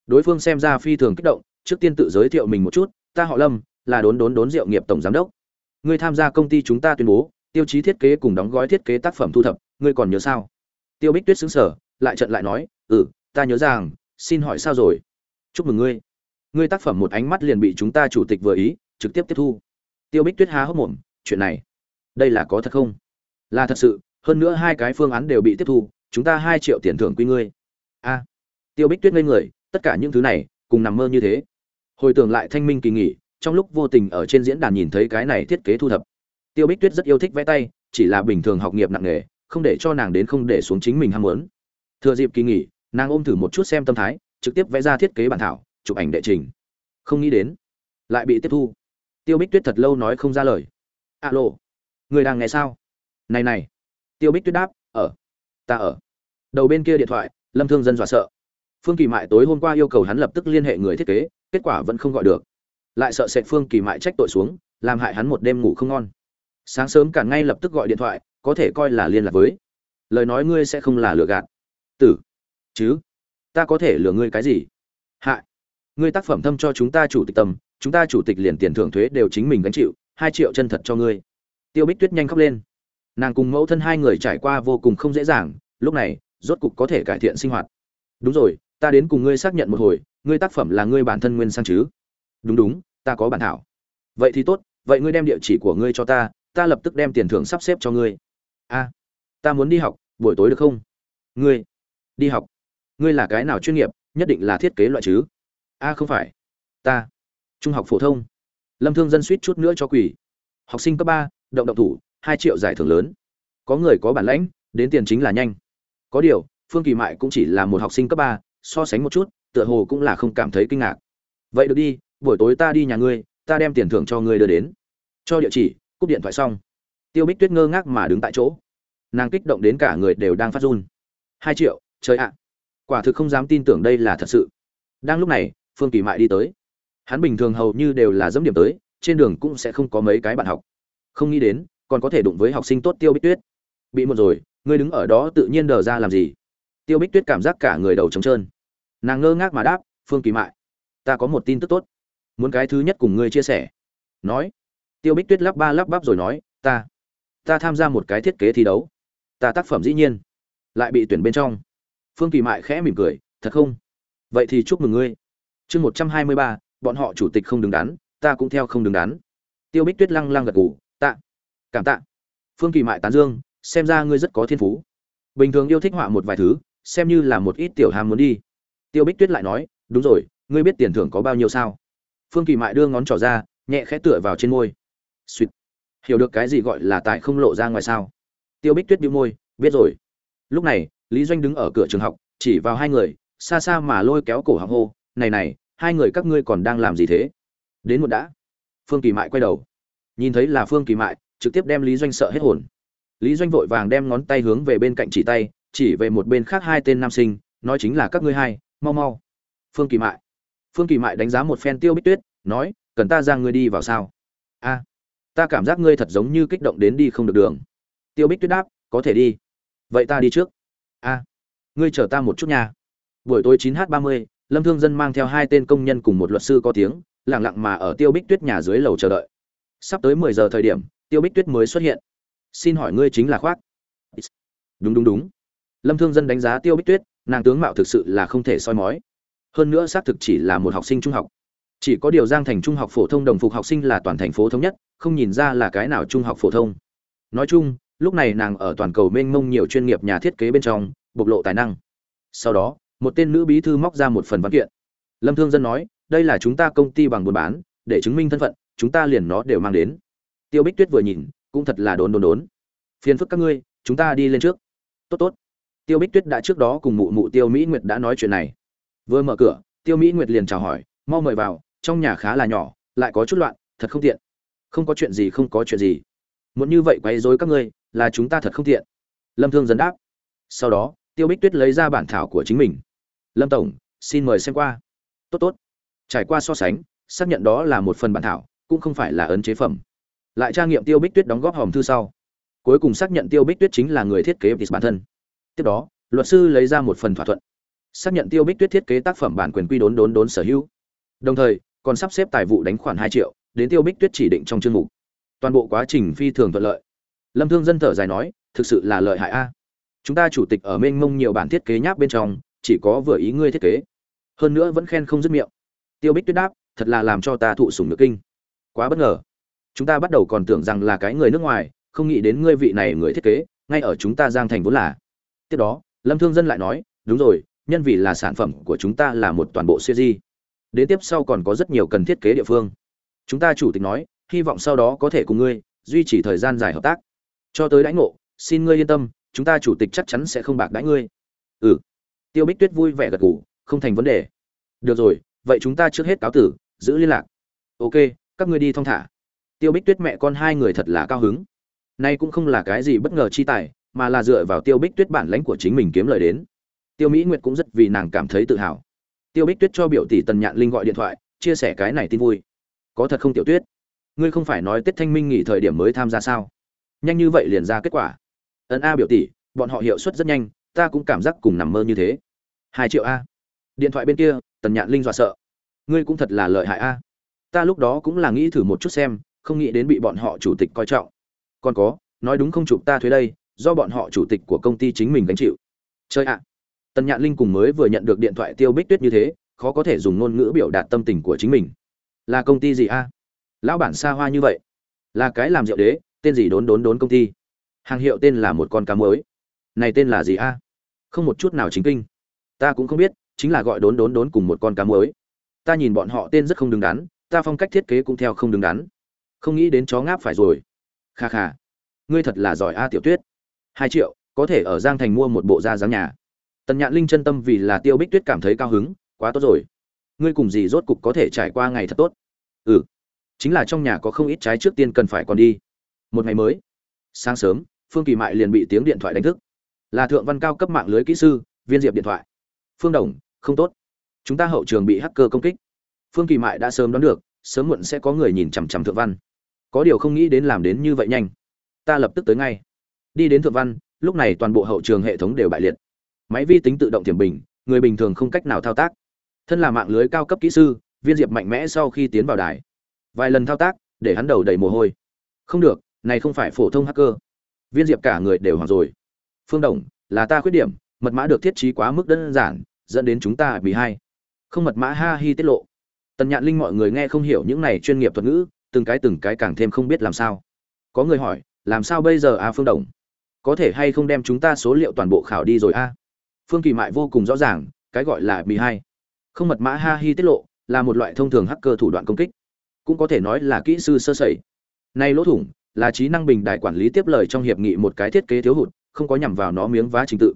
Đối phương xem ra phi thường kích động, trước tiên tự giới thiệu mình một chút, ta họ lâm, là đốn đốn đốn rượu nghiệp tổng giám đốc. Ngươi tham gia công ty chúng ta tuyên bố, tiêu chí thiết kế cùng đóng gói thiết kế tác phẩm thu thập, ngươi còn nhớ sao? Tiêu bích tuyết xứng sở lại trận lại nói ừ ta nhớ rằng, xin hỏi sao rồi? Chúc mừng ngươi. Ngươi tác phẩm một ánh mắt liền bị chúng ta chủ tịch vừa ý, trực tiếp tiếp thu. Tiêu bích tuyết há hốc mồm, chuyện này, đây là có thật không? Là thật sự, hơn nữa hai cái phương án đều bị tiếp thu, chúng ta hai triệu tiền thưởng quy ngươi. A. Tiêu bích tuyết ngây người, tất cả những thứ này, cùng nằm mơ như thế. Hồi tưởng lại thanh minh kỳ nghỉ, trong lúc vô tình ở trên diễn đàn nhìn thấy cái này thiết kế thu thập. Tiêu bích tuyết rất yêu thích vẽ tay, chỉ là bình thường học nghiệp nặng nghề không để cho nàng đến không để xuống chính mình ham muốn. Thừa dịp kỳ nghỉ, nàng ôm thử một chút xem tâm thái, trực tiếp vẽ ra thiết kế bản thảo, chụp ảnh đệ trình. Không nghĩ đến, lại bị tiếp thu. Tiêu bích tuyết thật lâu nói không ra lời. Alo, người đang nghe sao? Này này, tiêu bích tuyết đáp, ở, ta ở. Đầu bên kia điện thoại, lâm thương dân dọa sợ. Phương kỳ mại tối hôm qua yêu cầu hắn lập tức liên hệ người thiết kế, kết quả vẫn không gọi được. Lại sợ sệt phương kỳ mại trách tội xuống, làm hại hắn một đêm ngủ không ngon. Sáng sớm cả ngay lập tức gọi điện thoại có thể coi là liên lạc với. Lời nói ngươi sẽ không là lừa gạt. Tử. Chứ. Ta có thể lừa ngươi cái gì? Hại. Ngươi tác phẩm thâm cho chúng ta chủ tịch tầm, chúng ta chủ tịch liền tiền thưởng thuế đều chính mình gánh chịu, hai triệu chân thật cho ngươi. Tiêu bích tuyết nhanh khóc lên. Nàng cùng mẫu thân hai người trải qua vô cùng không dễ dàng, lúc này, rốt cục có thể cải thiện sinh hoạt. Đúng rồi, ta đến cùng ngươi xác nhận một hồi, ngươi tác phẩm là ngươi bản thân nguyên sang chứ? Đúng đúng, ta có bản thảo. Vậy thì tốt, vậy ngươi đem địa chỉ của ngươi cho ta ta lập tức đem tiền thưởng sắp xếp cho ngươi a, ta muốn đi học, buổi tối được không? Ngươi, đi học. Ngươi là cái nào chuyên nghiệp, nhất định là thiết kế loại chứ? A, không phải. Ta, trung học phổ thông. Lâm thương dân suýt chút nữa cho quỷ học sinh cấp ba, động động thủ, hai triệu giải thưởng lớn. Có người có bản lãnh, đến tiền chính là nhanh. Có điều, phương kỳ mại cũng chỉ là một học sinh cấp ba, so sánh một chút, tựa hồ cũng là không cảm thấy kinh ngạc. Vậy được đi, buổi tối ta đi nhà ngươi, ta đem tiền thưởng cho ngươi đưa đến. Cho địa chỉ, cúp điện thoại xong tiêu bích tuyết ngơ ngác mà đứng tại chỗ. Nàng kích động đến cả người đều đang phát run. Hai triệu, trời ạ. Quả thực không dám tin tưởng đây là thật sự. Đang lúc này, phương kỳ mại đi tới. Hắn bình thường hầu như đều là dẫm điểm tới, trên đường cũng sẽ không có mấy cái bạn học. Không nghĩ đến, còn có thể đụng với học sinh tốt tiêu bích tuyết. Bị một rồi, ngươi đứng ở đó tự nhiên đờ ra làm gì? Tiêu bích tuyết cảm giác cả người đầu trống trơn. Nàng ngơ ngác mà đáp, phương kỳ mại, ta có một tin tức tốt. Muốn cái thứ nhất cùng ngươi chia sẻ. Nói. Tiêu bích tuyết lắp ba lắp bắp rồi nói, ta ta tham gia một cái thiết kế thi đấu. Ta tác phẩm dĩ nhiên lại bị tuyển bên trong. Phương kỳ mại khẽ mỉm cười, thật không? Vậy thì chúc mừng ngươi. Chương một trăm hai mươi ba, bọn họ chủ tịch không đứng đắn, ta cũng theo không đứng đắn. Tiêu bích tuyết lăng lăng gật gù, tạ, cảm tạ. Phương kỳ mại tán dương, xem ra ngươi rất có thiên phú. Bình thường yêu thích họa một vài thứ, xem như là một ít tiểu hàm muốn đi. Tiêu bích tuyết lại nói, đúng rồi, ngươi biết tiền thưởng có bao nhiêu sao? Phương kỳ mại đưa ngón trỏ ra, nhẹ khẽ tựa vào trên môi. Suýt hiểu được cái gì gọi là tài không lộ ra ngoài sao? Tiêu bích tuyết bĩu môi, biết rồi. Lúc này, lý doanh đứng ở cửa trường học, chỉ vào hai người, xa xa mà lôi kéo cổ hàng hô, này này, hai người các ngươi còn đang làm gì thế? Đến một đã. Phương kỳ mại quay đầu. Nhìn thấy là phương kỳ mại, trực tiếp đem lý doanh sợ hết hồn. Lý doanh vội vàng đem ngón tay hướng về bên cạnh chỉ tay, chỉ về một bên khác hai tên nam sinh, nói chính là các ngươi hai, mau mau. Phương kỳ mại. Phương kỳ mại đánh giá một phen tiêu bích tuyết, nói, cần ta ra ngươi đi vào sao? A ta cảm giác ngươi thật giống như kích động đến đi không được đường. Tiêu bích tuyết đáp, có thể đi. Vậy ta đi trước. A, ngươi chờ ta một chút nha. Buổi tối 9 h 30 lâm thương dân mang theo hai tên công nhân cùng một luật sư có tiếng, lặng lặng mà ở tiêu bích tuyết nhà dưới lầu chờ đợi. Sắp tới 10 giờ thời điểm, tiêu bích tuyết mới xuất hiện. Xin hỏi ngươi chính là khoác. Đúng đúng đúng. Lâm thương dân đánh giá tiêu bích tuyết, nàng tướng mạo thực sự là không thể soi mói. Hơn nữa xác thực chỉ là một học sinh trung học chỉ có điều giang thành trung học phổ thông đồng phục học sinh là toàn thành phố thống nhất, không nhìn ra là cái nào trung học phổ thông. Nói chung, lúc này nàng ở toàn cầu mênh mông nhiều chuyên nghiệp nhà thiết kế bên trong, bộc lộ tài năng. Sau đó, một tên nữ bí thư móc ra một phần văn kiện. Lâm thương dân nói, đây là chúng ta công ty bằng buôn bán, để chứng minh thân phận, chúng ta liền nó đều mang đến. Tiêu bích tuyết vừa nhìn, cũng thật là đốn đốn đốn. Phiền phức các ngươi, chúng ta đi lên trước. Tốt tốt. Tiêu bích tuyết đã trước đó cùng mụ mụ tiêu mỹ nguyệt đã nói chuyện này. Vừa mở cửa, tiêu mỹ nguyệt liền chào hỏi, mau mời vào trong nhà khá là nhỏ, lại có chút loạn, thật không tiện. Không có chuyện gì, không có chuyện gì. Muốn như vậy quấy rối các ngươi, là chúng ta thật không tiện. Lâm thương dẫn đáp. Sau đó, tiêu bích tuyết lấy ra bản thảo của chính mình. Lâm tổng, xin mời xem qua. Tốt tốt. Trải qua so sánh, xác nhận đó là một phần bản thảo, cũng không phải là ấn chế phẩm. Lại tra nghiệm tiêu bích tuyết đóng góp hòm thư sau. Cuối cùng xác nhận tiêu bích tuyết chính là người thiết kế bản thân. Tiếp đó, luật sư lấy ra một phần thỏa thuận. Xác nhận tiêu bích tuyết thiết kế tác phẩm bản quyền quy đốn đốn đốn sở hữu. Đồng thời còn sắp xếp tài vụ đánh khoản hai triệu, đến tiêu bích tuyết chỉ định trong chương mục. Toàn bộ quá trình phi thường thuận lợi. Lâm thương dân thở dài nói, thực sự là lợi hại a. Chúng ta chủ tịch ở mênh mông nhiều bản thiết kế nháp bên trong, chỉ có vừa ý ngươi thiết kế. Hơn nữa vẫn khen không dứt miệng. Tiêu bích tuyết đáp, thật là làm cho ta thụ sủng nước kinh. Quá bất ngờ. Chúng ta bắt đầu còn tưởng rằng là cái người nước ngoài, không nghĩ đến ngươi vị này người thiết kế, ngay ở chúng ta giang thành vốn là. Tiếp đó, lâm thương dân lại nói, đúng rồi, nhân vì là sản phẩm của chúng ta là một toàn bộ siêu di đến tiếp sau còn có rất nhiều cần thiết kế địa phương. Chúng ta chủ tịch nói, hy vọng sau đó có thể cùng ngươi duy trì thời gian dài hợp tác. Cho tới đãi ngộ, xin ngươi yên tâm, chúng ta chủ tịch chắc chắn sẽ không bạc đãi ngươi. Ừ. Tiêu bích tuyết vui vẻ gật gù, không thành vấn đề. Được rồi, vậy chúng ta trước hết cáo tử, giữ liên lạc. Ok, các ngươi đi thong thả. Tiêu bích tuyết mẹ con hai người thật là cao hứng. Nay cũng không là cái gì bất ngờ chi tài, mà là dựa vào tiêu bích tuyết bản lãnh của chính mình kiếm lời đến. Tiêu mỹ nguyệt cũng rất vì nàng cảm thấy tự hào tiêu bích tuyết cho biểu tỷ tần nhạn linh gọi điện thoại, chia sẻ cái này tin vui. Có thật không, tiểu tuyết? Ngươi không phải nói tết thanh minh nghỉ thời điểm mới tham gia sao? Nhanh như vậy liền ra kết quả. Ấn a biểu tỷ, bọn họ hiệu suất rất nhanh, ta cũng cảm giác cùng nằm mơ như thế. Hai triệu a. Điện thoại bên kia, tần nhạn linh dọa sợ. Ngươi cũng thật là lợi hại a. Ta lúc đó cũng là nghĩ thử một chút xem, không nghĩ đến bị bọn họ chủ tịch coi trọng. Còn có, nói đúng không chụp ta thuế đây, do bọn họ chủ tịch của công ty chính mình gánh chịu. Chơi ạ tần nhạn linh cùng mới vừa nhận được điện thoại tiêu bích tuyết như thế, khó có thể dùng ngôn ngữ biểu đạt tâm tình của chính mình. Là công ty gì a? Lão bản xa hoa như vậy. Là cái làm rượu đế, tên gì đốn đốn đốn công ty? Hàng hiệu tên là một con cá mới. Này tên là gì a? Không một chút nào chính kinh. Ta cũng không biết, chính là gọi đốn đốn đốn cùng một con cá mới. Ta nhìn bọn họ tên rất không đứng đắn, ta phong cách thiết kế cũng theo không đứng đắn. Không nghĩ đến chó ngáp phải rồi. Kha kha. Ngươi thật là giỏi a tiểu tuyết. Hai triệu, có thể ở giang thành mua một bộ da dáng nhà tần nhạn linh chân tâm vì là tiêu bích tuyết cảm thấy cao hứng, quá tốt rồi. Ngươi cùng gì rốt cục có thể trải qua ngày thật tốt? Ừ chính là trong nhà có không ít trái trước tiên cần phải còn đi. Một ngày mới, sáng sớm, phương kỳ mại liền bị tiếng điện thoại đánh thức. Là thượng văn cao cấp mạng lưới kỹ sư, viên diệp điện thoại. Phương đồng, không tốt. Chúng ta hậu trường bị hacker công kích. Phương kỳ mại đã sớm đoán được, sớm muộn sẽ có người nhìn chằm chằm thượng văn. Có điều không nghĩ đến làm đến như vậy nhanh. Ta lập tức tới ngay. Đi đến thượng văn, lúc này toàn bộ hậu trường hệ thống đều bại liệt máy vi tính tự động thiểm bình, người bình thường không cách nào thao tác. Thân là mạng lưới cao cấp kỹ sư, viên diệp mạnh mẽ sau khi tiến vào đài. Vài lần thao tác, để hắn đầu đầy mồ hôi. Không được, này không phải phổ thông hacker. Viên diệp cả người đều hoảng rồi. Phương đồng, là ta khuyết điểm, mật mã được thiết trí quá mức đơn giản, dẫn đến chúng ta bị hai. Không mật mã ha hi tiết lộ. Tần nhạn linh mọi người nghe không hiểu những này chuyên nghiệp thuật ngữ, từng cái từng cái càng thêm không biết làm sao. Có người hỏi, làm sao bây giờ a phương đồng? Có thể hay không đem chúng ta số liệu toàn bộ khảo đi rồi a phương kỳ mại vô cùng rõ ràng, cái gọi là bị hai. Không mật mã ha hi tiết lộ, là một loại thông thường hacker thủ đoạn công kích. Cũng có thể nói là kỹ sư sơ sẩy. Nay lỗ thủng, là trí năng bình đại quản lý tiếp lời trong hiệp nghị một cái thiết kế thiếu hụt, không có nhằm vào nó miếng vá trình tự.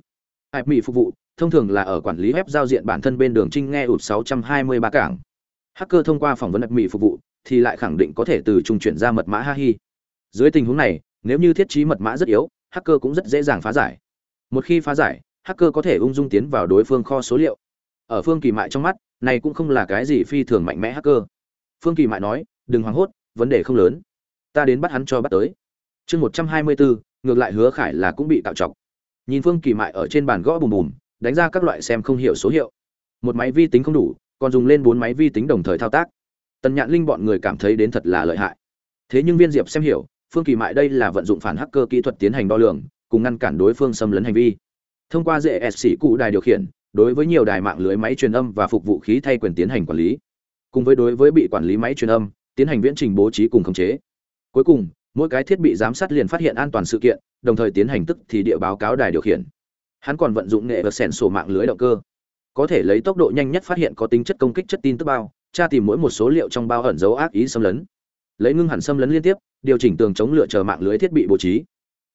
Hạch mỹ phục vụ, thông thường là ở quản lý web giao diện bản thân bên đường trinh nghe ụt 623 cảng. Hacker thông qua phỏng vấn hạch mỹ phục vụ, thì lại khẳng định có thể từ trung chuyển ra mật mã ha hi. Dưới tình huống này, nếu như thiết trí mật mã rất yếu, hacker cũng rất dễ dàng phá giải. Một khi phá giải hacker có thể ung dung tiến vào đối phương kho số liệu. Ở phương kỳ mại trong mắt, này cũng không là cái gì phi thường mạnh mẽ hacker. Phương kỳ mại nói, đừng hoảng hốt, vấn đề không lớn. Ta đến bắt hắn cho bắt tới. Chương một trăm hai mươi bốn ngược lại hứa khải là cũng bị tạo chọc. Nhìn phương kỳ mại ở trên bàn gõ bùm bùm, đánh ra các loại xem không hiểu số hiệu. Một máy vi tính không đủ, còn dùng lên bốn máy vi tính đồng thời thao tác. Tần nhạn linh bọn người cảm thấy đến thật là lợi hại. Thế nhưng viên diệp xem hiểu, phương kỳ mại đây là vận dụng phản hacker kỹ thuật tiến hành đo lường, cùng ngăn cản đối phương xâm lấn hành vi thông qua dễ s xỉ cụ đài điều khiển, đối với nhiều đài mạng lưới máy truyền âm và phục vụ khí thay quyền tiến hành quản lý. Cùng với đối với bị quản lý máy truyền âm, tiến hành viễn trình bố trí cùng khống chế. Cuối cùng, mỗi cái thiết bị giám sát liền phát hiện an toàn sự kiện, đồng thời tiến hành tức thì địa báo cáo đài điều khiển. Hắn còn vận dụng nghệ vật sẻn sổ mạng lưới động cơ. Có thể lấy tốc độ nhanh nhất phát hiện có tính chất công kích chất tin tức bao, tra tìm mỗi một số liệu trong bao ẩn dấu ác ý xâm lấn. Lấy ngưng hẳn xâm lấn liên tiếp, điều chỉnh tường chống lựa chờ mạng lưới thiết bị bố trí.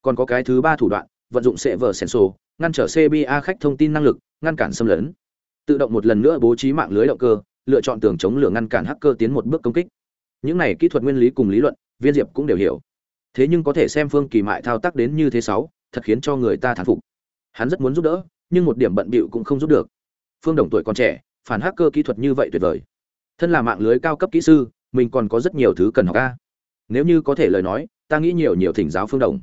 Còn có cái thứ ba thủ đoạn vận dụng sẽ vở sensor ngăn trở cba khách thông tin năng lực, ngăn cản xâm lấn. Tự động một lần nữa bố trí mạng lưới động cơ, lựa chọn tường chống lửa ngăn cản hacker tiến một bước công kích. Những này kỹ thuật nguyên lý cùng lý luận, viên diệp cũng đều hiểu. Thế nhưng có thể xem phương kỳ mại thao tác đến như thế sáu, thật khiến cho người ta thán phục. Hắn rất muốn giúp đỡ, nhưng một điểm bận bịu cũng không giúp được. Phương đồng tuổi còn trẻ, phản hacker kỹ thuật như vậy tuyệt vời. Thân là mạng lưới cao cấp kỹ sư, mình còn có rất nhiều thứ cần học a. Nếu như có thể lời nói, ta nghĩ nhiều nhiều thỉnh giáo phương đồng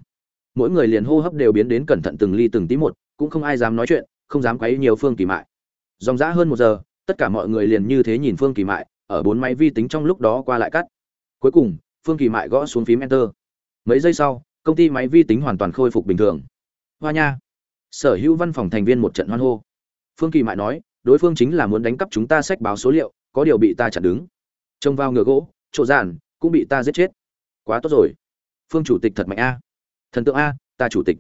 mỗi người liền hô hấp đều biến đến cẩn thận từng ly từng tí một, cũng không ai dám nói chuyện, không dám quấy nhiều phương kỳ mại. Dòng dã hơn một giờ, tất cả mọi người liền như thế nhìn phương kỳ mại, ở bốn máy vi tính trong lúc đó qua lại cắt. Cuối cùng, phương kỳ mại gõ xuống phím enter. Mấy giây sau, công ty máy vi tính hoàn toàn khôi phục bình thường. Hoa nha. Sở hữu văn phòng thành viên một trận hoan hô. Phương kỳ mại nói, đối phương chính là muốn đánh cắp chúng ta sách báo số liệu, có điều bị ta chặn đứng. Trông vào ngựa gỗ, chỗ giản cũng bị ta giết chết. Quá tốt rồi. Phương chủ tịch thật mạnh a thần tượng a, ta chủ tịch.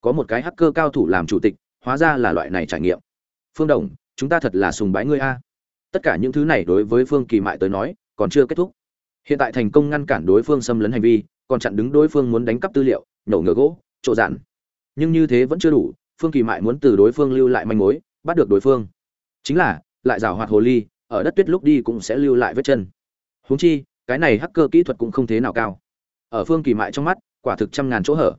Có một cái hacker cao thủ làm chủ tịch, hóa ra là loại này trải nghiệm. Phương đồng, chúng ta thật là sùng bái ngươi a. Tất cả những thứ này đối với phương kỳ mại tới nói, còn chưa kết thúc. Hiện tại thành công ngăn cản đối phương xâm lấn hành vi, còn chặn đứng đối phương muốn đánh cắp tư liệu nổ ngựa gỗ, trộn giản nhưng như thế vẫn chưa đủ, phương kỳ mại muốn từ đối phương lưu lại manh mối, bắt được đối phương. Chính là, lại giảo hoạt hồ ly, ở đất tuyết lúc đi cũng sẽ lưu lại vết chân. Huống chi, cái này hacker kỹ thuật cũng không thế nào cao. Ở phương kỳ mại trong mắt quả thực trăm ngàn chỗ hở.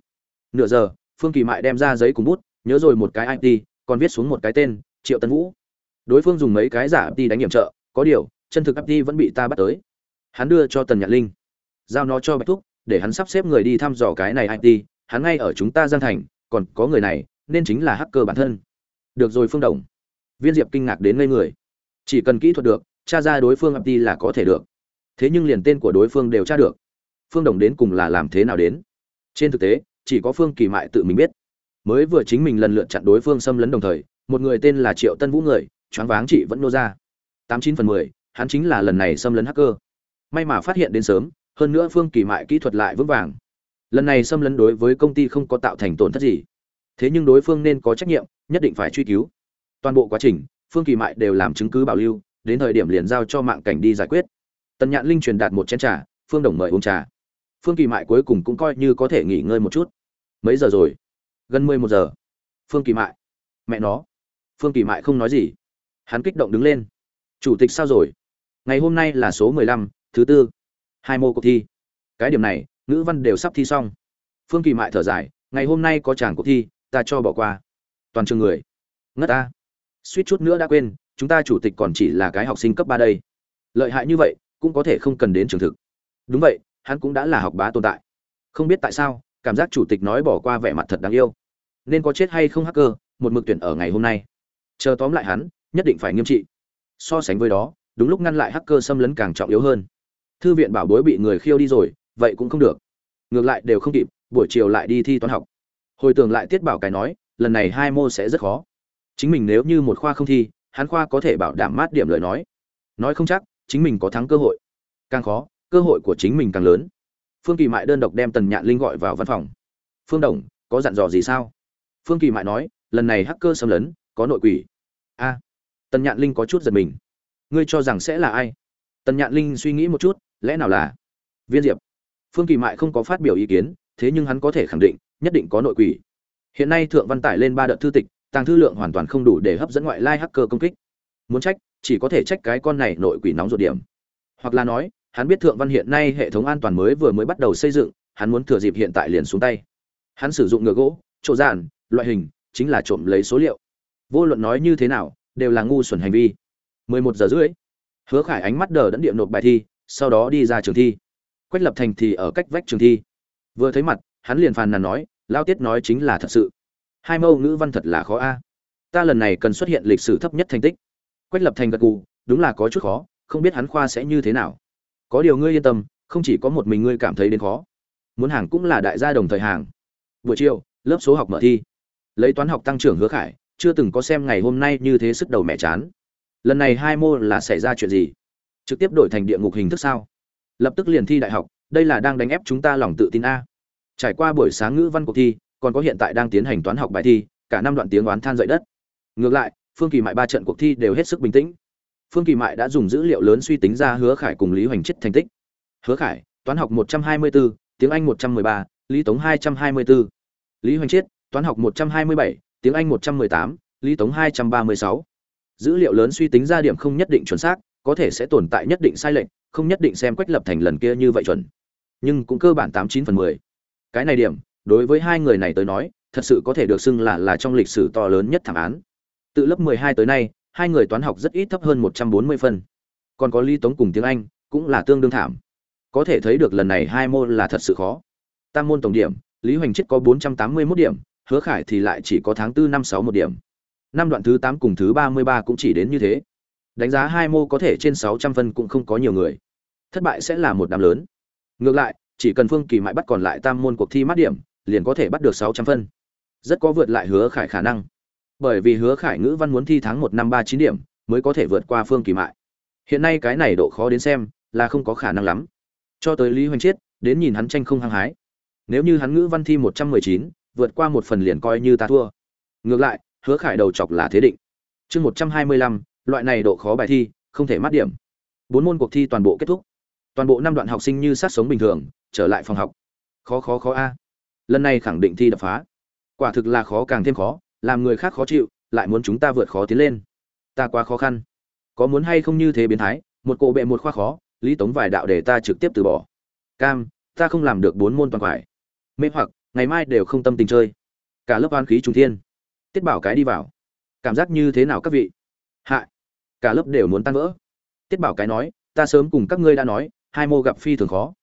Nửa giờ, phương kỳ mại đem ra giấy cùng bút, nhớ rồi một cái it còn viết xuống một cái tên, triệu tân vũ. Đối phương dùng mấy cái giả it đánh nghiệm trợ, có điều, chân thực it vẫn bị ta bắt tới. Hắn đưa cho tần nhạn linh. Giao nó cho bạch thúc, để hắn sắp xếp người đi thăm dò cái này it hắn ngay ở chúng ta giang thành, còn có người này, nên chính là hacker bản thân. Được rồi phương đồng. Viên diệp kinh ngạc đến ngây người. Chỉ cần kỹ thuật được, tra ra đối phương it là có thể được. Thế nhưng liền tên của đối phương đều tra được. Phương đồng đến cùng là làm thế nào đến? Trên thực tế, chỉ có phương kỳ mại tự mình biết. Mới vừa chính mình lần lượt chặn đối phương xâm lấn đồng thời, một người tên là triệu tân vũ người, choáng váng chị vẫn nô ra. Tám chín phần mười, hắn chính là lần này xâm lấn hacker. May mà phát hiện đến sớm, hơn nữa phương kỳ mại kỹ thuật lại vững vàng. Lần này xâm lấn đối với công ty không có tạo thành tổn thất gì. Thế nhưng đối phương nên có trách nhiệm, nhất định phải truy cứu. Toàn bộ quá trình, phương kỳ mại đều làm chứng cứ bảo lưu, đến thời điểm liền giao cho mạng cảnh đi giải quyết. Tần nhạn linh truyền đạt một chén trà, phương đồng mời uống trà phương kỳ mại cuối cùng cũng coi như có thể nghỉ ngơi một chút. Mấy giờ rồi? Gần mười một giờ. Phương kỳ mại. Mẹ nó. Phương kỳ mại không nói gì. Hắn kích động đứng lên. Chủ tịch sao rồi? Ngày hôm nay là số mười lăm, thứ tư. Hai mô cuộc thi. Cái điểm này, ngữ văn đều sắp thi xong. Phương kỳ mại thở dài, ngày hôm nay có chàng cuộc thi, ta cho bỏ qua. Toàn trường người. Ngất ta. Suýt chút nữa đã quên, chúng ta chủ tịch còn chỉ là cái học sinh cấp ba đây. Lợi hại như vậy, cũng có thể không cần đến trường thực. Đúng vậy hắn cũng đã là học bá tồn tại. Không biết tại sao, cảm giác chủ tịch nói bỏ qua vẻ mặt thật đáng yêu. Nên có chết hay không hacker, một mực tuyển ở ngày hôm nay. Chờ tóm lại hắn, nhất định phải nghiêm trị. So sánh với đó, đúng lúc ngăn lại hacker xâm lấn càng trọng yếu hơn. Thư viện bảo bối bị người khiêu đi rồi, vậy cũng không được. Ngược lại đều không kịp, buổi chiều lại đi thi toán học. Hồi tưởng lại tiết bảo cái nói, lần này hai môn sẽ rất khó. Chính mình nếu như một khoa không thi, hắn khoa có thể bảo đảm mát điểm lời nói. Nói không chắc, chính mình có thắng cơ hội. Càng khó cơ hội của chính mình càng lớn. Phương kỳ mại đơn độc đem tần nhạn linh gọi vào văn phòng. Phương đồng, có dặn dò gì sao? Phương kỳ mại nói, lần này hacker xâm lấn, có nội quỷ. A. Tần nhạn linh có chút giật mình. Ngươi cho rằng sẽ là ai? Tần nhạn linh suy nghĩ một chút, lẽ nào là? Viên diệp. Phương kỳ mại không có phát biểu ý kiến, thế nhưng hắn có thể khẳng định, nhất định có nội quỷ. Hiện nay thượng văn tải lên ba đợt thư tịch, tàng thư lượng hoàn toàn không đủ để hấp dẫn ngoại lai hacker công kích. Muốn trách, chỉ có thể trách cái con này nội quỷ nóng ruột điểm. Hoặc là nói hắn biết thượng văn hiện nay hệ thống an toàn mới vừa mới bắt đầu xây dựng, hắn muốn thừa dịp hiện tại liền xuống tay. Hắn sử dụng ngựa gỗ, chỗ giản loại hình chính là trộm lấy số liệu. Vô luận nói như thế nào, đều là ngu xuẩn hành vi. 11 giờ rưỡi, hứa khải ánh mắt đờ đẫn điệm nộp bài thi, sau đó đi ra trường thi. Quách lập thành thì ở cách vách trường thi. Vừa thấy mặt, hắn liền phàn nàn nói, lao tiết nói chính là thật sự. Hai mâu ngữ văn thật là khó a. Ta lần này cần xuất hiện lịch sử thấp nhất thành tích. Quách lập thành gật gù, đúng là có chút khó, không biết hắn khoa sẽ như thế nào có điều ngươi yên tâm, không chỉ có một mình ngươi cảm thấy đến khó. Muốn hàng cũng là đại gia đồng thời hàng. Buổi chiều, lớp số học mở thi. Lấy toán học tăng trưởng hứa khải, chưa từng có xem ngày hôm nay như thế sức đầu mẹ chán. Lần này hai môn là xảy ra chuyện gì? Trực tiếp đổi thành địa ngục hình thức sao? Lập tức liền thi đại học, đây là đang đánh ép chúng ta lòng tự tin a. Trải qua buổi sáng ngữ văn cuộc thi, còn có hiện tại đang tiến hành toán học bài thi, cả năm đoạn tiếng oán than dậy đất. Ngược lại, phương kỳ mại ba trận cuộc thi đều hết sức bình tĩnh phương kỳ mại đã dùng dữ liệu lớn suy tính ra hứa khải cùng lý hoành chết thành tích hứa khải toán học 124, tiếng anh 113, lý tống 224. lý hoành chết toán học 127, tiếng anh 118, lý tống 236. dữ liệu lớn suy tính ra điểm không nhất định chuẩn xác có thể sẽ tồn tại nhất định sai lệch không nhất định xem quách lập thành lần kia như vậy chuẩn nhưng cũng cơ bản tám chín phần mười cái này điểm đối với hai người này tới nói thật sự có thể được xưng là là trong lịch sử to lớn nhất thảm án từ lớp mười hai tới nay hai người toán học rất ít thấp hơn một trăm bốn mươi phân. Còn có lý tống cùng tiếng anh, cũng là tương đương thảm. Có thể thấy được lần này hai môn là thật sự khó. Tam môn tổng điểm, lý hoành chết có 481 điểm, hứa khải thì lại chỉ có tháng tư năm sáu một điểm. Năm đoạn thứ tám cùng thứ ba mươi ba cũng chỉ đến như thế. Đánh giá hai mô có thể trên sáu trăm phân cũng không có nhiều người. Thất bại sẽ là một đám lớn. Ngược lại, chỉ cần phương kỳ mãi bắt còn lại tam môn cuộc thi mát điểm, liền có thể bắt được sáu trăm phân. Rất có vượt lại hứa khải khả năng bởi vì hứa khải ngữ văn muốn thi tháng một năm ba chín điểm, mới có thể vượt qua phương kỳ mại. Hiện nay cái này độ khó đến xem, là không có khả năng lắm. Cho tới lý hoành chiết, đến nhìn hắn tranh không hăng hái. Nếu như hắn ngữ văn thi một trăm mười chín, vượt qua một phần liền coi như ta thua. Ngược lại, hứa khải đầu chọc là thế định. Chương một trăm hai mươi lăm, loại này độ khó bài thi, không thể mát điểm. Bốn môn cuộc thi toàn bộ kết thúc. Toàn bộ năm đoạn học sinh như sát sống bình thường, trở lại phòng học. Khó khó khó a. Lần này khẳng định thi đập phá. Quả thực là khó càng thêm khó làm người khác khó chịu, lại muốn chúng ta vượt khó tiến lên. Ta quá khó khăn. Có muốn hay không như thế biến thái, một cổ bệ một khoa khó, lý tống vài đạo để ta trực tiếp từ bỏ. Cam, ta không làm được bốn môn toàn khoải mê hoặc, ngày mai đều không tâm tình chơi. Cả lớp oan khí trung thiên. Tiết bảo cái đi vào. Cảm giác như thế nào các vị? Hạ. Cả lớp đều muốn tan vỡ. Tiết bảo cái nói, ta sớm cùng các ngươi đã nói, hai mô gặp phi thường khó.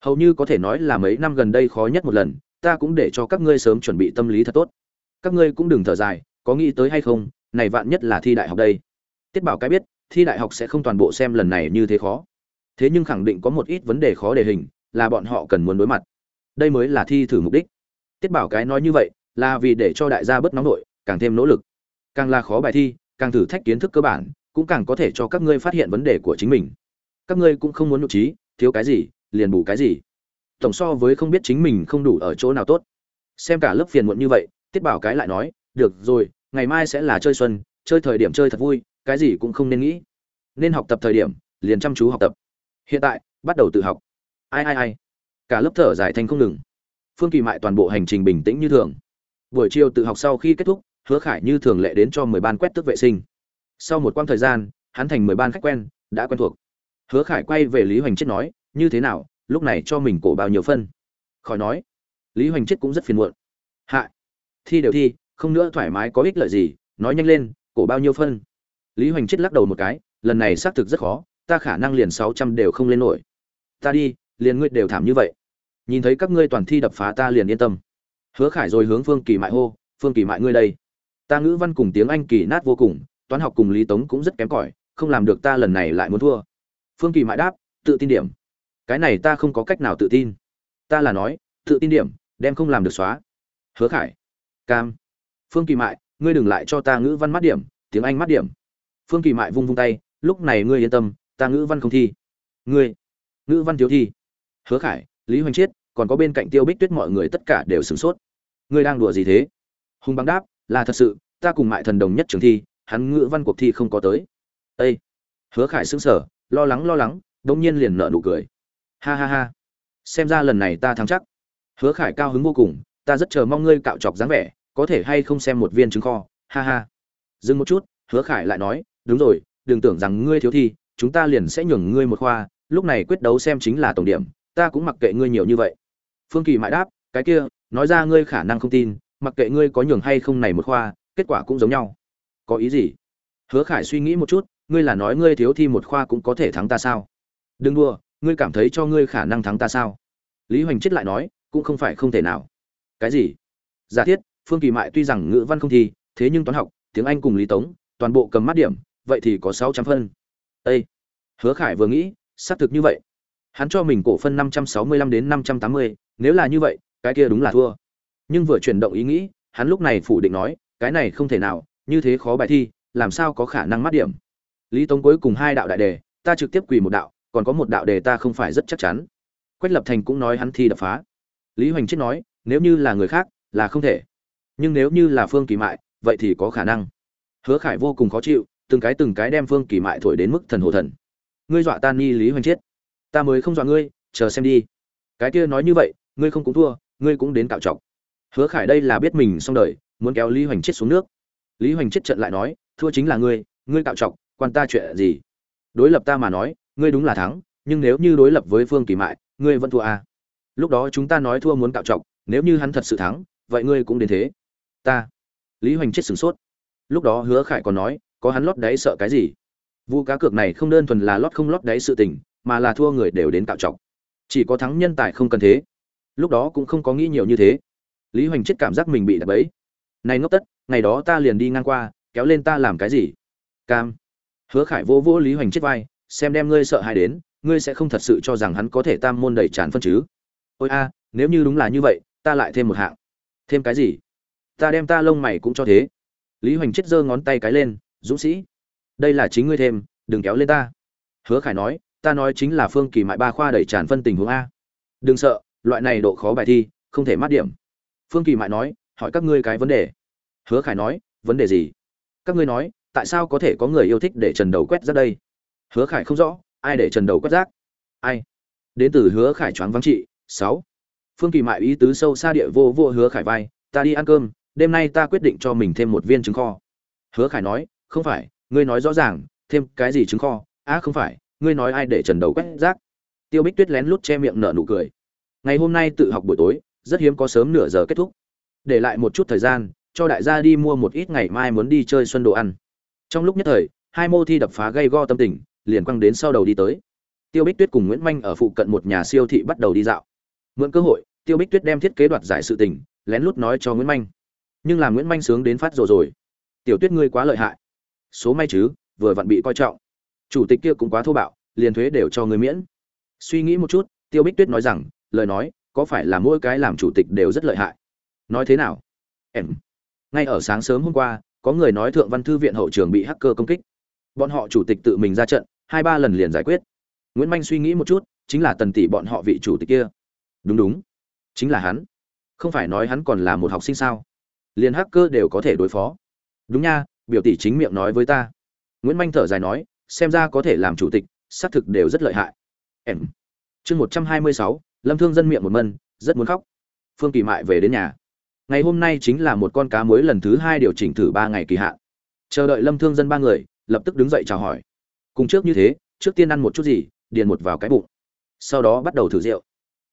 Hầu như có thể nói là mấy năm gần đây khó nhất một lần, ta cũng để cho các ngươi sớm chuẩn bị tâm lý thật tốt các ngươi cũng đừng thở dài, có nghĩ tới hay không, này vạn nhất là thi đại học đây. Tiết bảo cái biết, thi đại học sẽ không toàn bộ xem lần này như thế khó. Thế nhưng khẳng định có một ít vấn đề khó đề hình, là bọn họ cần muốn đối mặt. Đây mới là thi thử mục đích. Tiết bảo cái nói như vậy, là vì để cho đại gia bớt nóng nổi càng thêm nỗ lực. Càng là khó bài thi, càng thử thách kiến thức cơ bản, cũng càng có thể cho các ngươi phát hiện vấn đề của chính mình. Các ngươi cũng không muốn nhục trí, thiếu cái gì, liền bù cái gì. Tổng so với không biết chính mình không đủ ở chỗ nào tốt. Xem cả lớp phiền muộn như vậy tiết bảo cái lại nói, được rồi, ngày mai sẽ là chơi xuân, chơi thời điểm chơi thật vui, cái gì cũng không nên nghĩ. Nên học tập thời điểm, liền chăm chú học tập. Hiện tại, bắt đầu tự học. Ai ai ai. Cả lớp thở dài thanh không ngừng. Phương kỳ mại toàn bộ hành trình bình tĩnh như thường. Buổi chiều tự học sau khi kết thúc, hứa khải như thường lệ đến cho mười ban quét tước vệ sinh. Sau một quãng thời gian, hắn thành mười ban khách quen, đã quen thuộc. Hứa khải quay về lý hoành chết nói, như thế nào, lúc này cho mình cổ bao nhiêu phân? Khỏi nói, lý hoành chết cũng rất phiền muộn. Hạ thi đều thi, không nữa thoải mái có ích lợi gì, nói nhanh lên, cổ bao nhiêu phân? Lý hoành chết lắc đầu một cái, lần này xác thực rất khó, ta khả năng liền sáu trăm đều không lên nổi. Ta đi, liền ngươi đều thảm như vậy. Nhìn thấy các ngươi toàn thi đập phá ta liền yên tâm. Hứa khải rồi hướng phương kỳ mại hô, phương kỳ mại ngươi đây. Ta ngữ văn cùng tiếng anh kỳ nát vô cùng, toán học cùng lý tống cũng rất kém cỏi, không làm được ta lần này lại muốn thua. Phương kỳ mại đáp, tự tin điểm. Cái này ta không có cách nào tự tin. Ta là nói, tự tin điểm, đem không làm được xóa. Hứa khải cam. Phương kỳ mại, ngươi đừng lại cho ta ngữ văn mắt điểm, tiếng anh mắt điểm. Phương kỳ mại vung vung tay, lúc này ngươi yên tâm, ta ngữ văn không thi. Ngươi, ngữ văn thiếu thi. Hứa khải, lý hoành chiết, còn có bên cạnh tiêu bích tuyết mọi người tất cả đều sửng sốt. Ngươi đang đùa gì thế? Hùng băng đáp, là thật sự, ta cùng mại thần đồng nhất trường thi, hắn ngữ văn cuộc thi không có tới. Ây hứa khải xứng sở lo lắng lo lắng đông nhiên liền nở nụ cười. Ha ha ha. Xem ra lần này ta thắng chắc. Hứa khải cao hứng vô cùng, ta rất chờ mong ngươi cạo chọc dáng vẻ có thể hay không xem một viên trứng kho, ha ha. Dừng một chút, hứa khải lại nói, đúng rồi, đừng tưởng rằng ngươi thiếu thi, chúng ta liền sẽ nhường ngươi một khoa, lúc này quyết đấu xem chính là tổng điểm, ta cũng mặc kệ ngươi nhiều như vậy. Phương kỳ mãi đáp, cái kia, nói ra ngươi khả năng không tin, mặc kệ ngươi có nhường hay không này một khoa, kết quả cũng giống nhau. Có ý gì? Hứa khải suy nghĩ một chút, ngươi là nói ngươi thiếu thi một khoa cũng có thể thắng ta sao? Đừng đua ngươi cảm thấy cho ngươi khả năng thắng ta sao? Lý hoành chết lại nói, cũng không phải không thể nào. Cái gì? Giả thiết phương kỳ mại tuy rằng ngữ văn không thi, thế nhưng toán học, tiếng anh cùng lý tống, toàn bộ cầm mắt điểm, vậy thì có sáu trăm phân. Â hứa khải vừa nghĩ, xác thực như vậy. Hắn cho mình cổ phân năm trăm sáu mươi lăm đến năm trăm tám mươi, nếu là như vậy, cái kia đúng là thua. Nhưng vừa chuyển động ý nghĩ, hắn lúc này phủ định nói, cái này không thể nào, như thế khó bài thi, làm sao có khả năng mắt điểm? Lý tống cuối cùng hai đạo đại đề, ta trực tiếp quỳ một đạo, còn có một đạo đề ta không phải rất chắc chắn. Quách lập thành cũng nói hắn thi đập phá. Lý hoành chết nói, nếu như là người khác, là không thể nhưng nếu như là phương kỳ mại, vậy thì có khả năng. Hứa khải vô cùng khó chịu, từng cái từng cái đem phương kỳ mại thổi đến mức thần hồ thần. Ngươi dọa tan nhi lý hoành chết. Ta mới không dọa ngươi, chờ xem đi. Cái kia nói như vậy, ngươi không cũng thua, ngươi cũng đến cạo trọc. Hứa khải đây là biết mình xong đời, muốn kéo lý hoành chết xuống nước. Lý hoành chết trận lại nói, thua chính là ngươi ngươi cạo trọc, quan ta chuyện gì? Đối lập ta mà nói, ngươi đúng là thắng, nhưng nếu như đối lập với phương kỳ mại, ngươi vẫn thua à. lúc đó chúng ta nói thua muốn cạo trọc, nếu như hắn thật sự thắng, vậy ngươi cũng đến thế ta. Lý hoành chết sửng sốt. Lúc đó hứa khải còn nói, có hắn lót đáy sợ cái gì? Vụ cá cược này không đơn thuần là lót không lót đáy sự tình, mà là thua người đều đến cạo trọc. Chỉ có thắng nhân tài không cần thế. Lúc đó cũng không có nghĩ nhiều như thế. Lý hoành chết cảm giác mình bị đập bẫy. Này ngốc tất, ngày đó ta liền đi ngang qua, kéo lên ta làm cái gì? Cam. Hứa khải vô vô lý hoành chết vai, xem đem ngươi sợ hãi đến, ngươi sẽ không thật sự cho rằng hắn có thể tam môn đầy tràn phân chứ? Ôi a, nếu như đúng là như vậy, ta lại thêm một hạng. Thêm cái gì? Ta đem ta lông mày cũng cho thế. Lý hoành chết giơ ngón tay cái lên, dũng sĩ, đây là chính ngươi thêm, đừng kéo lên ta. Hứa khải nói, ta nói chính là phương kỳ mại ba khoa đẩy tràn phân tình huống a. Đừng sợ, loại này độ khó bài thi, không thể mát điểm. Phương kỳ mại nói, hỏi các ngươi cái vấn đề. Hứa khải nói, vấn đề gì? Các ngươi nói, tại sao có thể có người yêu thích để trần đầu quét ra đây? Hứa khải không rõ, ai để trần đầu quét rác? Ai? Đến từ hứa khải choáng vắng trị, sáu. Phương kỳ mại ý tứ sâu xa địa vô vô hứa khải vai, ta đi ăn cơm đêm nay ta quyết định cho mình thêm một viên trứng kho. Hứa khải nói, không phải, ngươi nói rõ ràng, thêm cái gì trứng kho? Á không phải, ngươi nói ai để trần đầu quét rác? Tiêu bích tuyết lén lút che miệng nở nụ cười. Ngày hôm nay tự học buổi tối, rất hiếm có sớm nửa giờ kết thúc. Để lại một chút thời gian, cho đại gia đi mua một ít ngày mai muốn đi chơi xuân đồ ăn. Trong lúc nhất thời, hai mô thi đập phá gây go tâm tình, liền quăng đến sau đầu đi tới. Tiêu bích tuyết cùng nguyễn manh ở phụ cận một nhà siêu thị bắt đầu đi dạo. Mượn cơ hội, tiêu bích tuyết đem thiết kế đoạt giải sự tình, lén lút nói cho nguyễn manh nhưng làm nguyễn manh sướng đến phát rồi rồi. Tiểu tuyết ngươi quá lợi hại. Số may chứ, vừa vặn bị coi trọng. Chủ tịch kia cũng quá thô bạo, liền thuế đều cho người miễn. Suy nghĩ một chút, tiêu bích tuyết nói rằng, lời nói, có phải là mỗi cái làm chủ tịch đều rất lợi hại? Nói thế nào? Em. Ngay ở sáng sớm hôm qua, có người nói thượng văn thư viện hậu trường bị hacker công kích. Bọn họ chủ tịch tự mình ra trận, hai ba lần liền giải quyết. Nguyễn manh suy nghĩ một chút, chính là tần tỷ bọn họ vị chủ tịch kia. Đúng đúng. Chính là hắn. Không phải nói hắn còn là một học sinh sao? Liền hacker đều có thể đối phó. Đúng nha, biểu tỷ chính miệng nói với ta. Nguyễn manh thở dài nói, xem ra có thể làm chủ tịch, xác thực đều rất lợi hại. Em. Chương một trăm hai mươi sáu, lâm thương dân miệng một mân, rất muốn khóc. Phương kỳ mại về đến nhà. Ngày hôm nay chính là một con cá muối lần thứ hai điều chỉnh thử ba ngày kỳ hạn. Chờ đợi lâm thương dân ba người, lập tức đứng dậy chào hỏi. Cùng trước như thế, trước tiên ăn một chút gì, điền một vào cái bụng. Sau đó bắt đầu thử rượu.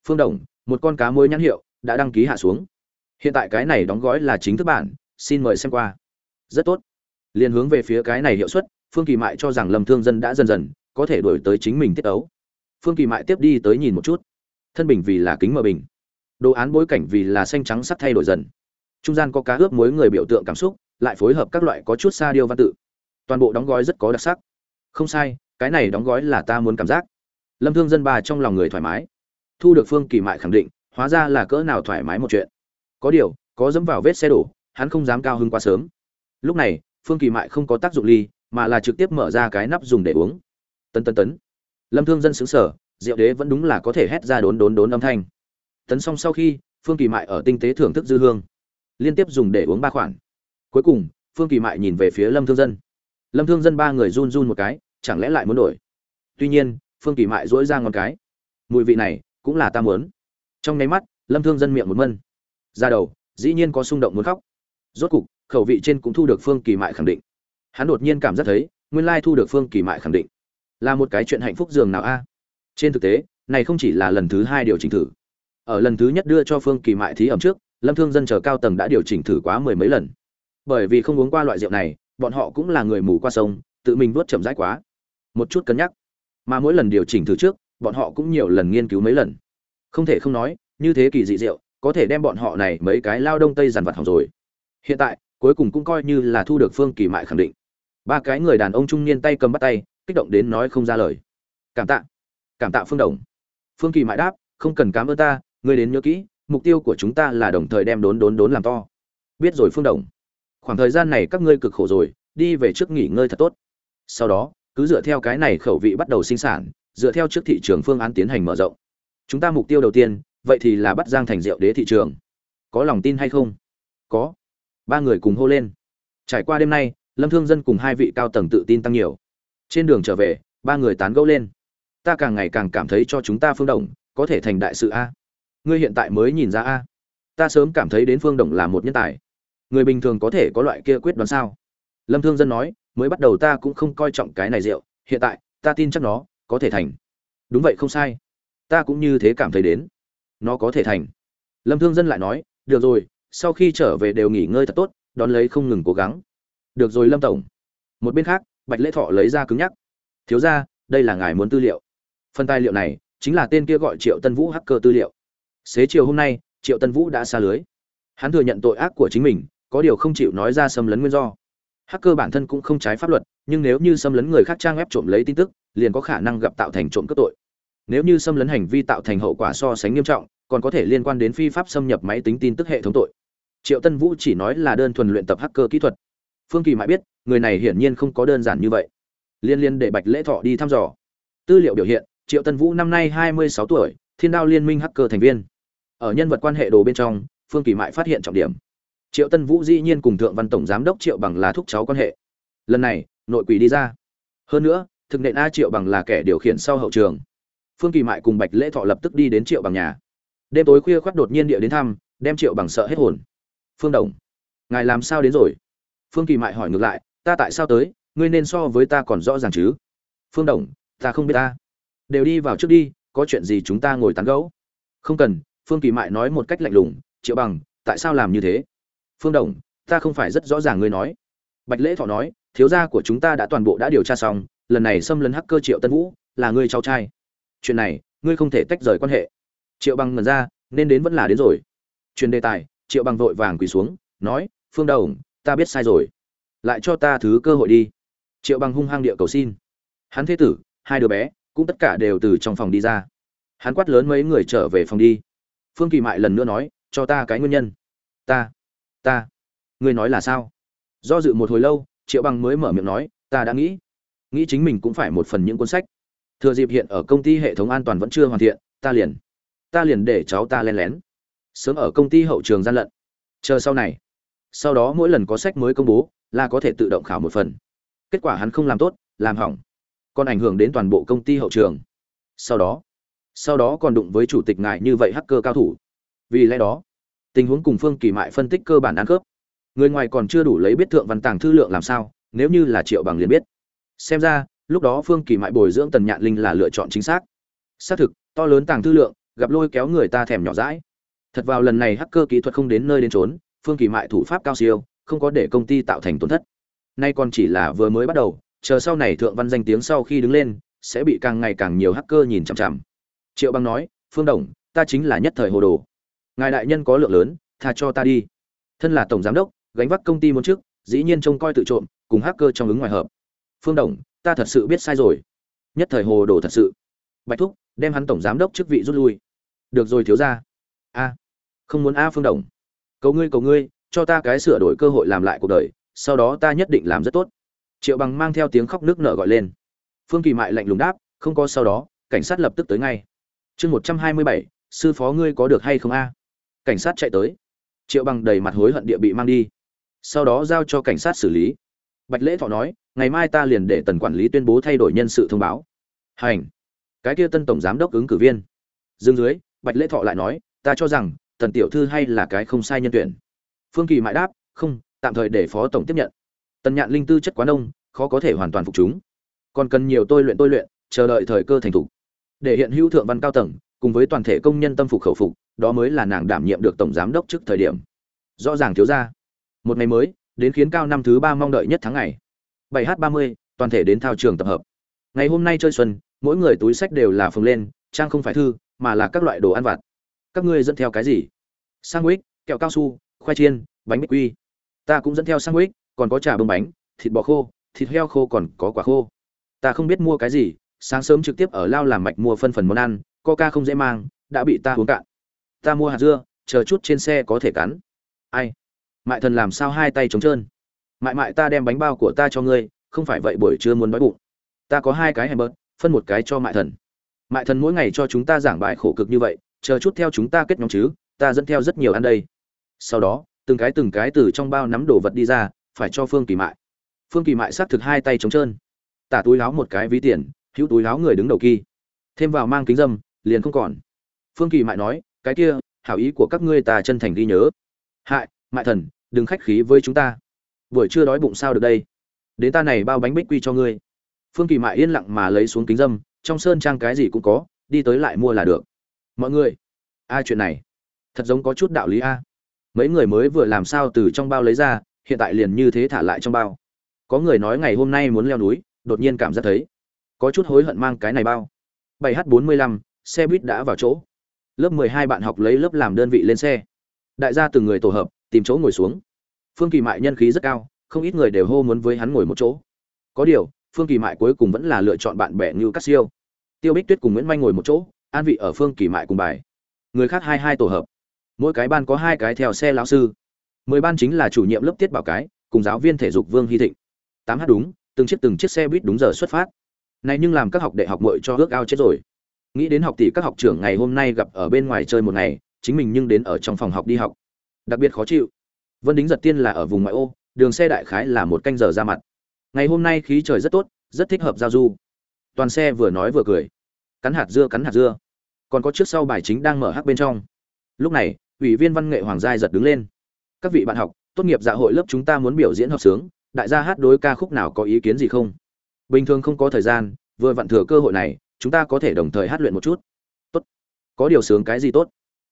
Phương đồng, một con cá muối nhãn hiệu, đã đăng ký hạ xuống hiện tại cái này đóng gói là chính thức bản, xin mời xem qua. Rất tốt. Liền hướng về phía cái này hiệu suất, phương kỳ mại cho rằng lâm thương dân đã dần dần có thể đổi tới chính mình tiết ấu. Phương kỳ mại tiếp đi tới nhìn một chút. Thân bình vì là kính mờ bình. Đồ án bối cảnh vì là xanh trắng sắp thay đổi dần. Trung gian có cá ướp muối người biểu tượng cảm xúc, lại phối hợp các loại có chút xa điêu văn tự. Toàn bộ đóng gói rất có đặc sắc. Không sai, cái này đóng gói là ta muốn cảm giác. Lâm thương dân bà trong lòng người thoải mái. Thu được phương kỳ mại khẳng định, hóa ra là cỡ nào thoải mái một chuyện có điều, có dẫm vào vết xe đổ, hắn không dám cao hứng quá sớm. Lúc này, phương kỳ mại không có tác dụng ly, mà là trực tiếp mở ra cái nắp dùng để uống. Tân tân tấn. Lâm thương dân xứng sở rượu đế vẫn đúng là có thể hét ra đốn đốn đốn âm thanh. Tấn xong sau khi, phương kỳ mại ở tinh tế thưởng thức dư hương. Liên tiếp dùng để uống ba khoản. Cuối cùng, phương kỳ mại nhìn về phía lâm thương dân. Lâm thương dân ba người run run một cái, chẳng lẽ lại muốn đổi? Tuy nhiên, phương kỳ mại dỗi ra ngón cái. Mùi vị này cũng là ta muốn. Trong nháy mắt, lâm thương dân miệng một mân ra đầu, dĩ nhiên có xung động muốn khóc. Rốt cục, khẩu vị trên cũng thu được phương kỳ mại khẳng định. Hắn đột nhiên cảm giác thấy, nguyên lai thu được phương kỳ mại khẳng định. Là một cái chuyện hạnh phúc dường nào a? Trên thực tế, này không chỉ là lần thứ hai điều chỉnh thử. Ở lần thứ nhất đưa cho phương kỳ mại thí ẩm trước, lâm thương dân chờ cao tầng đã điều chỉnh thử quá mười mấy lần. Bởi vì không uống qua loại rượu này, bọn họ cũng là người mù qua sông, tự mình vuốt chậm rãi quá. Một chút cân nhắc. Mà mỗi lần điều chỉnh thử trước, bọn họ cũng nhiều lần nghiên cứu mấy lần. Không thể không nói, như thế kỳ dị rượu có thể đem bọn họ này mấy cái lao đông tây dằn vặt hỏng rồi. Hiện tại, cuối cùng cũng coi như là thu được phương kỳ mại khẳng định. Ba cái người đàn ông trung niên tay cầm bắt tay, kích động đến nói không ra lời. Cảm tạ cảm tạ phương đồng. Phương kỳ mại đáp, không cần cảm ơn ta, ngươi đến nhớ kỹ, mục tiêu của chúng ta là đồng thời đem đốn đốn đốn làm to. Biết rồi phương đồng. Khoảng thời gian này các ngươi cực khổ rồi, đi về trước nghỉ ngơi thật tốt. Sau đó, cứ dựa theo cái này khẩu vị bắt đầu sinh sản, dựa theo trước thị trường phương án tiến hành mở rộng. Chúng ta mục tiêu đầu tiên vậy thì là bắt giang thành rượu đế thị trường. Có lòng tin hay không? Có. Ba người cùng hô lên. Trải qua đêm nay, lâm thương dân cùng hai vị cao tầng tự tin tăng nhiều. Trên đường trở về, ba người tán gẫu lên. Ta càng ngày càng cảm thấy cho chúng ta phương đồng, có thể thành đại sự a. Ngươi hiện tại mới nhìn ra a. Ta sớm cảm thấy đến phương đồng là một nhân tài. Người bình thường có thể có loại kia quyết đoán sao? Lâm thương dân nói, mới bắt đầu ta cũng không coi trọng cái này rượu hiện tại, ta tin chắc nó, có thể thành. Đúng vậy không sai. Ta cũng như thế cảm thấy đến nó có thể thành. Lâm thương dân lại nói, được rồi, sau khi trở về đều nghỉ ngơi thật tốt, đón lấy không ngừng cố gắng. Được rồi, lâm tổng. Một bên khác, bạch lễ thọ lấy ra cứng nhắc. Thiếu ra đây là ngài muốn tư liệu. Phần tài liệu này chính là tên kia gọi triệu tân vũ hacker tư liệu. Xế chiều hôm nay, triệu tân vũ đã xa lưới. Hắn thừa nhận tội ác của chính mình, có điều không chịu nói ra xâm lấn nguyên do. Hacker bản thân cũng không trái pháp luật, nhưng nếu như xâm lấn người khác trang web trộm lấy tin tức, liền có khả năng gặp tạo thành trộm cướp tội nếu như xâm lấn hành vi tạo thành hậu quả so sánh nghiêm trọng, còn có thể liên quan đến phi pháp xâm nhập máy tính tin tức hệ thống tội. Triệu tân vũ chỉ nói là đơn thuần luyện tập hacker kỹ thuật. Phương kỳ mãi biết, người này hiển nhiên không có đơn giản như vậy. Liên liên để bạch lễ thọ đi thăm dò. Tư liệu biểu hiện, triệu tân vũ năm nay hai mươi sáu tuổi, thiên đao liên minh hacker thành viên. Ở nhân vật quan hệ đồ bên trong, phương kỳ mại phát hiện trọng điểm. Triệu tân vũ dĩ nhiên cùng thượng văn tổng giám đốc triệu bằng là thúc cháu quan hệ. Lần này, nội quỷ đi ra. Hơn nữa, thực nện a triệu bằng là kẻ điều khiển sau hậu trường phương kỳ mại cùng bạch lễ thọ lập tức đi đến triệu bằng nhà. Đêm tối khuya khoác đột nhiên địa đến thăm, đem triệu bằng sợ hết hồn. Phương đồng, ngài làm sao đến rồi? Phương kỳ mại hỏi ngược lại, ta tại sao tới, ngươi nên so với ta còn rõ ràng chứ? Phương đồng, ta không biết ta. Đều đi vào trước đi, có chuyện gì chúng ta ngồi tán gẫu? Không cần, phương kỳ mại nói một cách lạnh lùng, triệu bằng, tại sao làm như thế? Phương đồng, ta không phải rất rõ ràng ngươi nói. Bạch lễ thọ nói, thiếu gia của chúng ta đã toàn bộ đã điều tra xong, lần này xâm lấn hacker triệu tân vũ, là ngươi cháu trai chuyện này, ngươi không thể tách rời quan hệ. Triệu bằng ngần ra, nên đến vẫn là đến rồi. Truyền đề tài, triệu bằng vội vàng quỳ xuống, nói, phương đồng, ta biết sai rồi. Lại cho ta thứ cơ hội đi. Triệu bằng hung hăng địa cầu xin. Hắn thế tử, hai đứa bé, cũng tất cả đều từ trong phòng đi ra. Hắn quát lớn mấy người trở về phòng đi. Phương kỳ mại lần nữa nói, cho ta cái nguyên nhân. Ta ta, ngươi nói là sao? Do dự một hồi lâu, triệu bằng mới mở miệng nói, ta đã nghĩ. Nghĩ chính mình cũng phải một phần những cuốn sách thừa dịp hiện ở công ty hệ thống an toàn vẫn chưa hoàn thiện, ta liền ta liền để cháu ta len lén. Sớm ở công ty hậu trường gian lận. Chờ sau này. Sau đó mỗi lần có sách mới công bố, là có thể tự động khảo một phần. Kết quả hắn không làm tốt, làm hỏng. Còn ảnh hưởng đến toàn bộ công ty hậu trường. Sau đó sau đó còn đụng với chủ tịch ngài như vậy hacker cao thủ. Vì lẽ đó, tình huống cùng phương kỳ mại phân tích cơ bản ăn khớp. Người ngoài còn chưa đủ lấy biết thượng văn tàng thư lượng làm sao, nếu như là triệu bằng liền biết. Xem ra lúc đó phương kỳ mại bồi dưỡng tần nhạn linh là lựa chọn chính xác. Xác thực, to lớn tàng tư lượng, gặp lôi kéo người ta thèm nhỏ rãi thật vào lần này hacker kỹ thuật không đến nơi đến trốn phương kỳ mại thủ pháp cao siêu, không có để công ty tạo thành tổn thất. Nay còn chỉ là vừa mới bắt đầu, chờ sau này thượng văn danh tiếng sau khi đứng lên, sẽ bị càng ngày càng nhiều hacker nhìn chằm chằm. Triệu băng nói, phương đồng, ta chính là nhất thời hồ đồ. Ngài đại nhân có lượng lớn, tha cho ta đi. Thân là tổng giám đốc, gánh vác công ty muốn trước, dĩ nhiên trông coi tự trộm, cùng hacker trong ứng ngoài hợp. Phương đồng ta thật sự biết sai rồi. Nhất thời hồ đồ thật sự. Bạch thúc, đem hắn tổng giám đốc chức vị rút lui. Được rồi thiếu ra a. Không muốn a phương đồng. Cầu ngươi cầu ngươi, cho ta cái sửa đổi cơ hội làm lại cuộc đời, sau đó ta nhất định làm rất tốt. Triệu bằng mang theo tiếng khóc nước nở gọi lên. Phương kỳ mại lạnh lùng đáp, không có sau đó, cảnh sát lập tức tới ngay. Chương một trăm hai mươi bảy, sư phó ngươi có được hay không a? Cảnh sát chạy tới. Triệu bằng đầy mặt hối hận địa bị mang đi. Sau đó giao cho cảnh sát xử lý bạch lễ thọ nói, ngày mai ta liền để tần quản lý tuyên bố thay đổi nhân sự thông báo. Hành. Cái kia tân tổng giám đốc ứng cử viên. Dương dưới, bạch lễ thọ lại nói, ta cho rằng, tần tiểu thư hay là cái không sai nhân tuyển. Phương kỳ mại đáp, không, tạm thời để phó tổng tiếp nhận. Tần nhạn linh tư chất quá nông, khó có thể hoàn toàn phục chúng. Còn cần nhiều tôi luyện tôi luyện, chờ đợi thời cơ thành thục. Để hiện hữu thượng văn cao tầng, cùng với toàn thể công nhân tâm phục khẩu phục, đó mới là nàng đảm nhiệm được tổng giám đốc trước thời điểm. Rõ ràng thiếu ra. Một ngày mới đến khiến cao năm thứ ba mong đợi nhất tháng ngày. 7 h 30 toàn thể đến thao trường tập hợp. Ngày hôm nay chơi xuân, mỗi người túi sách đều là phồng lên, trang không phải thư, mà là các loại đồ ăn vặt. Các ngươi dẫn theo cái gì? Sandwich, kẹo cao su, khoai chiên, bánh bích quy. Ta cũng dẫn theo sandwich, còn có trà bông bánh, thịt bò khô, thịt heo khô còn có quả khô. Ta không biết mua cái gì, sáng sớm trực tiếp ở lao làm mạch mua phân phần món ăn, coca không dễ mang, đã bị ta uống cạn. Ta mua hạt dưa, chờ chút trên xe có thể cắn. Ai? Mại thần làm sao hai tay trống trơn? Mại mại ta đem bánh bao của ta cho ngươi, không phải vậy buổi trưa muốn đói bụng. Ta có hai cái hèm bớt phân một cái cho mại thần. Mại thần mỗi ngày cho chúng ta giảng bài khổ cực như vậy, chờ chút theo chúng ta kết nhóm chứ, ta dẫn theo rất nhiều ăn đây. Sau đó, từng cái từng cái từ trong bao nắm đồ vật đi ra, phải cho phương kỳ mại. Phương kỳ mại xác thực hai tay trống trơn. Tả túi láo một cái ví tiền, hữu túi láo người đứng đầu kỳ thêm vào mang kính dâm, liền không còn. Phương kỳ mại nói, cái kia, hảo ý của các ngươi ta chân thành ghi nhớ. Hại mại thần, đừng khách khí với chúng ta. Buổi trưa đói bụng sao được đây? Đến ta này bao bánh bích quy cho ngươi. Phương kỳ mại yên lặng mà lấy xuống kính dâm, trong sơn trang cái gì cũng có, đi tới lại mua là được. Mọi người, ai chuyện này? Thật giống có chút đạo lý a. Mấy người mới vừa làm sao từ trong bao lấy ra, hiện tại liền như thế thả lại trong bao. Có người nói ngày hôm nay muốn leo núi, đột nhiên cảm giác thấy có chút hối hận mang cái này bao. 7 h 45 xe buýt đã vào chỗ. Lớp 12 bạn học lấy lớp làm đơn vị lên xe. Đại gia từng người tổ hợp tìm chỗ ngồi xuống. Phương kỳ mại nhân khí rất cao, không ít người đều hô muốn với hắn ngồi một chỗ. Có điều, phương kỳ mại cuối cùng vẫn là lựa chọn bạn bè như cắt siêu. Tiêu bích tuyết cùng nguyễn manh ngồi một chỗ, an vị ở phương kỳ mại cùng bài. Người khác hai hai tổ hợp. Mỗi cái ban có hai cái theo xe lão sư. Mười ban chính là chủ nhiệm lớp tiết bảo cái, cùng giáo viên thể dục vương hy thịnh. Tám h đúng, từng chiếc từng chiếc xe buýt đúng giờ xuất phát. Này nhưng làm các học đệ học muội cho ước ao chết rồi. Nghĩ đến học tỷ các học trưởng ngày hôm nay gặp ở bên ngoài chơi một ngày, chính mình nhưng đến ở trong phòng học đi học đặc biệt khó chịu. Vân đính giật tiên là ở vùng ngoại ô, đường xe đại khái là một canh giờ ra mặt. Ngày hôm nay khí trời rất tốt, rất thích hợp giao du. Toàn xe vừa nói vừa cười. Cắn hạt dưa, cắn hạt dưa. Còn có trước sau bài chính đang mở hắc bên trong. Lúc này, ủy viên văn nghệ hoàng giai giật đứng lên. Các vị bạn học, tốt nghiệp dạ hội lớp chúng ta muốn biểu diễn hợp sướng, đại gia hát đối ca khúc nào có ý kiến gì không? Bình thường không có thời gian, vừa vặn thừa cơ hội này, chúng ta có thể đồng thời hát luyện một chút. Tốt. Có điều sướng cái gì tốt?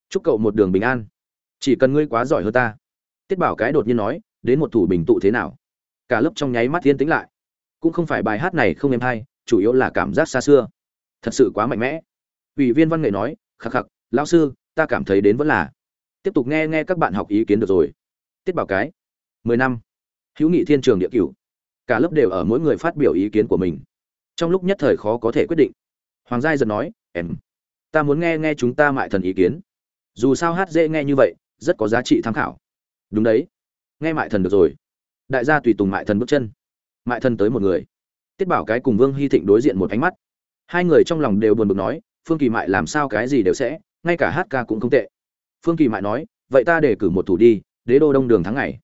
Chúc cậu một đường bình an chỉ cần ngươi quá giỏi hơn ta. Tiết bảo cái đột nhiên nói, đến một thủ bình tụ thế nào? Cả lớp trong nháy mắt thiên tính lại. Cũng không phải bài hát này không êm hay, chủ yếu là cảm giác xa xưa. Thật sự quá mạnh mẽ. Ủy viên văn nghệ nói, khắc khắc, lão sư, ta cảm thấy đến vẫn là. Tiếp tục nghe nghe các bạn học ý kiến được rồi. Tiết bảo cái, mười năm, hữu nghị thiên trường địa cửu. Cả lớp đều ở mỗi người phát biểu ý kiến của mình. Trong lúc nhất thời khó có thể quyết định. Hoàng giai giật nói, em, ta muốn nghe nghe chúng ta mại thần ý kiến. Dù sao hát dễ nghe như vậy rất có giá trị tham khảo. Đúng đấy. Nghe mại thần được rồi. Đại gia tùy tùng mại thần bước chân. Mại thần tới một người. Tiết bảo cái cùng vương hy thịnh đối diện một ánh mắt. Hai người trong lòng đều buồn bực nói, phương kỳ mại làm sao cái gì đều sẽ, ngay cả hát ca cũng không tệ. Phương kỳ mại nói, vậy ta để cử một thủ đi, đế đô đông đường tháng ngày.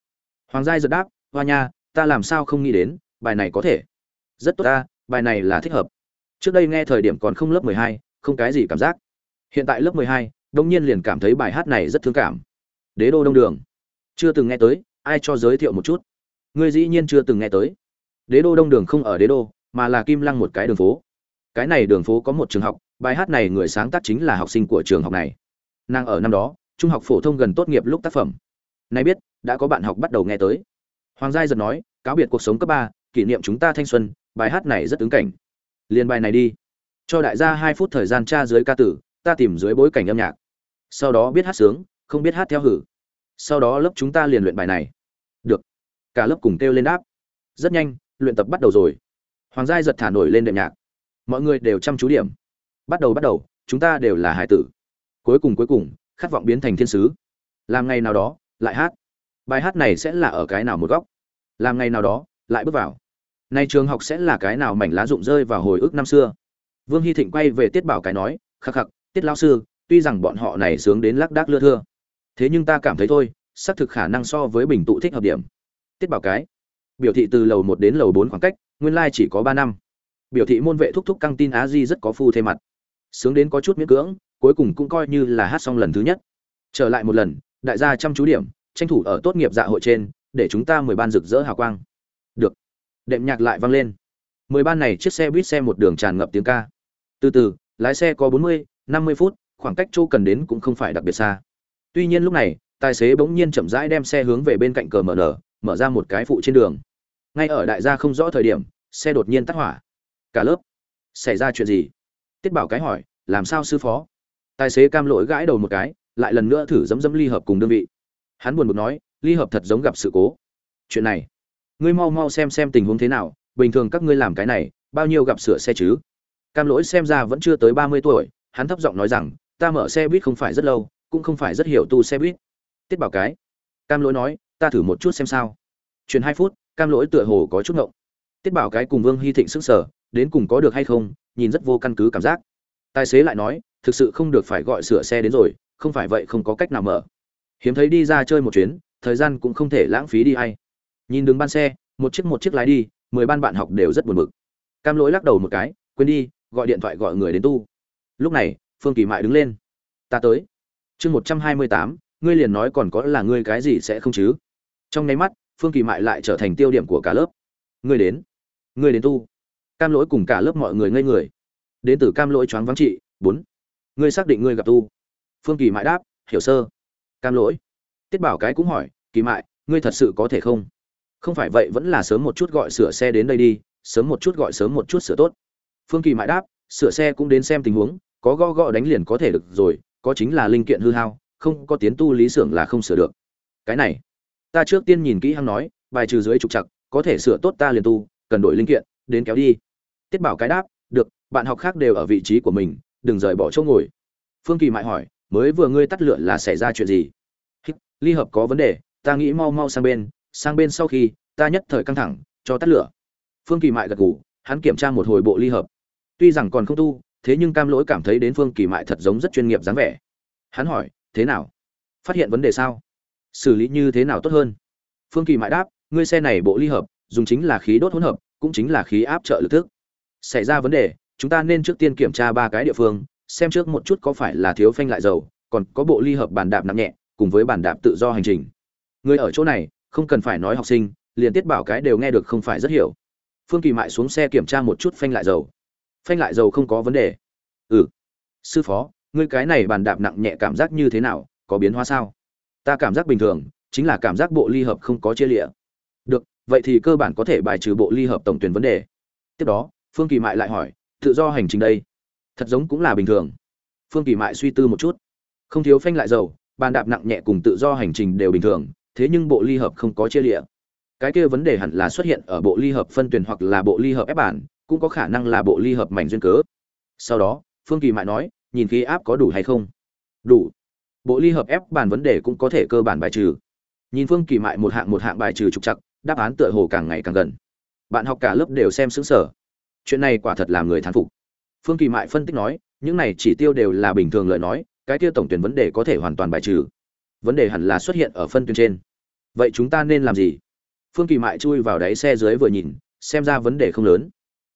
Hoàng giai giật đáp, hoa nha, ta làm sao không nghĩ đến, bài này có thể. Rất tốt ta, bài này là thích hợp. Trước đây nghe thời điểm còn không lớp mười hai, không cái gì cảm giác. Hiện tại lớp mười hai đông nhiên liền cảm thấy bài hát này rất thương cảm đế đô đông đường. Chưa từng nghe tới, ai cho giới thiệu một chút? Ngươi dĩ nhiên chưa từng nghe tới. Đế đô đông đường không ở đế đô, mà là kim lăng một cái đường phố. Cái này đường phố có một trường học, bài hát này người sáng tác chính là học sinh của trường học này. Nàng ở năm đó, trung học phổ thông gần tốt nghiệp lúc tác phẩm. Nay biết, đã có bạn học bắt đầu nghe tới. Hoàng giai giật nói, cáo biệt cuộc sống cấp ba, kỷ niệm chúng ta thanh xuân, bài hát này rất ứng cảnh. Liền bài này đi. Cho đại gia hai phút thời gian tra dưới ca tử, ta tìm dưới bối cảnh âm nhạc. Sau đó biết hát sướng không biết hát theo hử. Sau đó lớp chúng ta liền luyện bài này. Được. Cả lớp cùng kêu lên đáp. Rất nhanh, luyện tập bắt đầu rồi. Hoàng giai giật thả nổi lên đệm nhạc. Mọi người đều chăm chú điểm. Bắt đầu bắt đầu, chúng ta đều là hải tử. Cuối cùng cuối cùng, khát vọng biến thành thiên sứ. Làm ngày nào đó, lại hát. Bài hát này sẽ là ở cái nào một góc? Làm ngày nào đó, lại bước vào. Nay trường học sẽ là cái nào mảnh lá rụng rơi vào hồi ức năm xưa? Vương hy thịnh quay về tiết bảo cái nói, khắc khắc, tiết lao sư, tuy rằng bọn họ này sướng đến lác đác lưa thưa thế nhưng ta cảm thấy thôi, xác thực khả năng so với bình tụ thích hợp điểm. Tiết bảo cái. Biểu thị từ lầu một đến lầu bốn khoảng cách, nguyên lai chỉ có ba năm. Biểu thị môn vệ thúc thúc căng tin á di rất có phu thêm mặt. Sướng đến có chút miễn cưỡng, cuối cùng cũng coi như là hát xong lần thứ nhất. Trở lại một lần, đại gia chăm chú điểm, tranh thủ ở tốt nghiệp dạ hội trên, để chúng ta mười ban rực rỡ hào quang. Được. Đệm nhạc lại vang lên. Mười ban này chiếc xe buýt xe một đường tràn ngập tiếng ca. Từ từ, lái xe có bốn mươi, năm mươi phút, khoảng cách chỗ cần đến cũng không phải đặc biệt xa tuy nhiên lúc này, tài xế bỗng nhiên chậm rãi đem xe hướng về bên cạnh cờ mở nở, mở ra một cái phụ trên đường. Ngay ở đại gia không rõ thời điểm, xe đột nhiên tắt hỏa. Cả lớp, xảy ra chuyện gì? Tiết bảo cái hỏi, làm sao sư phó? Tài xế cam lỗi gãi đầu một cái, lại lần nữa thử dấm dấm ly hợp cùng đơn vị. Hắn buồn bực nói, ly hợp thật giống gặp sự cố. Chuyện này, ngươi mau mau xem xem tình huống thế nào, bình thường các ngươi làm cái này, bao nhiêu gặp sửa xe chứ? Cam lỗi xem ra vẫn chưa tới ba mươi tuổi, hắn thấp giọng nói rằng, ta mở xe buýt không phải rất lâu cũng không phải rất hiểu tu xe buýt. Tiết bảo cái. Cam lỗi nói, ta thử một chút xem sao. Chuyển hai phút, cam lỗi tựa hồ có chút ngộng. Tiết bảo cái cùng vương hy thịnh sức sở đến cùng có được hay không, nhìn rất vô căn cứ cảm giác. Tài xế lại nói, thực sự không được phải gọi sửa xe đến rồi, không phải vậy không có cách nào mở. Hiếm thấy đi ra chơi một chuyến, thời gian cũng không thể lãng phí đi hay. Nhìn đường ban xe, một chiếc một chiếc lái đi, mười ban bạn học đều rất buồn bực. Cam lỗi lắc đầu một cái, quên đi, gọi điện thoại gọi người đến tu. Lúc này, phương kỳ mại đứng lên. Ta tới chương một trăm hai mươi tám, ngươi liền nói còn có là ngươi cái gì sẽ không chứ? Trong nháy mắt, phương kỳ mại lại trở thành tiêu điểm của cả lớp. Ngươi đến ngươi đến tu. Cam lỗi cùng cả lớp mọi người ngây người. Đến từ cam lỗi choáng vắng trị, bốn. Ngươi xác định ngươi gặp tu. Phương kỳ mại đáp, hiểu sơ. Cam lỗi. Tiết bảo cái cũng hỏi, kỳ mại, ngươi thật sự có thể không? Không phải vậy, vẫn là sớm một chút gọi sửa xe đến đây đi, sớm một chút gọi sớm một chút sửa tốt. Phương kỳ mại đáp, sửa xe cũng đến xem tình huống, có gõ gõ đánh liền có thể được rồi có chính là linh kiện hư hao không có tiến tu lý xưởng là không sửa được. Cái này ta trước tiên nhìn kỹ hăng nói bài trừ dưới trục chặt có thể sửa tốt ta liền tu cần đổi linh kiện đến kéo đi. Tiết bảo cái đáp được bạn học khác đều ở vị trí của mình đừng rời bỏ chỗ ngồi. Phương kỳ mại hỏi mới vừa ngươi tắt lửa là xảy ra chuyện gì? Hít, ly hợp có vấn đề ta nghĩ mau mau sang bên sang bên sau khi ta nhất thời căng thẳng cho tắt lửa. Phương kỳ mại gật gù hắn kiểm tra một hồi bộ ly hợp. Tuy rằng còn không tu thế nhưng cam lỗi cảm thấy đến phương kỳ mại thật giống rất chuyên nghiệp dáng vẻ. Hắn hỏi, thế nào? Phát hiện vấn đề sao? Xử lý như thế nào tốt hơn? Phương kỳ mại đáp, ngươi xe này bộ ly hợp, dùng chính là khí đốt hỗn hợp, cũng chính là khí áp trợ lực thức. Xảy ra vấn đề, chúng ta nên trước tiên kiểm tra ba cái địa phương, xem trước một chút có phải là thiếu phanh lại dầu, còn có bộ ly hợp bàn đạp nặng nhẹ, cùng với bàn đạp tự do hành trình. Người ở chỗ này, không cần phải nói học sinh, liền tiết bảo cái đều nghe được không phải rất hiểu. Phương kỳ mại xuống xe kiểm tra một chút phanh lại dầu phanh lại dầu không có vấn đề. Ừ. Sư phó, ngươi cái này bàn đạp nặng nhẹ cảm giác như thế nào, có biến hóa sao? Ta cảm giác bình thường, chính là cảm giác bộ ly hợp không có chia lịa. Được, vậy thì cơ bản có thể bài trừ bộ ly hợp tổng tuyển vấn đề. Tiếp đó, phương kỳ mại lại hỏi, tự do hành trình đây, thật giống cũng là bình thường. Phương kỳ mại suy tư một chút. Không thiếu phanh lại dầu, bàn đạp nặng nhẹ cùng tự do hành trình đều bình thường, thế nhưng bộ ly hợp không có chia lịa. Cái kia vấn đề hẳn là xuất hiện ở bộ ly hợp phân tuyển hoặc là bộ ly hợp ép bản cũng có khả năng là bộ ly hợp mảnh duyên cớ. Sau đó, phương kỳ mại nói, nhìn khí áp có đủ hay không? Đủ. Bộ ly hợp ép bản vấn đề cũng có thể cơ bản bài trừ. Nhìn phương kỳ mại một hạng một hạng bài trừ trục chặt đáp án tựa hồ càng ngày càng gần. Bạn học cả lớp đều xem xứng sở chuyện này quả thật làm người thán phục. Phương kỳ mại phân tích nói, những này chỉ tiêu đều là bình thường lời nói, cái tiêu tổng tuyển vấn đề có thể hoàn toàn bài trừ. Vấn đề hẳn là xuất hiện ở phân tuyến trên. Vậy chúng ta nên làm gì? Phương kỳ mại chui vào đáy xe dưới vừa nhìn, xem ra vấn đề không lớn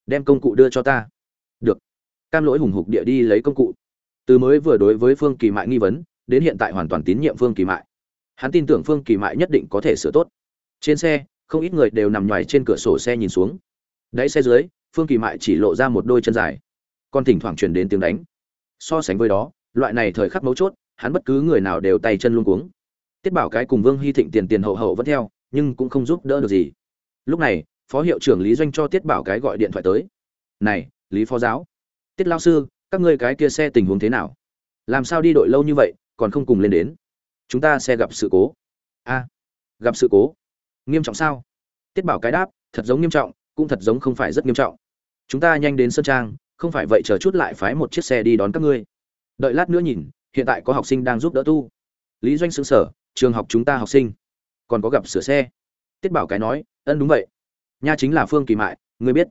đem công cụ đưa cho ta. Được. Cam lỗi hùng hục địa đi lấy công cụ. Từ mới vừa đối với phương kỳ mại nghi vấn, đến hiện tại hoàn toàn tín nhiệm phương kỳ mại. Hắn tin tưởng phương kỳ mại nhất định có thể sửa tốt. Trên xe, không ít người đều nằm ngoài trên cửa sổ xe nhìn xuống. Đáy xe dưới, phương kỳ mại chỉ lộ ra một đôi chân dài. Còn thỉnh thoảng truyền đến tiếng đánh. So sánh với đó, loại này thời khắc mấu chốt, hắn bất cứ người nào đều tay chân luôn cuống. Tiết bảo cái cùng vương hy thịnh tiền tiền hậu hậu vẫn theo, nhưng cũng không giúp đỡ được gì. Lúc này phó hiệu trưởng lý doanh cho tiết bảo cái gọi điện thoại tới. Này, lý phó giáo, tiết lao sư, các ngươi cái kia xe tình huống thế nào? Làm sao đi đội lâu như vậy, còn không cùng lên đến? Chúng ta xe gặp sự cố. A, gặp sự cố? Nghiêm trọng sao? Tiết bảo cái đáp, thật giống nghiêm trọng, cũng thật giống không phải rất nghiêm trọng. Chúng ta nhanh đến sân trang, không phải vậy chờ chút lại phái một chiếc xe đi đón các ngươi. Đợi lát nữa nhìn, hiện tại có học sinh đang giúp đỡ tu. Lý doanh xứng sở trường học chúng ta học sinh, còn có gặp sửa xe. Tiết bảo cái nói, ân đúng vậy nha chính là phương kỳ mại, ngươi biết.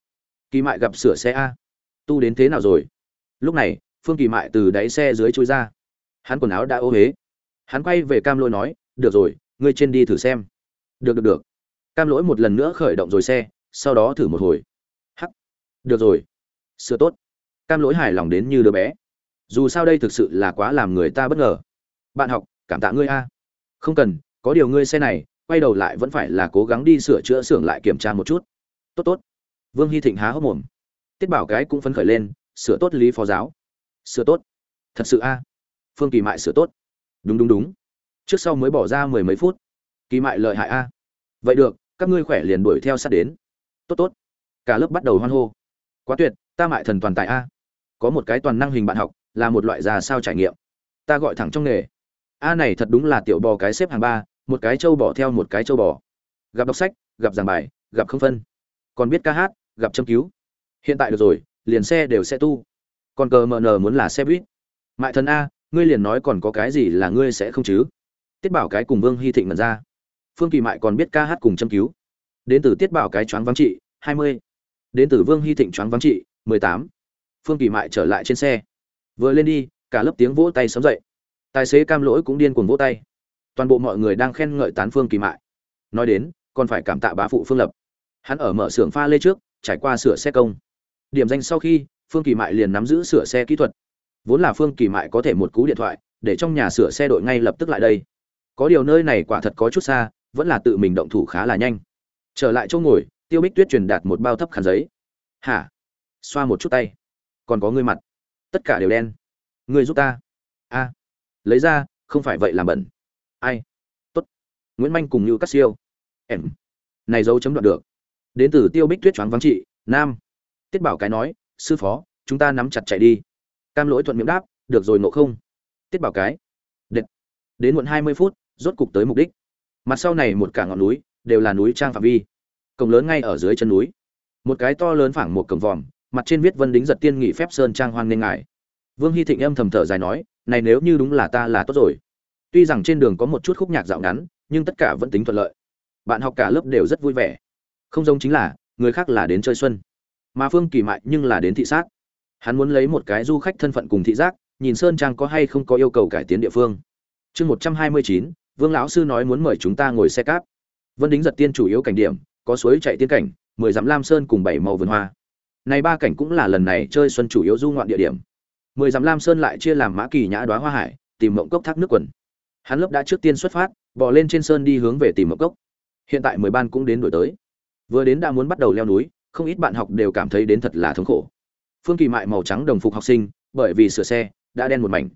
Kỳ mại gặp sửa xe a. Tu đến thế nào rồi? Lúc này, phương kỳ mại từ đáy xe dưới chui ra. Hắn quần áo đã ô huế hắn quay về cam lỗi nói, được rồi, ngươi trên đi thử xem. Được được được. Cam lỗi một lần nữa khởi động rồi xe, sau đó thử một hồi. Hắc. Được rồi. Sửa tốt. Cam lỗi hài lòng đến như đứa bé. Dù sao đây thực sự là quá làm người ta bất ngờ. Bạn học, cảm tạ ngươi a. Không cần, có điều ngươi xe này quay đầu lại vẫn phải là cố gắng đi sửa chữa xưởng lại kiểm tra một chút. Tốt tốt. Vương hy thịnh há hốc mồm. Tiết bảo cái cũng phấn khởi lên, sửa tốt lý phó giáo. Sửa tốt. Thật sự a. À? Phương kỳ mại sửa tốt. Đúng đúng đúng. Trước sau mới bỏ ra mười mấy phút. Kỳ mại lợi hại a. À? Vậy được, các ngươi khỏe liền đuổi theo sát đến. Tốt tốt. Cả lớp bắt đầu hoan hô. Quá tuyệt, ta mại thần toàn tài a. Có một cái toàn năng hình bạn học, là một loại già sao trải nghiệm. Ta gọi thẳng trong nghề. A này thật đúng là tiểu bò cái xếp hàng ba một cái châu bò theo một cái châu bò. Gặp đọc sách, gặp giảng bài, gặp không phân. Còn biết ca hát, gặp châm cứu. Hiện tại được rồi, liền xe đều sẽ tu. Còn cờ mờ nờ muốn là xe buýt. Mại thần a, ngươi liền nói còn có cái gì là ngươi sẽ không chứ? Tiết bảo cái cùng vương hy thịnh mật ra. Phương kỳ mại còn biết ca hát cùng châm cứu. Đến từ tiết bảo cái choáng vắng trị, hai mươi. Đến từ vương hy thịnh choáng vắng trị, mười tám. Phương kỳ mại trở lại trên xe. Vừa lên đi, cả lớp tiếng vỗ tay sớm dậy. Tài xế cam lỗi cũng điên cuồng vỗ tay toàn bộ mọi người đang khen ngợi tán phương kỳ mại. Nói đến, còn phải cảm tạ bá phụ phương lập. Hắn ở mở xưởng pha lê trước, trải qua sửa xe công. Điểm danh sau khi, phương kỳ mại liền nắm giữ sửa xe kỹ thuật. Vốn là phương kỳ mại có thể một cú điện thoại, để trong nhà sửa xe đội ngay lập tức lại đây. Có điều nơi này quả thật có chút xa, vẫn là tự mình động thủ khá là nhanh. Trở lại chỗ ngồi, tiêu bích tuyết truyền đạt một bao thấp khăn giấy. Hả? Xoa một chút tay. Còn có ngươi mặt. Tất cả đều đen. Ngươi giúp ta. A. Lấy ra, không phải vậy làm bẩn ai? Tốt. Nguyễn manh cùng như cắt siêu. Em. Này dấu chấm đoạn được. Đến từ tiêu bích tuyết choáng vắng trị nam. Tiết bảo cái nói, sư phó, chúng ta nắm chặt chạy đi. Cam lỗi thuận miệng đáp, được rồi nộ không? Tiết bảo cái, Đệt. đến muộn hai mươi phút, rốt cục tới mục đích. Mặt sau này một cả ngọn núi, đều là núi trang phạm vi. Cổng lớn ngay ở dưới chân núi. Một cái to lớn phẳng một cổng vòm, mặt trên viết vân đính giật tiên nghị phép sơn trang hoan nên ngài. Vương hy thịnh âm thầm thở dài nói, này nếu như đúng là ta là tốt rồi tuy rằng trên đường có một chút khúc nhạc dạo ngắn, nhưng tất cả vẫn tính thuận lợi. Bạn học cả lớp đều rất vui vẻ. Không giống chính là, người khác là đến chơi xuân. Mà phương kỳ mại nhưng là đến thị sát. Hắn muốn lấy một cái du khách thân phận cùng thị giác, nhìn sơn trang có hay không có yêu cầu cải tiến địa phương. Chương một trăm hai mươi chín, vương lão sư nói muốn mời chúng ta ngồi xe cáp. Vân đính giật tiên chủ yếu cảnh điểm, có suối chạy tiên cảnh, mười dặm lam sơn cùng bảy màu vườn hoa. Này ba cảnh cũng là lần này chơi xuân chủ yếu du ngoạn địa điểm. Mười dặm lam sơn lại chia làm mã kỳ nhã đoá hoa hải, tìm mộng cốc thác nước quần hắn lớp đã trước tiên xuất phát bỏ lên trên sơn đi hướng về tìm mộng cốc. Hiện tại mười ban cũng đến đổi tới. Vừa đến đã muốn bắt đầu leo núi, không ít bạn học đều cảm thấy đến thật là thống khổ. Phương kỳ mại màu trắng đồng phục học sinh, bởi vì sửa xe, đã đen một mảnh.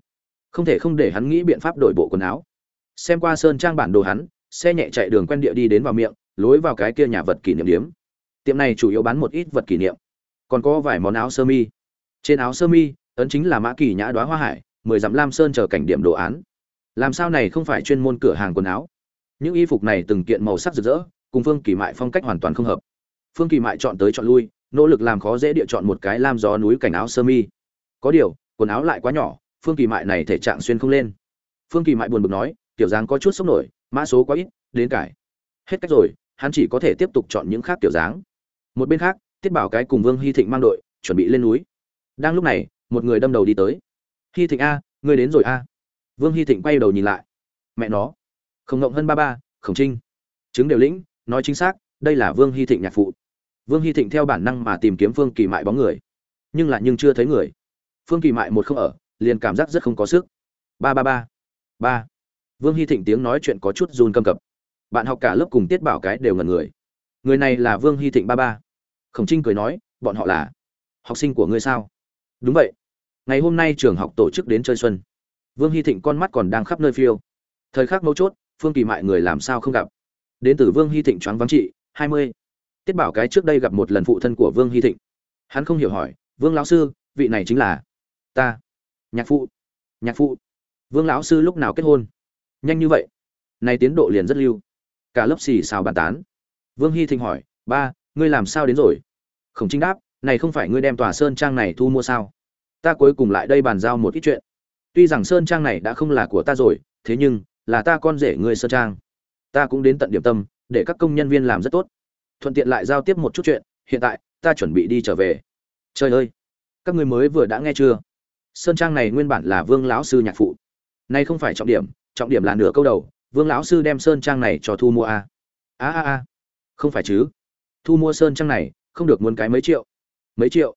Không thể không để hắn nghĩ biện pháp đổi bộ quần áo. Xem qua sơn trang bản đồ hắn, xe nhẹ chạy đường quen địa đi đến vào miệng, lối vào cái kia nhà vật kỷ niệm điếm. Tiệm này chủ yếu bán một ít vật kỷ niệm. Còn có vài món áo sơ mi. Trên áo sơ mi, ấn chính là mã kỳ nhã đoá hoa hải, mười dặm lam sơn chờ cảnh điểm đồ án làm sao này không phải chuyên môn cửa hàng quần áo? Những y phục này từng kiện màu sắc rực rỡ, cùng phương kỳ mại phong cách hoàn toàn không hợp. Phương kỳ mại chọn tới chọn lui, nỗ lực làm khó dễ địa chọn một cái lam gió núi cảnh áo sơ mi. Có điều, quần áo lại quá nhỏ, phương kỳ mại này thể trạng xuyên không lên. Phương kỳ mại buồn bực nói kiểu dáng có chút sốc nổi, mã số quá ít, đến cải. Hết cách rồi, hắn chỉ có thể tiếp tục chọn những khác kiểu dáng. Một bên khác, tiết bảo cái cùng vương hy thịnh mang đội, chuẩn bị lên núi. Đang lúc này, một người đâm đầu đi tới. Hy thịnh a, ngươi đến rồi a vương hy thịnh quay đầu nhìn lại. Mẹ nó. Không ngộng hơn ba ba, khổng trinh. Chứng đều lĩnh, nói chính xác, đây là vương hy thịnh nhạc phụ. Vương hy thịnh theo bản năng mà tìm kiếm phương kỳ mại bóng người. Nhưng lại nhưng chưa thấy người. Phương kỳ mại một không ở, liền cảm giác rất không có sức. Ba ba ba. Ba. Vương hy thịnh tiếng nói chuyện có chút run cầm cập. Bạn học cả lớp cùng tiết bảo cái đều ngần người. Người này là vương hy thịnh ba ba. Khổng trinh cười nói, bọn họ là học sinh của ngươi sao? Đúng vậy. Ngày hôm nay trường học tổ chức đến chơi xuân vương hy thịnh con mắt còn đang khắp nơi phiêu. Thời khắc mấu chốt, phương kỳ mại người làm sao không gặp? Đến từ vương hy thịnh choáng vắng trị, hai mươi. Tiết bảo cái trước đây gặp một lần phụ thân của vương hy thịnh. Hắn không hiểu hỏi, vương lão sư, vị này chính là? Ta. Nhạc phụ. Nhạc phụ. Vương lão sư lúc nào kết hôn? Nhanh như vậy. Này tiến độ liền rất lưu. Cả lớp xì xào bàn tán. Vương hy thịnh hỏi, ba, ngươi làm sao đến rồi? Khổng chính đáp, này không phải ngươi đem tòa sơn trang này thu mua sao? Ta cuối cùng lại đây bàn giao một ít chuyện tuy rằng sơn trang này đã không là của ta rồi, thế nhưng, là ta con rể người sơn trang. Ta cũng đến tận điểm tâm, để các công nhân viên làm rất tốt. Thuận tiện lại giao tiếp một chút chuyện, hiện tại, ta chuẩn bị đi trở về. Trời ơi! Các ngươi mới vừa đã nghe chưa? Sơn trang này nguyên bản là vương lão sư nhạc phụ. Nay không phải trọng điểm trọng điểm là nửa câu đầu, vương lão sư đem sơn trang này cho thu mua a. A a a. Không phải chứ? Thu mua sơn trang này, không được muốn cái mấy triệu. Mấy triệu?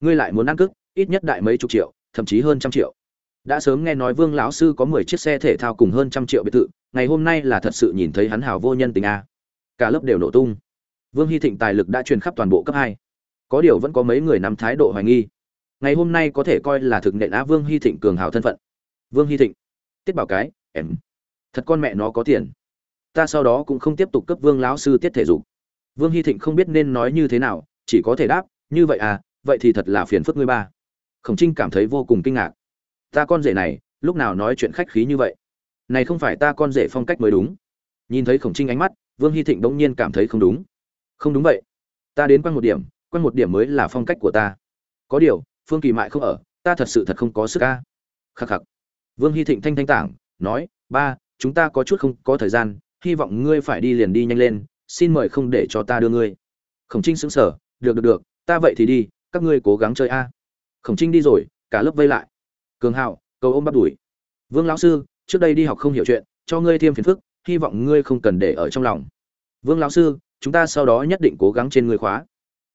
Ngươi lại muốn ăn cức, ít nhất đại mấy chục triệu, thậm chí hơn trăm triệu đã sớm nghe nói vương lão sư có mười chiếc xe thể thao cùng hơn trăm triệu biệt thự, ngày hôm nay là thật sự nhìn thấy hắn hào vô nhân tình a. Cả lớp đều nổ tung. Vương hy thịnh tài lực đã truyền khắp toàn bộ cấp hai. Có điều vẫn có mấy người nắm thái độ hoài nghi. Ngày hôm nay có thể coi là thực nện á vương hy thịnh cường hào thân phận. Vương hy thịnh, tiết bảo cái, em. Thật con mẹ nó có tiền. Ta sau đó cũng không tiếp tục cấp vương lão sư tiết thể dục. Vương hy thịnh không biết nên nói như thế nào, chỉ có thể đáp, như vậy à vậy thì thật là phiền phức ngươi ba. Khổng trinh cảm thấy vô cùng kinh ngạc ta con rể này, lúc nào nói chuyện khách khí như vậy? Này không phải ta con rể phong cách mới đúng. Nhìn thấy khổng trinh ánh mắt, vương hy thịnh bỗng nhiên cảm thấy không đúng. Không đúng vậy. Ta đến quanh một điểm, quanh một điểm mới là phong cách của ta. Có điều, phương kỳ mại không ở, ta thật sự thật không có sức ca khắc khắc. Vương hy thịnh thanh thanh tảng, nói, ba, chúng ta có chút không có thời gian, hy vọng ngươi phải đi liền đi nhanh lên, xin mời không để cho ta đưa ngươi. Khổng trinh sững sờ, được được được, ta vậy thì đi, các ngươi cố gắng chơi a. Khổng trinh đi rồi, cả lớp vây lại cường hạo, cầu ôm bắt đuổi vương lão sư, trước đây đi học không hiểu chuyện, cho ngươi thêm phiền phức, hy vọng ngươi không cần để ở trong lòng. Vương lão sư, chúng ta sau đó nhất định cố gắng trên ngươi khóa.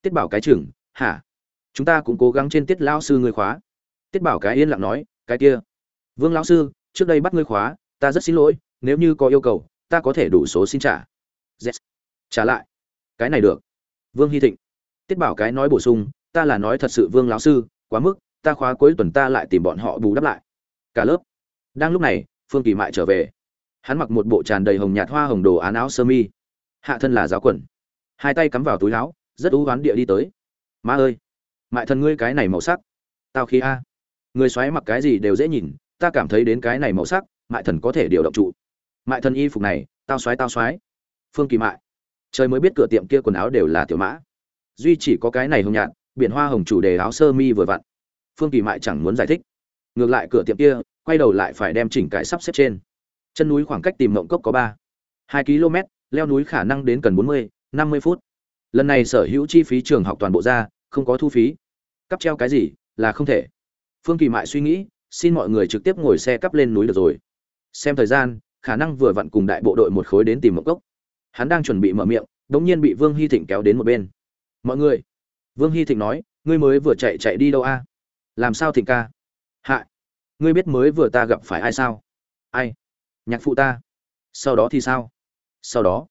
Tiết bảo cái chừng hả? Chúng ta cũng cố gắng trên tiết lão sư ngươi khóa. Tiết bảo cái yên lặng nói, cái kia. Vương lão sư, trước đây bắt ngươi khóa, ta rất xin lỗi, nếu như có yêu cầu, ta có thể đủ số xin trả. Yes. trả lại. Cái này được. Vương hy thịnh. Tiết bảo cái nói bổ sung, ta là nói thật sự vương lão sư, quá mức ta khóa cuối tuần ta lại tìm bọn họ bù đắp lại. Cả lớp. Đang lúc này, phương kỳ mại trở về. Hắn mặc một bộ tràn đầy hồng nhạt hoa hồng đồ án áo sơ mi. Hạ thân là giáo quần. Hai tay cắm vào túi áo, rất ú oán địa đi tới. Má ơi! Mại thần ngươi cái này màu sắc. Tao khí a. Người xoáy mặc cái gì đều dễ nhìn, ta cảm thấy đến cái này màu sắc, mại thần có thể điều động trụ. Mại thần y phục này, tao xoáy tao xoáy. Phương kỳ mại. Trời mới biết cửa tiệm kia quần áo đều là tiểu mã. Duy chỉ có cái này hồng nhạt, biển hoa hồng chủ đề áo sơ mi vừa vặn phương kỳ mại chẳng muốn giải thích. Ngược lại cửa tiệm kia, quay đầu lại phải đem chỉnh cải sắp xếp trên. Chân núi khoảng cách tìm mộng cốc có ba, hai km, leo núi khả năng đến cần bốn mươi, năm mươi phút. Lần này sở hữu chi phí trường học toàn bộ ra, không có thu phí. Cắp treo cái gì, là không thể. Phương kỳ mại suy nghĩ, xin mọi người trực tiếp ngồi xe cắp lên núi được rồi. Xem thời gian, khả năng vừa vặn cùng đại bộ đội một khối đến tìm mộng cốc. Hắn đang chuẩn bị mở miệng đ ỗ n g nhiên bị vương hy thịnh kéo đến một bên. Mọi người, vương hy thịnh nói, ngươi mới vừa chạy chạy đi đâu a? Làm sao thịnh ca? Hạ, ngươi biết mới vừa ta gặp phải ai sao? Ai? Nhạc phụ ta. Sau đó thì sao? Sau đó.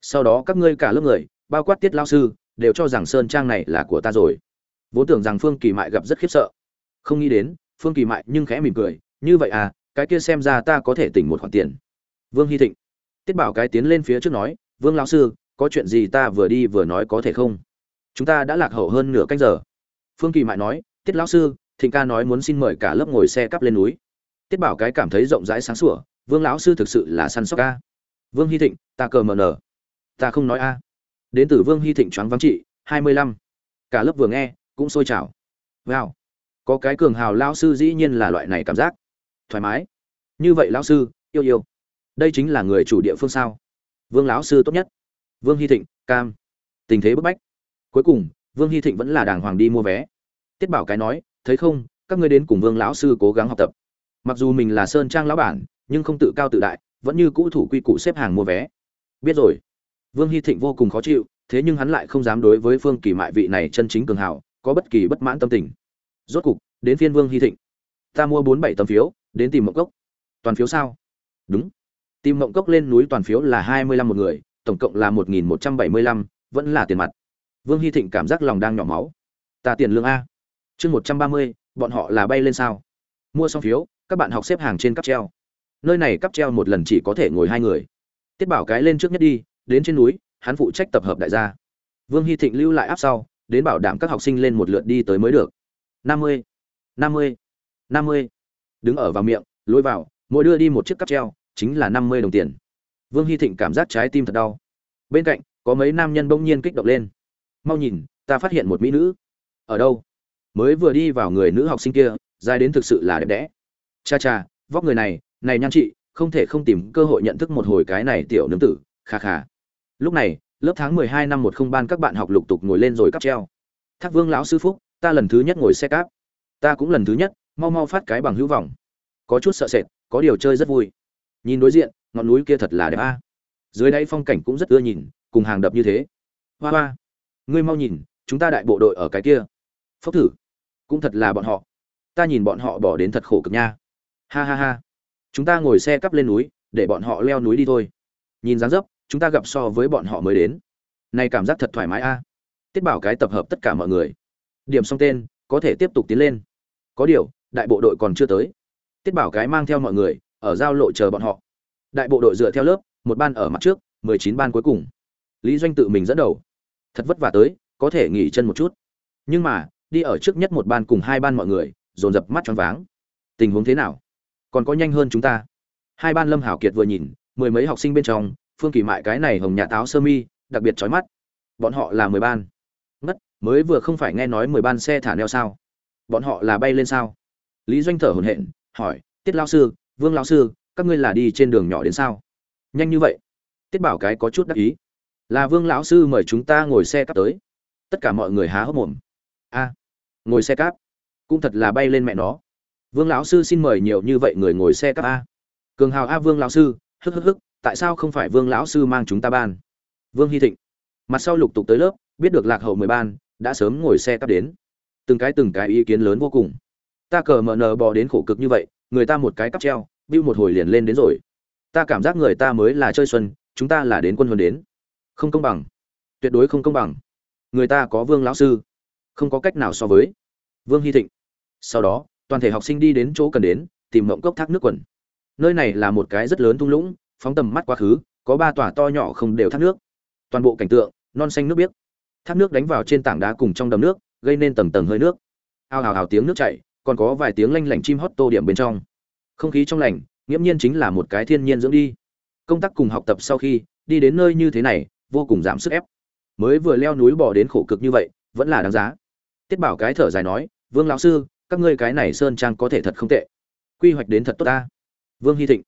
Sau đó các ngươi cả lớp người, bao quát tiết lao sư, đều cho rằng sơn trang này là của ta rồi. Vốn tưởng rằng phương kỳ mại gặp rất khiếp sợ. Không nghĩ đến, phương kỳ mại nhưng khẽ mỉm cười. Như vậy à cái kia xem ra ta có thể tỉnh một khoản tiền. Vương hy thịnh. Tiết bảo cái tiến lên phía trước nói, vương lão sư, có chuyện gì ta vừa đi vừa nói có thể không? Chúng ta đã lạc hậu hơn nửa canh giờ. Phương kỳ mại nói, tiết lão sư thịnh ca nói muốn xin mời cả lớp ngồi xe cắp lên núi. Tiết bảo cái cảm thấy rộng rãi sáng sủa, vương lão sư thực sự là săn sóc ca vương hy thịnh, ta cờ mờ nở. Ta không nói a. Đến từ vương hy thịnh choáng vắng trị, hai mươi lăm. Cả lớp vừa nghe, cũng sôi trào. Wow, có cái cường hào lão sư dĩ nhiên là loại này cảm giác. Thoải mái. Như vậy lão sư, yêu yêu. Đây chính là người chủ địa phương sao? Vương lão sư tốt nhất. Vương hy thịnh, cam. Tình thế bức bách. Cuối cùng, vương hy thịnh vẫn là đàng hoàng đi mua vé. Tiết bảo cái nói thấy không, các ngươi đến cùng vương lão sư cố gắng học tập. Mặc dù mình là sơn trang lão bản, nhưng không tự cao tự đại, vẫn như cũ thủ quy củ xếp hàng mua vé. Biết rồi. Vương hy thịnh vô cùng khó chịu, thế nhưng hắn lại không dám đối với phương kỳ mại vị này chân chính cường hảo có bất kỳ bất mãn tâm tình. Rốt cục, đến phiên vương hy thịnh. Ta mua bốn bảy tấm phiếu, đến tìm mộng cốc. Toàn phiếu sao? Đúng. Tìm mộng cốc lên núi toàn phiếu là hai mươi lăm một người, tổng cộng là một nghìn một trăm bảy mươi lăm, vẫn là tiền mặt. Vương hy thịnh cảm giác lòng đang nhỏ máu. Ta tiền lương a chương một trăm ba mươi, bọn họ là bay lên sao? Mua xong phiếu, các bạn học xếp hàng trên cắp treo. Nơi này cắp treo một lần chỉ có thể ngồi hai người. Tiết bảo cái lên trước nhất đi, đến trên núi, hắn phụ trách tập hợp đại gia. Vương hy thịnh lưu lại áp sau, đến bảo đảm các học sinh lên một lượt đi tới mới được. Năm mươi năm mươi năm mươi. Đứng ở vào miệng, lôi vào, mỗi đưa đi một chiếc cắp treo, chính là năm mươi đồng tiền. Vương hy thịnh cảm giác trái tim thật đau. Bên cạnh, có mấy nam nhân bỗng nhiên kích động lên. Mau nhìn, ta phát hiện một mỹ nữ. Ở đâu? Mới vừa đi vào người nữ học sinh kia, dài đến thực sự là đẹp đẽ. Cha cha, vóc người này này nhan chị, không thể không tìm cơ hội nhận thức một hồi cái này tiểu nương tử, kha kha. Lúc này, lớp tháng mười hai năm một không ban các bạn học lục tục ngồi lên rồi cắp treo. Thác vương lão sư phúc, ta lần thứ nhất ngồi xe cáp. Ta cũng lần thứ nhất, mau mau phát cái bằng hữu vọng. Có chút sợ sệt, có điều chơi rất vui. Nhìn đối diện, ngọn núi kia thật là đẹp a. Dưới đây phong cảnh cũng rất ưa nhìn, cùng hàng đập như thế. Hoa hoa, ngươi mau nhìn, chúng ta đại bộ đội ở cái kia. Phốc thử cũng thật là bọn họ. Ta nhìn bọn họ bỏ đến thật khổ cực nha. Ha ha ha. Chúng ta ngồi xe cắp lên núi, để bọn họ leo núi đi thôi. Nhìn dáng dấp, chúng ta gặp so với bọn họ mới đến. Này cảm giác thật thoải mái a. Tiết bảo cái tập hợp tất cả mọi người. Điểm xong tên, có thể tiếp tục tiến lên. Có điều, đại bộ đội còn chưa tới. Tiết bảo cái mang theo mọi người, ở giao lộ chờ bọn họ. Đại bộ đội dựa theo lớp, một ban ở mặt trước, mười chín ban cuối cùng. Lý doanh tự mình dẫn đầu. Thật vất vả tới, có thể nghỉ chân một chút. Nhưng mà đi ở trước nhất một ban cùng hai ban mọi người, dồn dập mắt choáng váng. Tình huống thế nào? Còn có nhanh hơn chúng ta. Hai ban lâm hảo kiệt vừa nhìn, mười mấy học sinh bên trong, phương kỳ mại cái này hồng nhà táo sơ mi, đặc biệt chói mắt. Bọn họ là mười ban. Ngất, mới vừa không phải nghe nói mười ban xe thả neo sao? Bọn họ là bay lên sao? Lý doanh thở hổn hển, hỏi, tiết lao sư, vương lao sư, các ngươi là đi trên đường nhỏ đến sao? Nhanh như vậy. Tiết bảo cái có chút đắc ý. Là vương lão sư mời chúng ta ngồi xe cắp tới. Tất cả mọi người há hốc mồm. A ngồi xe cáp. Cũng thật là bay lên mẹ nó. Vương lão sư xin mời nhiều như vậy người ngồi xe cáp a. Cường hào a vương lão sư, hức hức hức, tại sao không phải vương lão sư mang chúng ta ban? Vương hy thịnh. Mặt sau lục tục tới lớp, biết được lạc hậu mười ban, đã sớm ngồi xe cắp đến. Từng cái từng cái ý kiến lớn vô cùng. Ta cờ mờ nờ bò đến khổ cực như vậy, người ta một cái cắp treo bưu một hồi liền lên đến rồi. Ta cảm giác người ta mới là chơi xuân, chúng ta là đến quân huấn đến. Không công bằng. Tuyệt đối không công bằng. Người ta có vương lão sư. Không có cách nào so với vương hy thịnh. Sau đó, toàn thể học sinh đi đến chỗ cần đến, tìm mộng cốc thác nước quần. Nơi này là một cái rất lớn thung lũng, phóng tầm mắt quá khứ, có ba tòa to nhỏ không đều thác nước. Toàn bộ cảnh tượng, non xanh nước biếc. Thác nước đánh vào trên tảng đá cùng trong đầm nước, gây nên tầng tầng hơi nước. Ao hào hào tiếng nước chảy, còn có vài tiếng lanh lảnh chim hót tô điểm bên trong. Không khí trong lành, nghiễm nhiên chính là một cái thiên nhiên dưỡng đi. Công tác cùng học tập sau khi, đi đến nơi như thế này, vô cùng giảm sức ép. Mới vừa leo núi bỏ đến khổ cực như vậy, vẫn là đáng giá. Tiết bảo cái thở dài nói vương lão sư, các ngươi cái này sơn trang có thể thật không tệ. Quy hoạch đến thật tốt ta. Vương hy thịnh.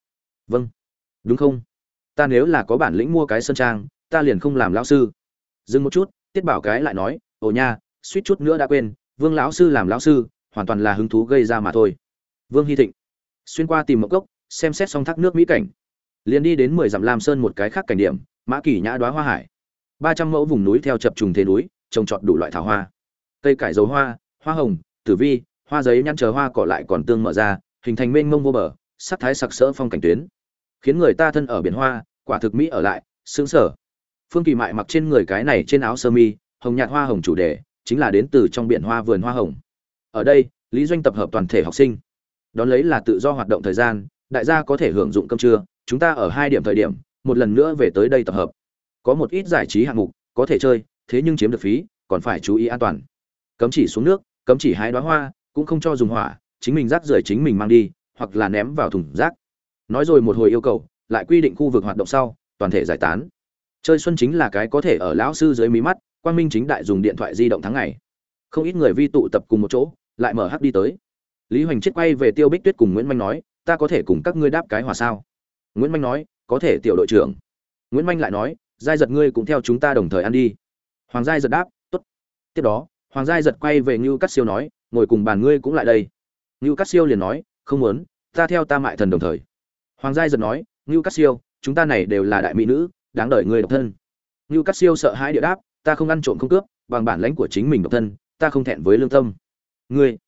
Vâng. Đúng không? Ta nếu là có bản lĩnh mua cái sơn trang, ta liền không làm lão sư. Dừng một chút, tiết bảo cái lại nói, ồ nha, suýt chút nữa đã quên, vương lão sư làm lão sư, hoàn toàn là hứng thú gây ra mà thôi. Vương hy thịnh. Xuyên qua tìm mộng cốc xem xét xong thác nước mỹ cảnh. Liền đi đến mười dặm lam sơn một cái khác cảnh điểm, mã kỳ nhã đoá hoa hải. Ba trăm mẫu vùng núi theo chập trùng thế núi, trồng trọt đủ loại thảo hoa. Cây cải dầu hoa hoa hồng tử vi, hoa giấy nhăn chờ hoa cỏ lại còn tương mở ra, hình thành mênh mông vô bờ, sắc thái sặc sỡ phong cảnh tuyến. Khiến người ta thân ở biển hoa, quả thực mỹ ở lại sướng sở phương kỳ mại mặc trên người cái này trên áo sơ mi, hồng nhạt hoa hồng chủ đề, chính là đến từ trong biển hoa vườn hoa hồng. Ở đây, lý doanh tập hợp toàn thể học sinh. Đón lấy là tự do hoạt động thời gian, đại gia có thể hưởng dụng cơm trưa, chúng ta ở hai điểm thời điểm, một lần nữa về tới đây tập hợp. Có một ít giải trí hạng mục, có thể chơi, thế nhưng chiếm được phí, còn phải chú ý an toàn. Cấm chỉ xuống nước cấm chỉ hái đóa hoa, cũng không cho dùng hỏa, chính mình rác rưởi chính mình mang đi, hoặc là ném vào thùng rác. Nói rồi một hồi yêu cầu, lại quy định khu vực hoạt động sau, toàn thể giải tán. Chơi xuân chính là cái có thể ở lão sư dưới mí mắt, quang minh chính đại dùng điện thoại di động tháng ngày. Không ít người vi tụ tập cùng một chỗ, lại mở hắc đi tới. Lý hoành chết quay về tiêu bích tuyết cùng nguyễn Minh nói, ta có thể cùng các ngươi đáp cái hòa sao? Nguyễn Minh nói, có thể, tiểu đội trưởng. Nguyễn Minh lại nói, giai giật ngươi cũng theo chúng ta đồng thời ăn đi. Hoàng giai giật đáp, tốt. tiếp đó hoàng giai giật quay về ngưu cắt siêu nói, ngồi cùng bàn ngươi cũng lại đây. Ngưu cắt siêu liền nói, không muốn, ta theo ta mại thần đồng thời. Hoàng giai giật nói, ngưu cắt siêu, chúng ta này đều là đại mỹ nữ, đáng đợi ngươi độc thân. Ngưu cắt siêu sợ hãi địa đáp, ta không ăn trộm không cướp, bằng bản lãnh của chính mình độc thân, ta không thẹn với lương tâm. Ngươi?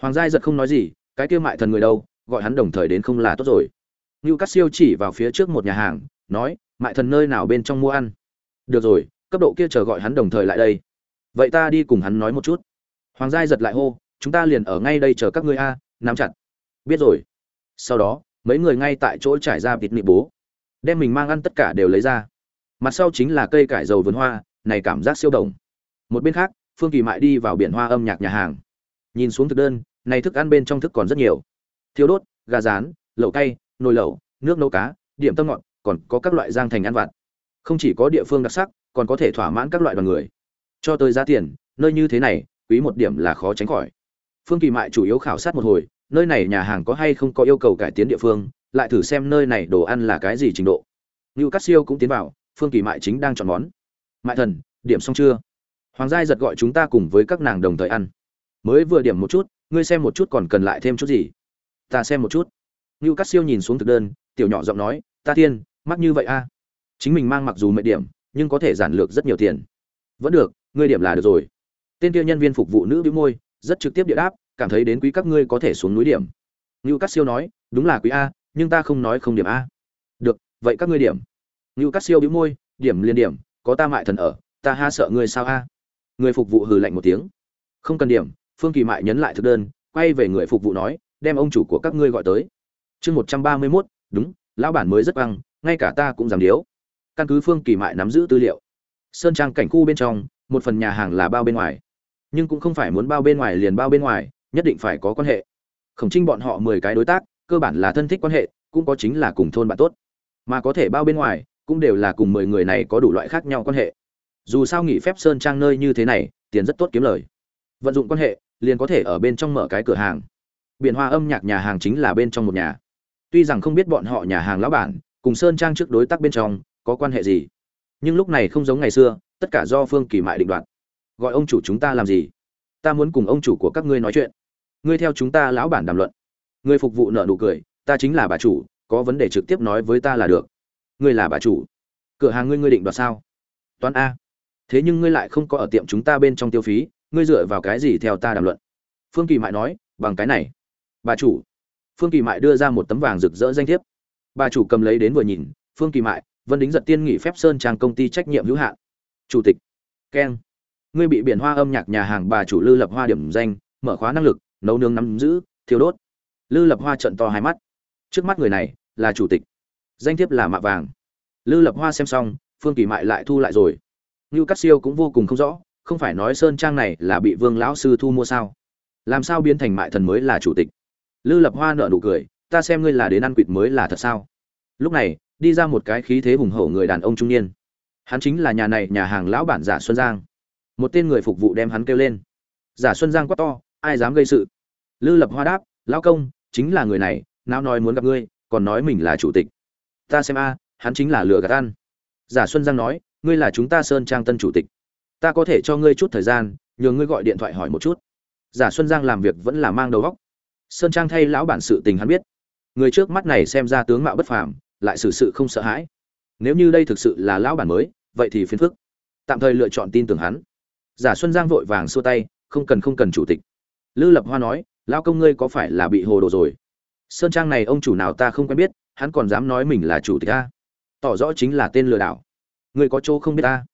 Hoàng giai giật không nói gì, cái kia mại thần người đâu, gọi hắn đồng thời đến không là tốt rồi. Ngưu cắt siêu chỉ vào phía trước một nhà hàng, nói, mại thần nơi nào bên trong mua ăn? Được rồi, cấp độ kia chờ gọi hắn đồng thời lại đây vậy ta đi cùng hắn nói một chút. Hoàng giai giật lại hô, chúng ta liền ở ngay đây chờ các ngươi a, nắm chặt. Biết rồi. Sau đó, mấy người ngay tại chỗ trải ra vịt nị bố. Đem mình mang ăn tất cả đều lấy ra. Mặt sau chính là cây cải dầu vườn hoa, này cảm giác siêu đồng. Một bên khác, phương kỳ mại đi vào biển hoa âm nhạc nhà hàng. Nhìn xuống thực đơn, này thức ăn bên trong thức còn rất nhiều. Thiếu đốt, gà rán, lẩu cay, nồi lẩu, nước nấu cá, điểm tâm ngọt, còn có các loại giang thành ăn vặt. Không chỉ có địa phương đặc sắc, còn có thể thỏa mãn các loại đoàn người cho tới giá tiền, nơi như thế này, quý một điểm là khó tránh khỏi. Phương kỳ mại chủ yếu khảo sát một hồi, nơi này nhà hàng có hay không có yêu cầu cải tiến địa phương, lại thử xem nơi này đồ ăn là cái gì trình độ. Như cát siêu cũng tiến vào, phương kỳ mại chính đang chọn món. Mại thần, điểm xong chưa? Hoàng giai giật gọi chúng ta cùng với các nàng đồng thời ăn. Mới vừa điểm một chút, ngươi xem một chút còn cần lại thêm chút gì? Ta xem một chút. Như cát siêu nhìn xuống thực đơn, tiểu nhỏ giọng nói, ta tiên, mắc như vậy a? Chính mình mang mặc dù mệnh điểm, nhưng có thể giản lược rất nhiều tiền. Vẫn được ngươi điểm là được rồi. Tên kia nhân viên phục vụ nữ bĩu môi, rất trực tiếp địa đáp, cảm thấy đến quý các ngươi có thể xuống núi điểm. Ngưu cát siêu nói, đúng là quý a, nhưng ta không nói không điểm a. Được, vậy các ngươi điểm. Ngưu cát siêu bĩu môi, điểm liên điểm, có ta mại thần ở, ta ha sợ ngươi sao a. Người phục vụ hừ lạnh một tiếng. Không cần điểm, phương kỳ mại nhấn lại thực đơn, quay về người phục vụ nói, đem ông chủ của các ngươi gọi tới. Chương một trăm ba mươi mốt, đúng, lão bản mới rất văng ngay cả ta cũng dám điếu. Căn cứ phương kỳ mại nắm giữ tư liệu. Sơn trang cảnh khu bên trong một phần nhà hàng là bao bên ngoài. Nhưng cũng không phải muốn bao bên ngoài liền bao bên ngoài, nhất định phải có quan hệ. Khổng trinh bọn họ mười cái đối tác, cơ bản là thân thích quan hệ, cũng có chính là cùng thôn bạn tốt. Mà có thể bao bên ngoài, cũng đều là cùng mười người này có đủ loại khác nhau quan hệ. Dù sao nghỉ phép sơn trang nơi như thế này, tiền rất tốt kiếm lời. Vận dụng quan hệ, liền có thể ở bên trong mở cái cửa hàng. Biển hoa âm nhạc nhà hàng chính là bên trong một nhà. Tuy rằng không biết bọn họ nhà hàng lão bản, cùng sơn trang trước đối tác bên trong, có quan hệ gì nhưng lúc này không giống ngày xưa, tất cả do phương kỳ mại định đoạt. Gọi ông chủ chúng ta làm gì? Ta muốn cùng ông chủ của các ngươi nói chuyện. Ngươi theo chúng ta lão bản đàm luận. Ngươi phục vụ nợ nụ cười, ta chính là bà chủ, có vấn đề trực tiếp nói với ta là được. Ngươi là bà chủ. Cửa hàng ngươi ngươi định đoạt sao? Toán a. Thế nhưng ngươi lại không có ở tiệm chúng ta bên trong tiêu phí, ngươi dựa vào cái gì theo ta đàm luận? Phương kỳ mại nói, bằng cái này. Bà chủ. Phương kỳ mại đưa ra một tấm vàng rực rỡ danh thiếp. Bà chủ cầm lấy đến vừa nhìn, phương kỳ mại vân đính giật tiên nghỉ phép sơn trang công ty trách nhiệm hữu hạn. Chủ tịch. Keng. Ngươi bị biển hoa âm nhạc nhà hàng bà chủ lư lập hoa điểm danh, mở khóa năng lực, nấu nướng nắm giữ thiếu đốt. Lư lập hoa trận to hai mắt. Trước mắt người này, là chủ tịch. Danh thiếp là mạ vàng. Lư lập hoa xem xong, phương kỳ mại lại thu lại rồi. Ngưu cắt siêu cũng vô cùng không rõ, không phải nói sơn trang này là bị vương lão sư thu mua sao? Làm sao biến thành mại thần mới là chủ tịch? Lư lập hoa nợ nụ cười, ta xem ngươi là đến ăn quỵt mới là thật sao? Lúc này đi ra một cái khí thế hùng hổ người đàn ông trung niên. Hắn chính là nhà này nhà hàng lão bản giả xuân giang. Một tên người phục vụ đem hắn kêu lên. Giả xuân giang quát to, ai dám gây sự? Lư lập hoa đáp, lão công, chính là người này, nào nói muốn gặp ngươi, còn nói mình là chủ tịch. Ta xem a, hắn chính là lừa gạt ăn. Giả xuân giang nói, ngươi là chúng ta sơn trang tân chủ tịch. Ta có thể cho ngươi chút thời gian, nhờ ngươi gọi điện thoại hỏi một chút. Giả xuân giang làm việc vẫn là mang đầu góc sơn trang thay lão bản sự tình hắn biết. Người trước mắt này xem ra tướng mạo bất phàm lại xử sự không sợ hãi. Nếu như đây thực sự là lão bản mới, vậy thì phiền phức. Tạm thời lựa chọn tin tưởng hắn. Giả xuân giang vội vàng xua tay, không cần không cần chủ tịch. Lư lập hoa nói, lão công ngươi có phải là bị hồ đồ rồi? Sơn trang này ông chủ nào ta không quen biết, hắn còn dám nói mình là chủ tịch ta tỏ rõ chính là tên lừa đảo. Ngươi có chỗ không biết ta?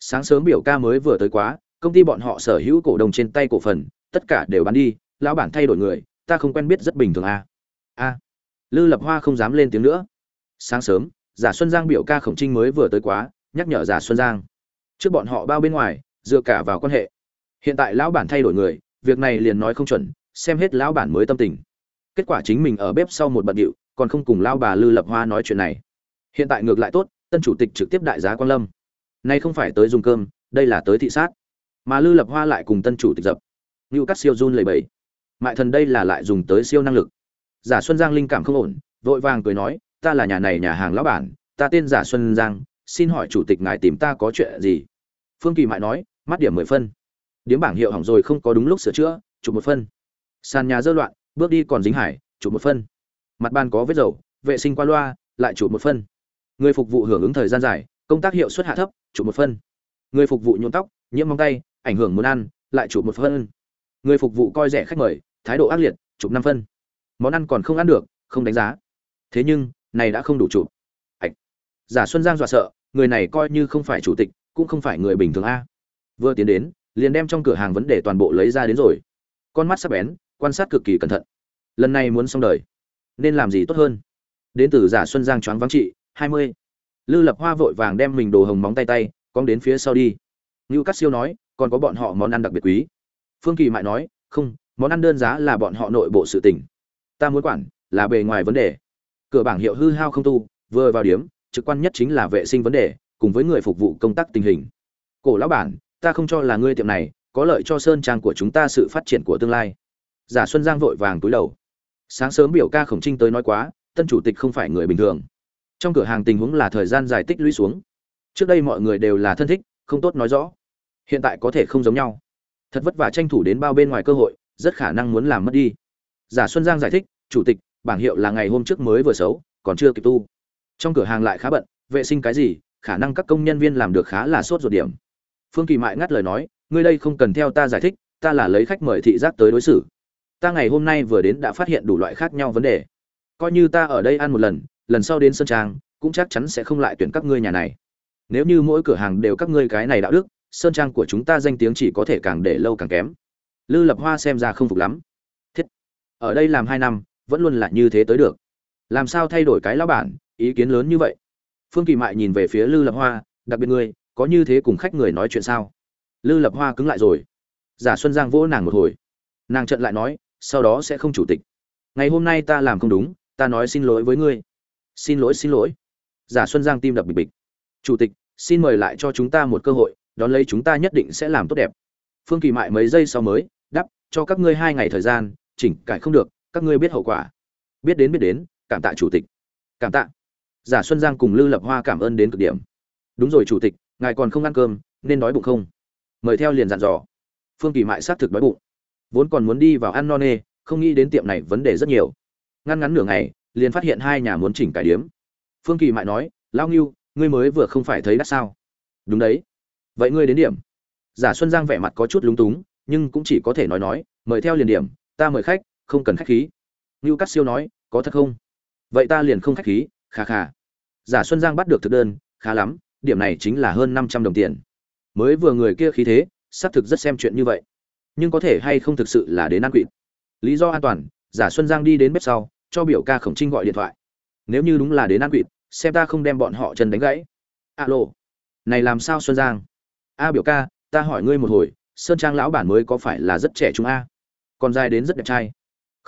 Sáng sớm biểu ca mới vừa tới quá, công ty bọn họ sở hữu cổ đông trên tay cổ phần, tất cả đều bán đi, lão bản thay đổi người, ta không quen biết rất bình thường à. a. Lư lập hoa không dám lên tiếng nữa sáng sớm, giả xuân giang biểu ca khổng trinh mới vừa tới quá, nhắc nhở giả xuân giang. Trước bọn họ bao bên ngoài, dựa cả vào quan hệ. Hiện tại lão bản thay đổi người, việc này liền nói không chuẩn, xem hết lão bản mới tâm tình. Kết quả chính mình ở bếp sau một bận điệu, còn không cùng lão bà lư lập hoa nói chuyện này. Hiện tại ngược lại tốt, tân chủ tịch trực tiếp đại giá quan lâm. Nay không phải tới dùng cơm, đây là tới thị sát. Mà lư lập hoa lại cùng tân chủ tịch dập. Như các siêu run lầy bẫy mại thần đây là lại dùng tới siêu năng lực. Giả xuân giang linh cảm không ổn, vội vàng cười nói ta là nhà này nhà hàng lão bản, ta tên giả xuân giang, xin hỏi chủ tịch ngài tìm ta có chuyện gì? Phương kỳ mại nói, mắt điểm mười phân. Điếm bảng hiệu hỏng rồi không có đúng lúc sửa chữa, chụp một phân. Sàn nhà dơ loạn, bước đi còn dính hải, chụp một phân. Mặt ban có vết dầu, vệ sinh qua loa, lại chụp một phân. Người phục vụ hưởng ứng thời gian dài, công tác hiệu suất hạ thấp, chụp một phân. Người phục vụ nhuộm tóc, nhiễm móng tay, ảnh hưởng muốn ăn, lại chụp một phân. Người phục vụ coi rẻ khách mời, thái độ ác liệt, chụp năm phân. Món ăn còn không ăn được, không đánh giá. Thế nhưng này đã không đủ chụp. Ạch giả xuân giang dọa sợ, người này coi như không phải chủ tịch, cũng không phải người bình thường a. Vừa tiến đến, liền đem trong cửa hàng vấn đề toàn bộ lấy ra đến rồi. Con mắt sắc bén, quan sát cực kỳ cẩn thận. Lần này muốn xong đời, nên làm gì tốt hơn? Đến từ giả xuân giang choáng vắng trị, hai mươi. Lư lập hoa vội vàng đem mình đồ hồng móng tay tay, cong đến phía sau đi. Ngưu cát siêu nói, còn có bọn họ món ăn đặc biệt quý. Phương kỳ mại nói, không, món ăn đơn giá là bọn họ nội bộ sự tình. Ta muốn quản, là bề ngoài vấn đề cửa bảng hiệu hư hao không tu, vừa vào điếm trực quan nhất chính là vệ sinh vấn đề, cùng với người phục vụ công tác tình hình. Cổ lão bản, ta không cho là ngươi tiệm này có lợi cho sơn trang của chúng ta sự phát triển của tương lai. Giả xuân giang vội vàng túi đầu. Sáng sớm biểu ca khổng trinh tới nói quá, tân chủ tịch không phải người bình thường. Trong cửa hàng tình huống là thời gian dài tích lũy xuống. Trước đây mọi người đều là thân thích, không tốt nói rõ. Hiện tại có thể không giống nhau. Thật vất vả tranh thủ đến bao bên ngoài cơ hội, rất khả năng muốn làm mất đi. Giả xuân giang giải thích, chủ tịch bảng hiệu là ngày hôm trước mới vừa xấu, còn chưa kịp tu. Trong cửa hàng lại khá bận, vệ sinh cái gì, khả năng các công nhân viên làm được khá là sốt ruột điểm. Phương kỳ mại ngắt lời nói, ngươi đây không cần theo ta giải thích, ta là lấy khách mời thị giác tới đối xử. Ta ngày hôm nay vừa đến đã phát hiện đủ loại khác nhau vấn đề. Coi như ta ở đây ăn một lần lần sau đến sơn trang, cũng chắc chắn sẽ không lại tuyển các ngươi nhà này. Nếu như mỗi cửa hàng đều các ngươi cái này đạo đức sơn trang của chúng ta danh tiếng chỉ có thể càng để lâu càng kém. Lư lập hoa xem ra không phục lắm. Thiết, ở đây làm hai năm vẫn luôn là như thế tới được. Làm sao thay đổi cái lão bản, ý kiến lớn như vậy? Phương kỳ mại nhìn về phía lư lập hoa, đặc biệt ngươi có như thế cùng khách người nói chuyện sao? Lư lập hoa cứng lại rồi. Giả xuân giang vỗ nàng một hồi. Nàng trận lại nói, sau đó sẽ không chủ tịch. Ngày hôm nay ta làm không đúng, ta nói xin lỗi với ngươi. Xin lỗi xin lỗi. Giả xuân giang tim đập bịch bịch. Chủ tịch, xin mời lại cho chúng ta một cơ hội, đón lấy chúng ta nhất định sẽ làm tốt đẹp. Phương kỳ mại mấy giây sau mới đắp cho các ngươi hai ngày thời gian, chỉnh cải không được các ngươi biết hậu quả. Biết đến biết đến, cảm tạ chủ tịch. Cảm tạ. Giả xuân giang cùng lư lập hoa cảm ơn đến cực điểm. Đúng rồi, chủ tịch, ngài còn không ăn cơm, nên đói bụng không? Mời theo liền dặn dò. Phương kỳ mại xác thực đói bụng. Vốn còn muốn đi vào ăn no nê, không nghĩ đến tiệm này vấn đề rất nhiều. Ngăn ngắn nửa ngày, liền phát hiện hai nhà muốn chỉnh cải điếm. Phương kỳ mại nói lao nghiêu ngươi mới vừa không phải thấy đắt sao? Đúng đấy. Vậy ngươi đến điểm. Giả xuân giang vẻ mặt có chút lúng túng, nhưng cũng chỉ có thể nói nói, mời theo liền điểm, ta mời khách không cần khách khí. Ngưu cắt siêu nói, có thật không? Vậy ta liền không khách khí khà khà giả xuân giang bắt được thực đơn, khá lắm, điểm này chính là hơn năm trăm đồng tiền. Mới vừa người kia khí thế, xác thực rất xem chuyện như vậy. Nhưng có thể hay không thực sự là đến ăn quỵt? Lý do an toàn, giả xuân giang đi đến bếp sau, cho biểu ca khổng trinh gọi điện thoại. Nếu như đúng là đến ăn quỵt, xem ta không đem bọn họ chân đánh gãy. Alo, này làm sao xuân giang? A biểu ca, ta hỏi ngươi một hồi, sơn trang lão bản mới có phải là rất trẻ chúng a? Còn dài đến rất đẹp trai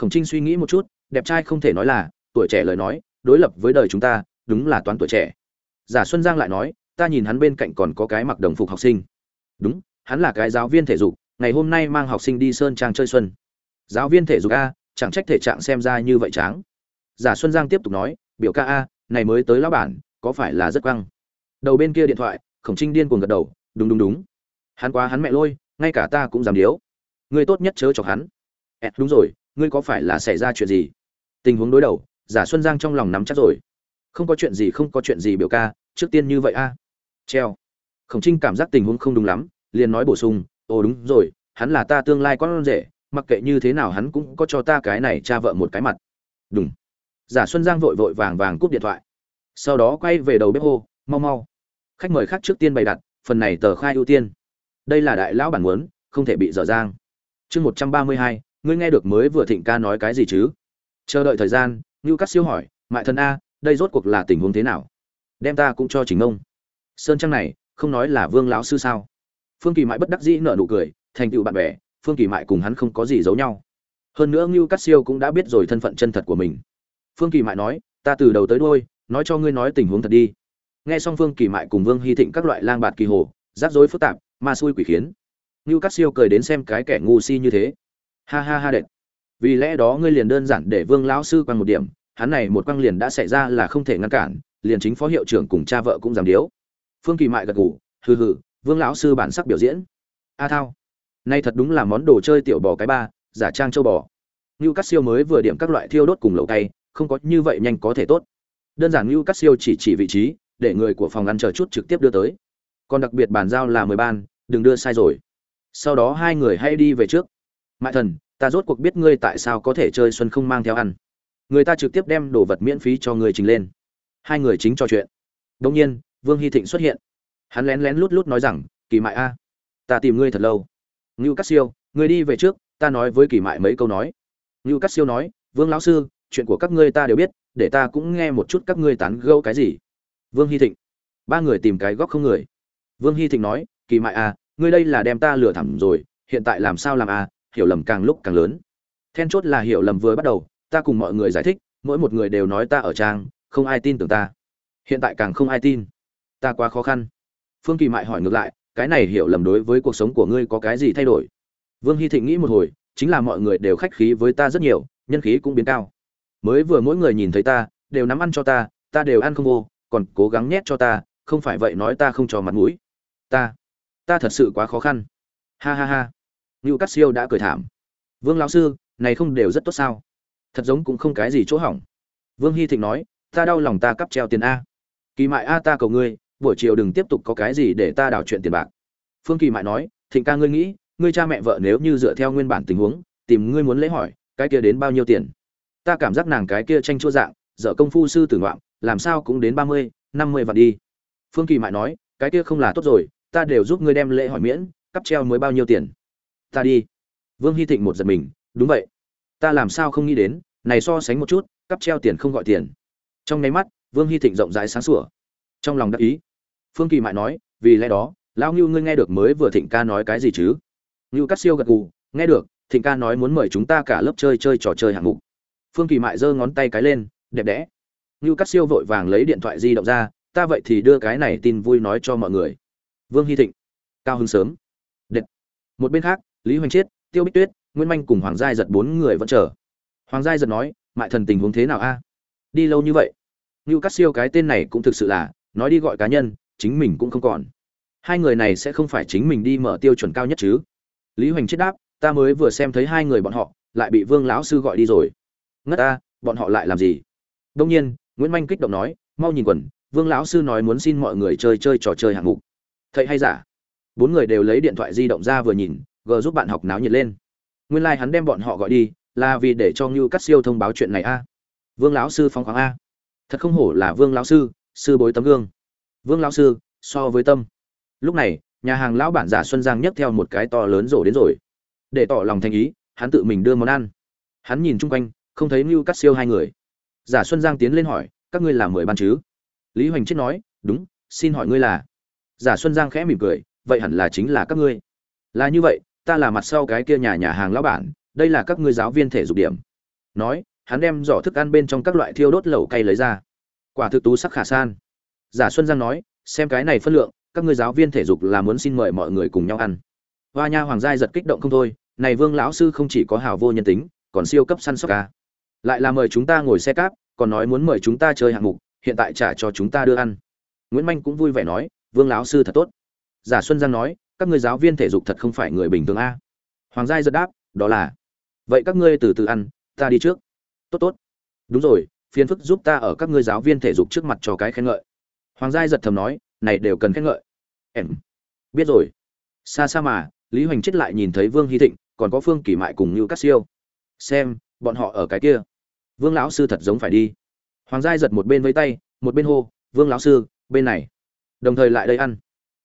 khổng trinh suy nghĩ một chút, đẹp trai không thể nói là tuổi trẻ lời nói, đối lập với đời chúng ta, đúng là toán tuổi trẻ. Giả xuân giang lại nói, ta nhìn hắn bên cạnh còn có cái mặc đồng phục học sinh. Đúng, hắn là cái giáo viên thể dục, ngày hôm nay mang học sinh đi sơn trang chơi xuân. Giáo viên thể dục a, chẳng trách thể trạng xem ra như vậy tráng. Giả xuân giang tiếp tục nói, biểu ca a, này mới tới lão bản, có phải là rất căng? Đầu bên kia điện thoại, khổng trinh điên cuồng gật đầu, đúng đúng đúng. Hắn quá hắn mẹ lôi, ngay cả ta cũng dám điếu. Người tốt nhất chớ chọc hắn. Ed đúng rồi ngươi có phải là xảy ra chuyện gì? Tình huống đối đầu, giả xuân giang trong lòng nắm chắc rồi. Không có chuyện gì, không có chuyện gì biểu ca, trước tiên như vậy a. Treo. Khổng trinh cảm giác tình huống không đúng lắm, liền nói bổ sung, ồ, đúng rồi, hắn là ta tương lai con rể, mặc kệ như thế nào hắn cũng có cho ta cái này cha vợ một cái mặt. Đúng giả xuân giang vội vội vàng vàng cúp điện thoại. Sau đó quay về đầu bếp hô, mau mau. Khách mời khác trước tiên bày đặt, phần này tờ khai ưu tiên. Đây là đại lão bản muốn, không thể bị dở dang. Chương một trăm ba mươi hai ngươi nghe được mới vừa thịnh ca nói cái gì chứ? Chờ đợi thời gian, ngưu cắt siêu hỏi, mại thần a, đây rốt cuộc là tình huống thế nào? Đem ta cũng cho chính ông. Sơn trang này, không nói là vương lão sư sao? Phương kỳ mại bất đắc dĩ nợ nụ cười, thành tựu bạn bè, phương kỳ mại cùng hắn không có gì giấu nhau. Hơn nữa ngưu cắt siêu cũng đã biết rồi thân phận chân thật của mình. Phương kỳ mại nói, ta từ đầu tới đôi nói cho ngươi nói tình huống thật đi. Nghe xong phương kỳ mại cùng vương hy thịnh các loại lang bạt kỳ hồ, rắc rối phức tạp, ma xui quỷ khiến. Ngưu cắt siêu cười đến xem cái kẻ ngu si như thế ha ha ha đệt. Vì lẽ đó ngươi liền đơn giản để vương lão sư quăng một điểm, hắn này một quăng liền đã xảy ra là không thể ngăn cản, liền chính phó hiệu trưởng cùng cha vợ cũng giảm điếu. Phương kỳ mại gật gù, hừ hừ, vương lão sư bản sắc biểu diễn. A thao, nay thật đúng là món đồ chơi tiểu bò cái ba, giả trang châu bò. Như cắt siêu mới vừa điểm các loại thiêu đốt cùng lẩu tay không có như vậy nhanh có thể tốt. Đơn giản như cắt siêu chỉ chỉ vị trí, để người của phòng ăn chờ chút trực tiếp đưa tới. Còn đặc biệt bàn giao là mười ban, đừng đưa sai rồi. Sau đó hai người hay đi về trước mại thần, ta rốt cuộc biết ngươi tại sao có thể chơi xuân không mang theo ăn. Người ta trực tiếp đem đồ vật miễn phí cho người trình lên. Hai người chính trò chuyện. Đông nhiên, vương hy thịnh xuất hiện. Hắn lén lén lút lút nói rằng, kỳ mại a, ta tìm ngươi thật lâu. Ngưu cắt siêu, ngươi đi về trước, ta nói với kỳ mại mấy câu nói. Ngưu cắt siêu nói, vương lão sư, chuyện của các ngươi ta đều biết, để ta cũng nghe một chút các ngươi tán gẫu cái gì. Vương hy thịnh, ba người tìm cái góc không người. Vương hy thịnh nói, kỳ mại a, ngươi đây là đem ta lừa thẳm rồi, hiện tại làm sao làm a hiểu lầm càng lúc càng lớn. Then chốt là hiểu lầm vừa bắt đầu, ta cùng mọi người giải thích, mỗi một người đều nói ta ở trang, không ai tin tưởng ta. Hiện tại càng không ai tin. Ta quá khó khăn. Phương kỳ mại hỏi ngược lại, cái này hiểu lầm đối với cuộc sống của ngươi có cái gì thay đổi? Vương hy thịnh nghĩ một hồi, chính là mọi người đều khách khí với ta rất nhiều, nhân khí cũng biến cao. Mới vừa mỗi người nhìn thấy ta, đều nắm ăn cho ta ta đều ăn không vô, còn cố gắng nhét cho ta, không phải vậy nói ta không cho mặt mũi. Ta ta thật sự quá khó khăn. Ha ha ha ngưu Cát siêu đã cười thảm. Vương lão sư, này không đều rất tốt sao? Thật giống cũng không cái gì chỗ hỏng. Vương Hi thịnh nói, ta đau lòng ta cắp treo tiền a. Kỳ mại a ta cầu ngươi, buổi chiều đừng tiếp tục có cái gì để ta đảo chuyện tiền bạc. Phương kỳ mại nói, thịnh ca ngươi nghĩ, ngươi cha mẹ vợ nếu như dựa theo nguyên bản tình huống, tìm ngươi muốn lễ hỏi, cái kia đến bao nhiêu tiền? Ta cảm giác nàng cái kia tranh chua dạng, dở công phu sư tử ngoạm, làm sao cũng đến ba mươi, năm mươi vạn đi. Phương kỳ mại nói, cái kia không là tốt rồi, ta đều giúp ngươi đem lễ hỏi miễn, cắp treo mới bao nhiêu tiền? Ta đi. Vương hy thịnh một giật mình, đúng vậy. Ta làm sao không nghĩ đến, này so sánh một chút, cắp treo tiền không gọi tiền. Trong nháy mắt, vương hy thịnh rộng rãi sáng sủa. Trong lòng đắc ý. Phương kỳ mại nói, vì lẽ đó, lão ngưu ngươi nghe được mới vừa thịnh ca nói cái gì chứ? Ngưu cắt siêu gật gù, nghe được, thịnh ca nói muốn mời chúng ta cả lớp chơi chơi trò chơi hạng mục. Phương kỳ mại giơ ngón tay cái lên, đẹp đẽ. Ngưu cắt siêu vội vàng lấy điện thoại di động ra, ta vậy thì đưa cái này tin vui nói cho mọi người. Vương hy thịnh. Cao hưng sớm. Đẹp. Một bên khác lý hoành chiết tiêu bích tuyết nguyễn manh cùng hoàng giai giật bốn người vẫn chờ. Hoàng giai giật nói, mại thần tình huống thế nào a? Đi lâu như vậy, ngưu cắt siêu cái tên này cũng thực sự là, nói đi gọi cá nhân, chính mình cũng không còn. Hai người này sẽ không phải chính mình đi mở tiêu chuẩn cao nhất chứ? Lý hoành chết đáp, ta mới vừa xem thấy hai người bọn họ, lại bị vương lão sư gọi đi rồi. Ngất ta, bọn họ lại làm gì? Đông nhiên, nguyễn manh kích động nói, mau nhìn quần, vương lão sư nói muốn xin mọi người chơi chơi trò chơi hạng mục. Thầy hay giả? Bốn người đều lấy điện thoại di động ra vừa nhìn g giúp bạn học náo nhiệt lên. Nguyên lai、like、hắn đem bọn họ gọi đi, là vì để cho ngưu cắt siêu thông báo chuyện này a. Vương lão sư phong khoáng a. Thật không hổ là vương lão sư sư bối tấm gương. Vương lão sư, so với tâm. Lúc này, nhà hàng lão bản giả xuân giang nhấc theo một cái to lớn rổ đến rồi. Để tỏ lòng thành ý, hắn tự mình đưa món ăn. Hắn nhìn chung quanh, không thấy ngưu cắt siêu hai người. Giả xuân giang tiến lên hỏi, các ngươi là mười ban chứ? Lý hoành chết nói, đúng, xin hỏi ngươi là giả xuân giang khẽ mỉm cười, vậy hẳn là chính là các ngươi. Là như vậy ta là mặt sau cái kia nhà nhà hàng lão bản, đây là các ngươi giáo viên thể dục điểm. Nói, hắn đem giỏ thức ăn bên trong các loại thiêu đốt lẩu cay lấy ra. Quả thực tú sắc khả san. Giả xuân giang nói, xem cái này phân lượng, các ngươi giáo viên thể dục là muốn xin mời mọi người cùng nhau ăn. Hoa nha hoàng giai giật kích động không thôi, này vương lão sư không chỉ có hào vô nhân tính, còn siêu cấp săn sóc ca lại là mời chúng ta ngồi xe cáp, còn nói muốn mời chúng ta chơi hạng mục, hiện tại trả cho chúng ta đưa ăn. Nguyễn manh cũng vui vẻ nói, vương lão sư thật tốt. Giả xuân giang nói các người giáo viên thể dục thật không phải người bình thường a? Hoàng giai giật đáp, đó là, vậy các ngươi từ từ ăn, ta đi trước. Tốt tốt. Đúng rồi, phiền phức giúp ta ở các ngươi giáo viên thể dục trước mặt cho cái khen ngợi. Hoàng giai giật thầm nói, này đều cần khen ngợi. Em, biết rồi. Xa xa mà, lý hoành chết lại nhìn thấy vương hy thịnh, còn có phương kỳ mại cùng như các siêu. Xem, bọn họ ở cái kia. Vương lão sư thật giống phải đi. Hoàng giai giật một bên vây tay, một bên hô, vương lão sư, bên này. Đồng thời lại đây ăn.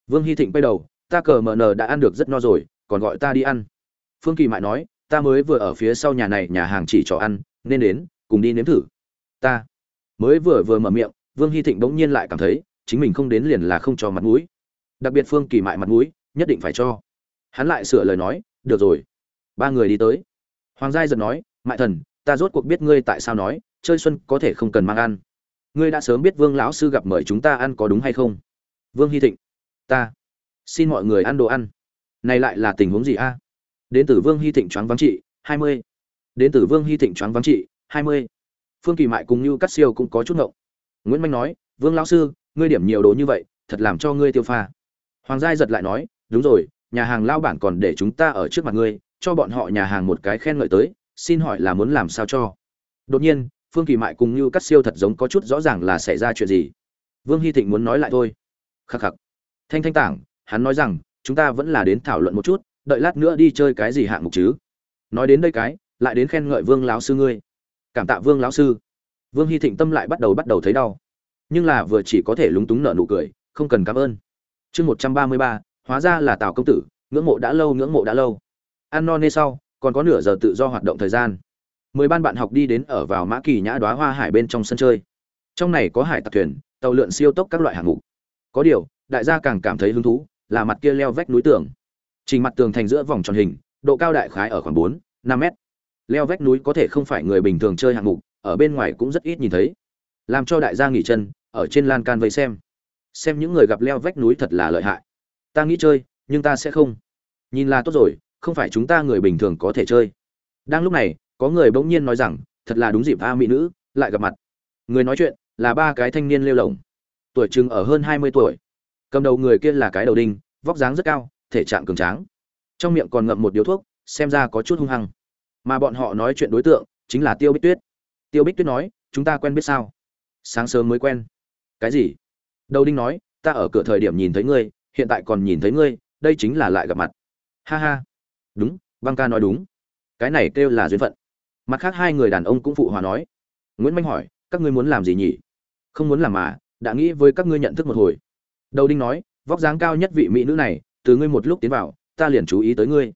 Vương hy thịnh quay đầu ta cờ mờ nờ đã ăn được rất no rồi, còn gọi ta đi ăn. Phương kỳ mại nói, ta mới vừa ở phía sau nhà này, nhà hàng chỉ cho ăn, nên đến, cùng đi nếm thử. Ta mới vừa vừa mở miệng, vương hy thịnh bỗng nhiên lại cảm thấy, chính mình không đến liền là không cho mặt mũi. Đặc biệt phương kỳ mại mặt mũi, nhất định phải cho. Hắn lại sửa lời nói, được rồi, ba người đi tới. Hoàng giai giật nói, mại thần, ta rốt cuộc biết ngươi tại sao nói, chơi xuân có thể không cần mang ăn. Ngươi đã sớm biết vương lão sư gặp mời chúng ta ăn có đúng hay không? Vương hy thịnh, ta xin mọi người ăn đồ ăn. Này lại là tình huống gì a? Đến từ vương hy thịnh choáng vắng trị, hai mươi. Đến từ vương hy thịnh choáng vắng trị, hai mươi. Phương kỳ mại cùng như cắt siêu cũng có chút ngộng. Nguyễn manh nói, vương lão sư, ngươi điểm nhiều đồ như vậy, thật làm cho ngươi tiêu pha. Hoàng giai giật lại nói, đúng rồi, nhà hàng lao bản còn để chúng ta ở trước mặt ngươi, cho bọn họ nhà hàng một cái khen ngợi tới, xin hỏi là muốn làm sao cho? Đột nhiên, phương kỳ mại cùng như cắt siêu thật giống có chút rõ ràng là xảy ra chuyện gì. Vương hy thịnh muốn nói lại thôi. Khắc khắc. Thanh thanh tảng hắn nói rằng, chúng ta vẫn là đến thảo luận một chút, đợi lát nữa đi chơi cái gì hạng mục chứ? Nói đến đây cái, lại đến khen ngợi vương lão sư ngươi. Cảm tạ vương lão sư. Vương hy thịnh tâm lại bắt đầu bắt đầu thấy đau. Nhưng là vừa chỉ có thể lúng túng nợ nụ cười, không cần cảm ơn. Chương một trăm ba mươi ba, hóa ra là tào công tử, ngưỡng mộ đã lâu, ngưỡng mộ đã lâu. Ăn no nê sau, còn có nửa giờ tự do hoạt động thời gian. Mười ban bạn học đi đến ở vào mã kỳ nhã đoá hoa hải bên trong sân chơi. Trong này có hải tặc thuyền, tàu lượn siêu tốc các loại hạng mục. Có điều, đại gia càng cảm thấy hứng thú là mặt kia leo vách núi tường. Trình mặt tường thành giữa vòng tròn hình, độ cao đại khái ở khoảng bốn, năm mét. Leo vách núi có thể không phải người bình thường chơi hạng mục, ở bên ngoài cũng rất ít nhìn thấy. Làm cho đại gia nghỉ chân, ở trên lan can vây xem. Xem những người gặp leo vách núi thật là lợi hại. Ta nghĩ chơi, nhưng ta sẽ không. Nhìn là tốt rồi, không phải chúng ta người bình thường có thể chơi. Đang lúc này, có người bỗng nhiên nói rằng, thật là đúng dịp a mỹ nữ, lại gặp mặt. Người nói chuyện là ba cái thanh niên lêu lồng. Tuổi chừng ở hơn hai mươi tuổi cầm đầu người kia là cái đầu đinh, vóc dáng rất cao, thể trạng cường tráng. Trong miệng còn ngậm một điếu thuốc, xem ra có chút hung hăng. Mà bọn họ nói chuyện đối tượng, chính là tiêu bích tuyết. Tiêu bích tuyết nói, chúng ta quen biết sao? Sáng sớm mới quen. Cái gì? Đầu đinh nói, ta ở cửa thời điểm nhìn thấy ngươi, hiện tại còn nhìn thấy ngươi, đây chính là lại gặp mặt. Ha ha. Đúng, băng ca nói đúng. Cái này kêu là duyên phận. Mặt khác hai người đàn ông cũng phụ hòa nói. Nguyễn manh hỏi, các ngươi muốn làm gì nhỉ? Không muốn làm mà, đã nghĩ với các ngươi nhận thức một hồi đầu đinh nói, vóc dáng cao nhất vị mỹ nữ này, từ ngươi một lúc tiến vào, ta liền chú ý tới ngươi.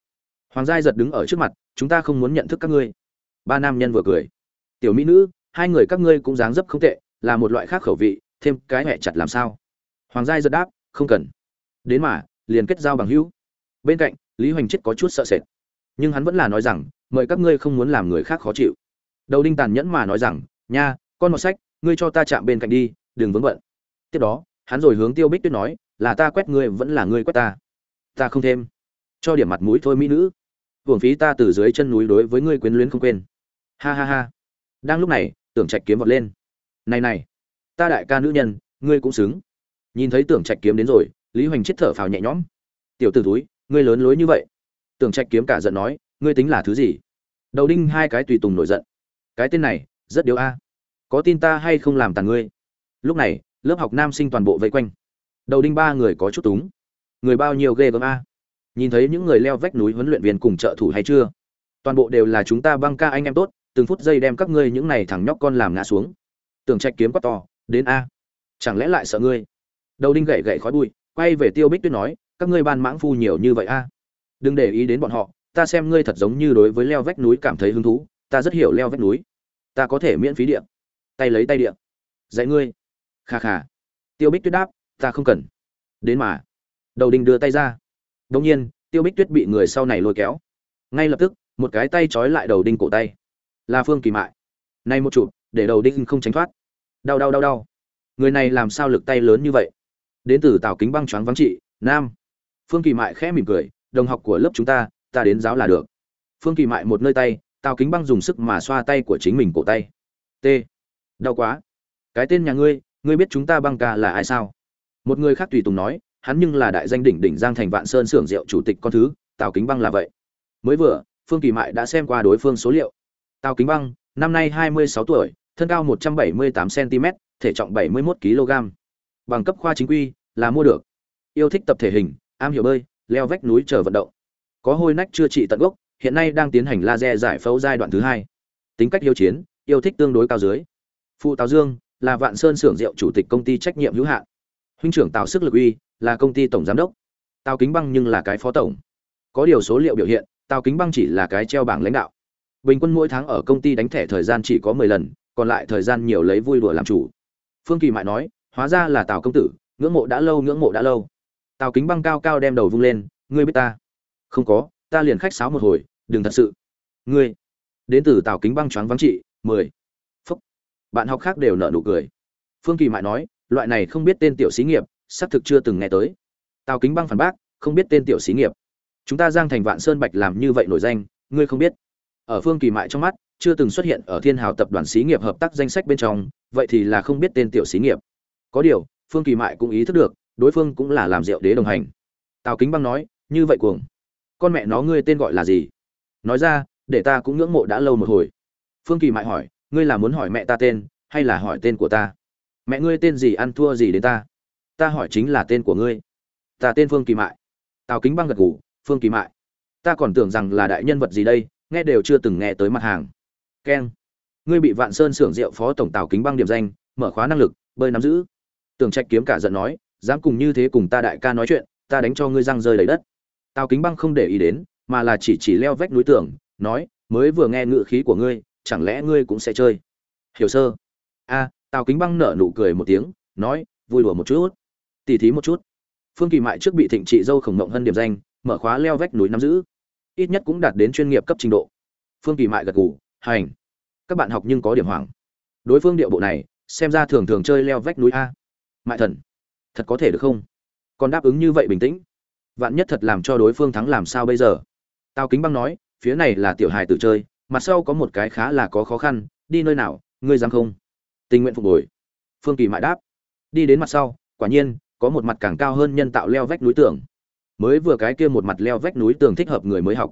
Hoàng giai giật đứng ở trước mặt, chúng ta không muốn nhận thức các ngươi. Ba nam nhân vừa cười. Tiểu mỹ nữ, hai người các ngươi cũng dáng dấp không tệ, là một loại khác khẩu vị, thêm cái hẹ chặt làm sao? Hoàng giai giật đáp, không cần. Đến mà, liền kết giao bằng hữu. Bên cạnh, lý hoành chết có chút sợ sệt. Nhưng hắn vẫn là nói rằng, mời các ngươi không muốn làm người khác khó chịu. Đầu đinh tàn nhẫn mà nói rằng, nha, con một sách, ngươi cho ta chạm bên cạnh đi, đừng vướng bận. Tiếp đó hắn rồi hướng tiêu bích tuyết nói, là ta quét ngươi, vẫn là ngươi quét ta. Ta không thêm. Cho điểm mặt mũi thôi, mỹ nữ. Hưởng phí ta từ dưới chân núi đối với ngươi quyến luyến không quên. Ha ha ha. Đang lúc này, tưởng trạch kiếm vọt lên. Này này. Ta đại ca nữ nhân, ngươi cũng xứng. Nhìn thấy tưởng trạch kiếm đến rồi, lý hoành chết thở phào nhẹ nhõm. Tiểu t ử túi ngươi lớn lối như vậy. Tưởng trạch kiếm cả giận nói, ngươi tính là thứ gì? Đầu đinh hai cái tùy tùng nổi giận. Cái tên này, rất điếu a. Có tin ta hay không làm tàn ngươi? Lúc này lớp học nam sinh toàn bộ vây quanh. Đầu đinh ba người có chút túng. Người bao nhiêu ghê gớm a? Nhìn thấy những người leo vách núi huấn luyện viên cùng trợ thủ hay chưa? Toàn bộ đều là chúng ta băng ca anh em tốt, từng phút giây đem các ngươi những này thằng nhóc con làm ngã xuống. Tường trạch kiếm quát to, đến a? Chẳng lẽ lại sợ ngươi? Đầu đinh gậy gậy khói bụi, quay về tiêu bích tuyết nói, các ngươi ban mãng phu nhiều như vậy a? Đừng để ý đến bọn họ, ta xem ngươi thật giống như đối với leo vách núi cảm thấy hứng thú, ta rất hiểu leo vách núi. Ta có thể miễn phí điện tay lấy tay điện dạy ngươi kha kha. Tiêu bích tuyết đáp, ta không cần. Đến mà, đầu đinh đưa tay ra. Đông nhiên, tiêu bích tuyết bị người sau này lôi kéo. Ngay lập tức, một cái tay trói lại đầu đinh cổ tay. Là phương kỳ mại nay một chụp, để đầu đinh không tránh thoát. Đau đau đau đau. Người này làm sao lực tay lớn như vậy? Đến từ tào kính băng choáng vắng trị, nam. Phương kỳ mại khẽ mỉm cười, đồng học của lớp chúng ta ta đến giáo là được. Phương kỳ mại một nơi tay, tào kính băng dùng sức mà xoa tay của chính mình cổ tay. T, đau quá. Cái tên nhà ngươi ngươi biết chúng ta băng ca là ai sao? Một người khác tùy tùng nói, hắn nhưng là đại danh đỉnh đỉnh giang thành vạn sơn xưởng rượu chủ tịch con thứ, tào kính băng là vậy. Mới vừa, phương kỳ mại đã xem qua đối phương số liệu. Tào kính băng, năm nay hai mươi sáu tuổi, thân cao một trăm bảy mươi tám cm thể trọng bảy mươi một kg bằng cấp khoa chính quy, là mua được. Yêu thích tập thể hình, am hiểu bơi, leo vách núi chờ vận động. Có hôi nách chưa trị tận gốc, hiện nay đang tiến hành laser giải phẫu giai đoạn thứ hai. Tính cách hiếu chiến, yêu thích tương đối cao dưới. Phụ tào dương là vạn sơn xưởng rượu chủ tịch công ty trách nhiệm hữu hạn. Huynh trưởng tào sức lực uy là công ty tổng giám đốc. Tào kính băng nhưng là cái phó tổng. Có điều số liệu biểu hiện, tào kính băng chỉ là cái treo bảng lãnh đạo. Bình quân mỗi tháng ở công ty đánh thẻ thời gian chỉ có mười lần, còn lại thời gian nhiều lấy vui đùa làm chủ. Phương kỳ mại nói, hóa ra là tào công tử, ngưỡng mộ đã lâu, ngưỡng mộ đã lâu. Tào kính băng cao cao đem đầu vung lên, ngươi biết ta? Không có, ta liền khách sáo một hồi, đừng thật sự. Ngươi? Đến từ tào kính băng choáng vắng trị, mười. phúc bạn học khác đều nợ nụ cười. Phương kỳ mại nói, loại này không biết tên tiểu xí nghiệp, xác thực chưa từng nghe tới. Tào kính băng phản bác, không biết tên tiểu xí nghiệp. Chúng ta giang thành vạn sơn bạch làm như vậy nổi danh, ngươi không biết. Ở phương kỳ mại trong mắt, chưa từng xuất hiện ở thiên hào tập đoàn xí nghiệp hợp tác danh sách bên trong, vậy thì là không biết tên tiểu xí nghiệp. Có điều, phương kỳ mại cũng ý thức được, đối phương cũng là làm rượu đế đồng hành. Tào kính băng nói, như vậy cuồng. Con mẹ nó ngươi tên gọi là gì? Nói ra, để ta cũng ngưỡng mộ đã lâu một hồi. Phương kỳ mại hỏi ngươi là muốn hỏi mẹ ta tên, hay là hỏi tên của ta? Mẹ ngươi tên gì ăn thua gì đến ta? Ta hỏi chính là tên của ngươi. Ta tên phương kỳ mại. Tào kính băng gật ngủ phương kỳ mại. Ta còn tưởng rằng là đại nhân vật gì đây, nghe đều chưa từng nghe tới mặt hàng. Keng. Ngươi bị vạn sơn xưởng rượu phó tổng tào kính băng điểm danh, mở khóa năng lực, bơi nắm giữ. Tường trạch kiếm cả giận nói, dám cùng như thế cùng ta đại ca nói chuyện, ta đánh cho ngươi răng rơi đầy đất. Tào kính băng không để ý đến, mà là chỉ chỉ leo vách núi tường nói, mới vừa nghe ngự khí của ngươi chẳng lẽ ngươi cũng sẽ chơi? Hiểu sơ. A, tào kính băng nở nụ cười một tiếng, nói, vui đùa một chút. Tỉ thí một chút. Phương kỳ mại trước bị thịnh trị dâu khổng mộng hơn điểm danh, mở khóa leo vách núi nắm giữ. Ít nhất cũng đạt đến chuyên nghiệp cấp trình độ. Phương kỳ mại gật gù, hành. Các bạn học nhưng có điểm hoảng. Đối phương điệu bộ này, xem ra thường thường chơi leo vách núi a. Mại thần, thật có thể được không? Còn đáp ứng như vậy bình tĩnh. Vạn nhất thật làm cho đối phương thắng làm sao bây giờ? Tao kính băng nói, phía này là tiểu hài tự chơi mặt sau có một cái khá là có khó khăn, đi nơi nào, ngươi dám không? Tình nguyện phục hồi. Phương kỳ mại đáp. Đi đến mặt sau, quả nhiên, có một mặt càng cao hơn nhân tạo leo vách núi tường. Mới vừa cái kia một mặt leo vách núi tường thích hợp người mới học.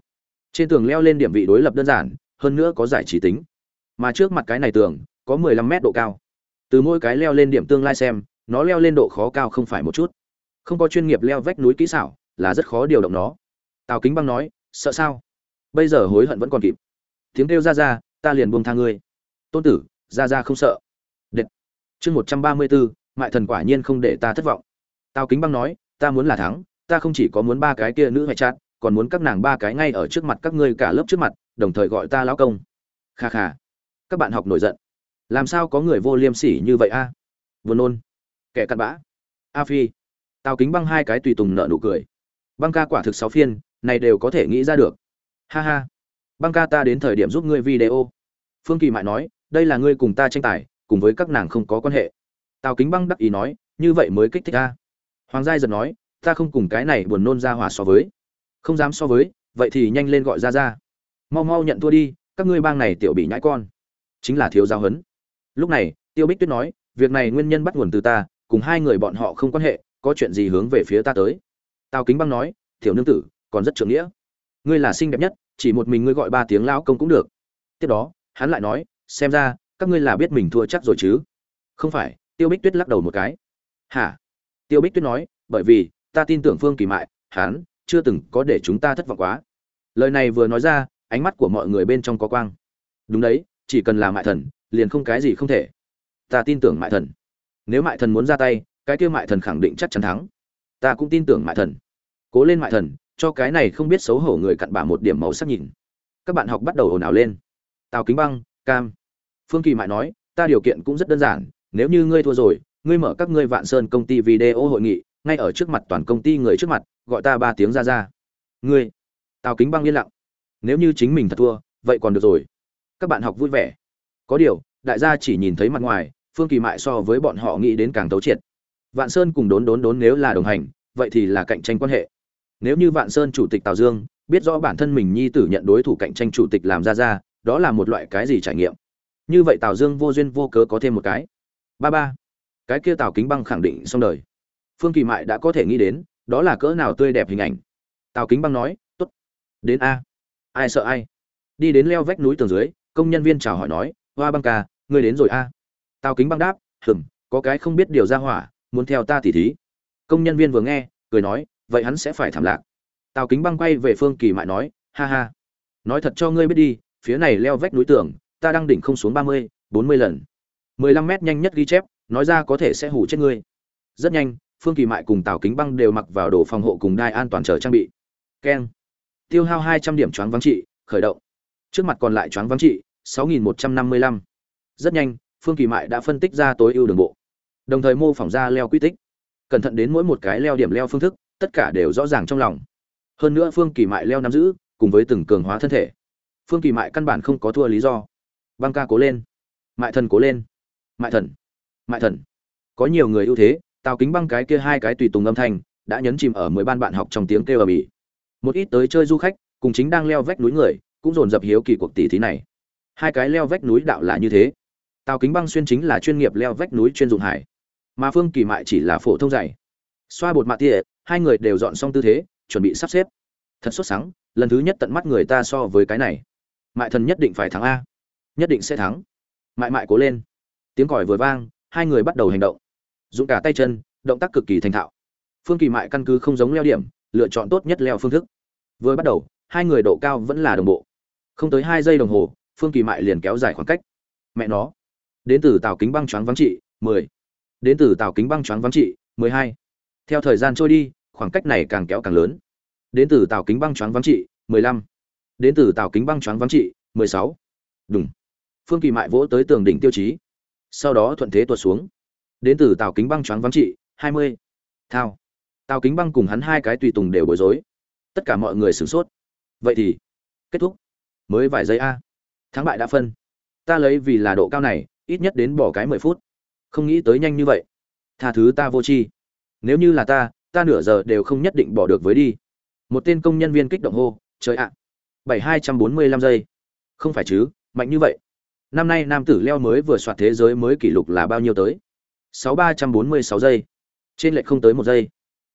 Trên tường leo lên điểm vị đối lập đơn giản, hơn nữa có giải trí tính. Mà trước mặt cái này tường, có 15 mét độ cao. Từ mỗi cái leo lên điểm tương lai xem, nó leo lên độ khó cao không phải một chút. Không có chuyên nghiệp leo vách núi kỹ xảo, là rất khó điều động nó. Tào kính băng nói, sợ sao? Bây giờ hối hận vẫn còn kịp tiếng kêu ra ra, ta liền buông tha ngươi. Tôn tử, ra ra không sợ. Đệt chương một trăm ba mươi bốn mại thần quả nhiên không để ta thất vọng. Tao kính băng nói, ta muốn là thắng, ta không chỉ có muốn ba cái kia nữ hoại chát, còn muốn các nàng ba cái ngay ở trước mặt các ngươi cả lớp trước mặt, đồng thời gọi ta lão công. Kha kha. Các bạn học nổi giận. Làm sao có người vô liêm sỉ như vậy a? À? buồn nôn. Kẻ cặn bã. A phi. Tao kính băng hai cái tùy tùng nợ nụ cười. Băng ca quả thực sáu phiên, này đều có thể nghĩ ra được. Ha ha băng ca ta đến thời điểm giúp ngươi video. Phương kỳ mại nói, đây là ngươi cùng ta tranh tài, cùng với các nàng không có quan hệ. Tào kính băng đắc ý nói, như vậy mới kích thích ta. Hoàng giai giật nói, ta không cùng cái này buồn nôn ra hỏa so với. Không dám so với, vậy thì nhanh lên gọi ra ra mau mau nhận thua đi, các ngươi bang này tiểu bị nhãi con. Chính là thiếu giáo huấn. Lúc này, tiêu bích tuyết nói, việc này nguyên nhân bắt nguồn từ ta, cùng hai người bọn họ không quan hệ, có chuyện gì hướng về phía ta tới. Tào kính băng nói, tiểu nương tử, còn rất trưởng nghĩa. Ngươi là xinh đẹp nhất chỉ một mình ngươi gọi ba tiếng lão công cũng được. Tiếp đó, hắn lại nói, xem ra, các ngươi là biết mình thua chắc rồi chứ. Không phải, tiêu bích tuyết lắc đầu một cái. Hả? Tiêu bích tuyết nói, bởi vì, ta tin tưởng phương kỳ mại, hắn chưa từng có để chúng ta thất vọng quá. Lời này vừa nói ra, ánh mắt của mọi người bên trong có quang. Đúng đấy, chỉ cần là mại thần, liền không cái gì không thể. Ta tin tưởng mại thần. Nếu mại thần muốn ra tay, cái kia mại thần khẳng định chắc chắn thắng. Ta cũng tin tưởng mại thần. Cố lên mại thần cho cái này không biết xấu hổ người cặn bã một điểm màu sắc nhìn. Các bạn học bắt đầu ồn ào lên. Tào kính băng, cam. Phương kỳ mại nói, ta điều kiện cũng rất đơn giản, nếu như ngươi thua rồi, ngươi mở các ngươi vạn sơn công ty video hội nghị, ngay ở trước mặt toàn công ty người trước mặt, gọi ta ba tiếng ra ra. Ngươi? Tào kính băng yên lặng. Nếu như chính mình thật thua, vậy còn được rồi. Các bạn học vui vẻ. Có điều, đại gia chỉ nhìn thấy mặt ngoài, phương kỳ mại so với bọn họ nghĩ đến càng tấu triệt. Vạn sơn cùng đốn đốn đốn nếu là đồng hành, vậy thì là cạnh tranh quan hệ nếu như vạn sơn chủ tịch tào dương biết rõ bản thân mình nhi tử nhận đối thủ cạnh tranh chủ tịch làm ra ra, đó là một loại cái gì trải nghiệm? Như vậy tào dương vô duyên vô cớ có thêm một cái. Ba ba. Cái kia tào kính băng khẳng định xong đời. Phương kỳ mại đã có thể nghĩ đến, đó là cỡ nào tươi đẹp hình ảnh. Tào kính băng nói t ố t đến a. Ai sợ ai? Đi đến leo vách núi tường dưới, công nhân viên chào hỏi nói, hoa băng ca, ngươi đến rồi a. Tào kính băng đáp hừng có cái không biết điều ra hỏa, muốn theo ta tỉ thí. Công nhân viên vừa nghe, cười nói vậy hắn sẽ phải thảm lạc. Tào kính băng quay về phương kỳ mại nói, ha ha, nói thật cho ngươi biết đi, phía này leo vách núi tường ta đang đỉnh không xuống ba mươi, bốn mươi lần. Mười lăm mét nhanh nhất ghi chép, nói ra có thể sẽ hủ chết ngươi. Rất nhanh, phương kỳ mại cùng tào kính băng đều mặc vào đồ phòng hộ cùng đai an toàn chờ trang bị. Keng. Tiêu hao hai trăm điểm choáng vắng trị, khởi động. Trước mặt còn lại choáng vắng trị, sáu nghìn một trăm năm mươi lăm. Rất nhanh, phương kỳ mại đã phân tích ra tối ưu đường bộ. Đồng thời mô phỏng ra leo quy tích. Cẩn thận đến mỗi một cái leo điểm leo phương thức tất cả đều rõ ràng trong lòng. Hơn nữa phương kỳ mại leo nắm giữ, cùng với từng cường hóa thân thể. Phương kỳ mại căn bản không có thua lý do. Băng ca cố lên. Mại thần cố lên. Mại thần. Mại thần. Có nhiều người ưu thế, tào kính băng cái kia hai cái tùy tùng âm thanh, đã nhấn chìm ở mười ban bạn học trong tiếng kêu ở bỉ một ít tới chơi du khách, cùng chính đang leo vách núi người, cũng dồn dập hiếu kỳ cuộc tỷ thí này. Hai cái leo vách núi đạo là như thế. Tào kính băng xuyên chính là chuyên nghiệp leo vách núi chuyên dụng hải. Mà phương kỳ mại chỉ là phổ thông dạy. Xoa bột mạ tỉa hai người đều dọn xong tư thế, chuẩn bị sắp xếp. Thật xuất sáng lần thứ nhất tận mắt người ta so với cái này. Mại thần nhất định phải thắng a. Nhất định sẽ thắng. Mại mại cố lên. Tiếng còi vừa vang, hai người bắt đầu hành động. Dũng cả tay chân, động tác cực kỳ thành thạo. Phương kỳ mại căn cứ không giống leo điểm, lựa chọn tốt nhất leo phương thức. Vừa bắt đầu, hai người độ cao vẫn là đồng bộ. Không tới hai giây đồng hồ, phương kỳ mại liền kéo dài khoảng cách. Mẹ nó. Đến từ tàu kính băng choáng vắng trị, mười. Đến từ tàu kính băng choáng vắng trị, mười hai. Theo thời gian trôi đi khoảng cách này càng kéo càng lớn. Đến từ tàu kính băng choáng vắng trị 15. đến từ tàu kính băng choáng vắng trị 16. đúng phương kỳ mại vỗ tới tường đỉnh tiêu chí. Sau đó thuận thế tuột xuống. Đến từ tàu kính băng choáng vắng trị 20. thao. Tàu kính băng cùng hắn hai cái tùy tùng đều bối rối. Tất cả mọi người sửng sốt. Vậy thì, kết thúc. Mới vài giây a. Thắng bại đã phân. Ta lấy vì là độ cao này, ít nhất đến bỏ cái mười phút. Không nghĩ tới nhanh như vậy. Tha thứ ta vô tri. Nếu như là ta ta nửa giờ đều không nhất định bỏ được với đi. Một tên công nhân viên kích động hô, trời ạ, bảy hai trăm bốn mươi lăm giây. Không phải chứ, mạnh như vậy. Năm nay nam tử leo mới vừa soạt thế giới mới kỷ lục là bao nhiêu tới? Sáu ba trăm bốn mươi sáu giây. Trên lệch không tới một giây.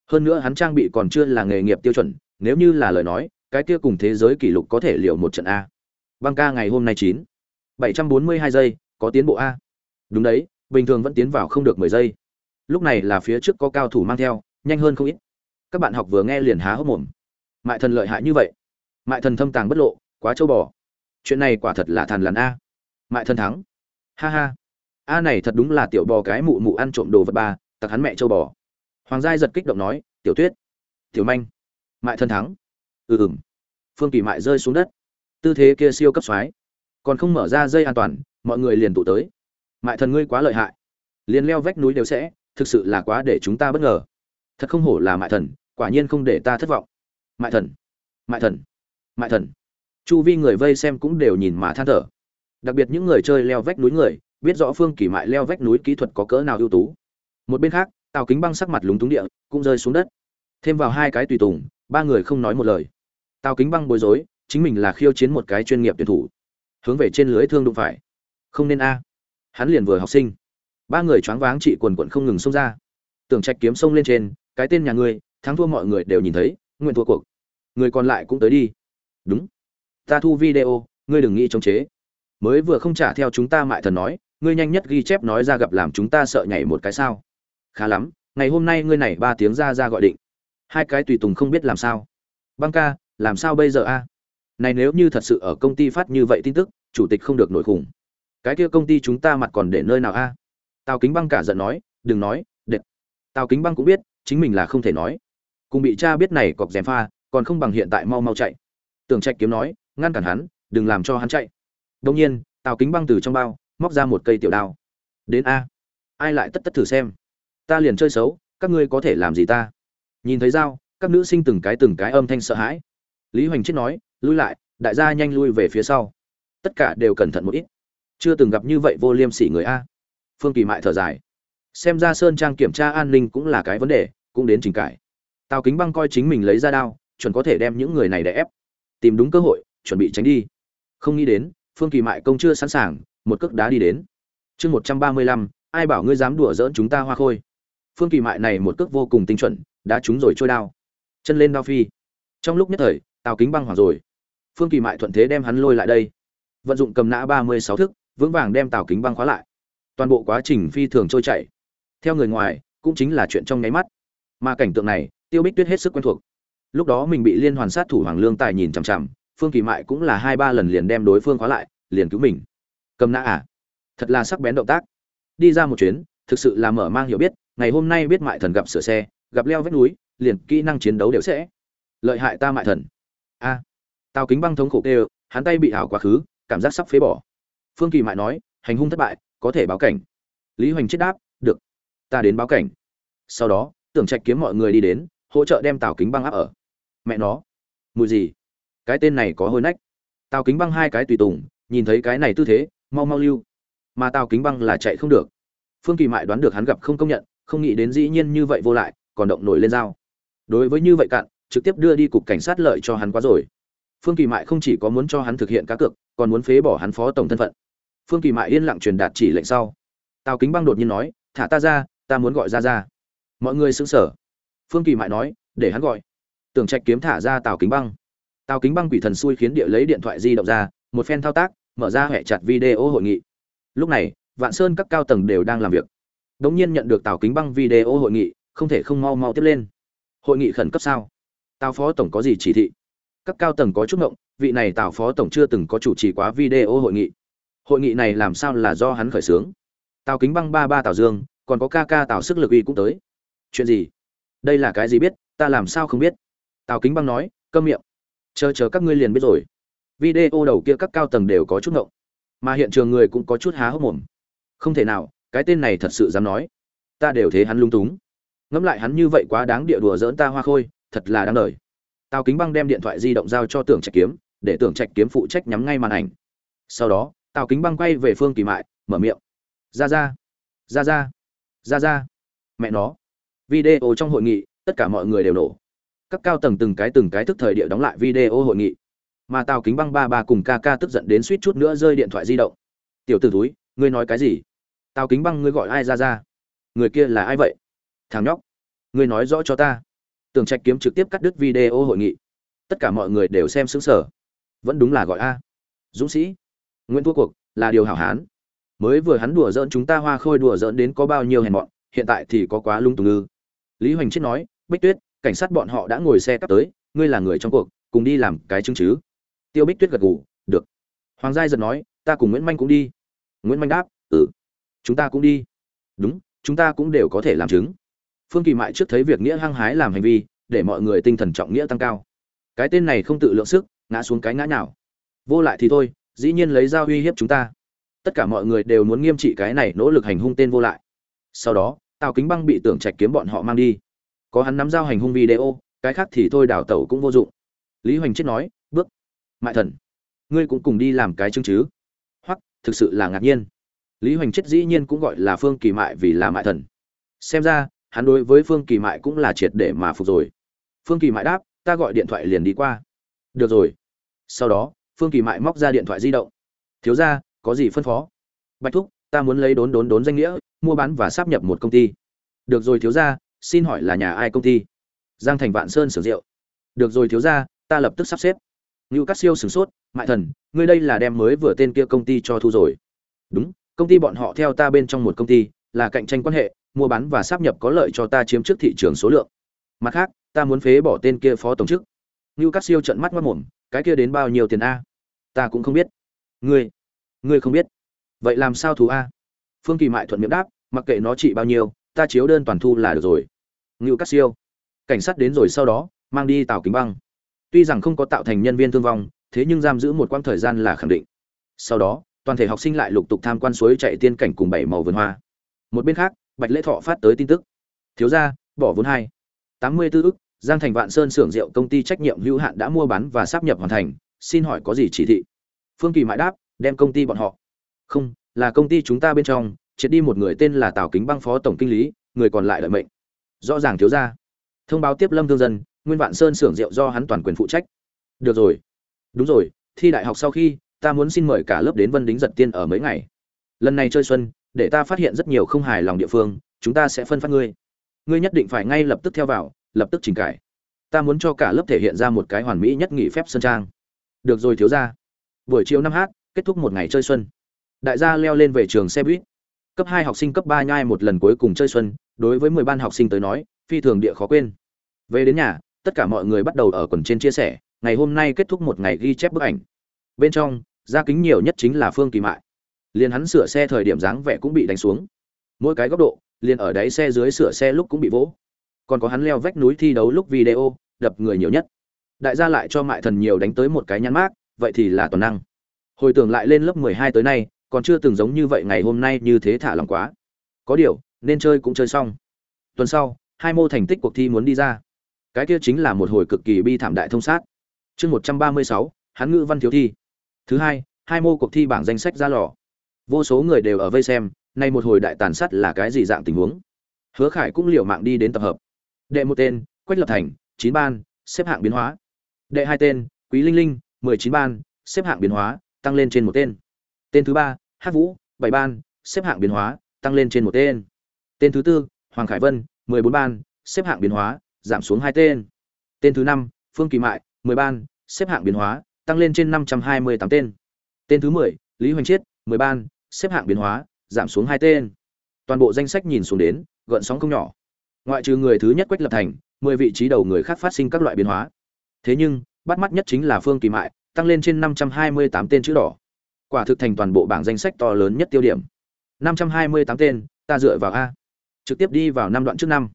Hơn nữa hắn trang bị còn chưa là nghề nghiệp tiêu chuẩn, nếu như là lời nói, cái kia cùng thế giới kỷ lục có thể liệu một trận a. Băng ca ngày hôm nay chín. Bảy trăm bốn mươi hai giây, có tiến bộ a. Đúng đấy, bình thường vẫn tiến vào không được mười giây. Lúc này là phía trước có cao thủ mang theo nhanh hơn không ít. Các bạn học vừa nghe liền há hốc mồm. Mại thần lợi hại như vậy. Mại thần thâm tàng bất lộ, quá châu bò. Chuyện này quả thật là thàn lằn a. Mại thần thắng. Ha ha. A này thật đúng là tiểu bò cái mụ mụ ăn trộm đồ vật ba, tặc hắn mẹ châu bò. Hoàng giai giật kích động nói, tiểu tuyết, tiểu manh. Mại Thần thắng. Ừ ừm. Phương kỳ mại rơi xuống đất. Tư thế kia siêu cấp xoái còn không mở ra dây an toàn, mọi người liền tụ tới. Mại thần ngươi quá lợi hại. Liền leo vách núi đều sẽ, thực sự là quá để chúng ta bất ngờ thật không hổ là mại thần, quả nhiên không để ta thất vọng. Mại thần mại thần mại thần. Chu vi người vây xem cũng đều nhìn mà than thở. Đặc biệt những người chơi leo vách núi người, biết rõ phương kỳ mại leo vách núi kỹ thuật có cỡ nào ưu tú. Một bên khác, tào kính băng sắc mặt lúng túng địa, cũng rơi xuống đất. Thêm vào hai cái tùy tùng, ba người không nói một lời. Tào kính băng bối rối, chính mình là khiêu chiến một cái chuyên nghiệp tuyển thủ. Hướng về trên lưới thương đụng phải. Không nên a. Hắn liền vừa học sinh. Ba người choáng váng trị quần quận không ngừng xông ra. Tưởng trạch kiếm sông lên trên cái tên nhà ngươi, thắng thua mọi người đều nhìn thấy, nguyện thua cuộc. Người còn lại cũng tới đi. Đúng. Ta thu video, ngươi đừng nghĩ chống chế. Mới vừa không trả theo chúng ta mại thần nói, ngươi nhanh nhất ghi chép nói ra gặp làm chúng ta sợ nhảy một cái sao. Khá lắm, ngày hôm nay ngươi này ba tiếng ra ra gọi định. Hai cái tùy tùng không biết làm sao. Băng ca, làm sao bây giờ a? Này nếu như thật sự ở công ty phát như vậy tin tức, chủ tịch không được nổi khủng. Cái kia công ty chúng ta mặt còn để nơi nào a? Tào kính băng cả giận nói, đừng nói, đệt. Tào kính băng cũng biết chính mình là không thể nói. Cùng bị cha biết này cọc dèm pha, còn không bằng hiện tại mau mau chạy. Tường trạch kiếm nói, ngăn cản hắn, đừng làm cho hắn chạy. Đông nhiên, tào kính băng từ trong bao, móc ra một cây tiểu đao. Đến a. Ai lại tất tất thử xem. Ta liền chơi xấu, các ngươi có thể làm gì ta? Nhìn thấy dao, các nữ sinh từng cái từng cái âm thanh sợ hãi. Lý hoành chết nói, lui lại, đại gia nhanh lui về phía sau. Tất cả đều cẩn thận một ít. Chưa từng gặp như vậy vô liêm sỉ người a. Phương kỳ mại thở dài xem ra sơn trang kiểm tra an ninh cũng là cái vấn đề, cũng đến trình cải. Tào kính băng coi chính mình lấy ra đao, chuẩn có thể đem những người này đè ép. Tìm đúng cơ hội, chuẩn bị tránh đi. Không nghĩ đến, phương kỳ mại công chưa sẵn sàng, một cước đá đi đến. Chương một trăm ba mươi lăm, ai bảo ngươi dám đùa dỡn chúng ta hoa khôi? Phương kỳ mại này một cước vô cùng tinh chuẩn đã trúng rồi trôi đao. Chân lên đao phi. Trong lúc nhất thời, tào kính băng hoảng rồi. Phương kỳ mại thuận thế đem hắn lôi lại đây. Vận dụng cầm nã ba mươi sáu thức, vững vàng đem tào kính băng khóa lại. Toàn bộ quá trình phi thường trôi chảy theo người ngoài, cũng chính là chuyện trong nháy mắt. Mà cảnh tượng này, tiêu bích tuyết hết sức quen thuộc. Lúc đó mình bị liên hoàn sát thủ hoàng lương tài nhìn chằm chằm, phương kỳ mại cũng là hai ba lần liền đem đối phương khóa lại, liền cứu mình. Cầm nã à? Thật là sắc bén động tác. Đi ra một chuyến, thực sự là mở mang hiểu biết, ngày hôm nay biết mại thần gặp sửa xe, gặp leo vách núi, liền kỹ năng chiến đấu đều sẽ. Lợi hại ta mại thần. A. Tào kính băng thống khổ kêu, hắn tay bị ảo quá khứ, cảm giác sắp phế bỏ. Phương kỳ mại nói, hành hung thất bại, có thể báo cảnh. Lý hoành chết đáp, được ta đến báo cảnh. Sau đó, tưởng trạch kiếm mọi người đi đến, hỗ trợ đem tào kính băng áp ở. Mẹ nó. Mùi gì? Cái tên này có hôi nách. Tào kính băng hai cái tùy tùng, nhìn thấy cái này tư thế, mau mau lưu. Mà tào kính băng là chạy không được. Phương kỳ mại đoán được hắn gặp không công nhận, không nghĩ đến dĩ nhiên như vậy vô lại, còn động nổi lên dao. Đối với như vậy cạn, trực tiếp đưa đi cục cảnh sát lợi cho hắn quá rồi. Phương kỳ mại không chỉ có muốn cho hắn thực hiện cá cược, còn muốn phế bỏ hắn phó tổng thân phận. Phương kỳ mại yên lặng truyền đạt chỉ lệnh sau. Tào kính băng đột nhiên nói, thả ta ra ta muốn gọi ra ra. Mọi người xứng sở phương kỳ mại nói, để hắn gọi. Tưởng trạch kiếm thả ra tào kính băng. Tào kính băng quỷ thần xui khiến địa lấy điện thoại di động ra, một phen thao tác, mở ra hệ chặt video hội nghị. Lúc này, vạn sơn các cao tầng đều đang làm việc. Đống nhiên nhận được tào kính băng video hội nghị, không thể không mau mau tiếp lên. Hội nghị khẩn cấp sao? Tào phó tổng có gì chỉ thị? Các cao tầng có chút ngộng, vị này tào phó tổng chưa từng có chủ trì quá video hội nghị. Hội nghị này làm sao là do hắn khởi xướng? Tào kính băng ba ba tào dương còn có ca ca tào sức lực uy cũng tới. Chuyện gì? Đây là cái gì biết, ta làm sao không biết? Tào kính băng nói, câm miệng. Chờ chờ các ngươi liền biết rồi. Video đầu kia các cao tầng đều có chút ngộng. Mà hiện trường người cũng có chút há hốc mồm. Không thể nào, cái tên này thật sự dám nói. Ta đều thế hắn lung túng. Ngẫm lại hắn như vậy quá đáng địa đùa dỡn ta hoa khôi, thật là đáng đời. Tào kính băng đem điện thoại di động giao cho tưởng trạch kiếm, để tưởng trạch kiếm phụ trách nhắm ngay màn ảnh. Sau đó, tào kính băng quay về phương kỳ mại, mở miệng. Ra ra. Ra ra ra ra. Mẹ nó. Video trong hội nghị, tất cả mọi người đều nổ. Các cao tầng từng cái từng cái thức thời địa đóng lại video hội nghị. Mà tào kính băng ba ba cùng ca ca tức giận đến suýt chút nữa rơi điện thoại di động. Tiểu t ử túi ngươi nói cái gì? Tào kính băng, ngươi gọi ai ra ra? Người kia là ai vậy? Thằng nhóc. Ngươi nói rõ cho ta. Tường trạch kiếm trực tiếp cắt đứt video hội nghị. Tất cả mọi người đều xem xứng sở vẫn đúng là gọi a. Dũng sĩ. Nguyễn thua cuộc, là điều hảo hán mới vừa hắn đùa giỡn chúng ta hoa khôi đùa giỡn đến có bao nhiêu hèn mọn, hiện tại thì có quá lung tung ư. Lý hoành chết nói, bích tuyết, cảnh sát bọn họ đã ngồi xe cắp tới, ngươi là người trong cuộc, cùng đi làm cái chứng chứ. Tiêu bích tuyết gật gù, được. Hoàng giai giật nói, ta cùng nguyễn manh cũng đi. Nguyễn manh đáp ừ chúng ta cũng đi. Đúng, chúng ta cũng đều có thể làm chứng. Phương kỳ mại trước thấy việc nghĩa hăng hái làm hành vi, để mọi người tinh thần trọng nghĩa tăng cao. Cái tên này không tự lượng sức, ngã xuống cái ngã nào vô lại thì thôi, dĩ nhiên lấy dao uy hiếp chúng ta tất cả mọi người đều muốn nghiêm trị cái này nỗ lực hành hung tên vô lại. Sau đó, tào kính băng bị tưởng trạch kiếm bọn họ mang đi. Có hắn nắm dao hành hung video, cái khác thì thôi đào tẩu cũng vô dụng. Lý hoành chết nói, bước, mại thần, ngươi cũng cùng đi làm cái chứng chứ. Hoặc thực sự là ngạc nhiên. Lý hoành chết dĩ nhiên cũng gọi là phương kỳ mại vì là mại thần. Xem ra, hắn đối với phương kỳ mại cũng là triệt để mà phục rồi. Phương kỳ mại đáp, ta gọi điện thoại liền đi qua. Được rồi. Sau đó, phương kỳ mại móc ra điện thoại di động. Thiếu ra có gì phân phó? Bạch thúc, ta muốn lấy đốn đốn đốn danh nghĩa, mua bán và sắp nhập một công ty. Được rồi thiếu ra xin hỏi là nhà ai công ty? Giang thành vạn sơn sử rượu. Được rồi thiếu ra ta lập tức sắp xếp. Ngưu cắt siêu sửng sốt, mại thần, ngươi đây là đem mới vừa tên kia công ty cho thu rồi. Đúng, công ty bọn họ theo ta bên trong một công ty, là cạnh tranh quan hệ, mua bán và sắp nhập có lợi cho ta chiếm trước thị trường số lượng. Mặt khác, ta muốn phế bỏ tên kia phó tổng chức. Ngưu cắt siêu trận mắt mất mồm cái kia đến bao nhiêu tiền a? Ta cũng không biết. Ngươi ngươi không biết. Vậy làm sao thú a? Phương kỳ mại thuận miệng đáp, mặc kệ nó trị bao nhiêu, ta chiếu đơn toàn thu là được rồi. Ngưu cắt siêu. Cảnh sát đến rồi sau đó, mang đi tàu kính băng. Tuy rằng không có tạo thành nhân viên thương vong, thế nhưng giam giữ một quãng thời gian là khẳng định. Sau đó, toàn thể học sinh lại lục tục tham quan suối chạy tiên cảnh cùng bảy màu vườn hoa. Một bên khác, bạch lễ thọ phát tới tin tức. Thiếu gia, bỏ vốn hai. Tám mươi tư ức, giang thành vạn sơn xưởng rượu công ty trách nhiệm hữu hạn đã mua bán và sắp nhập hoàn thành, xin hỏi có gì chỉ thị? Phương kỳ mãi đáp đem công ty bọn họ. Không, là công ty chúng ta bên trong, triệt đi một người tên là tào kính băng phó tổng kinh lý, người còn lại lợi mệnh. Rõ ràng thiếu gia. Thông báo tiếp lâm thương dân, nguyên vạn sơn xưởng rượu do hắn toàn quyền phụ trách. Được rồi. Đúng rồi, thi đại học sau khi, ta muốn xin mời cả lớp đến vân đính giật tiên ở mấy ngày. Lần này chơi xuân, để ta phát hiện rất nhiều không hài lòng địa phương, chúng ta sẽ phân phát ngươi. Ngươi nhất định phải ngay lập tức theo vào, lập tức chỉnh cải. Ta muốn cho cả lớp thể hiện ra một cái hoàn mỹ nhất nghỉ phép sân trang. Được rồi thiếu ra buổi chiều năm h kết thúc một ngày chơi xuân. Đại gia leo lên về trường xe buýt. Cấp hai học sinh cấp ba nhai một lần cuối cùng chơi xuân, đối với mười ban học sinh tới nói, phi thường địa khó quên. Về đến nhà, tất cả mọi người bắt đầu ở quần trên chia sẻ, ngày hôm nay kết thúc một ngày ghi chép bức ảnh. Bên trong, gia kính nhiều nhất chính là phương kỳ mại. Liền hắn sửa xe thời điểm dáng vẻ cũng bị đánh xuống. Mỗi cái góc độ, liền ở đáy xe dưới sửa xe lúc cũng bị vỗ. Còn có hắn leo vách núi thi đấu lúc video, đập người nhiều nhất. Đại gia lại cho mại thần nhiều đánh tới một cái nhăn mát vậy thì là toàn năng hồi tưởng lại lên lớp mười hai tới nay, còn chưa từng giống như vậy ngày hôm nay như thế thả lòng quá. Có điều, nên chơi cũng chơi xong. Tuần sau, hai mô thành tích cuộc thi muốn đi ra. Cái kia chính là một hồi cực kỳ bi thảm đại thông sát. Chương một trăm ba mươi sáu hắn ngữ văn thiếu thi. Thứ hai hai mô cuộc thi bảng danh sách ra lò. Vô số người đều ở vây xem, nay một hồi đại tàn sát là cái gì dạng tình huống? Hứa khải cũng liều mạng đi đến tập hợp. Đệ một tên, quách lập thành, chín ban, xếp hạng biến hóa. Đệ hai tên, quý linh linh, mười chín ban, xếp hạng biến hóa tăng lên trên một tên. Tên thứ ba hát vũ, bảy ban, xếp hạng biến hóa, tăng lên trên một tên. Tên thứ tư, hoàng khải vân, mười bốn ban, xếp hạng biến hóa, giảm xuống hai tên. Tên thứ năm, phương kỳ mại, mười ban, xếp hạng biến hóa, tăng lên trên năm trăm hai mươi tám tên. Tên thứ mười, lý hoành chiết, mười ban, xếp hạng biến hóa, giảm xuống hai tên. Toàn bộ danh sách nhìn xuống đến, gợn sóng không nhỏ. Ngoại trừ người thứ nhất quách lập thành, mười vị trí đầu người khác phát sinh các loại biến hóa. Thế nhưng, bắt mắt nhất chính là phương kỳ mại tăng lên trên năm trăm hai mươi tám tên chữ đỏ. Quả thực thành toàn bộ bảng danh sách to lớn nhất tiêu điểm. năm trăm hai mươi tám tên, ta dựa vào a. Trực tiếp đi vào năm đoạn trước năm.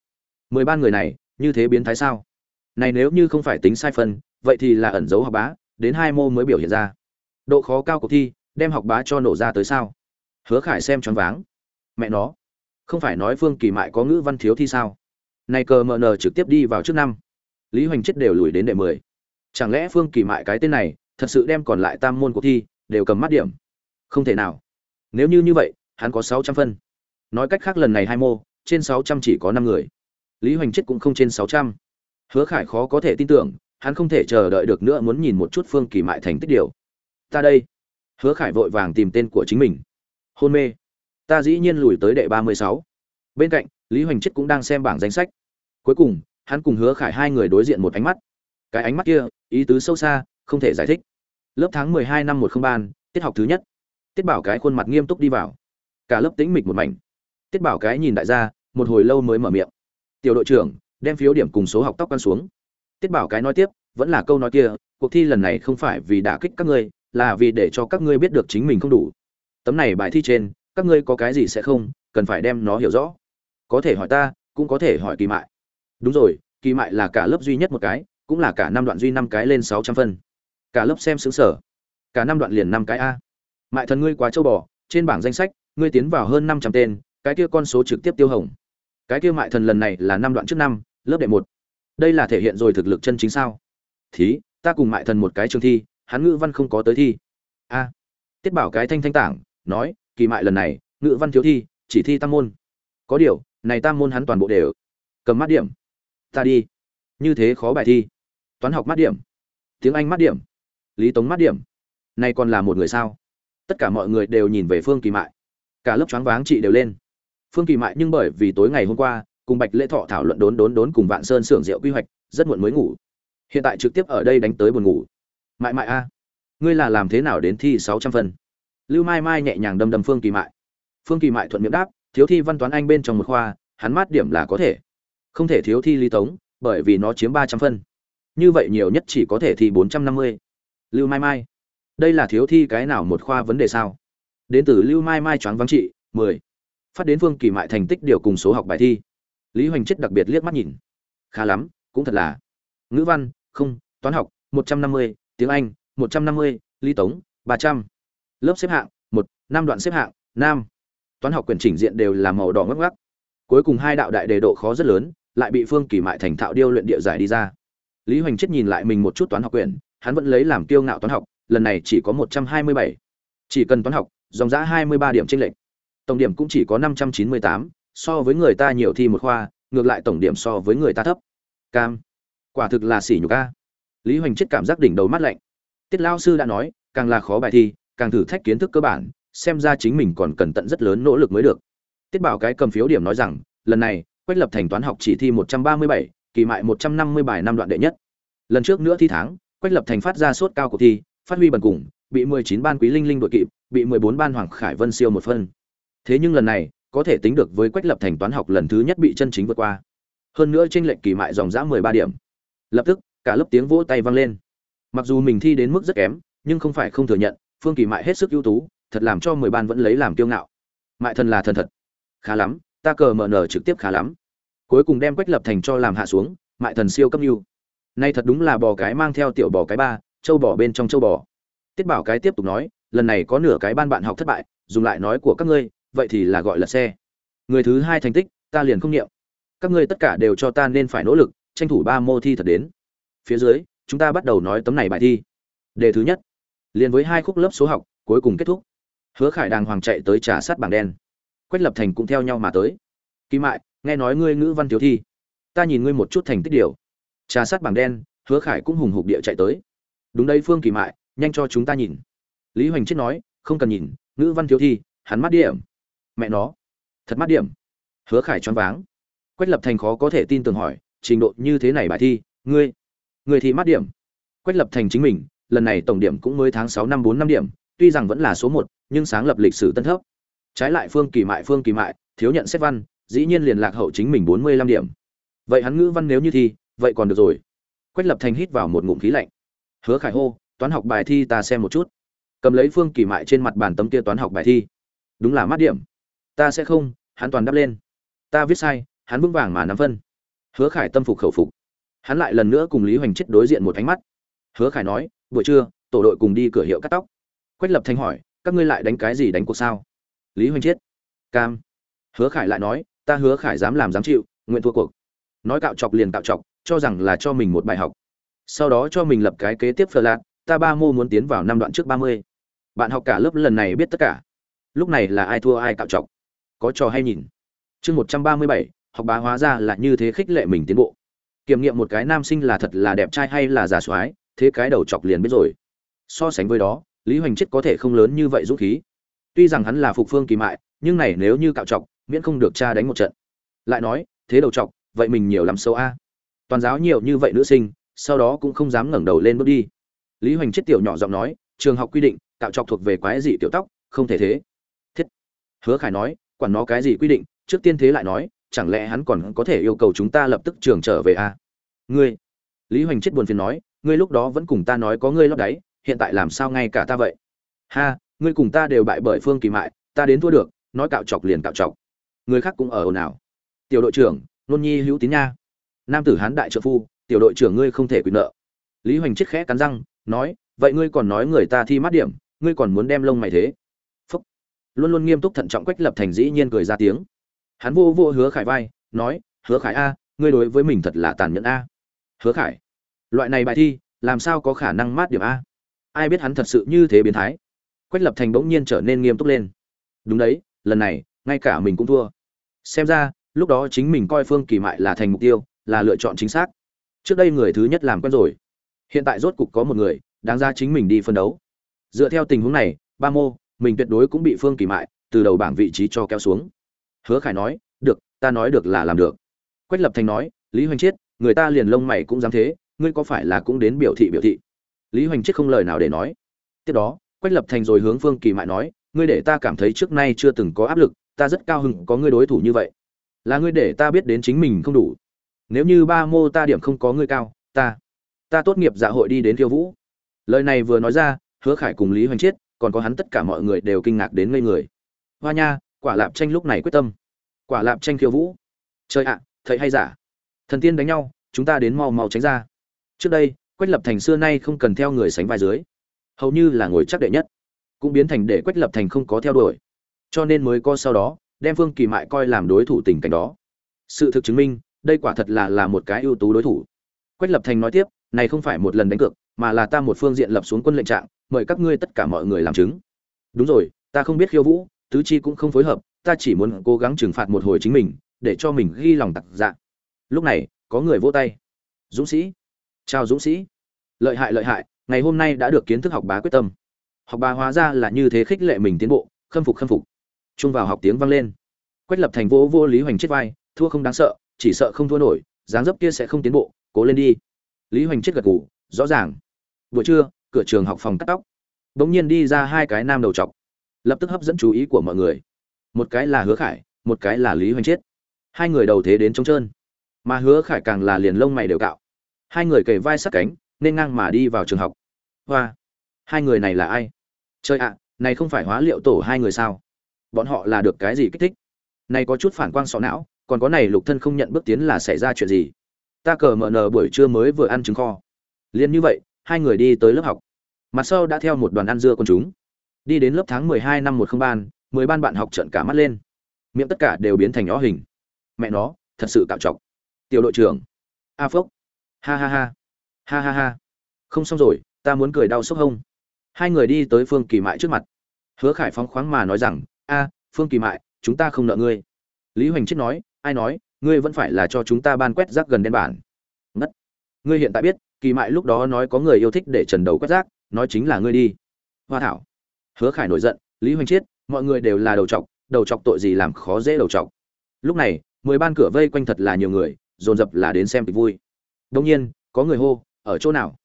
mười ban người này, như thế biến thái sao? Này nếu như không phải tính sai phân, vậy thì là ẩn dấu học bá, đến hai mô mới biểu hiện ra. Độ khó cao của thi, đem học bá cho nổ ra tới sao? Hứa khải xem choáng váng. Mẹ nó. Không phải nói phương kỳ mại có ngữ văn thiếu thi sao? Này cờ mờ nờ trực tiếp đi vào trước năm. Lý hoành chết đều lùi đến đệ mười. Chẳng lẽ phương kỳ mại cái tên này thật sự đem còn lại tam môn cuộc thi đều cầm mắt điểm. Không thể nào. Nếu như như vậy, hắn có sáu trăm phân. Nói cách khác lần này hai mô, trên sáu trăm chỉ có năm người. Lý hoành chết cũng không trên sáu trăm. Hứa khải khó có thể tin tưởng, hắn không thể chờ đợi được nữa muốn nhìn một chút phương kỳ mại thành tích điều. Ta đây. Hứa khải vội vàng tìm tên của chính mình. Hôn mê. Ta dĩ nhiên lùi tới đệ ba mươi sáu. Bên cạnh, lý hoành chết cũng đang xem bảng danh sách. Cuối cùng, hắn cùng hứa khải hai người đối diện một ánh mắt. Cái ánh mắt kia, ý tứ sâu xa không thể giải thích. Lớp tháng mười hai năm một không ban tiết học thứ nhất. Tiết bảo cái khuôn mặt nghiêm túc đi vào. Cả lớp tĩnh mịch một mảnh. Tiết bảo cái nhìn đại gia, một hồi lâu mới mở miệng. Tiểu đội trưởng, đem phiếu điểm cùng số học tóc căn xuống. Tiết bảo cái nói tiếp, vẫn là câu nói kia, cuộc thi lần này không phải vì đả kích các ngươi, là vì để cho các ngươi biết được chính mình không đủ. Tấm này bài thi trên, các ngươi có cái gì sẽ không, cần phải đem nó hiểu rõ. Có thể hỏi ta, cũng có thể hỏi kỳ mại. Đúng rồi, kỳ mại là cả lớp duy nhất một cái, cũng là cả năm đoạn duy năm cái lên sáu trăm phân cả lớp xem xứng sở cả năm đoạn liền năm cái a. Mại thần ngươi quá châu bò, trên bảng danh sách, ngươi tiến vào hơn năm trăm tên, cái kia con số trực tiếp tiêu hồng. Cái kia mại thần lần này là năm đoạn trước năm, lớp đệ một. Đây là thể hiện rồi thực lực chân chính sao? Thí, ta cùng mại thần một cái trường thi, hắn ngữ văn không có tới thi. A. Tiết bảo cái thanh thanh tảng, nói, kỳ mại lần này, ngữ văn thiếu thi, chỉ thi tam môn. Có điều, này tam môn hắn toàn bộ đều. Cầm mát điểm. Ta đi. Như thế khó bài thi. Toán học mát điểm. Tiếng anh mát điểm lý tống mát điểm. Nay còn là một người sao? Tất cả mọi người đều nhìn về phương kỳ mại. Cả lớp choáng váng chị đều lên. Phương kỳ mại nhưng bởi vì tối ngày hôm qua, cùng bạch lễ thọ thảo luận đốn đốn đốn cùng vạn sơn xưởng rượu quy hoạch, rất muộn mới ngủ. Hiện tại trực tiếp ở đây đánh tới buồn ngủ. Mại mại a, ngươi là làm thế nào đến thi sáu trăm phân? Lưu mai mai nhẹ nhàng đâm đâm phương kỳ mại. Phương kỳ mại thuận miệng đáp, thiếu thi văn toán anh bên trong một khoa, hắn mát điểm là có thể. Không thể thiếu thi lý tống, bởi vì nó chiếm ba trăm phân. Như vậy nhiều nhất chỉ có thể thi bốn trăm năm mươi lưu mai mai. Đây là thiếu thi cái nào một khoa vấn đề sao? Đến từ lưu mai mai choáng vắng trị, mười. Phát đến phương kỳ mại thành tích điều cùng số học bài thi. Lý hoành chết đặc biệt liếc mắt nhìn. Khá lắm, cũng thật là. Ngữ văn, không, toán học, một trăm năm mươi, tiếng anh, một trăm năm mươi lý tống, ba trăm. Lớp xếp hạng, một, năm đoạn xếp hạng, nam. Toán học quyền chỉnh diện đều là màu đỏ ngắc ngắc. Cuối cùng hai đạo đại đề độ khó rất lớn, lại bị phương kỳ mại thành thạo điêu luyện địa giải đi ra. Lý hoành chết nhìn lại mình một chút toán học quyển hắn vẫn lấy làm kiêu ngạo toán học, lần này chỉ có một trăm hai mươi bảy. Chỉ cần toán học, dòng giá hai mươi ba điểm chênh lệch. Tổng điểm cũng chỉ có năm trăm chín mươi tám, so với người ta nhiều thi một khoa, ngược lại tổng điểm so với người ta thấp. Cam. Quả thực là xỉ nhục a. lý hoành chết cảm giác đỉnh đầu mắt lạnh. Tiết Lão sư đã nói, càng là khó bài thi, càng thử thách kiến thức cơ bản, xem ra chính mình còn cần tận rất lớn nỗ lực mới được. Tiết bảo cái cầm phiếu điểm nói rằng, lần này, quách lập thành toán học chỉ thi một trăm ba mươi bảy, kỳ mại một trăm năm mươi bài năm đoạn đệ nhất. Lần trước nữa thi tháng quách lập thành phát ra sốt cao cuộc thi, phát huy bần cùng, bị mười chín ban quý linh linh đội kịp, bị mười bốn ban hoàng khải vân siêu một phân. Thế nhưng lần này, có thể tính được với quách lập thành toán học lần thứ nhất bị chân chính vượt qua. Hơn nữa tranh lệch kỳ mại dòng dã mười ba điểm. Lập tức, cả lớp tiếng vỗ tay vang lên. Mặc dù mình thi đến mức rất kém, nhưng không phải không thừa nhận, phương kỳ mại hết sức ưu tú, thật làm cho mười ban vẫn lấy làm kiêu ngạo. Mại thần là thần thật. Khá lắm, ta cờ mở nở trực tiếp khá lắm. Cuối cùng đem quách lập thành cho làm hạ xuống, mại thần siêu cấp ưu nay thật đúng là bò cái mang theo tiểu bò cái ba, châu bò bên trong châu bò. Tiết bảo cái tiếp tục nói, lần này có nửa cái ban bạn học thất bại, dùng lại nói của các ngươi, vậy thì là gọi là xe. Người thứ hai thành tích, ta liền không niệm. Các ngươi tất cả đều cho ta nên phải nỗ lực, tranh thủ ba mô thi thật đến. Phía dưới, chúng ta bắt đầu nói tấm này bài thi. Đề thứ nhất. Liền với hai khúc lớp số học, cuối cùng kết thúc. Hứa khải đàng hoàng chạy tới trà sát bảng đen. Quách lập thành cũng theo nhau mà tới. Kỳ mại, nghe nói ngươi ngữ văn thiếu thi. Ta nhìn ngươi một chút thành tích điều trà sát bảng đen, hứa khải cũng hùng hục địa chạy tới. Đúng đây, phương kỳ mại, nhanh cho chúng ta nhìn. Lý hoành chết nói, không cần nhìn, ngữ văn thiếu thi, hắn mắt điểm. Mẹ nó, thật mắt điểm. Hứa khải choáng váng. Quách lập thành khó có thể tin tưởng hỏi, trình độ như thế này bài thi, ngươi ngươi thì mắt điểm. Quách lập thành chính mình, lần này tổng điểm cũng mới tháng sáu năm bốn năm điểm, tuy rằng vẫn là số một, nhưng sáng lập lịch sử tân thấp. Trái lại phương kỳ mại, phương kỳ mại, thiếu nhận xét văn, dĩ nhiên liền lạc hậu chính mình bốn mươi lăm điểm. Vậy hắn ngữ văn nếu như thi vậy còn được rồi. Quách lập thành hít vào một ngụm khí lạnh. Hứa khải hô, toán học bài thi ta xem một chút. Cầm lấy phương kỳ mại trên mặt bàn tấm kia toán học bài thi. Đúng là mát điểm. Ta sẽ không, hắn toàn đáp lên. Ta viết sai, hắn vững vàng mà nắm phân. Hứa khải tâm phục khẩu phục. Hắn lại lần nữa cùng lý hoành chết đối diện một ánh mắt. Hứa khải nói, buổi trưa, tổ đội cùng đi cửa hiệu cắt tóc. Quách lập thanh hỏi, các ngươi lại đánh cái gì đánh cuộc sao? Lý hoành chết, cam. Hứa khải lại nói, ta hứa khải dám làm dám chịu, nguyện thua cuộc. Nói cạo chọc liền cạo chọc cho rằng là cho mình một bài học. Sau đó cho mình lập cái kế tiếp phờ lạc ta ba mô muốn tiến vào năm đoạn trước ba mươi. Bạn học cả lớp lần này biết tất cả. Lúc này là ai thua ai cạo chọc có trò hay nhìn. Chương một trăm ba mươi bảy, học bá hóa ra là như thế khích lệ mình tiến bộ. Kiểm nghiệm một cái nam sinh là thật là đẹp trai hay là giả soái, thế cái đầu chọc liền biết rồi. So sánh với đó, lý hoành chết có thể không lớn như vậy dũng khí. Tuy rằng hắn là phục phương kỳ mại, nhưng này nếu như cạo chọc miễn không được cha đánh một trận. Lại nói, thế đầu chọc, vậy mình nhiều lắm xấu a toàn giáo nhiều như vậy nữ sinh, sau đó cũng không dám ngẩng đầu lên bước đi. Lý hoành chết tiểu nhỏ giọng nói, trường học quy định, cạo chọc thuộc về quái dị tiểu tóc, không thể thế. Thiết. Hứa khải nói, quản nó cái gì quy định, trước tiên thế lại nói, chẳng lẽ hắn còn có thể yêu cầu chúng ta lập tức trường trở về à? ngươi. Lý hoành chết buồn phiền nói, ngươi lúc đó vẫn cùng ta nói có ngươi lót đáy, hiện tại làm sao ngay cả ta vậy? Ha, ngươi cùng ta đều bại bởi phương kỳ mại, ta đến thua được, nói cạo chọc liền cạo chọc người khác cũng ở ồn ào. Tiểu đội trưởng, nôn nhi hữu tín nha nam tử hán đại trợ phu, tiểu đội trưởng ngươi không thể quyền nợ. Lý hoành chết khẽ cắn răng, nói, vậy ngươi còn nói người ta thi mát điểm, ngươi còn muốn đem lông mày thế? Phúc. Luôn luôn nghiêm túc thận trọng quách lập thành dĩ nhiên cười ra tiếng. Hắn vô vô hứa khải vai, nói, hứa khải a, ngươi đối với mình thật là tàn nhẫn a. Hứa khải, loại này bài thi, làm sao có khả năng mát điểm a? Ai biết hắn thật sự như thế biến thái? Quách lập thành bỗng nhiên trở nên nghiêm túc lên. Đúng đấy, lần này, ngay cả mình cũng thua. Xem ra, lúc đó chính mình coi phương kỳ mại là thành mục tiêu là lựa chọn chính xác. Trước đây người thứ nhất làm quen rồi. Hiện tại rốt cục có một người, đáng ra chính mình đi phân đấu. Dựa theo tình huống này, ba mô, mình tuyệt đối cũng bị phương kỳ mại từ đầu bảng vị trí cho kéo xuống. Hứa khải nói, được, ta nói được là làm được. Quách lập thành nói, lý hoành chiết, người ta liền lông mày cũng dám thế, ngươi có phải là cũng đến biểu thị biểu thị? Lý hoành chiết không lời nào để nói. Tiếp đó, quách lập thành rồi hướng phương kỳ mại nói, ngươi để ta cảm thấy trước nay chưa từng có áp lực, ta rất cao hứng có ngươi đối thủ như vậy. Là ngươi để ta biết đến chính mình không đủ nếu như ba mô ta điểm không có ngươi cao, ta ta tốt nghiệp dạ hội đi đến khiêu vũ. Lời này vừa nói ra, hứa khải cùng lý hoành chiết, còn có hắn tất cả mọi người đều kinh ngạc đến ngây người. Hoa nha, quả lạp tranh lúc này quyết tâm. Quả lạp tranh khiêu vũ. Trời ạ, thầy hay giả. Thần tiên đánh nhau, chúng ta đến mau mau tránh ra. Trước đây, quách lập thành xưa nay không cần theo người sánh vai dưới. Hầu như là ngồi chắc đệ nhất. Cũng biến thành để quách lập thành không có theo đuổi. Cho nên mới có sau đó, đem phương kỳ mại coi làm đối thủ tình cảnh đó. Sự thực chứng minh đây quả thật là là một cái ưu tú đối thủ. Quách lập thành nói tiếp, này không phải một lần đánh cược, mà là ta một phương diện lập xuống quân lệnh trạng, mời các ngươi tất cả mọi người làm chứng. Đúng rồi, ta không biết khiêu vũ, tứ chi cũng không phối hợp, ta chỉ muốn cố gắng trừng phạt một hồi chính mình, để cho mình ghi lòng tặc dạ. Lúc này, có người vỗ tay. Dũng sĩ, chào dũng sĩ. Lợi hại lợi hại, ngày hôm nay đã được kiến thức học bá quyết tâm. Học bá hóa ra là như thế khích lệ mình tiến bộ, khâm phục khâm phục. Chung vào học tiếng vang lên. Quách lập thành vô vô lý hoành chết vai, thua không đáng sợ chỉ sợ không thua nổi, dáng dấp kia sẽ không tiến bộ, cố lên đi. Lý hoành chết gật gù, rõ ràng. Buổi trưa, cửa trường học phòng cắt tóc. Bỗng nhiên đi ra hai cái nam đầu trọc lập tức hấp dẫn chú ý của mọi người. Một cái là hứa khải, một cái là lý hoành chết. Hai người đầu thế đến trống trơn. Mà hứa khải càng là liền lông mày đều cạo. Hai người kề vai sát cánh, nên ngang mà đi vào trường học. Hoa! Hai người này là ai? Chơi ạ, này không phải hóa liệu tổ hai người sao? Bọn họ là được cái gì kích thích? Này có chút phản quang sọ não còn có này lục thân không nhận bước tiến là xảy ra chuyện gì? Ta cờ mở nờ buổi trưa mới vừa ăn trứng kho. Liền như vậy, hai người đi tới lớp học. Mặt sau đã theo một đoàn ăn dưa con chúng. Đi đến lớp tháng mười hai năm một không ban, mười ban bạn học trận cả mắt lên. Miệng tất cả đều biến thành nhó hình. Mẹ nó, thật sự cạo chọc tiểu đội trưởng. A phốc ha ha ha. Ha ha ha. Không xong rồi, ta muốn cười đau sốc hông. Hai người đi tới phương kỳ mại trước mặt. Hứa khải phóng khoáng mà nói rằng, a, phương kỳ mại, chúng ta không nợ ngươi. Lý hoành chết nói ai nói ngươi vẫn phải là cho chúng ta ban quét rác gần đen bản. Ngất. Ngươi hiện tại biết kỳ mại lúc đó nói có người yêu thích để trần đầu quét rác nói chính là ngươi đi. Hoa thảo. Hứa khải nổi giận lý hoành Chiết, mọi người đều là đầu chọc đầu chọc tội gì làm khó dễ đầu chọc. Lúc này mười ban cửa vây quanh thật là nhiều người dồn dập là đến xem kịch vui. Đông nhiên có người hô ở chỗ nào?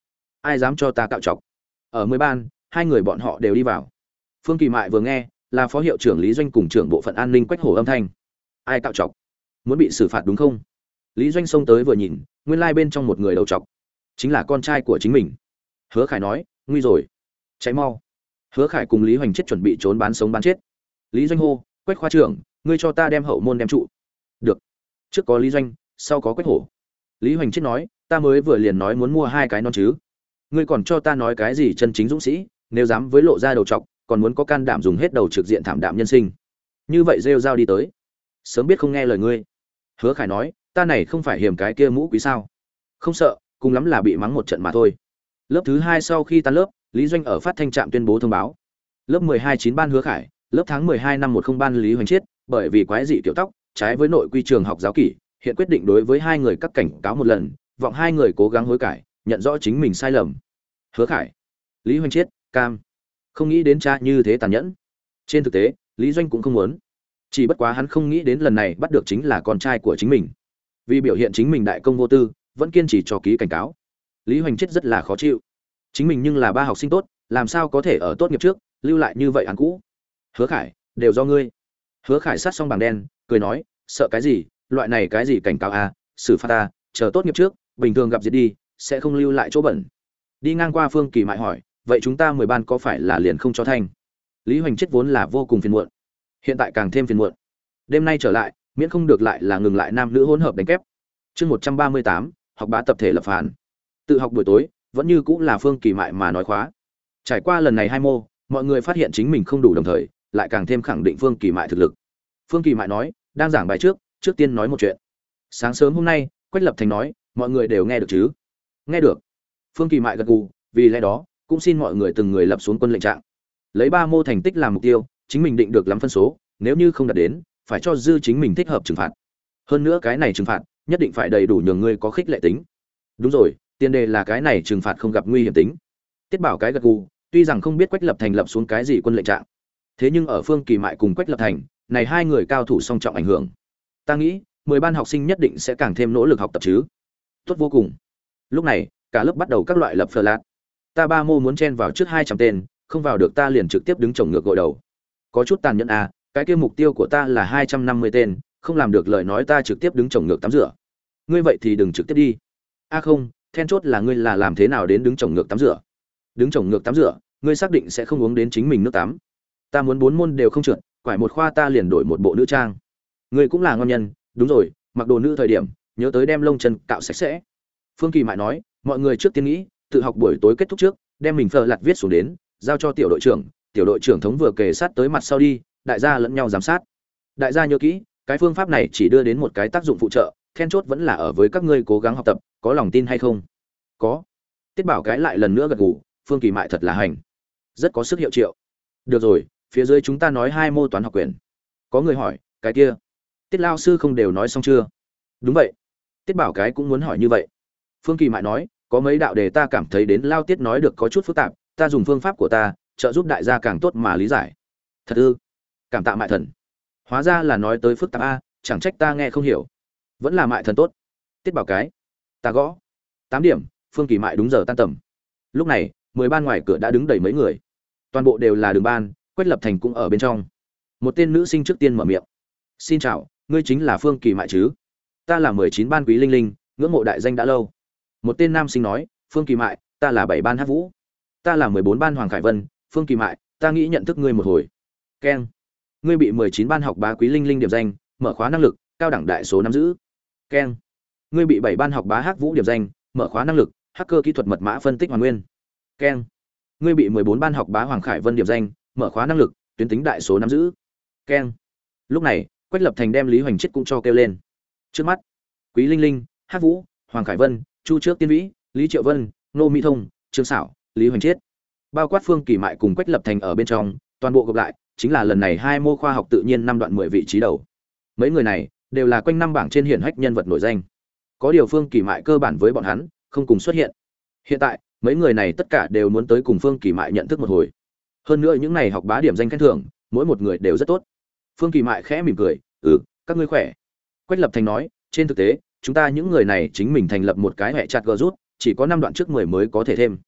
Ai dám cho ta cạo chọc? Ở mười ban hai người bọn họ đều đi vào. Phương kỳ mại vừa nghe là phó hiệu trưởng lý doanh cùng trưởng bộ phận an ninh quách hồ âm thanh. Ai cạo chọc? Muốn bị xử phạt đúng không? Lý doanh xông tới vừa nhìn, nguyên lai、like、bên trong một người đầu chọc, chính là con trai của chính mình. Hứa khải nói, nguy rồi cháy mau. Hứa khải cùng lý hoành chết chuẩn bị trốn bán sống bán chết. Lý doanh hô, quách khoa trưởng, ngươi cho ta đem hậu môn đem trụ. Được. Trước có lý doanh, sau có quách hổ. Lý hoành chết nói, ta mới vừa liền nói muốn mua hai cái non chứ. Ngươi còn cho ta nói cái gì chân chính dũng sĩ, nếu dám với lộ ra đầu trọc còn muốn có can đảm dùng hết đầu trực diện thảm đạm nhân sinh. Như vậy rêu rao đi tới. Sớm biết không nghe lời ngươi hứa khải nói, ta này không phải hiểm cái kia mũ quý sao? Không sợ, cùng lắm là bị mắng một trận mà thôi. Lớp thứ hai sau khi tan lớp, lý doanh ở phát thanh trạm tuyên bố thông báo. Lớp mười hai chín ban hứa khải, lớp tháng mười hai năm một không ban lý hoành chiết, bởi vì quái dị tiểu tóc, trái với nội quy trường học giáo kỷ, hiện quyết định đối với hai người các cảnh cáo một lần, vọng hai người cố gắng hối cải, nhận rõ chính mình sai lầm. Hứa khải, lý hoành chiết, cam. Không nghĩ đến cha như thế tàn nhẫn. Trên thực tế, lý doanh cũng không muốn chỉ bất quá hắn không nghĩ đến lần này bắt được chính là con trai của chính mình. Vì biểu hiện chính mình đại công vô tư, vẫn kiên trì cho ký cảnh cáo. Lý hoành chết rất là khó chịu. Chính mình nhưng là ba học sinh tốt, làm sao có thể ở tốt nghiệp trước, lưu lại như vậy án cũ? Hứa khải, đều do ngươi. Hứa khải sát xong bảng đen, cười nói, sợ cái gì, loại này cái gì cảnh cáo à xử phạt ta, chờ tốt nghiệp trước, bình thường gặp diệt đi, sẽ không lưu lại chỗ bẩn. Đi ngang qua phương kỳ mại hỏi, vậy chúng ta mười ban có phải là liền không cho thanh? Lý hoành chết vốn là vô cùng phiền muộn hiện tại càng thêm phiền muộn. Đêm nay trở lại, miễn không được lại là ngừng lại nam nữ hỗn hợp đánh kép. Chương một trăm ba mươi tám, học bá tập thể lập phản. Tự học buổi tối, vẫn như cũng là phương kỳ mại mà nói khóa. Trải qua lần này hai mô, mọi người phát hiện chính mình không đủ đồng thời, lại càng thêm khẳng định phương kỳ mại thực lực. Phương kỳ mại nói, đang giảng bài trước trước tiên nói một chuyện. Sáng sớm hôm nay, quách lập thành nói, mọi người đều nghe được chứ? Nghe được. Phương kỳ mại gật gù, vì lẽ đó, cũng xin mọi người từng người lập xuống quân lệnh trạng. Lấy ba mô thành tích làm mục tiêu chính mình định được lắm phân số, nếu như không đạt đến, phải cho dư chính mình thích hợp trừng phạt. Hơn nữa cái này trừng phạt, nhất định phải đầy đủ nhường ngươi có khích lệ tính. Đúng rồi, tiền đề là cái này trừng phạt không gặp nguy hiểm tính. Tiết bảo cái gật gù, tuy rằng không biết quách lập thành lập xuống cái gì quân lệnh trạng, thế nhưng ở phương kỳ mại cùng quách lập thành, này hai người cao thủ song trọng ảnh hưởng. Ta nghĩ, mười ban học sinh nhất định sẽ càng thêm nỗ lực học tập chứ. Tốt vô cùng. Lúc này, cả lớp bắt đầu các loại lập phờ lạt ta ba mô muốn chen vào trước hai trăm tên, không vào được ta liền trực tiếp đứng trồng ngược gội đầu có chút tàn nhẫn à cái kia mục tiêu của ta là hai trăm năm mươi tên, không làm được lời nói ta trực tiếp đứng trồng ngược tắm rửa. Ngươi vậy thì đừng trực tiếp đi. A không, then chốt là ngươi là làm thế nào đến đứng trồng ngược tắm rửa? Đứng trồng ngược tắm rửa, ngươi xác định sẽ không uống đến chính mình nước tắm. Ta muốn bốn môn đều không trượt, quải một khoa ta liền đổi một bộ nữ trang. Ngươi cũng là ngon nhân, đúng rồi, mặc đồ nữ thời điểm, nhớ tới đem lông chân cạo sạch sẽ. Phương kỳ mại nói, mọi người trước tiên nghĩ, tự học buổi tối kết thúc trước, đem mình phờ lặt viết xuống đến, giao cho tiểu đội trưởng tiểu đội trưởng thống vừa kề sát tới mặt sau đi, đại gia lẫn nhau giám sát. Đại gia nhớ kỹ, cái phương pháp này chỉ đưa đến một cái tác dụng phụ trợ, then chốt vẫn là ở với các ngươi cố gắng học tập, có lòng tin hay không? Có. Tiết bảo cái lại lần nữa gật gù, phương kỳ mại thật là hành. Rất có sức hiệu triệu. Được rồi, phía dưới chúng ta nói hai mô toán học quyền. Có người hỏi, cái kia, tiết lao sư không đều nói xong chưa? Đúng vậy. Tiết bảo cái cũng muốn hỏi như vậy. Phương kỳ mại nói, có mấy đạo đề ta cảm thấy đến lao tiết nói được có chút phức tạp, ta dùng phương pháp của ta trợ giúp đại gia càng tốt mà lý giải. Thật ư? Cảm tạ mại thần. Hóa ra là nói tới phức tạp a, chẳng trách ta nghe không hiểu. Vẫn là mại thần tốt. Tiết bảo cái. Ta gõ. Tám điểm, phương kỳ mại đúng giờ tan tầm. Lúc này, mười ban ngoài cửa đã đứng đầy mấy người. Toàn bộ đều là đường ban, quách lập thành cũng ở bên trong. Một tên nữ sinh trước tiên mở miệng. Xin chào, ngươi chính là phương kỳ mại chứ? Ta là mười chín ban quý linh linh, ngưỡng mộ đại danh đã lâu. Một tên nam sinh nói, phương kỳ mại, ta là bảy ban hát vũ. Ta là mười bốn ban hoàng khải vân phương kỳ mại, ta nghĩ nhận thức ngươi một hồi. Keng ngươi bị mười chín ban học bá quý linh linh điểm danh, mở khóa năng lực, cao đẳng đại số nắm giữ. Keng ngươi bị bảy ban học bá Hắc vũ điểm danh, mở khóa năng lực, hacker kỹ thuật mật mã phân tích hoàn nguyên. Keng ngươi bị mười bốn ban học bá hoàng khải vân điểm danh, mở khóa năng lực, tuyến tính đại số nắm giữ. Keng lúc này, quách lập thành đem lý hoành chết cũng cho kêu lên. Trước mắt, quý linh linh hát vũ, hoàng khải vân, chu trước tiên vĩ, lý triệu vân, nô mỹ thông, trương xảo lý hoành chiết bao quát phương kỳ mại cùng quách lập thành ở bên trong, toàn bộ gộp lại, chính là lần này hai mô khoa học tự nhiên năm đoạn mười vị trí đầu. Mấy người này đều là quanh năm bảng trên hiển hách nhân vật nổi danh. Có điều phương kỳ mại cơ bản với bọn hắn không cùng xuất hiện. Hiện tại, mấy người này tất cả đều muốn tới cùng phương kỳ mại nhận thức một hồi. Hơn nữa những này học bá điểm danh khen thưởng, mỗi một người đều rất tốt. Phương kỳ mại khẽ mỉm cười ừ các ngươi khỏe. Quách lập thành nói, trên thực tế, chúng ta những người này chính mình thành lập một cái hệ chặt gờ rút, chỉ có năm đoạn trước mười mới có thể thêm.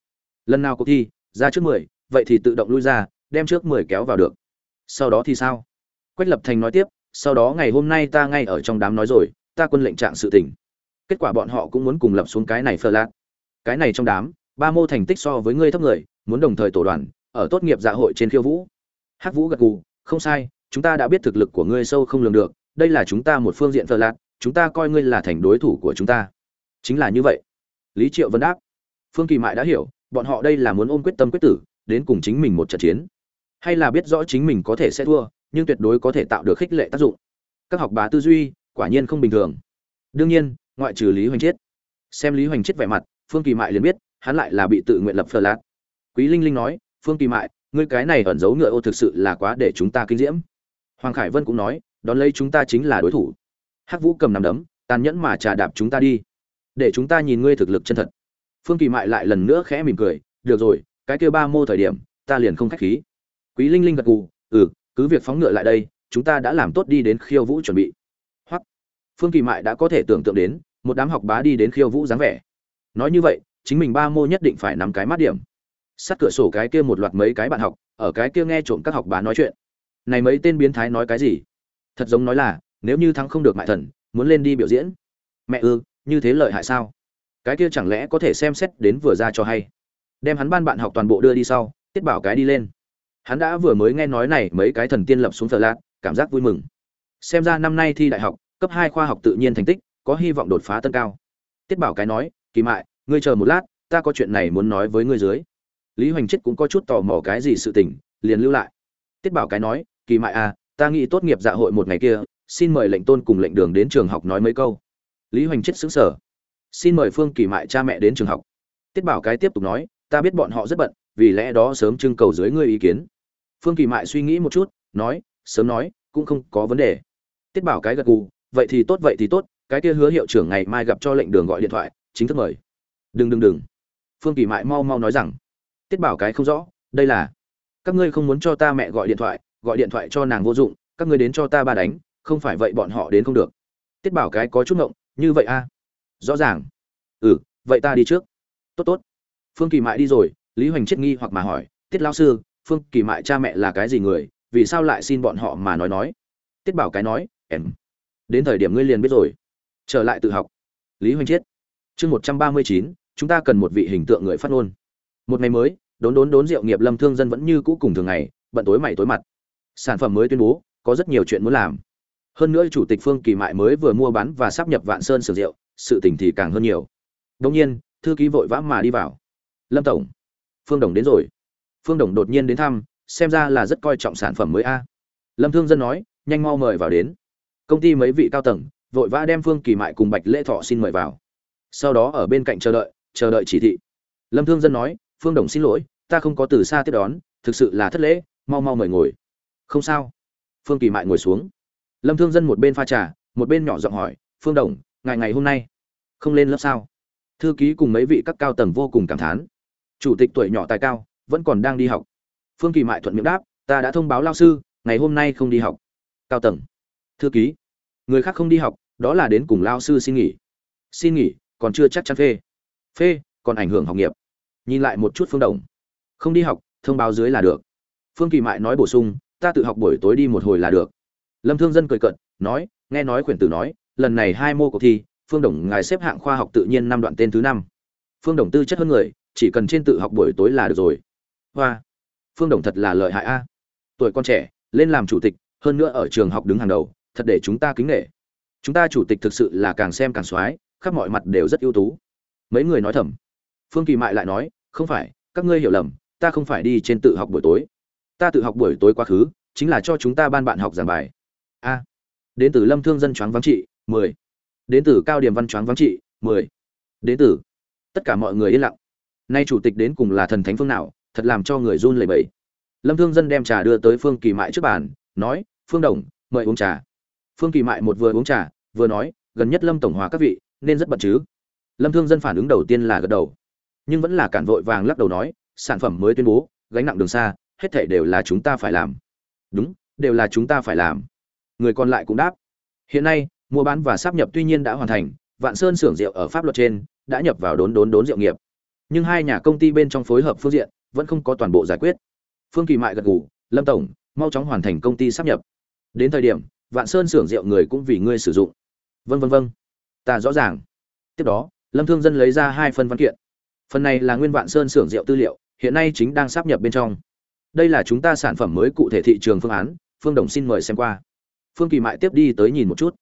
Lần nào cuộc thi ra trước mười, vậy thì tự động lui ra, đem trước mười kéo vào được. Sau đó thì sao? Quách lập thành nói tiếp, sau đó ngày hôm nay ta ngay ở trong đám nói rồi, ta quân lệnh trạng sự tình. Kết quả bọn họ cũng muốn cùng lập xuống cái này phờ lạc. Cái này trong đám, ba mô thành tích so với ngươi thấp người, muốn đồng thời tổ đoàn, ở tốt nghiệp dạ hội trên khiêu vũ. Hắc vũ gật gù, không sai, chúng ta đã biết thực lực của ngươi sâu không lường được, đây là chúng ta một phương diện phờ lạc, chúng ta coi ngươi là thành đối thủ của chúng ta. Chính là như vậy. Lý triệu vân đáp. Phương kỳ mại đã hiểu bọn họ đây là muốn ôm quyết tâm quyết tử, đến cùng chính mình một trận chiến. Hay là biết rõ chính mình có thể sẽ thua, nhưng tuyệt đối có thể tạo được khích lệ tác dụng. Các học bá tư duy, quả nhiên không bình thường. Đương nhiên, ngoại trừ lý hoành Chiết. Xem lý hoành Chiết vẻ mặt, phương kỳ mại liền biết, hắn lại là bị tự nguyện lập phờ lạc quý linh linh nói, phương kỳ mại, ngươi cái này ẩn giấu ngựa ô thực sự là quá để chúng ta kinh diễm. Hoàng khải vân cũng nói, đón lấy chúng ta chính là đối thủ. Hắc vũ cầm nằm đấm, tàn nhẫn mà trà đạp chúng ta đi. Để chúng ta nhìn ngươi thực lực chân thật phương kỳ mại lại lần nữa khẽ mỉm cười, được rồi, cái kia ba mô thời điểm, ta liền không khách khí. Quý linh linh gật gù ừ cứ việc phóng ngựa lại đây, chúng ta đã làm tốt đi đến khiêu vũ chuẩn bị. Hoặc phương kỳ mại đã có thể tưởng tượng đến, một đám học bá đi đến khiêu vũ dáng vẻ. Nói như vậy, chính mình ba mô nhất định phải nắm cái mát điểm. Sát cửa sổ cái kia một loạt mấy cái bạn học, ở cái kia nghe trộm các học bá nói chuyện. Này mấy tên biến thái nói cái gì? Thật giống nói là, nếu như thắng không được mại thần, muốn lên đi biểu diễn. Mẹ ư, như thế lợi hại sao? Cái kia chẳng lẽ có thể xem xét đến vừa ra cho hay? Đem hắn ban bạn học toàn bộ đưa đi sau, tiết bảo cái đi lên. Hắn đã vừa mới nghe nói này mấy cái thần tiên lập xuống thờ lạc cảm giác vui mừng. Xem ra năm nay thi đại học, cấp hai khoa học tự nhiên thành tích, có hy vọng đột phá tân cao. Tiết bảo cái nói, kỳ mại, ngươi chờ một lát, ta có chuyện này muốn nói với ngươi dưới. Lý hoành chết cũng có chút tò mò cái gì sự tình, liền lưu lại. Tiết bảo cái nói, kỳ mại à ta nghĩ tốt nghiệp dạ hội một ngày kia, xin mời lệnh tôn cùng lệnh đường đến trường học nói mấy câu. Lý hoành chết xứng sở xin mời phương kỳ mại cha mẹ đến trường học. Tiết bảo cái tiếp tục nói, ta biết bọn họ rất bận, vì lẽ đó sớm trưng cầu dưới ngươi ý kiến. Phương kỳ mại suy nghĩ một chút, nói, sớm nói, cũng không có vấn đề. Tiết bảo cái gật gù, vậy thì tốt, vậy thì tốt, cái kia hứa hiệu trưởng ngày mai gặp cho lệnh đường gọi điện thoại, chính thức mời. Đừng đừng đừng. Phương kỳ mại mau mau nói rằng, tiết bảo cái không rõ, đây là, các ngươi không muốn cho ta mẹ gọi điện thoại, gọi điện thoại cho nàng vô dụng, các ngươi đến cho ta ba đánh, không phải vậy bọn họ đến không được. Tiết bảo cái có chút ngộng, như vậy a rõ ràng. Ừ vậy ta đi trước. Tốt tốt. Phương kỳ mại đi rồi, lý hoành chết nghi hoặc mà hỏi, tiết lao sư, phương kỳ mại cha mẹ là cái gì người? Vì sao lại xin bọn họ mà nói nói? Tiết bảo cái nói, em, đến thời điểm ngươi liền biết rồi. Trở lại tự học. Lý hoành Chiết. chương một trăm ba mươi chín, chúng ta cần một vị hình tượng người phát ngôn. Một ngày mới, đốn đốn đốn rượu nghiệp lâm thương dân vẫn như cũ cùng thường ngày, bận tối mày tối mặt. Sản phẩm mới tuyên bố, có rất nhiều chuyện muốn làm. Hơn nữa chủ tịch phương kỳ mại mới vừa mua bán và sắp nhập vạn sơn sử rượu sự tình thì càng hơn nhiều. Đông nhiên, thư ký vội vã mà đi vào. Lâm tổng, phương đồng đến rồi. Phương đồng đột nhiên đến thăm, xem ra là rất coi trọng sản phẩm mới a. Lâm thương dân nói, nhanh mau mời vào đến. Công ty mấy vị cao tầng, vội vã đem phương kỳ mại cùng bạch lễ thọ xin mời vào. Sau đó ở bên cạnh chờ đợi chờ đợi chỉ thị. Lâm thương dân nói, phương đồng xin lỗi, ta không có từ xa tiếp đón, thực sự là thất lễ, mau mau mời ngồi. Không sao. Phương kỳ mại ngồi xuống. Lâm thương dân một bên pha trà, một bên nhỏ giọng hỏi, phương đồng ngày ngày hôm nay không lên lớp sao? Thư ký cùng mấy vị các cao tầng vô cùng cảm thán. Chủ tịch tuổi nhỏ tài cao, vẫn còn đang đi học. Phương kỳ mại thuận miệng đáp, ta đã thông báo lao sư, ngày hôm nay không đi học. Cao tầng. Thư ký, người khác không đi học, đó là đến cùng lao sư xin nghỉ. Xin nghỉ, còn chưa chắc chắn phê. Phê, còn ảnh hưởng học nghiệp. Nhìn lại một chút phương đồng. Không đi học, thông báo dưới là được. Phương kỳ mại nói bổ sung, ta tự học buổi tối đi một hồi là được. Lâm thương dân cười cận nói, nghe nói khuyển tử nói lần này hai mô cuộc thi, phương đồng ngài xếp hạng khoa học tự nhiên năm đoạn tên thứ năm. Phương đồng tư chất hơn người, chỉ cần trên tự học buổi tối là được rồi. Hoa, phương đồng thật là lợi hại a. À. Tuổi con trẻ, lên làm chủ tịch, hơn nữa ở trường học đứng hàng đầu, thật để chúng ta kính nể. Chúng ta chủ tịch thực sự là càng xem càng soái, khắp mọi mặt đều rất ưu tú. Mấy người nói thầm. Phương kỳ mại lại nói, không phải, các ngươi hiểu lầm, ta không phải đi trên tự học buổi tối. Ta tự học buổi tối quá khứ, chính là cho chúng ta ban bạn học giảng bài. A. Đến từ lâm thương dân choáng vắng trị mười. Đến từ cao điểm văn choáng vắng trị, mười. Đến từ. Tất cả mọi người yên lặng. Nay chủ tịch đến cùng là thần thánh phương nào, thật làm cho người run lẩy bẩy. Lâm thương dân đem trà đưa tới phương kỳ mại trước bàn, nói, phương đồng, mời uống trà. Phương kỳ mại một vừa uống trà, vừa nói, gần nhất lâm tổng hòa các vị, nên rất bận chứ? Lâm thương dân phản ứng đầu tiên là gật đầu. Nhưng vẫn là cản vội vàng lắc đầu nói, sản phẩm mới tuyên bố, gánh nặng đường xa, hết thảy đều là chúng ta phải làm. Đúng, đều là chúng ta phải làm. Người còn lại cũng đáp, hiện nay mua bán và sáp nhập tuy nhiên đã hoàn thành vạn sơn xưởng rượu ở pháp luật trên đã nhập vào đốn đốn đốn rượu nghiệp. Nhưng hai nhà công ty bên trong phối hợp phương diện vẫn không có toàn bộ giải quyết. Phương kỳ mại gật ngủ, lâm tổng mau chóng hoàn thành công ty sắp nhập. Đến thời điểm vạn sơn xưởng rượu người cũng vì ngươi sử dụng. Vân vân vân ta rõ ràng. Tiếp đó lâm thương dân lấy ra hai phần văn kiện. Phần này là nguyên vạn sơn xưởng rượu tư liệu hiện nay chính đang sắp nhập bên trong. Đây là chúng ta sản phẩm mới cụ thể thị trường phương án phương đồng xin mời xem qua. Phương kỳ mại tiếp đi tới nhìn một chút.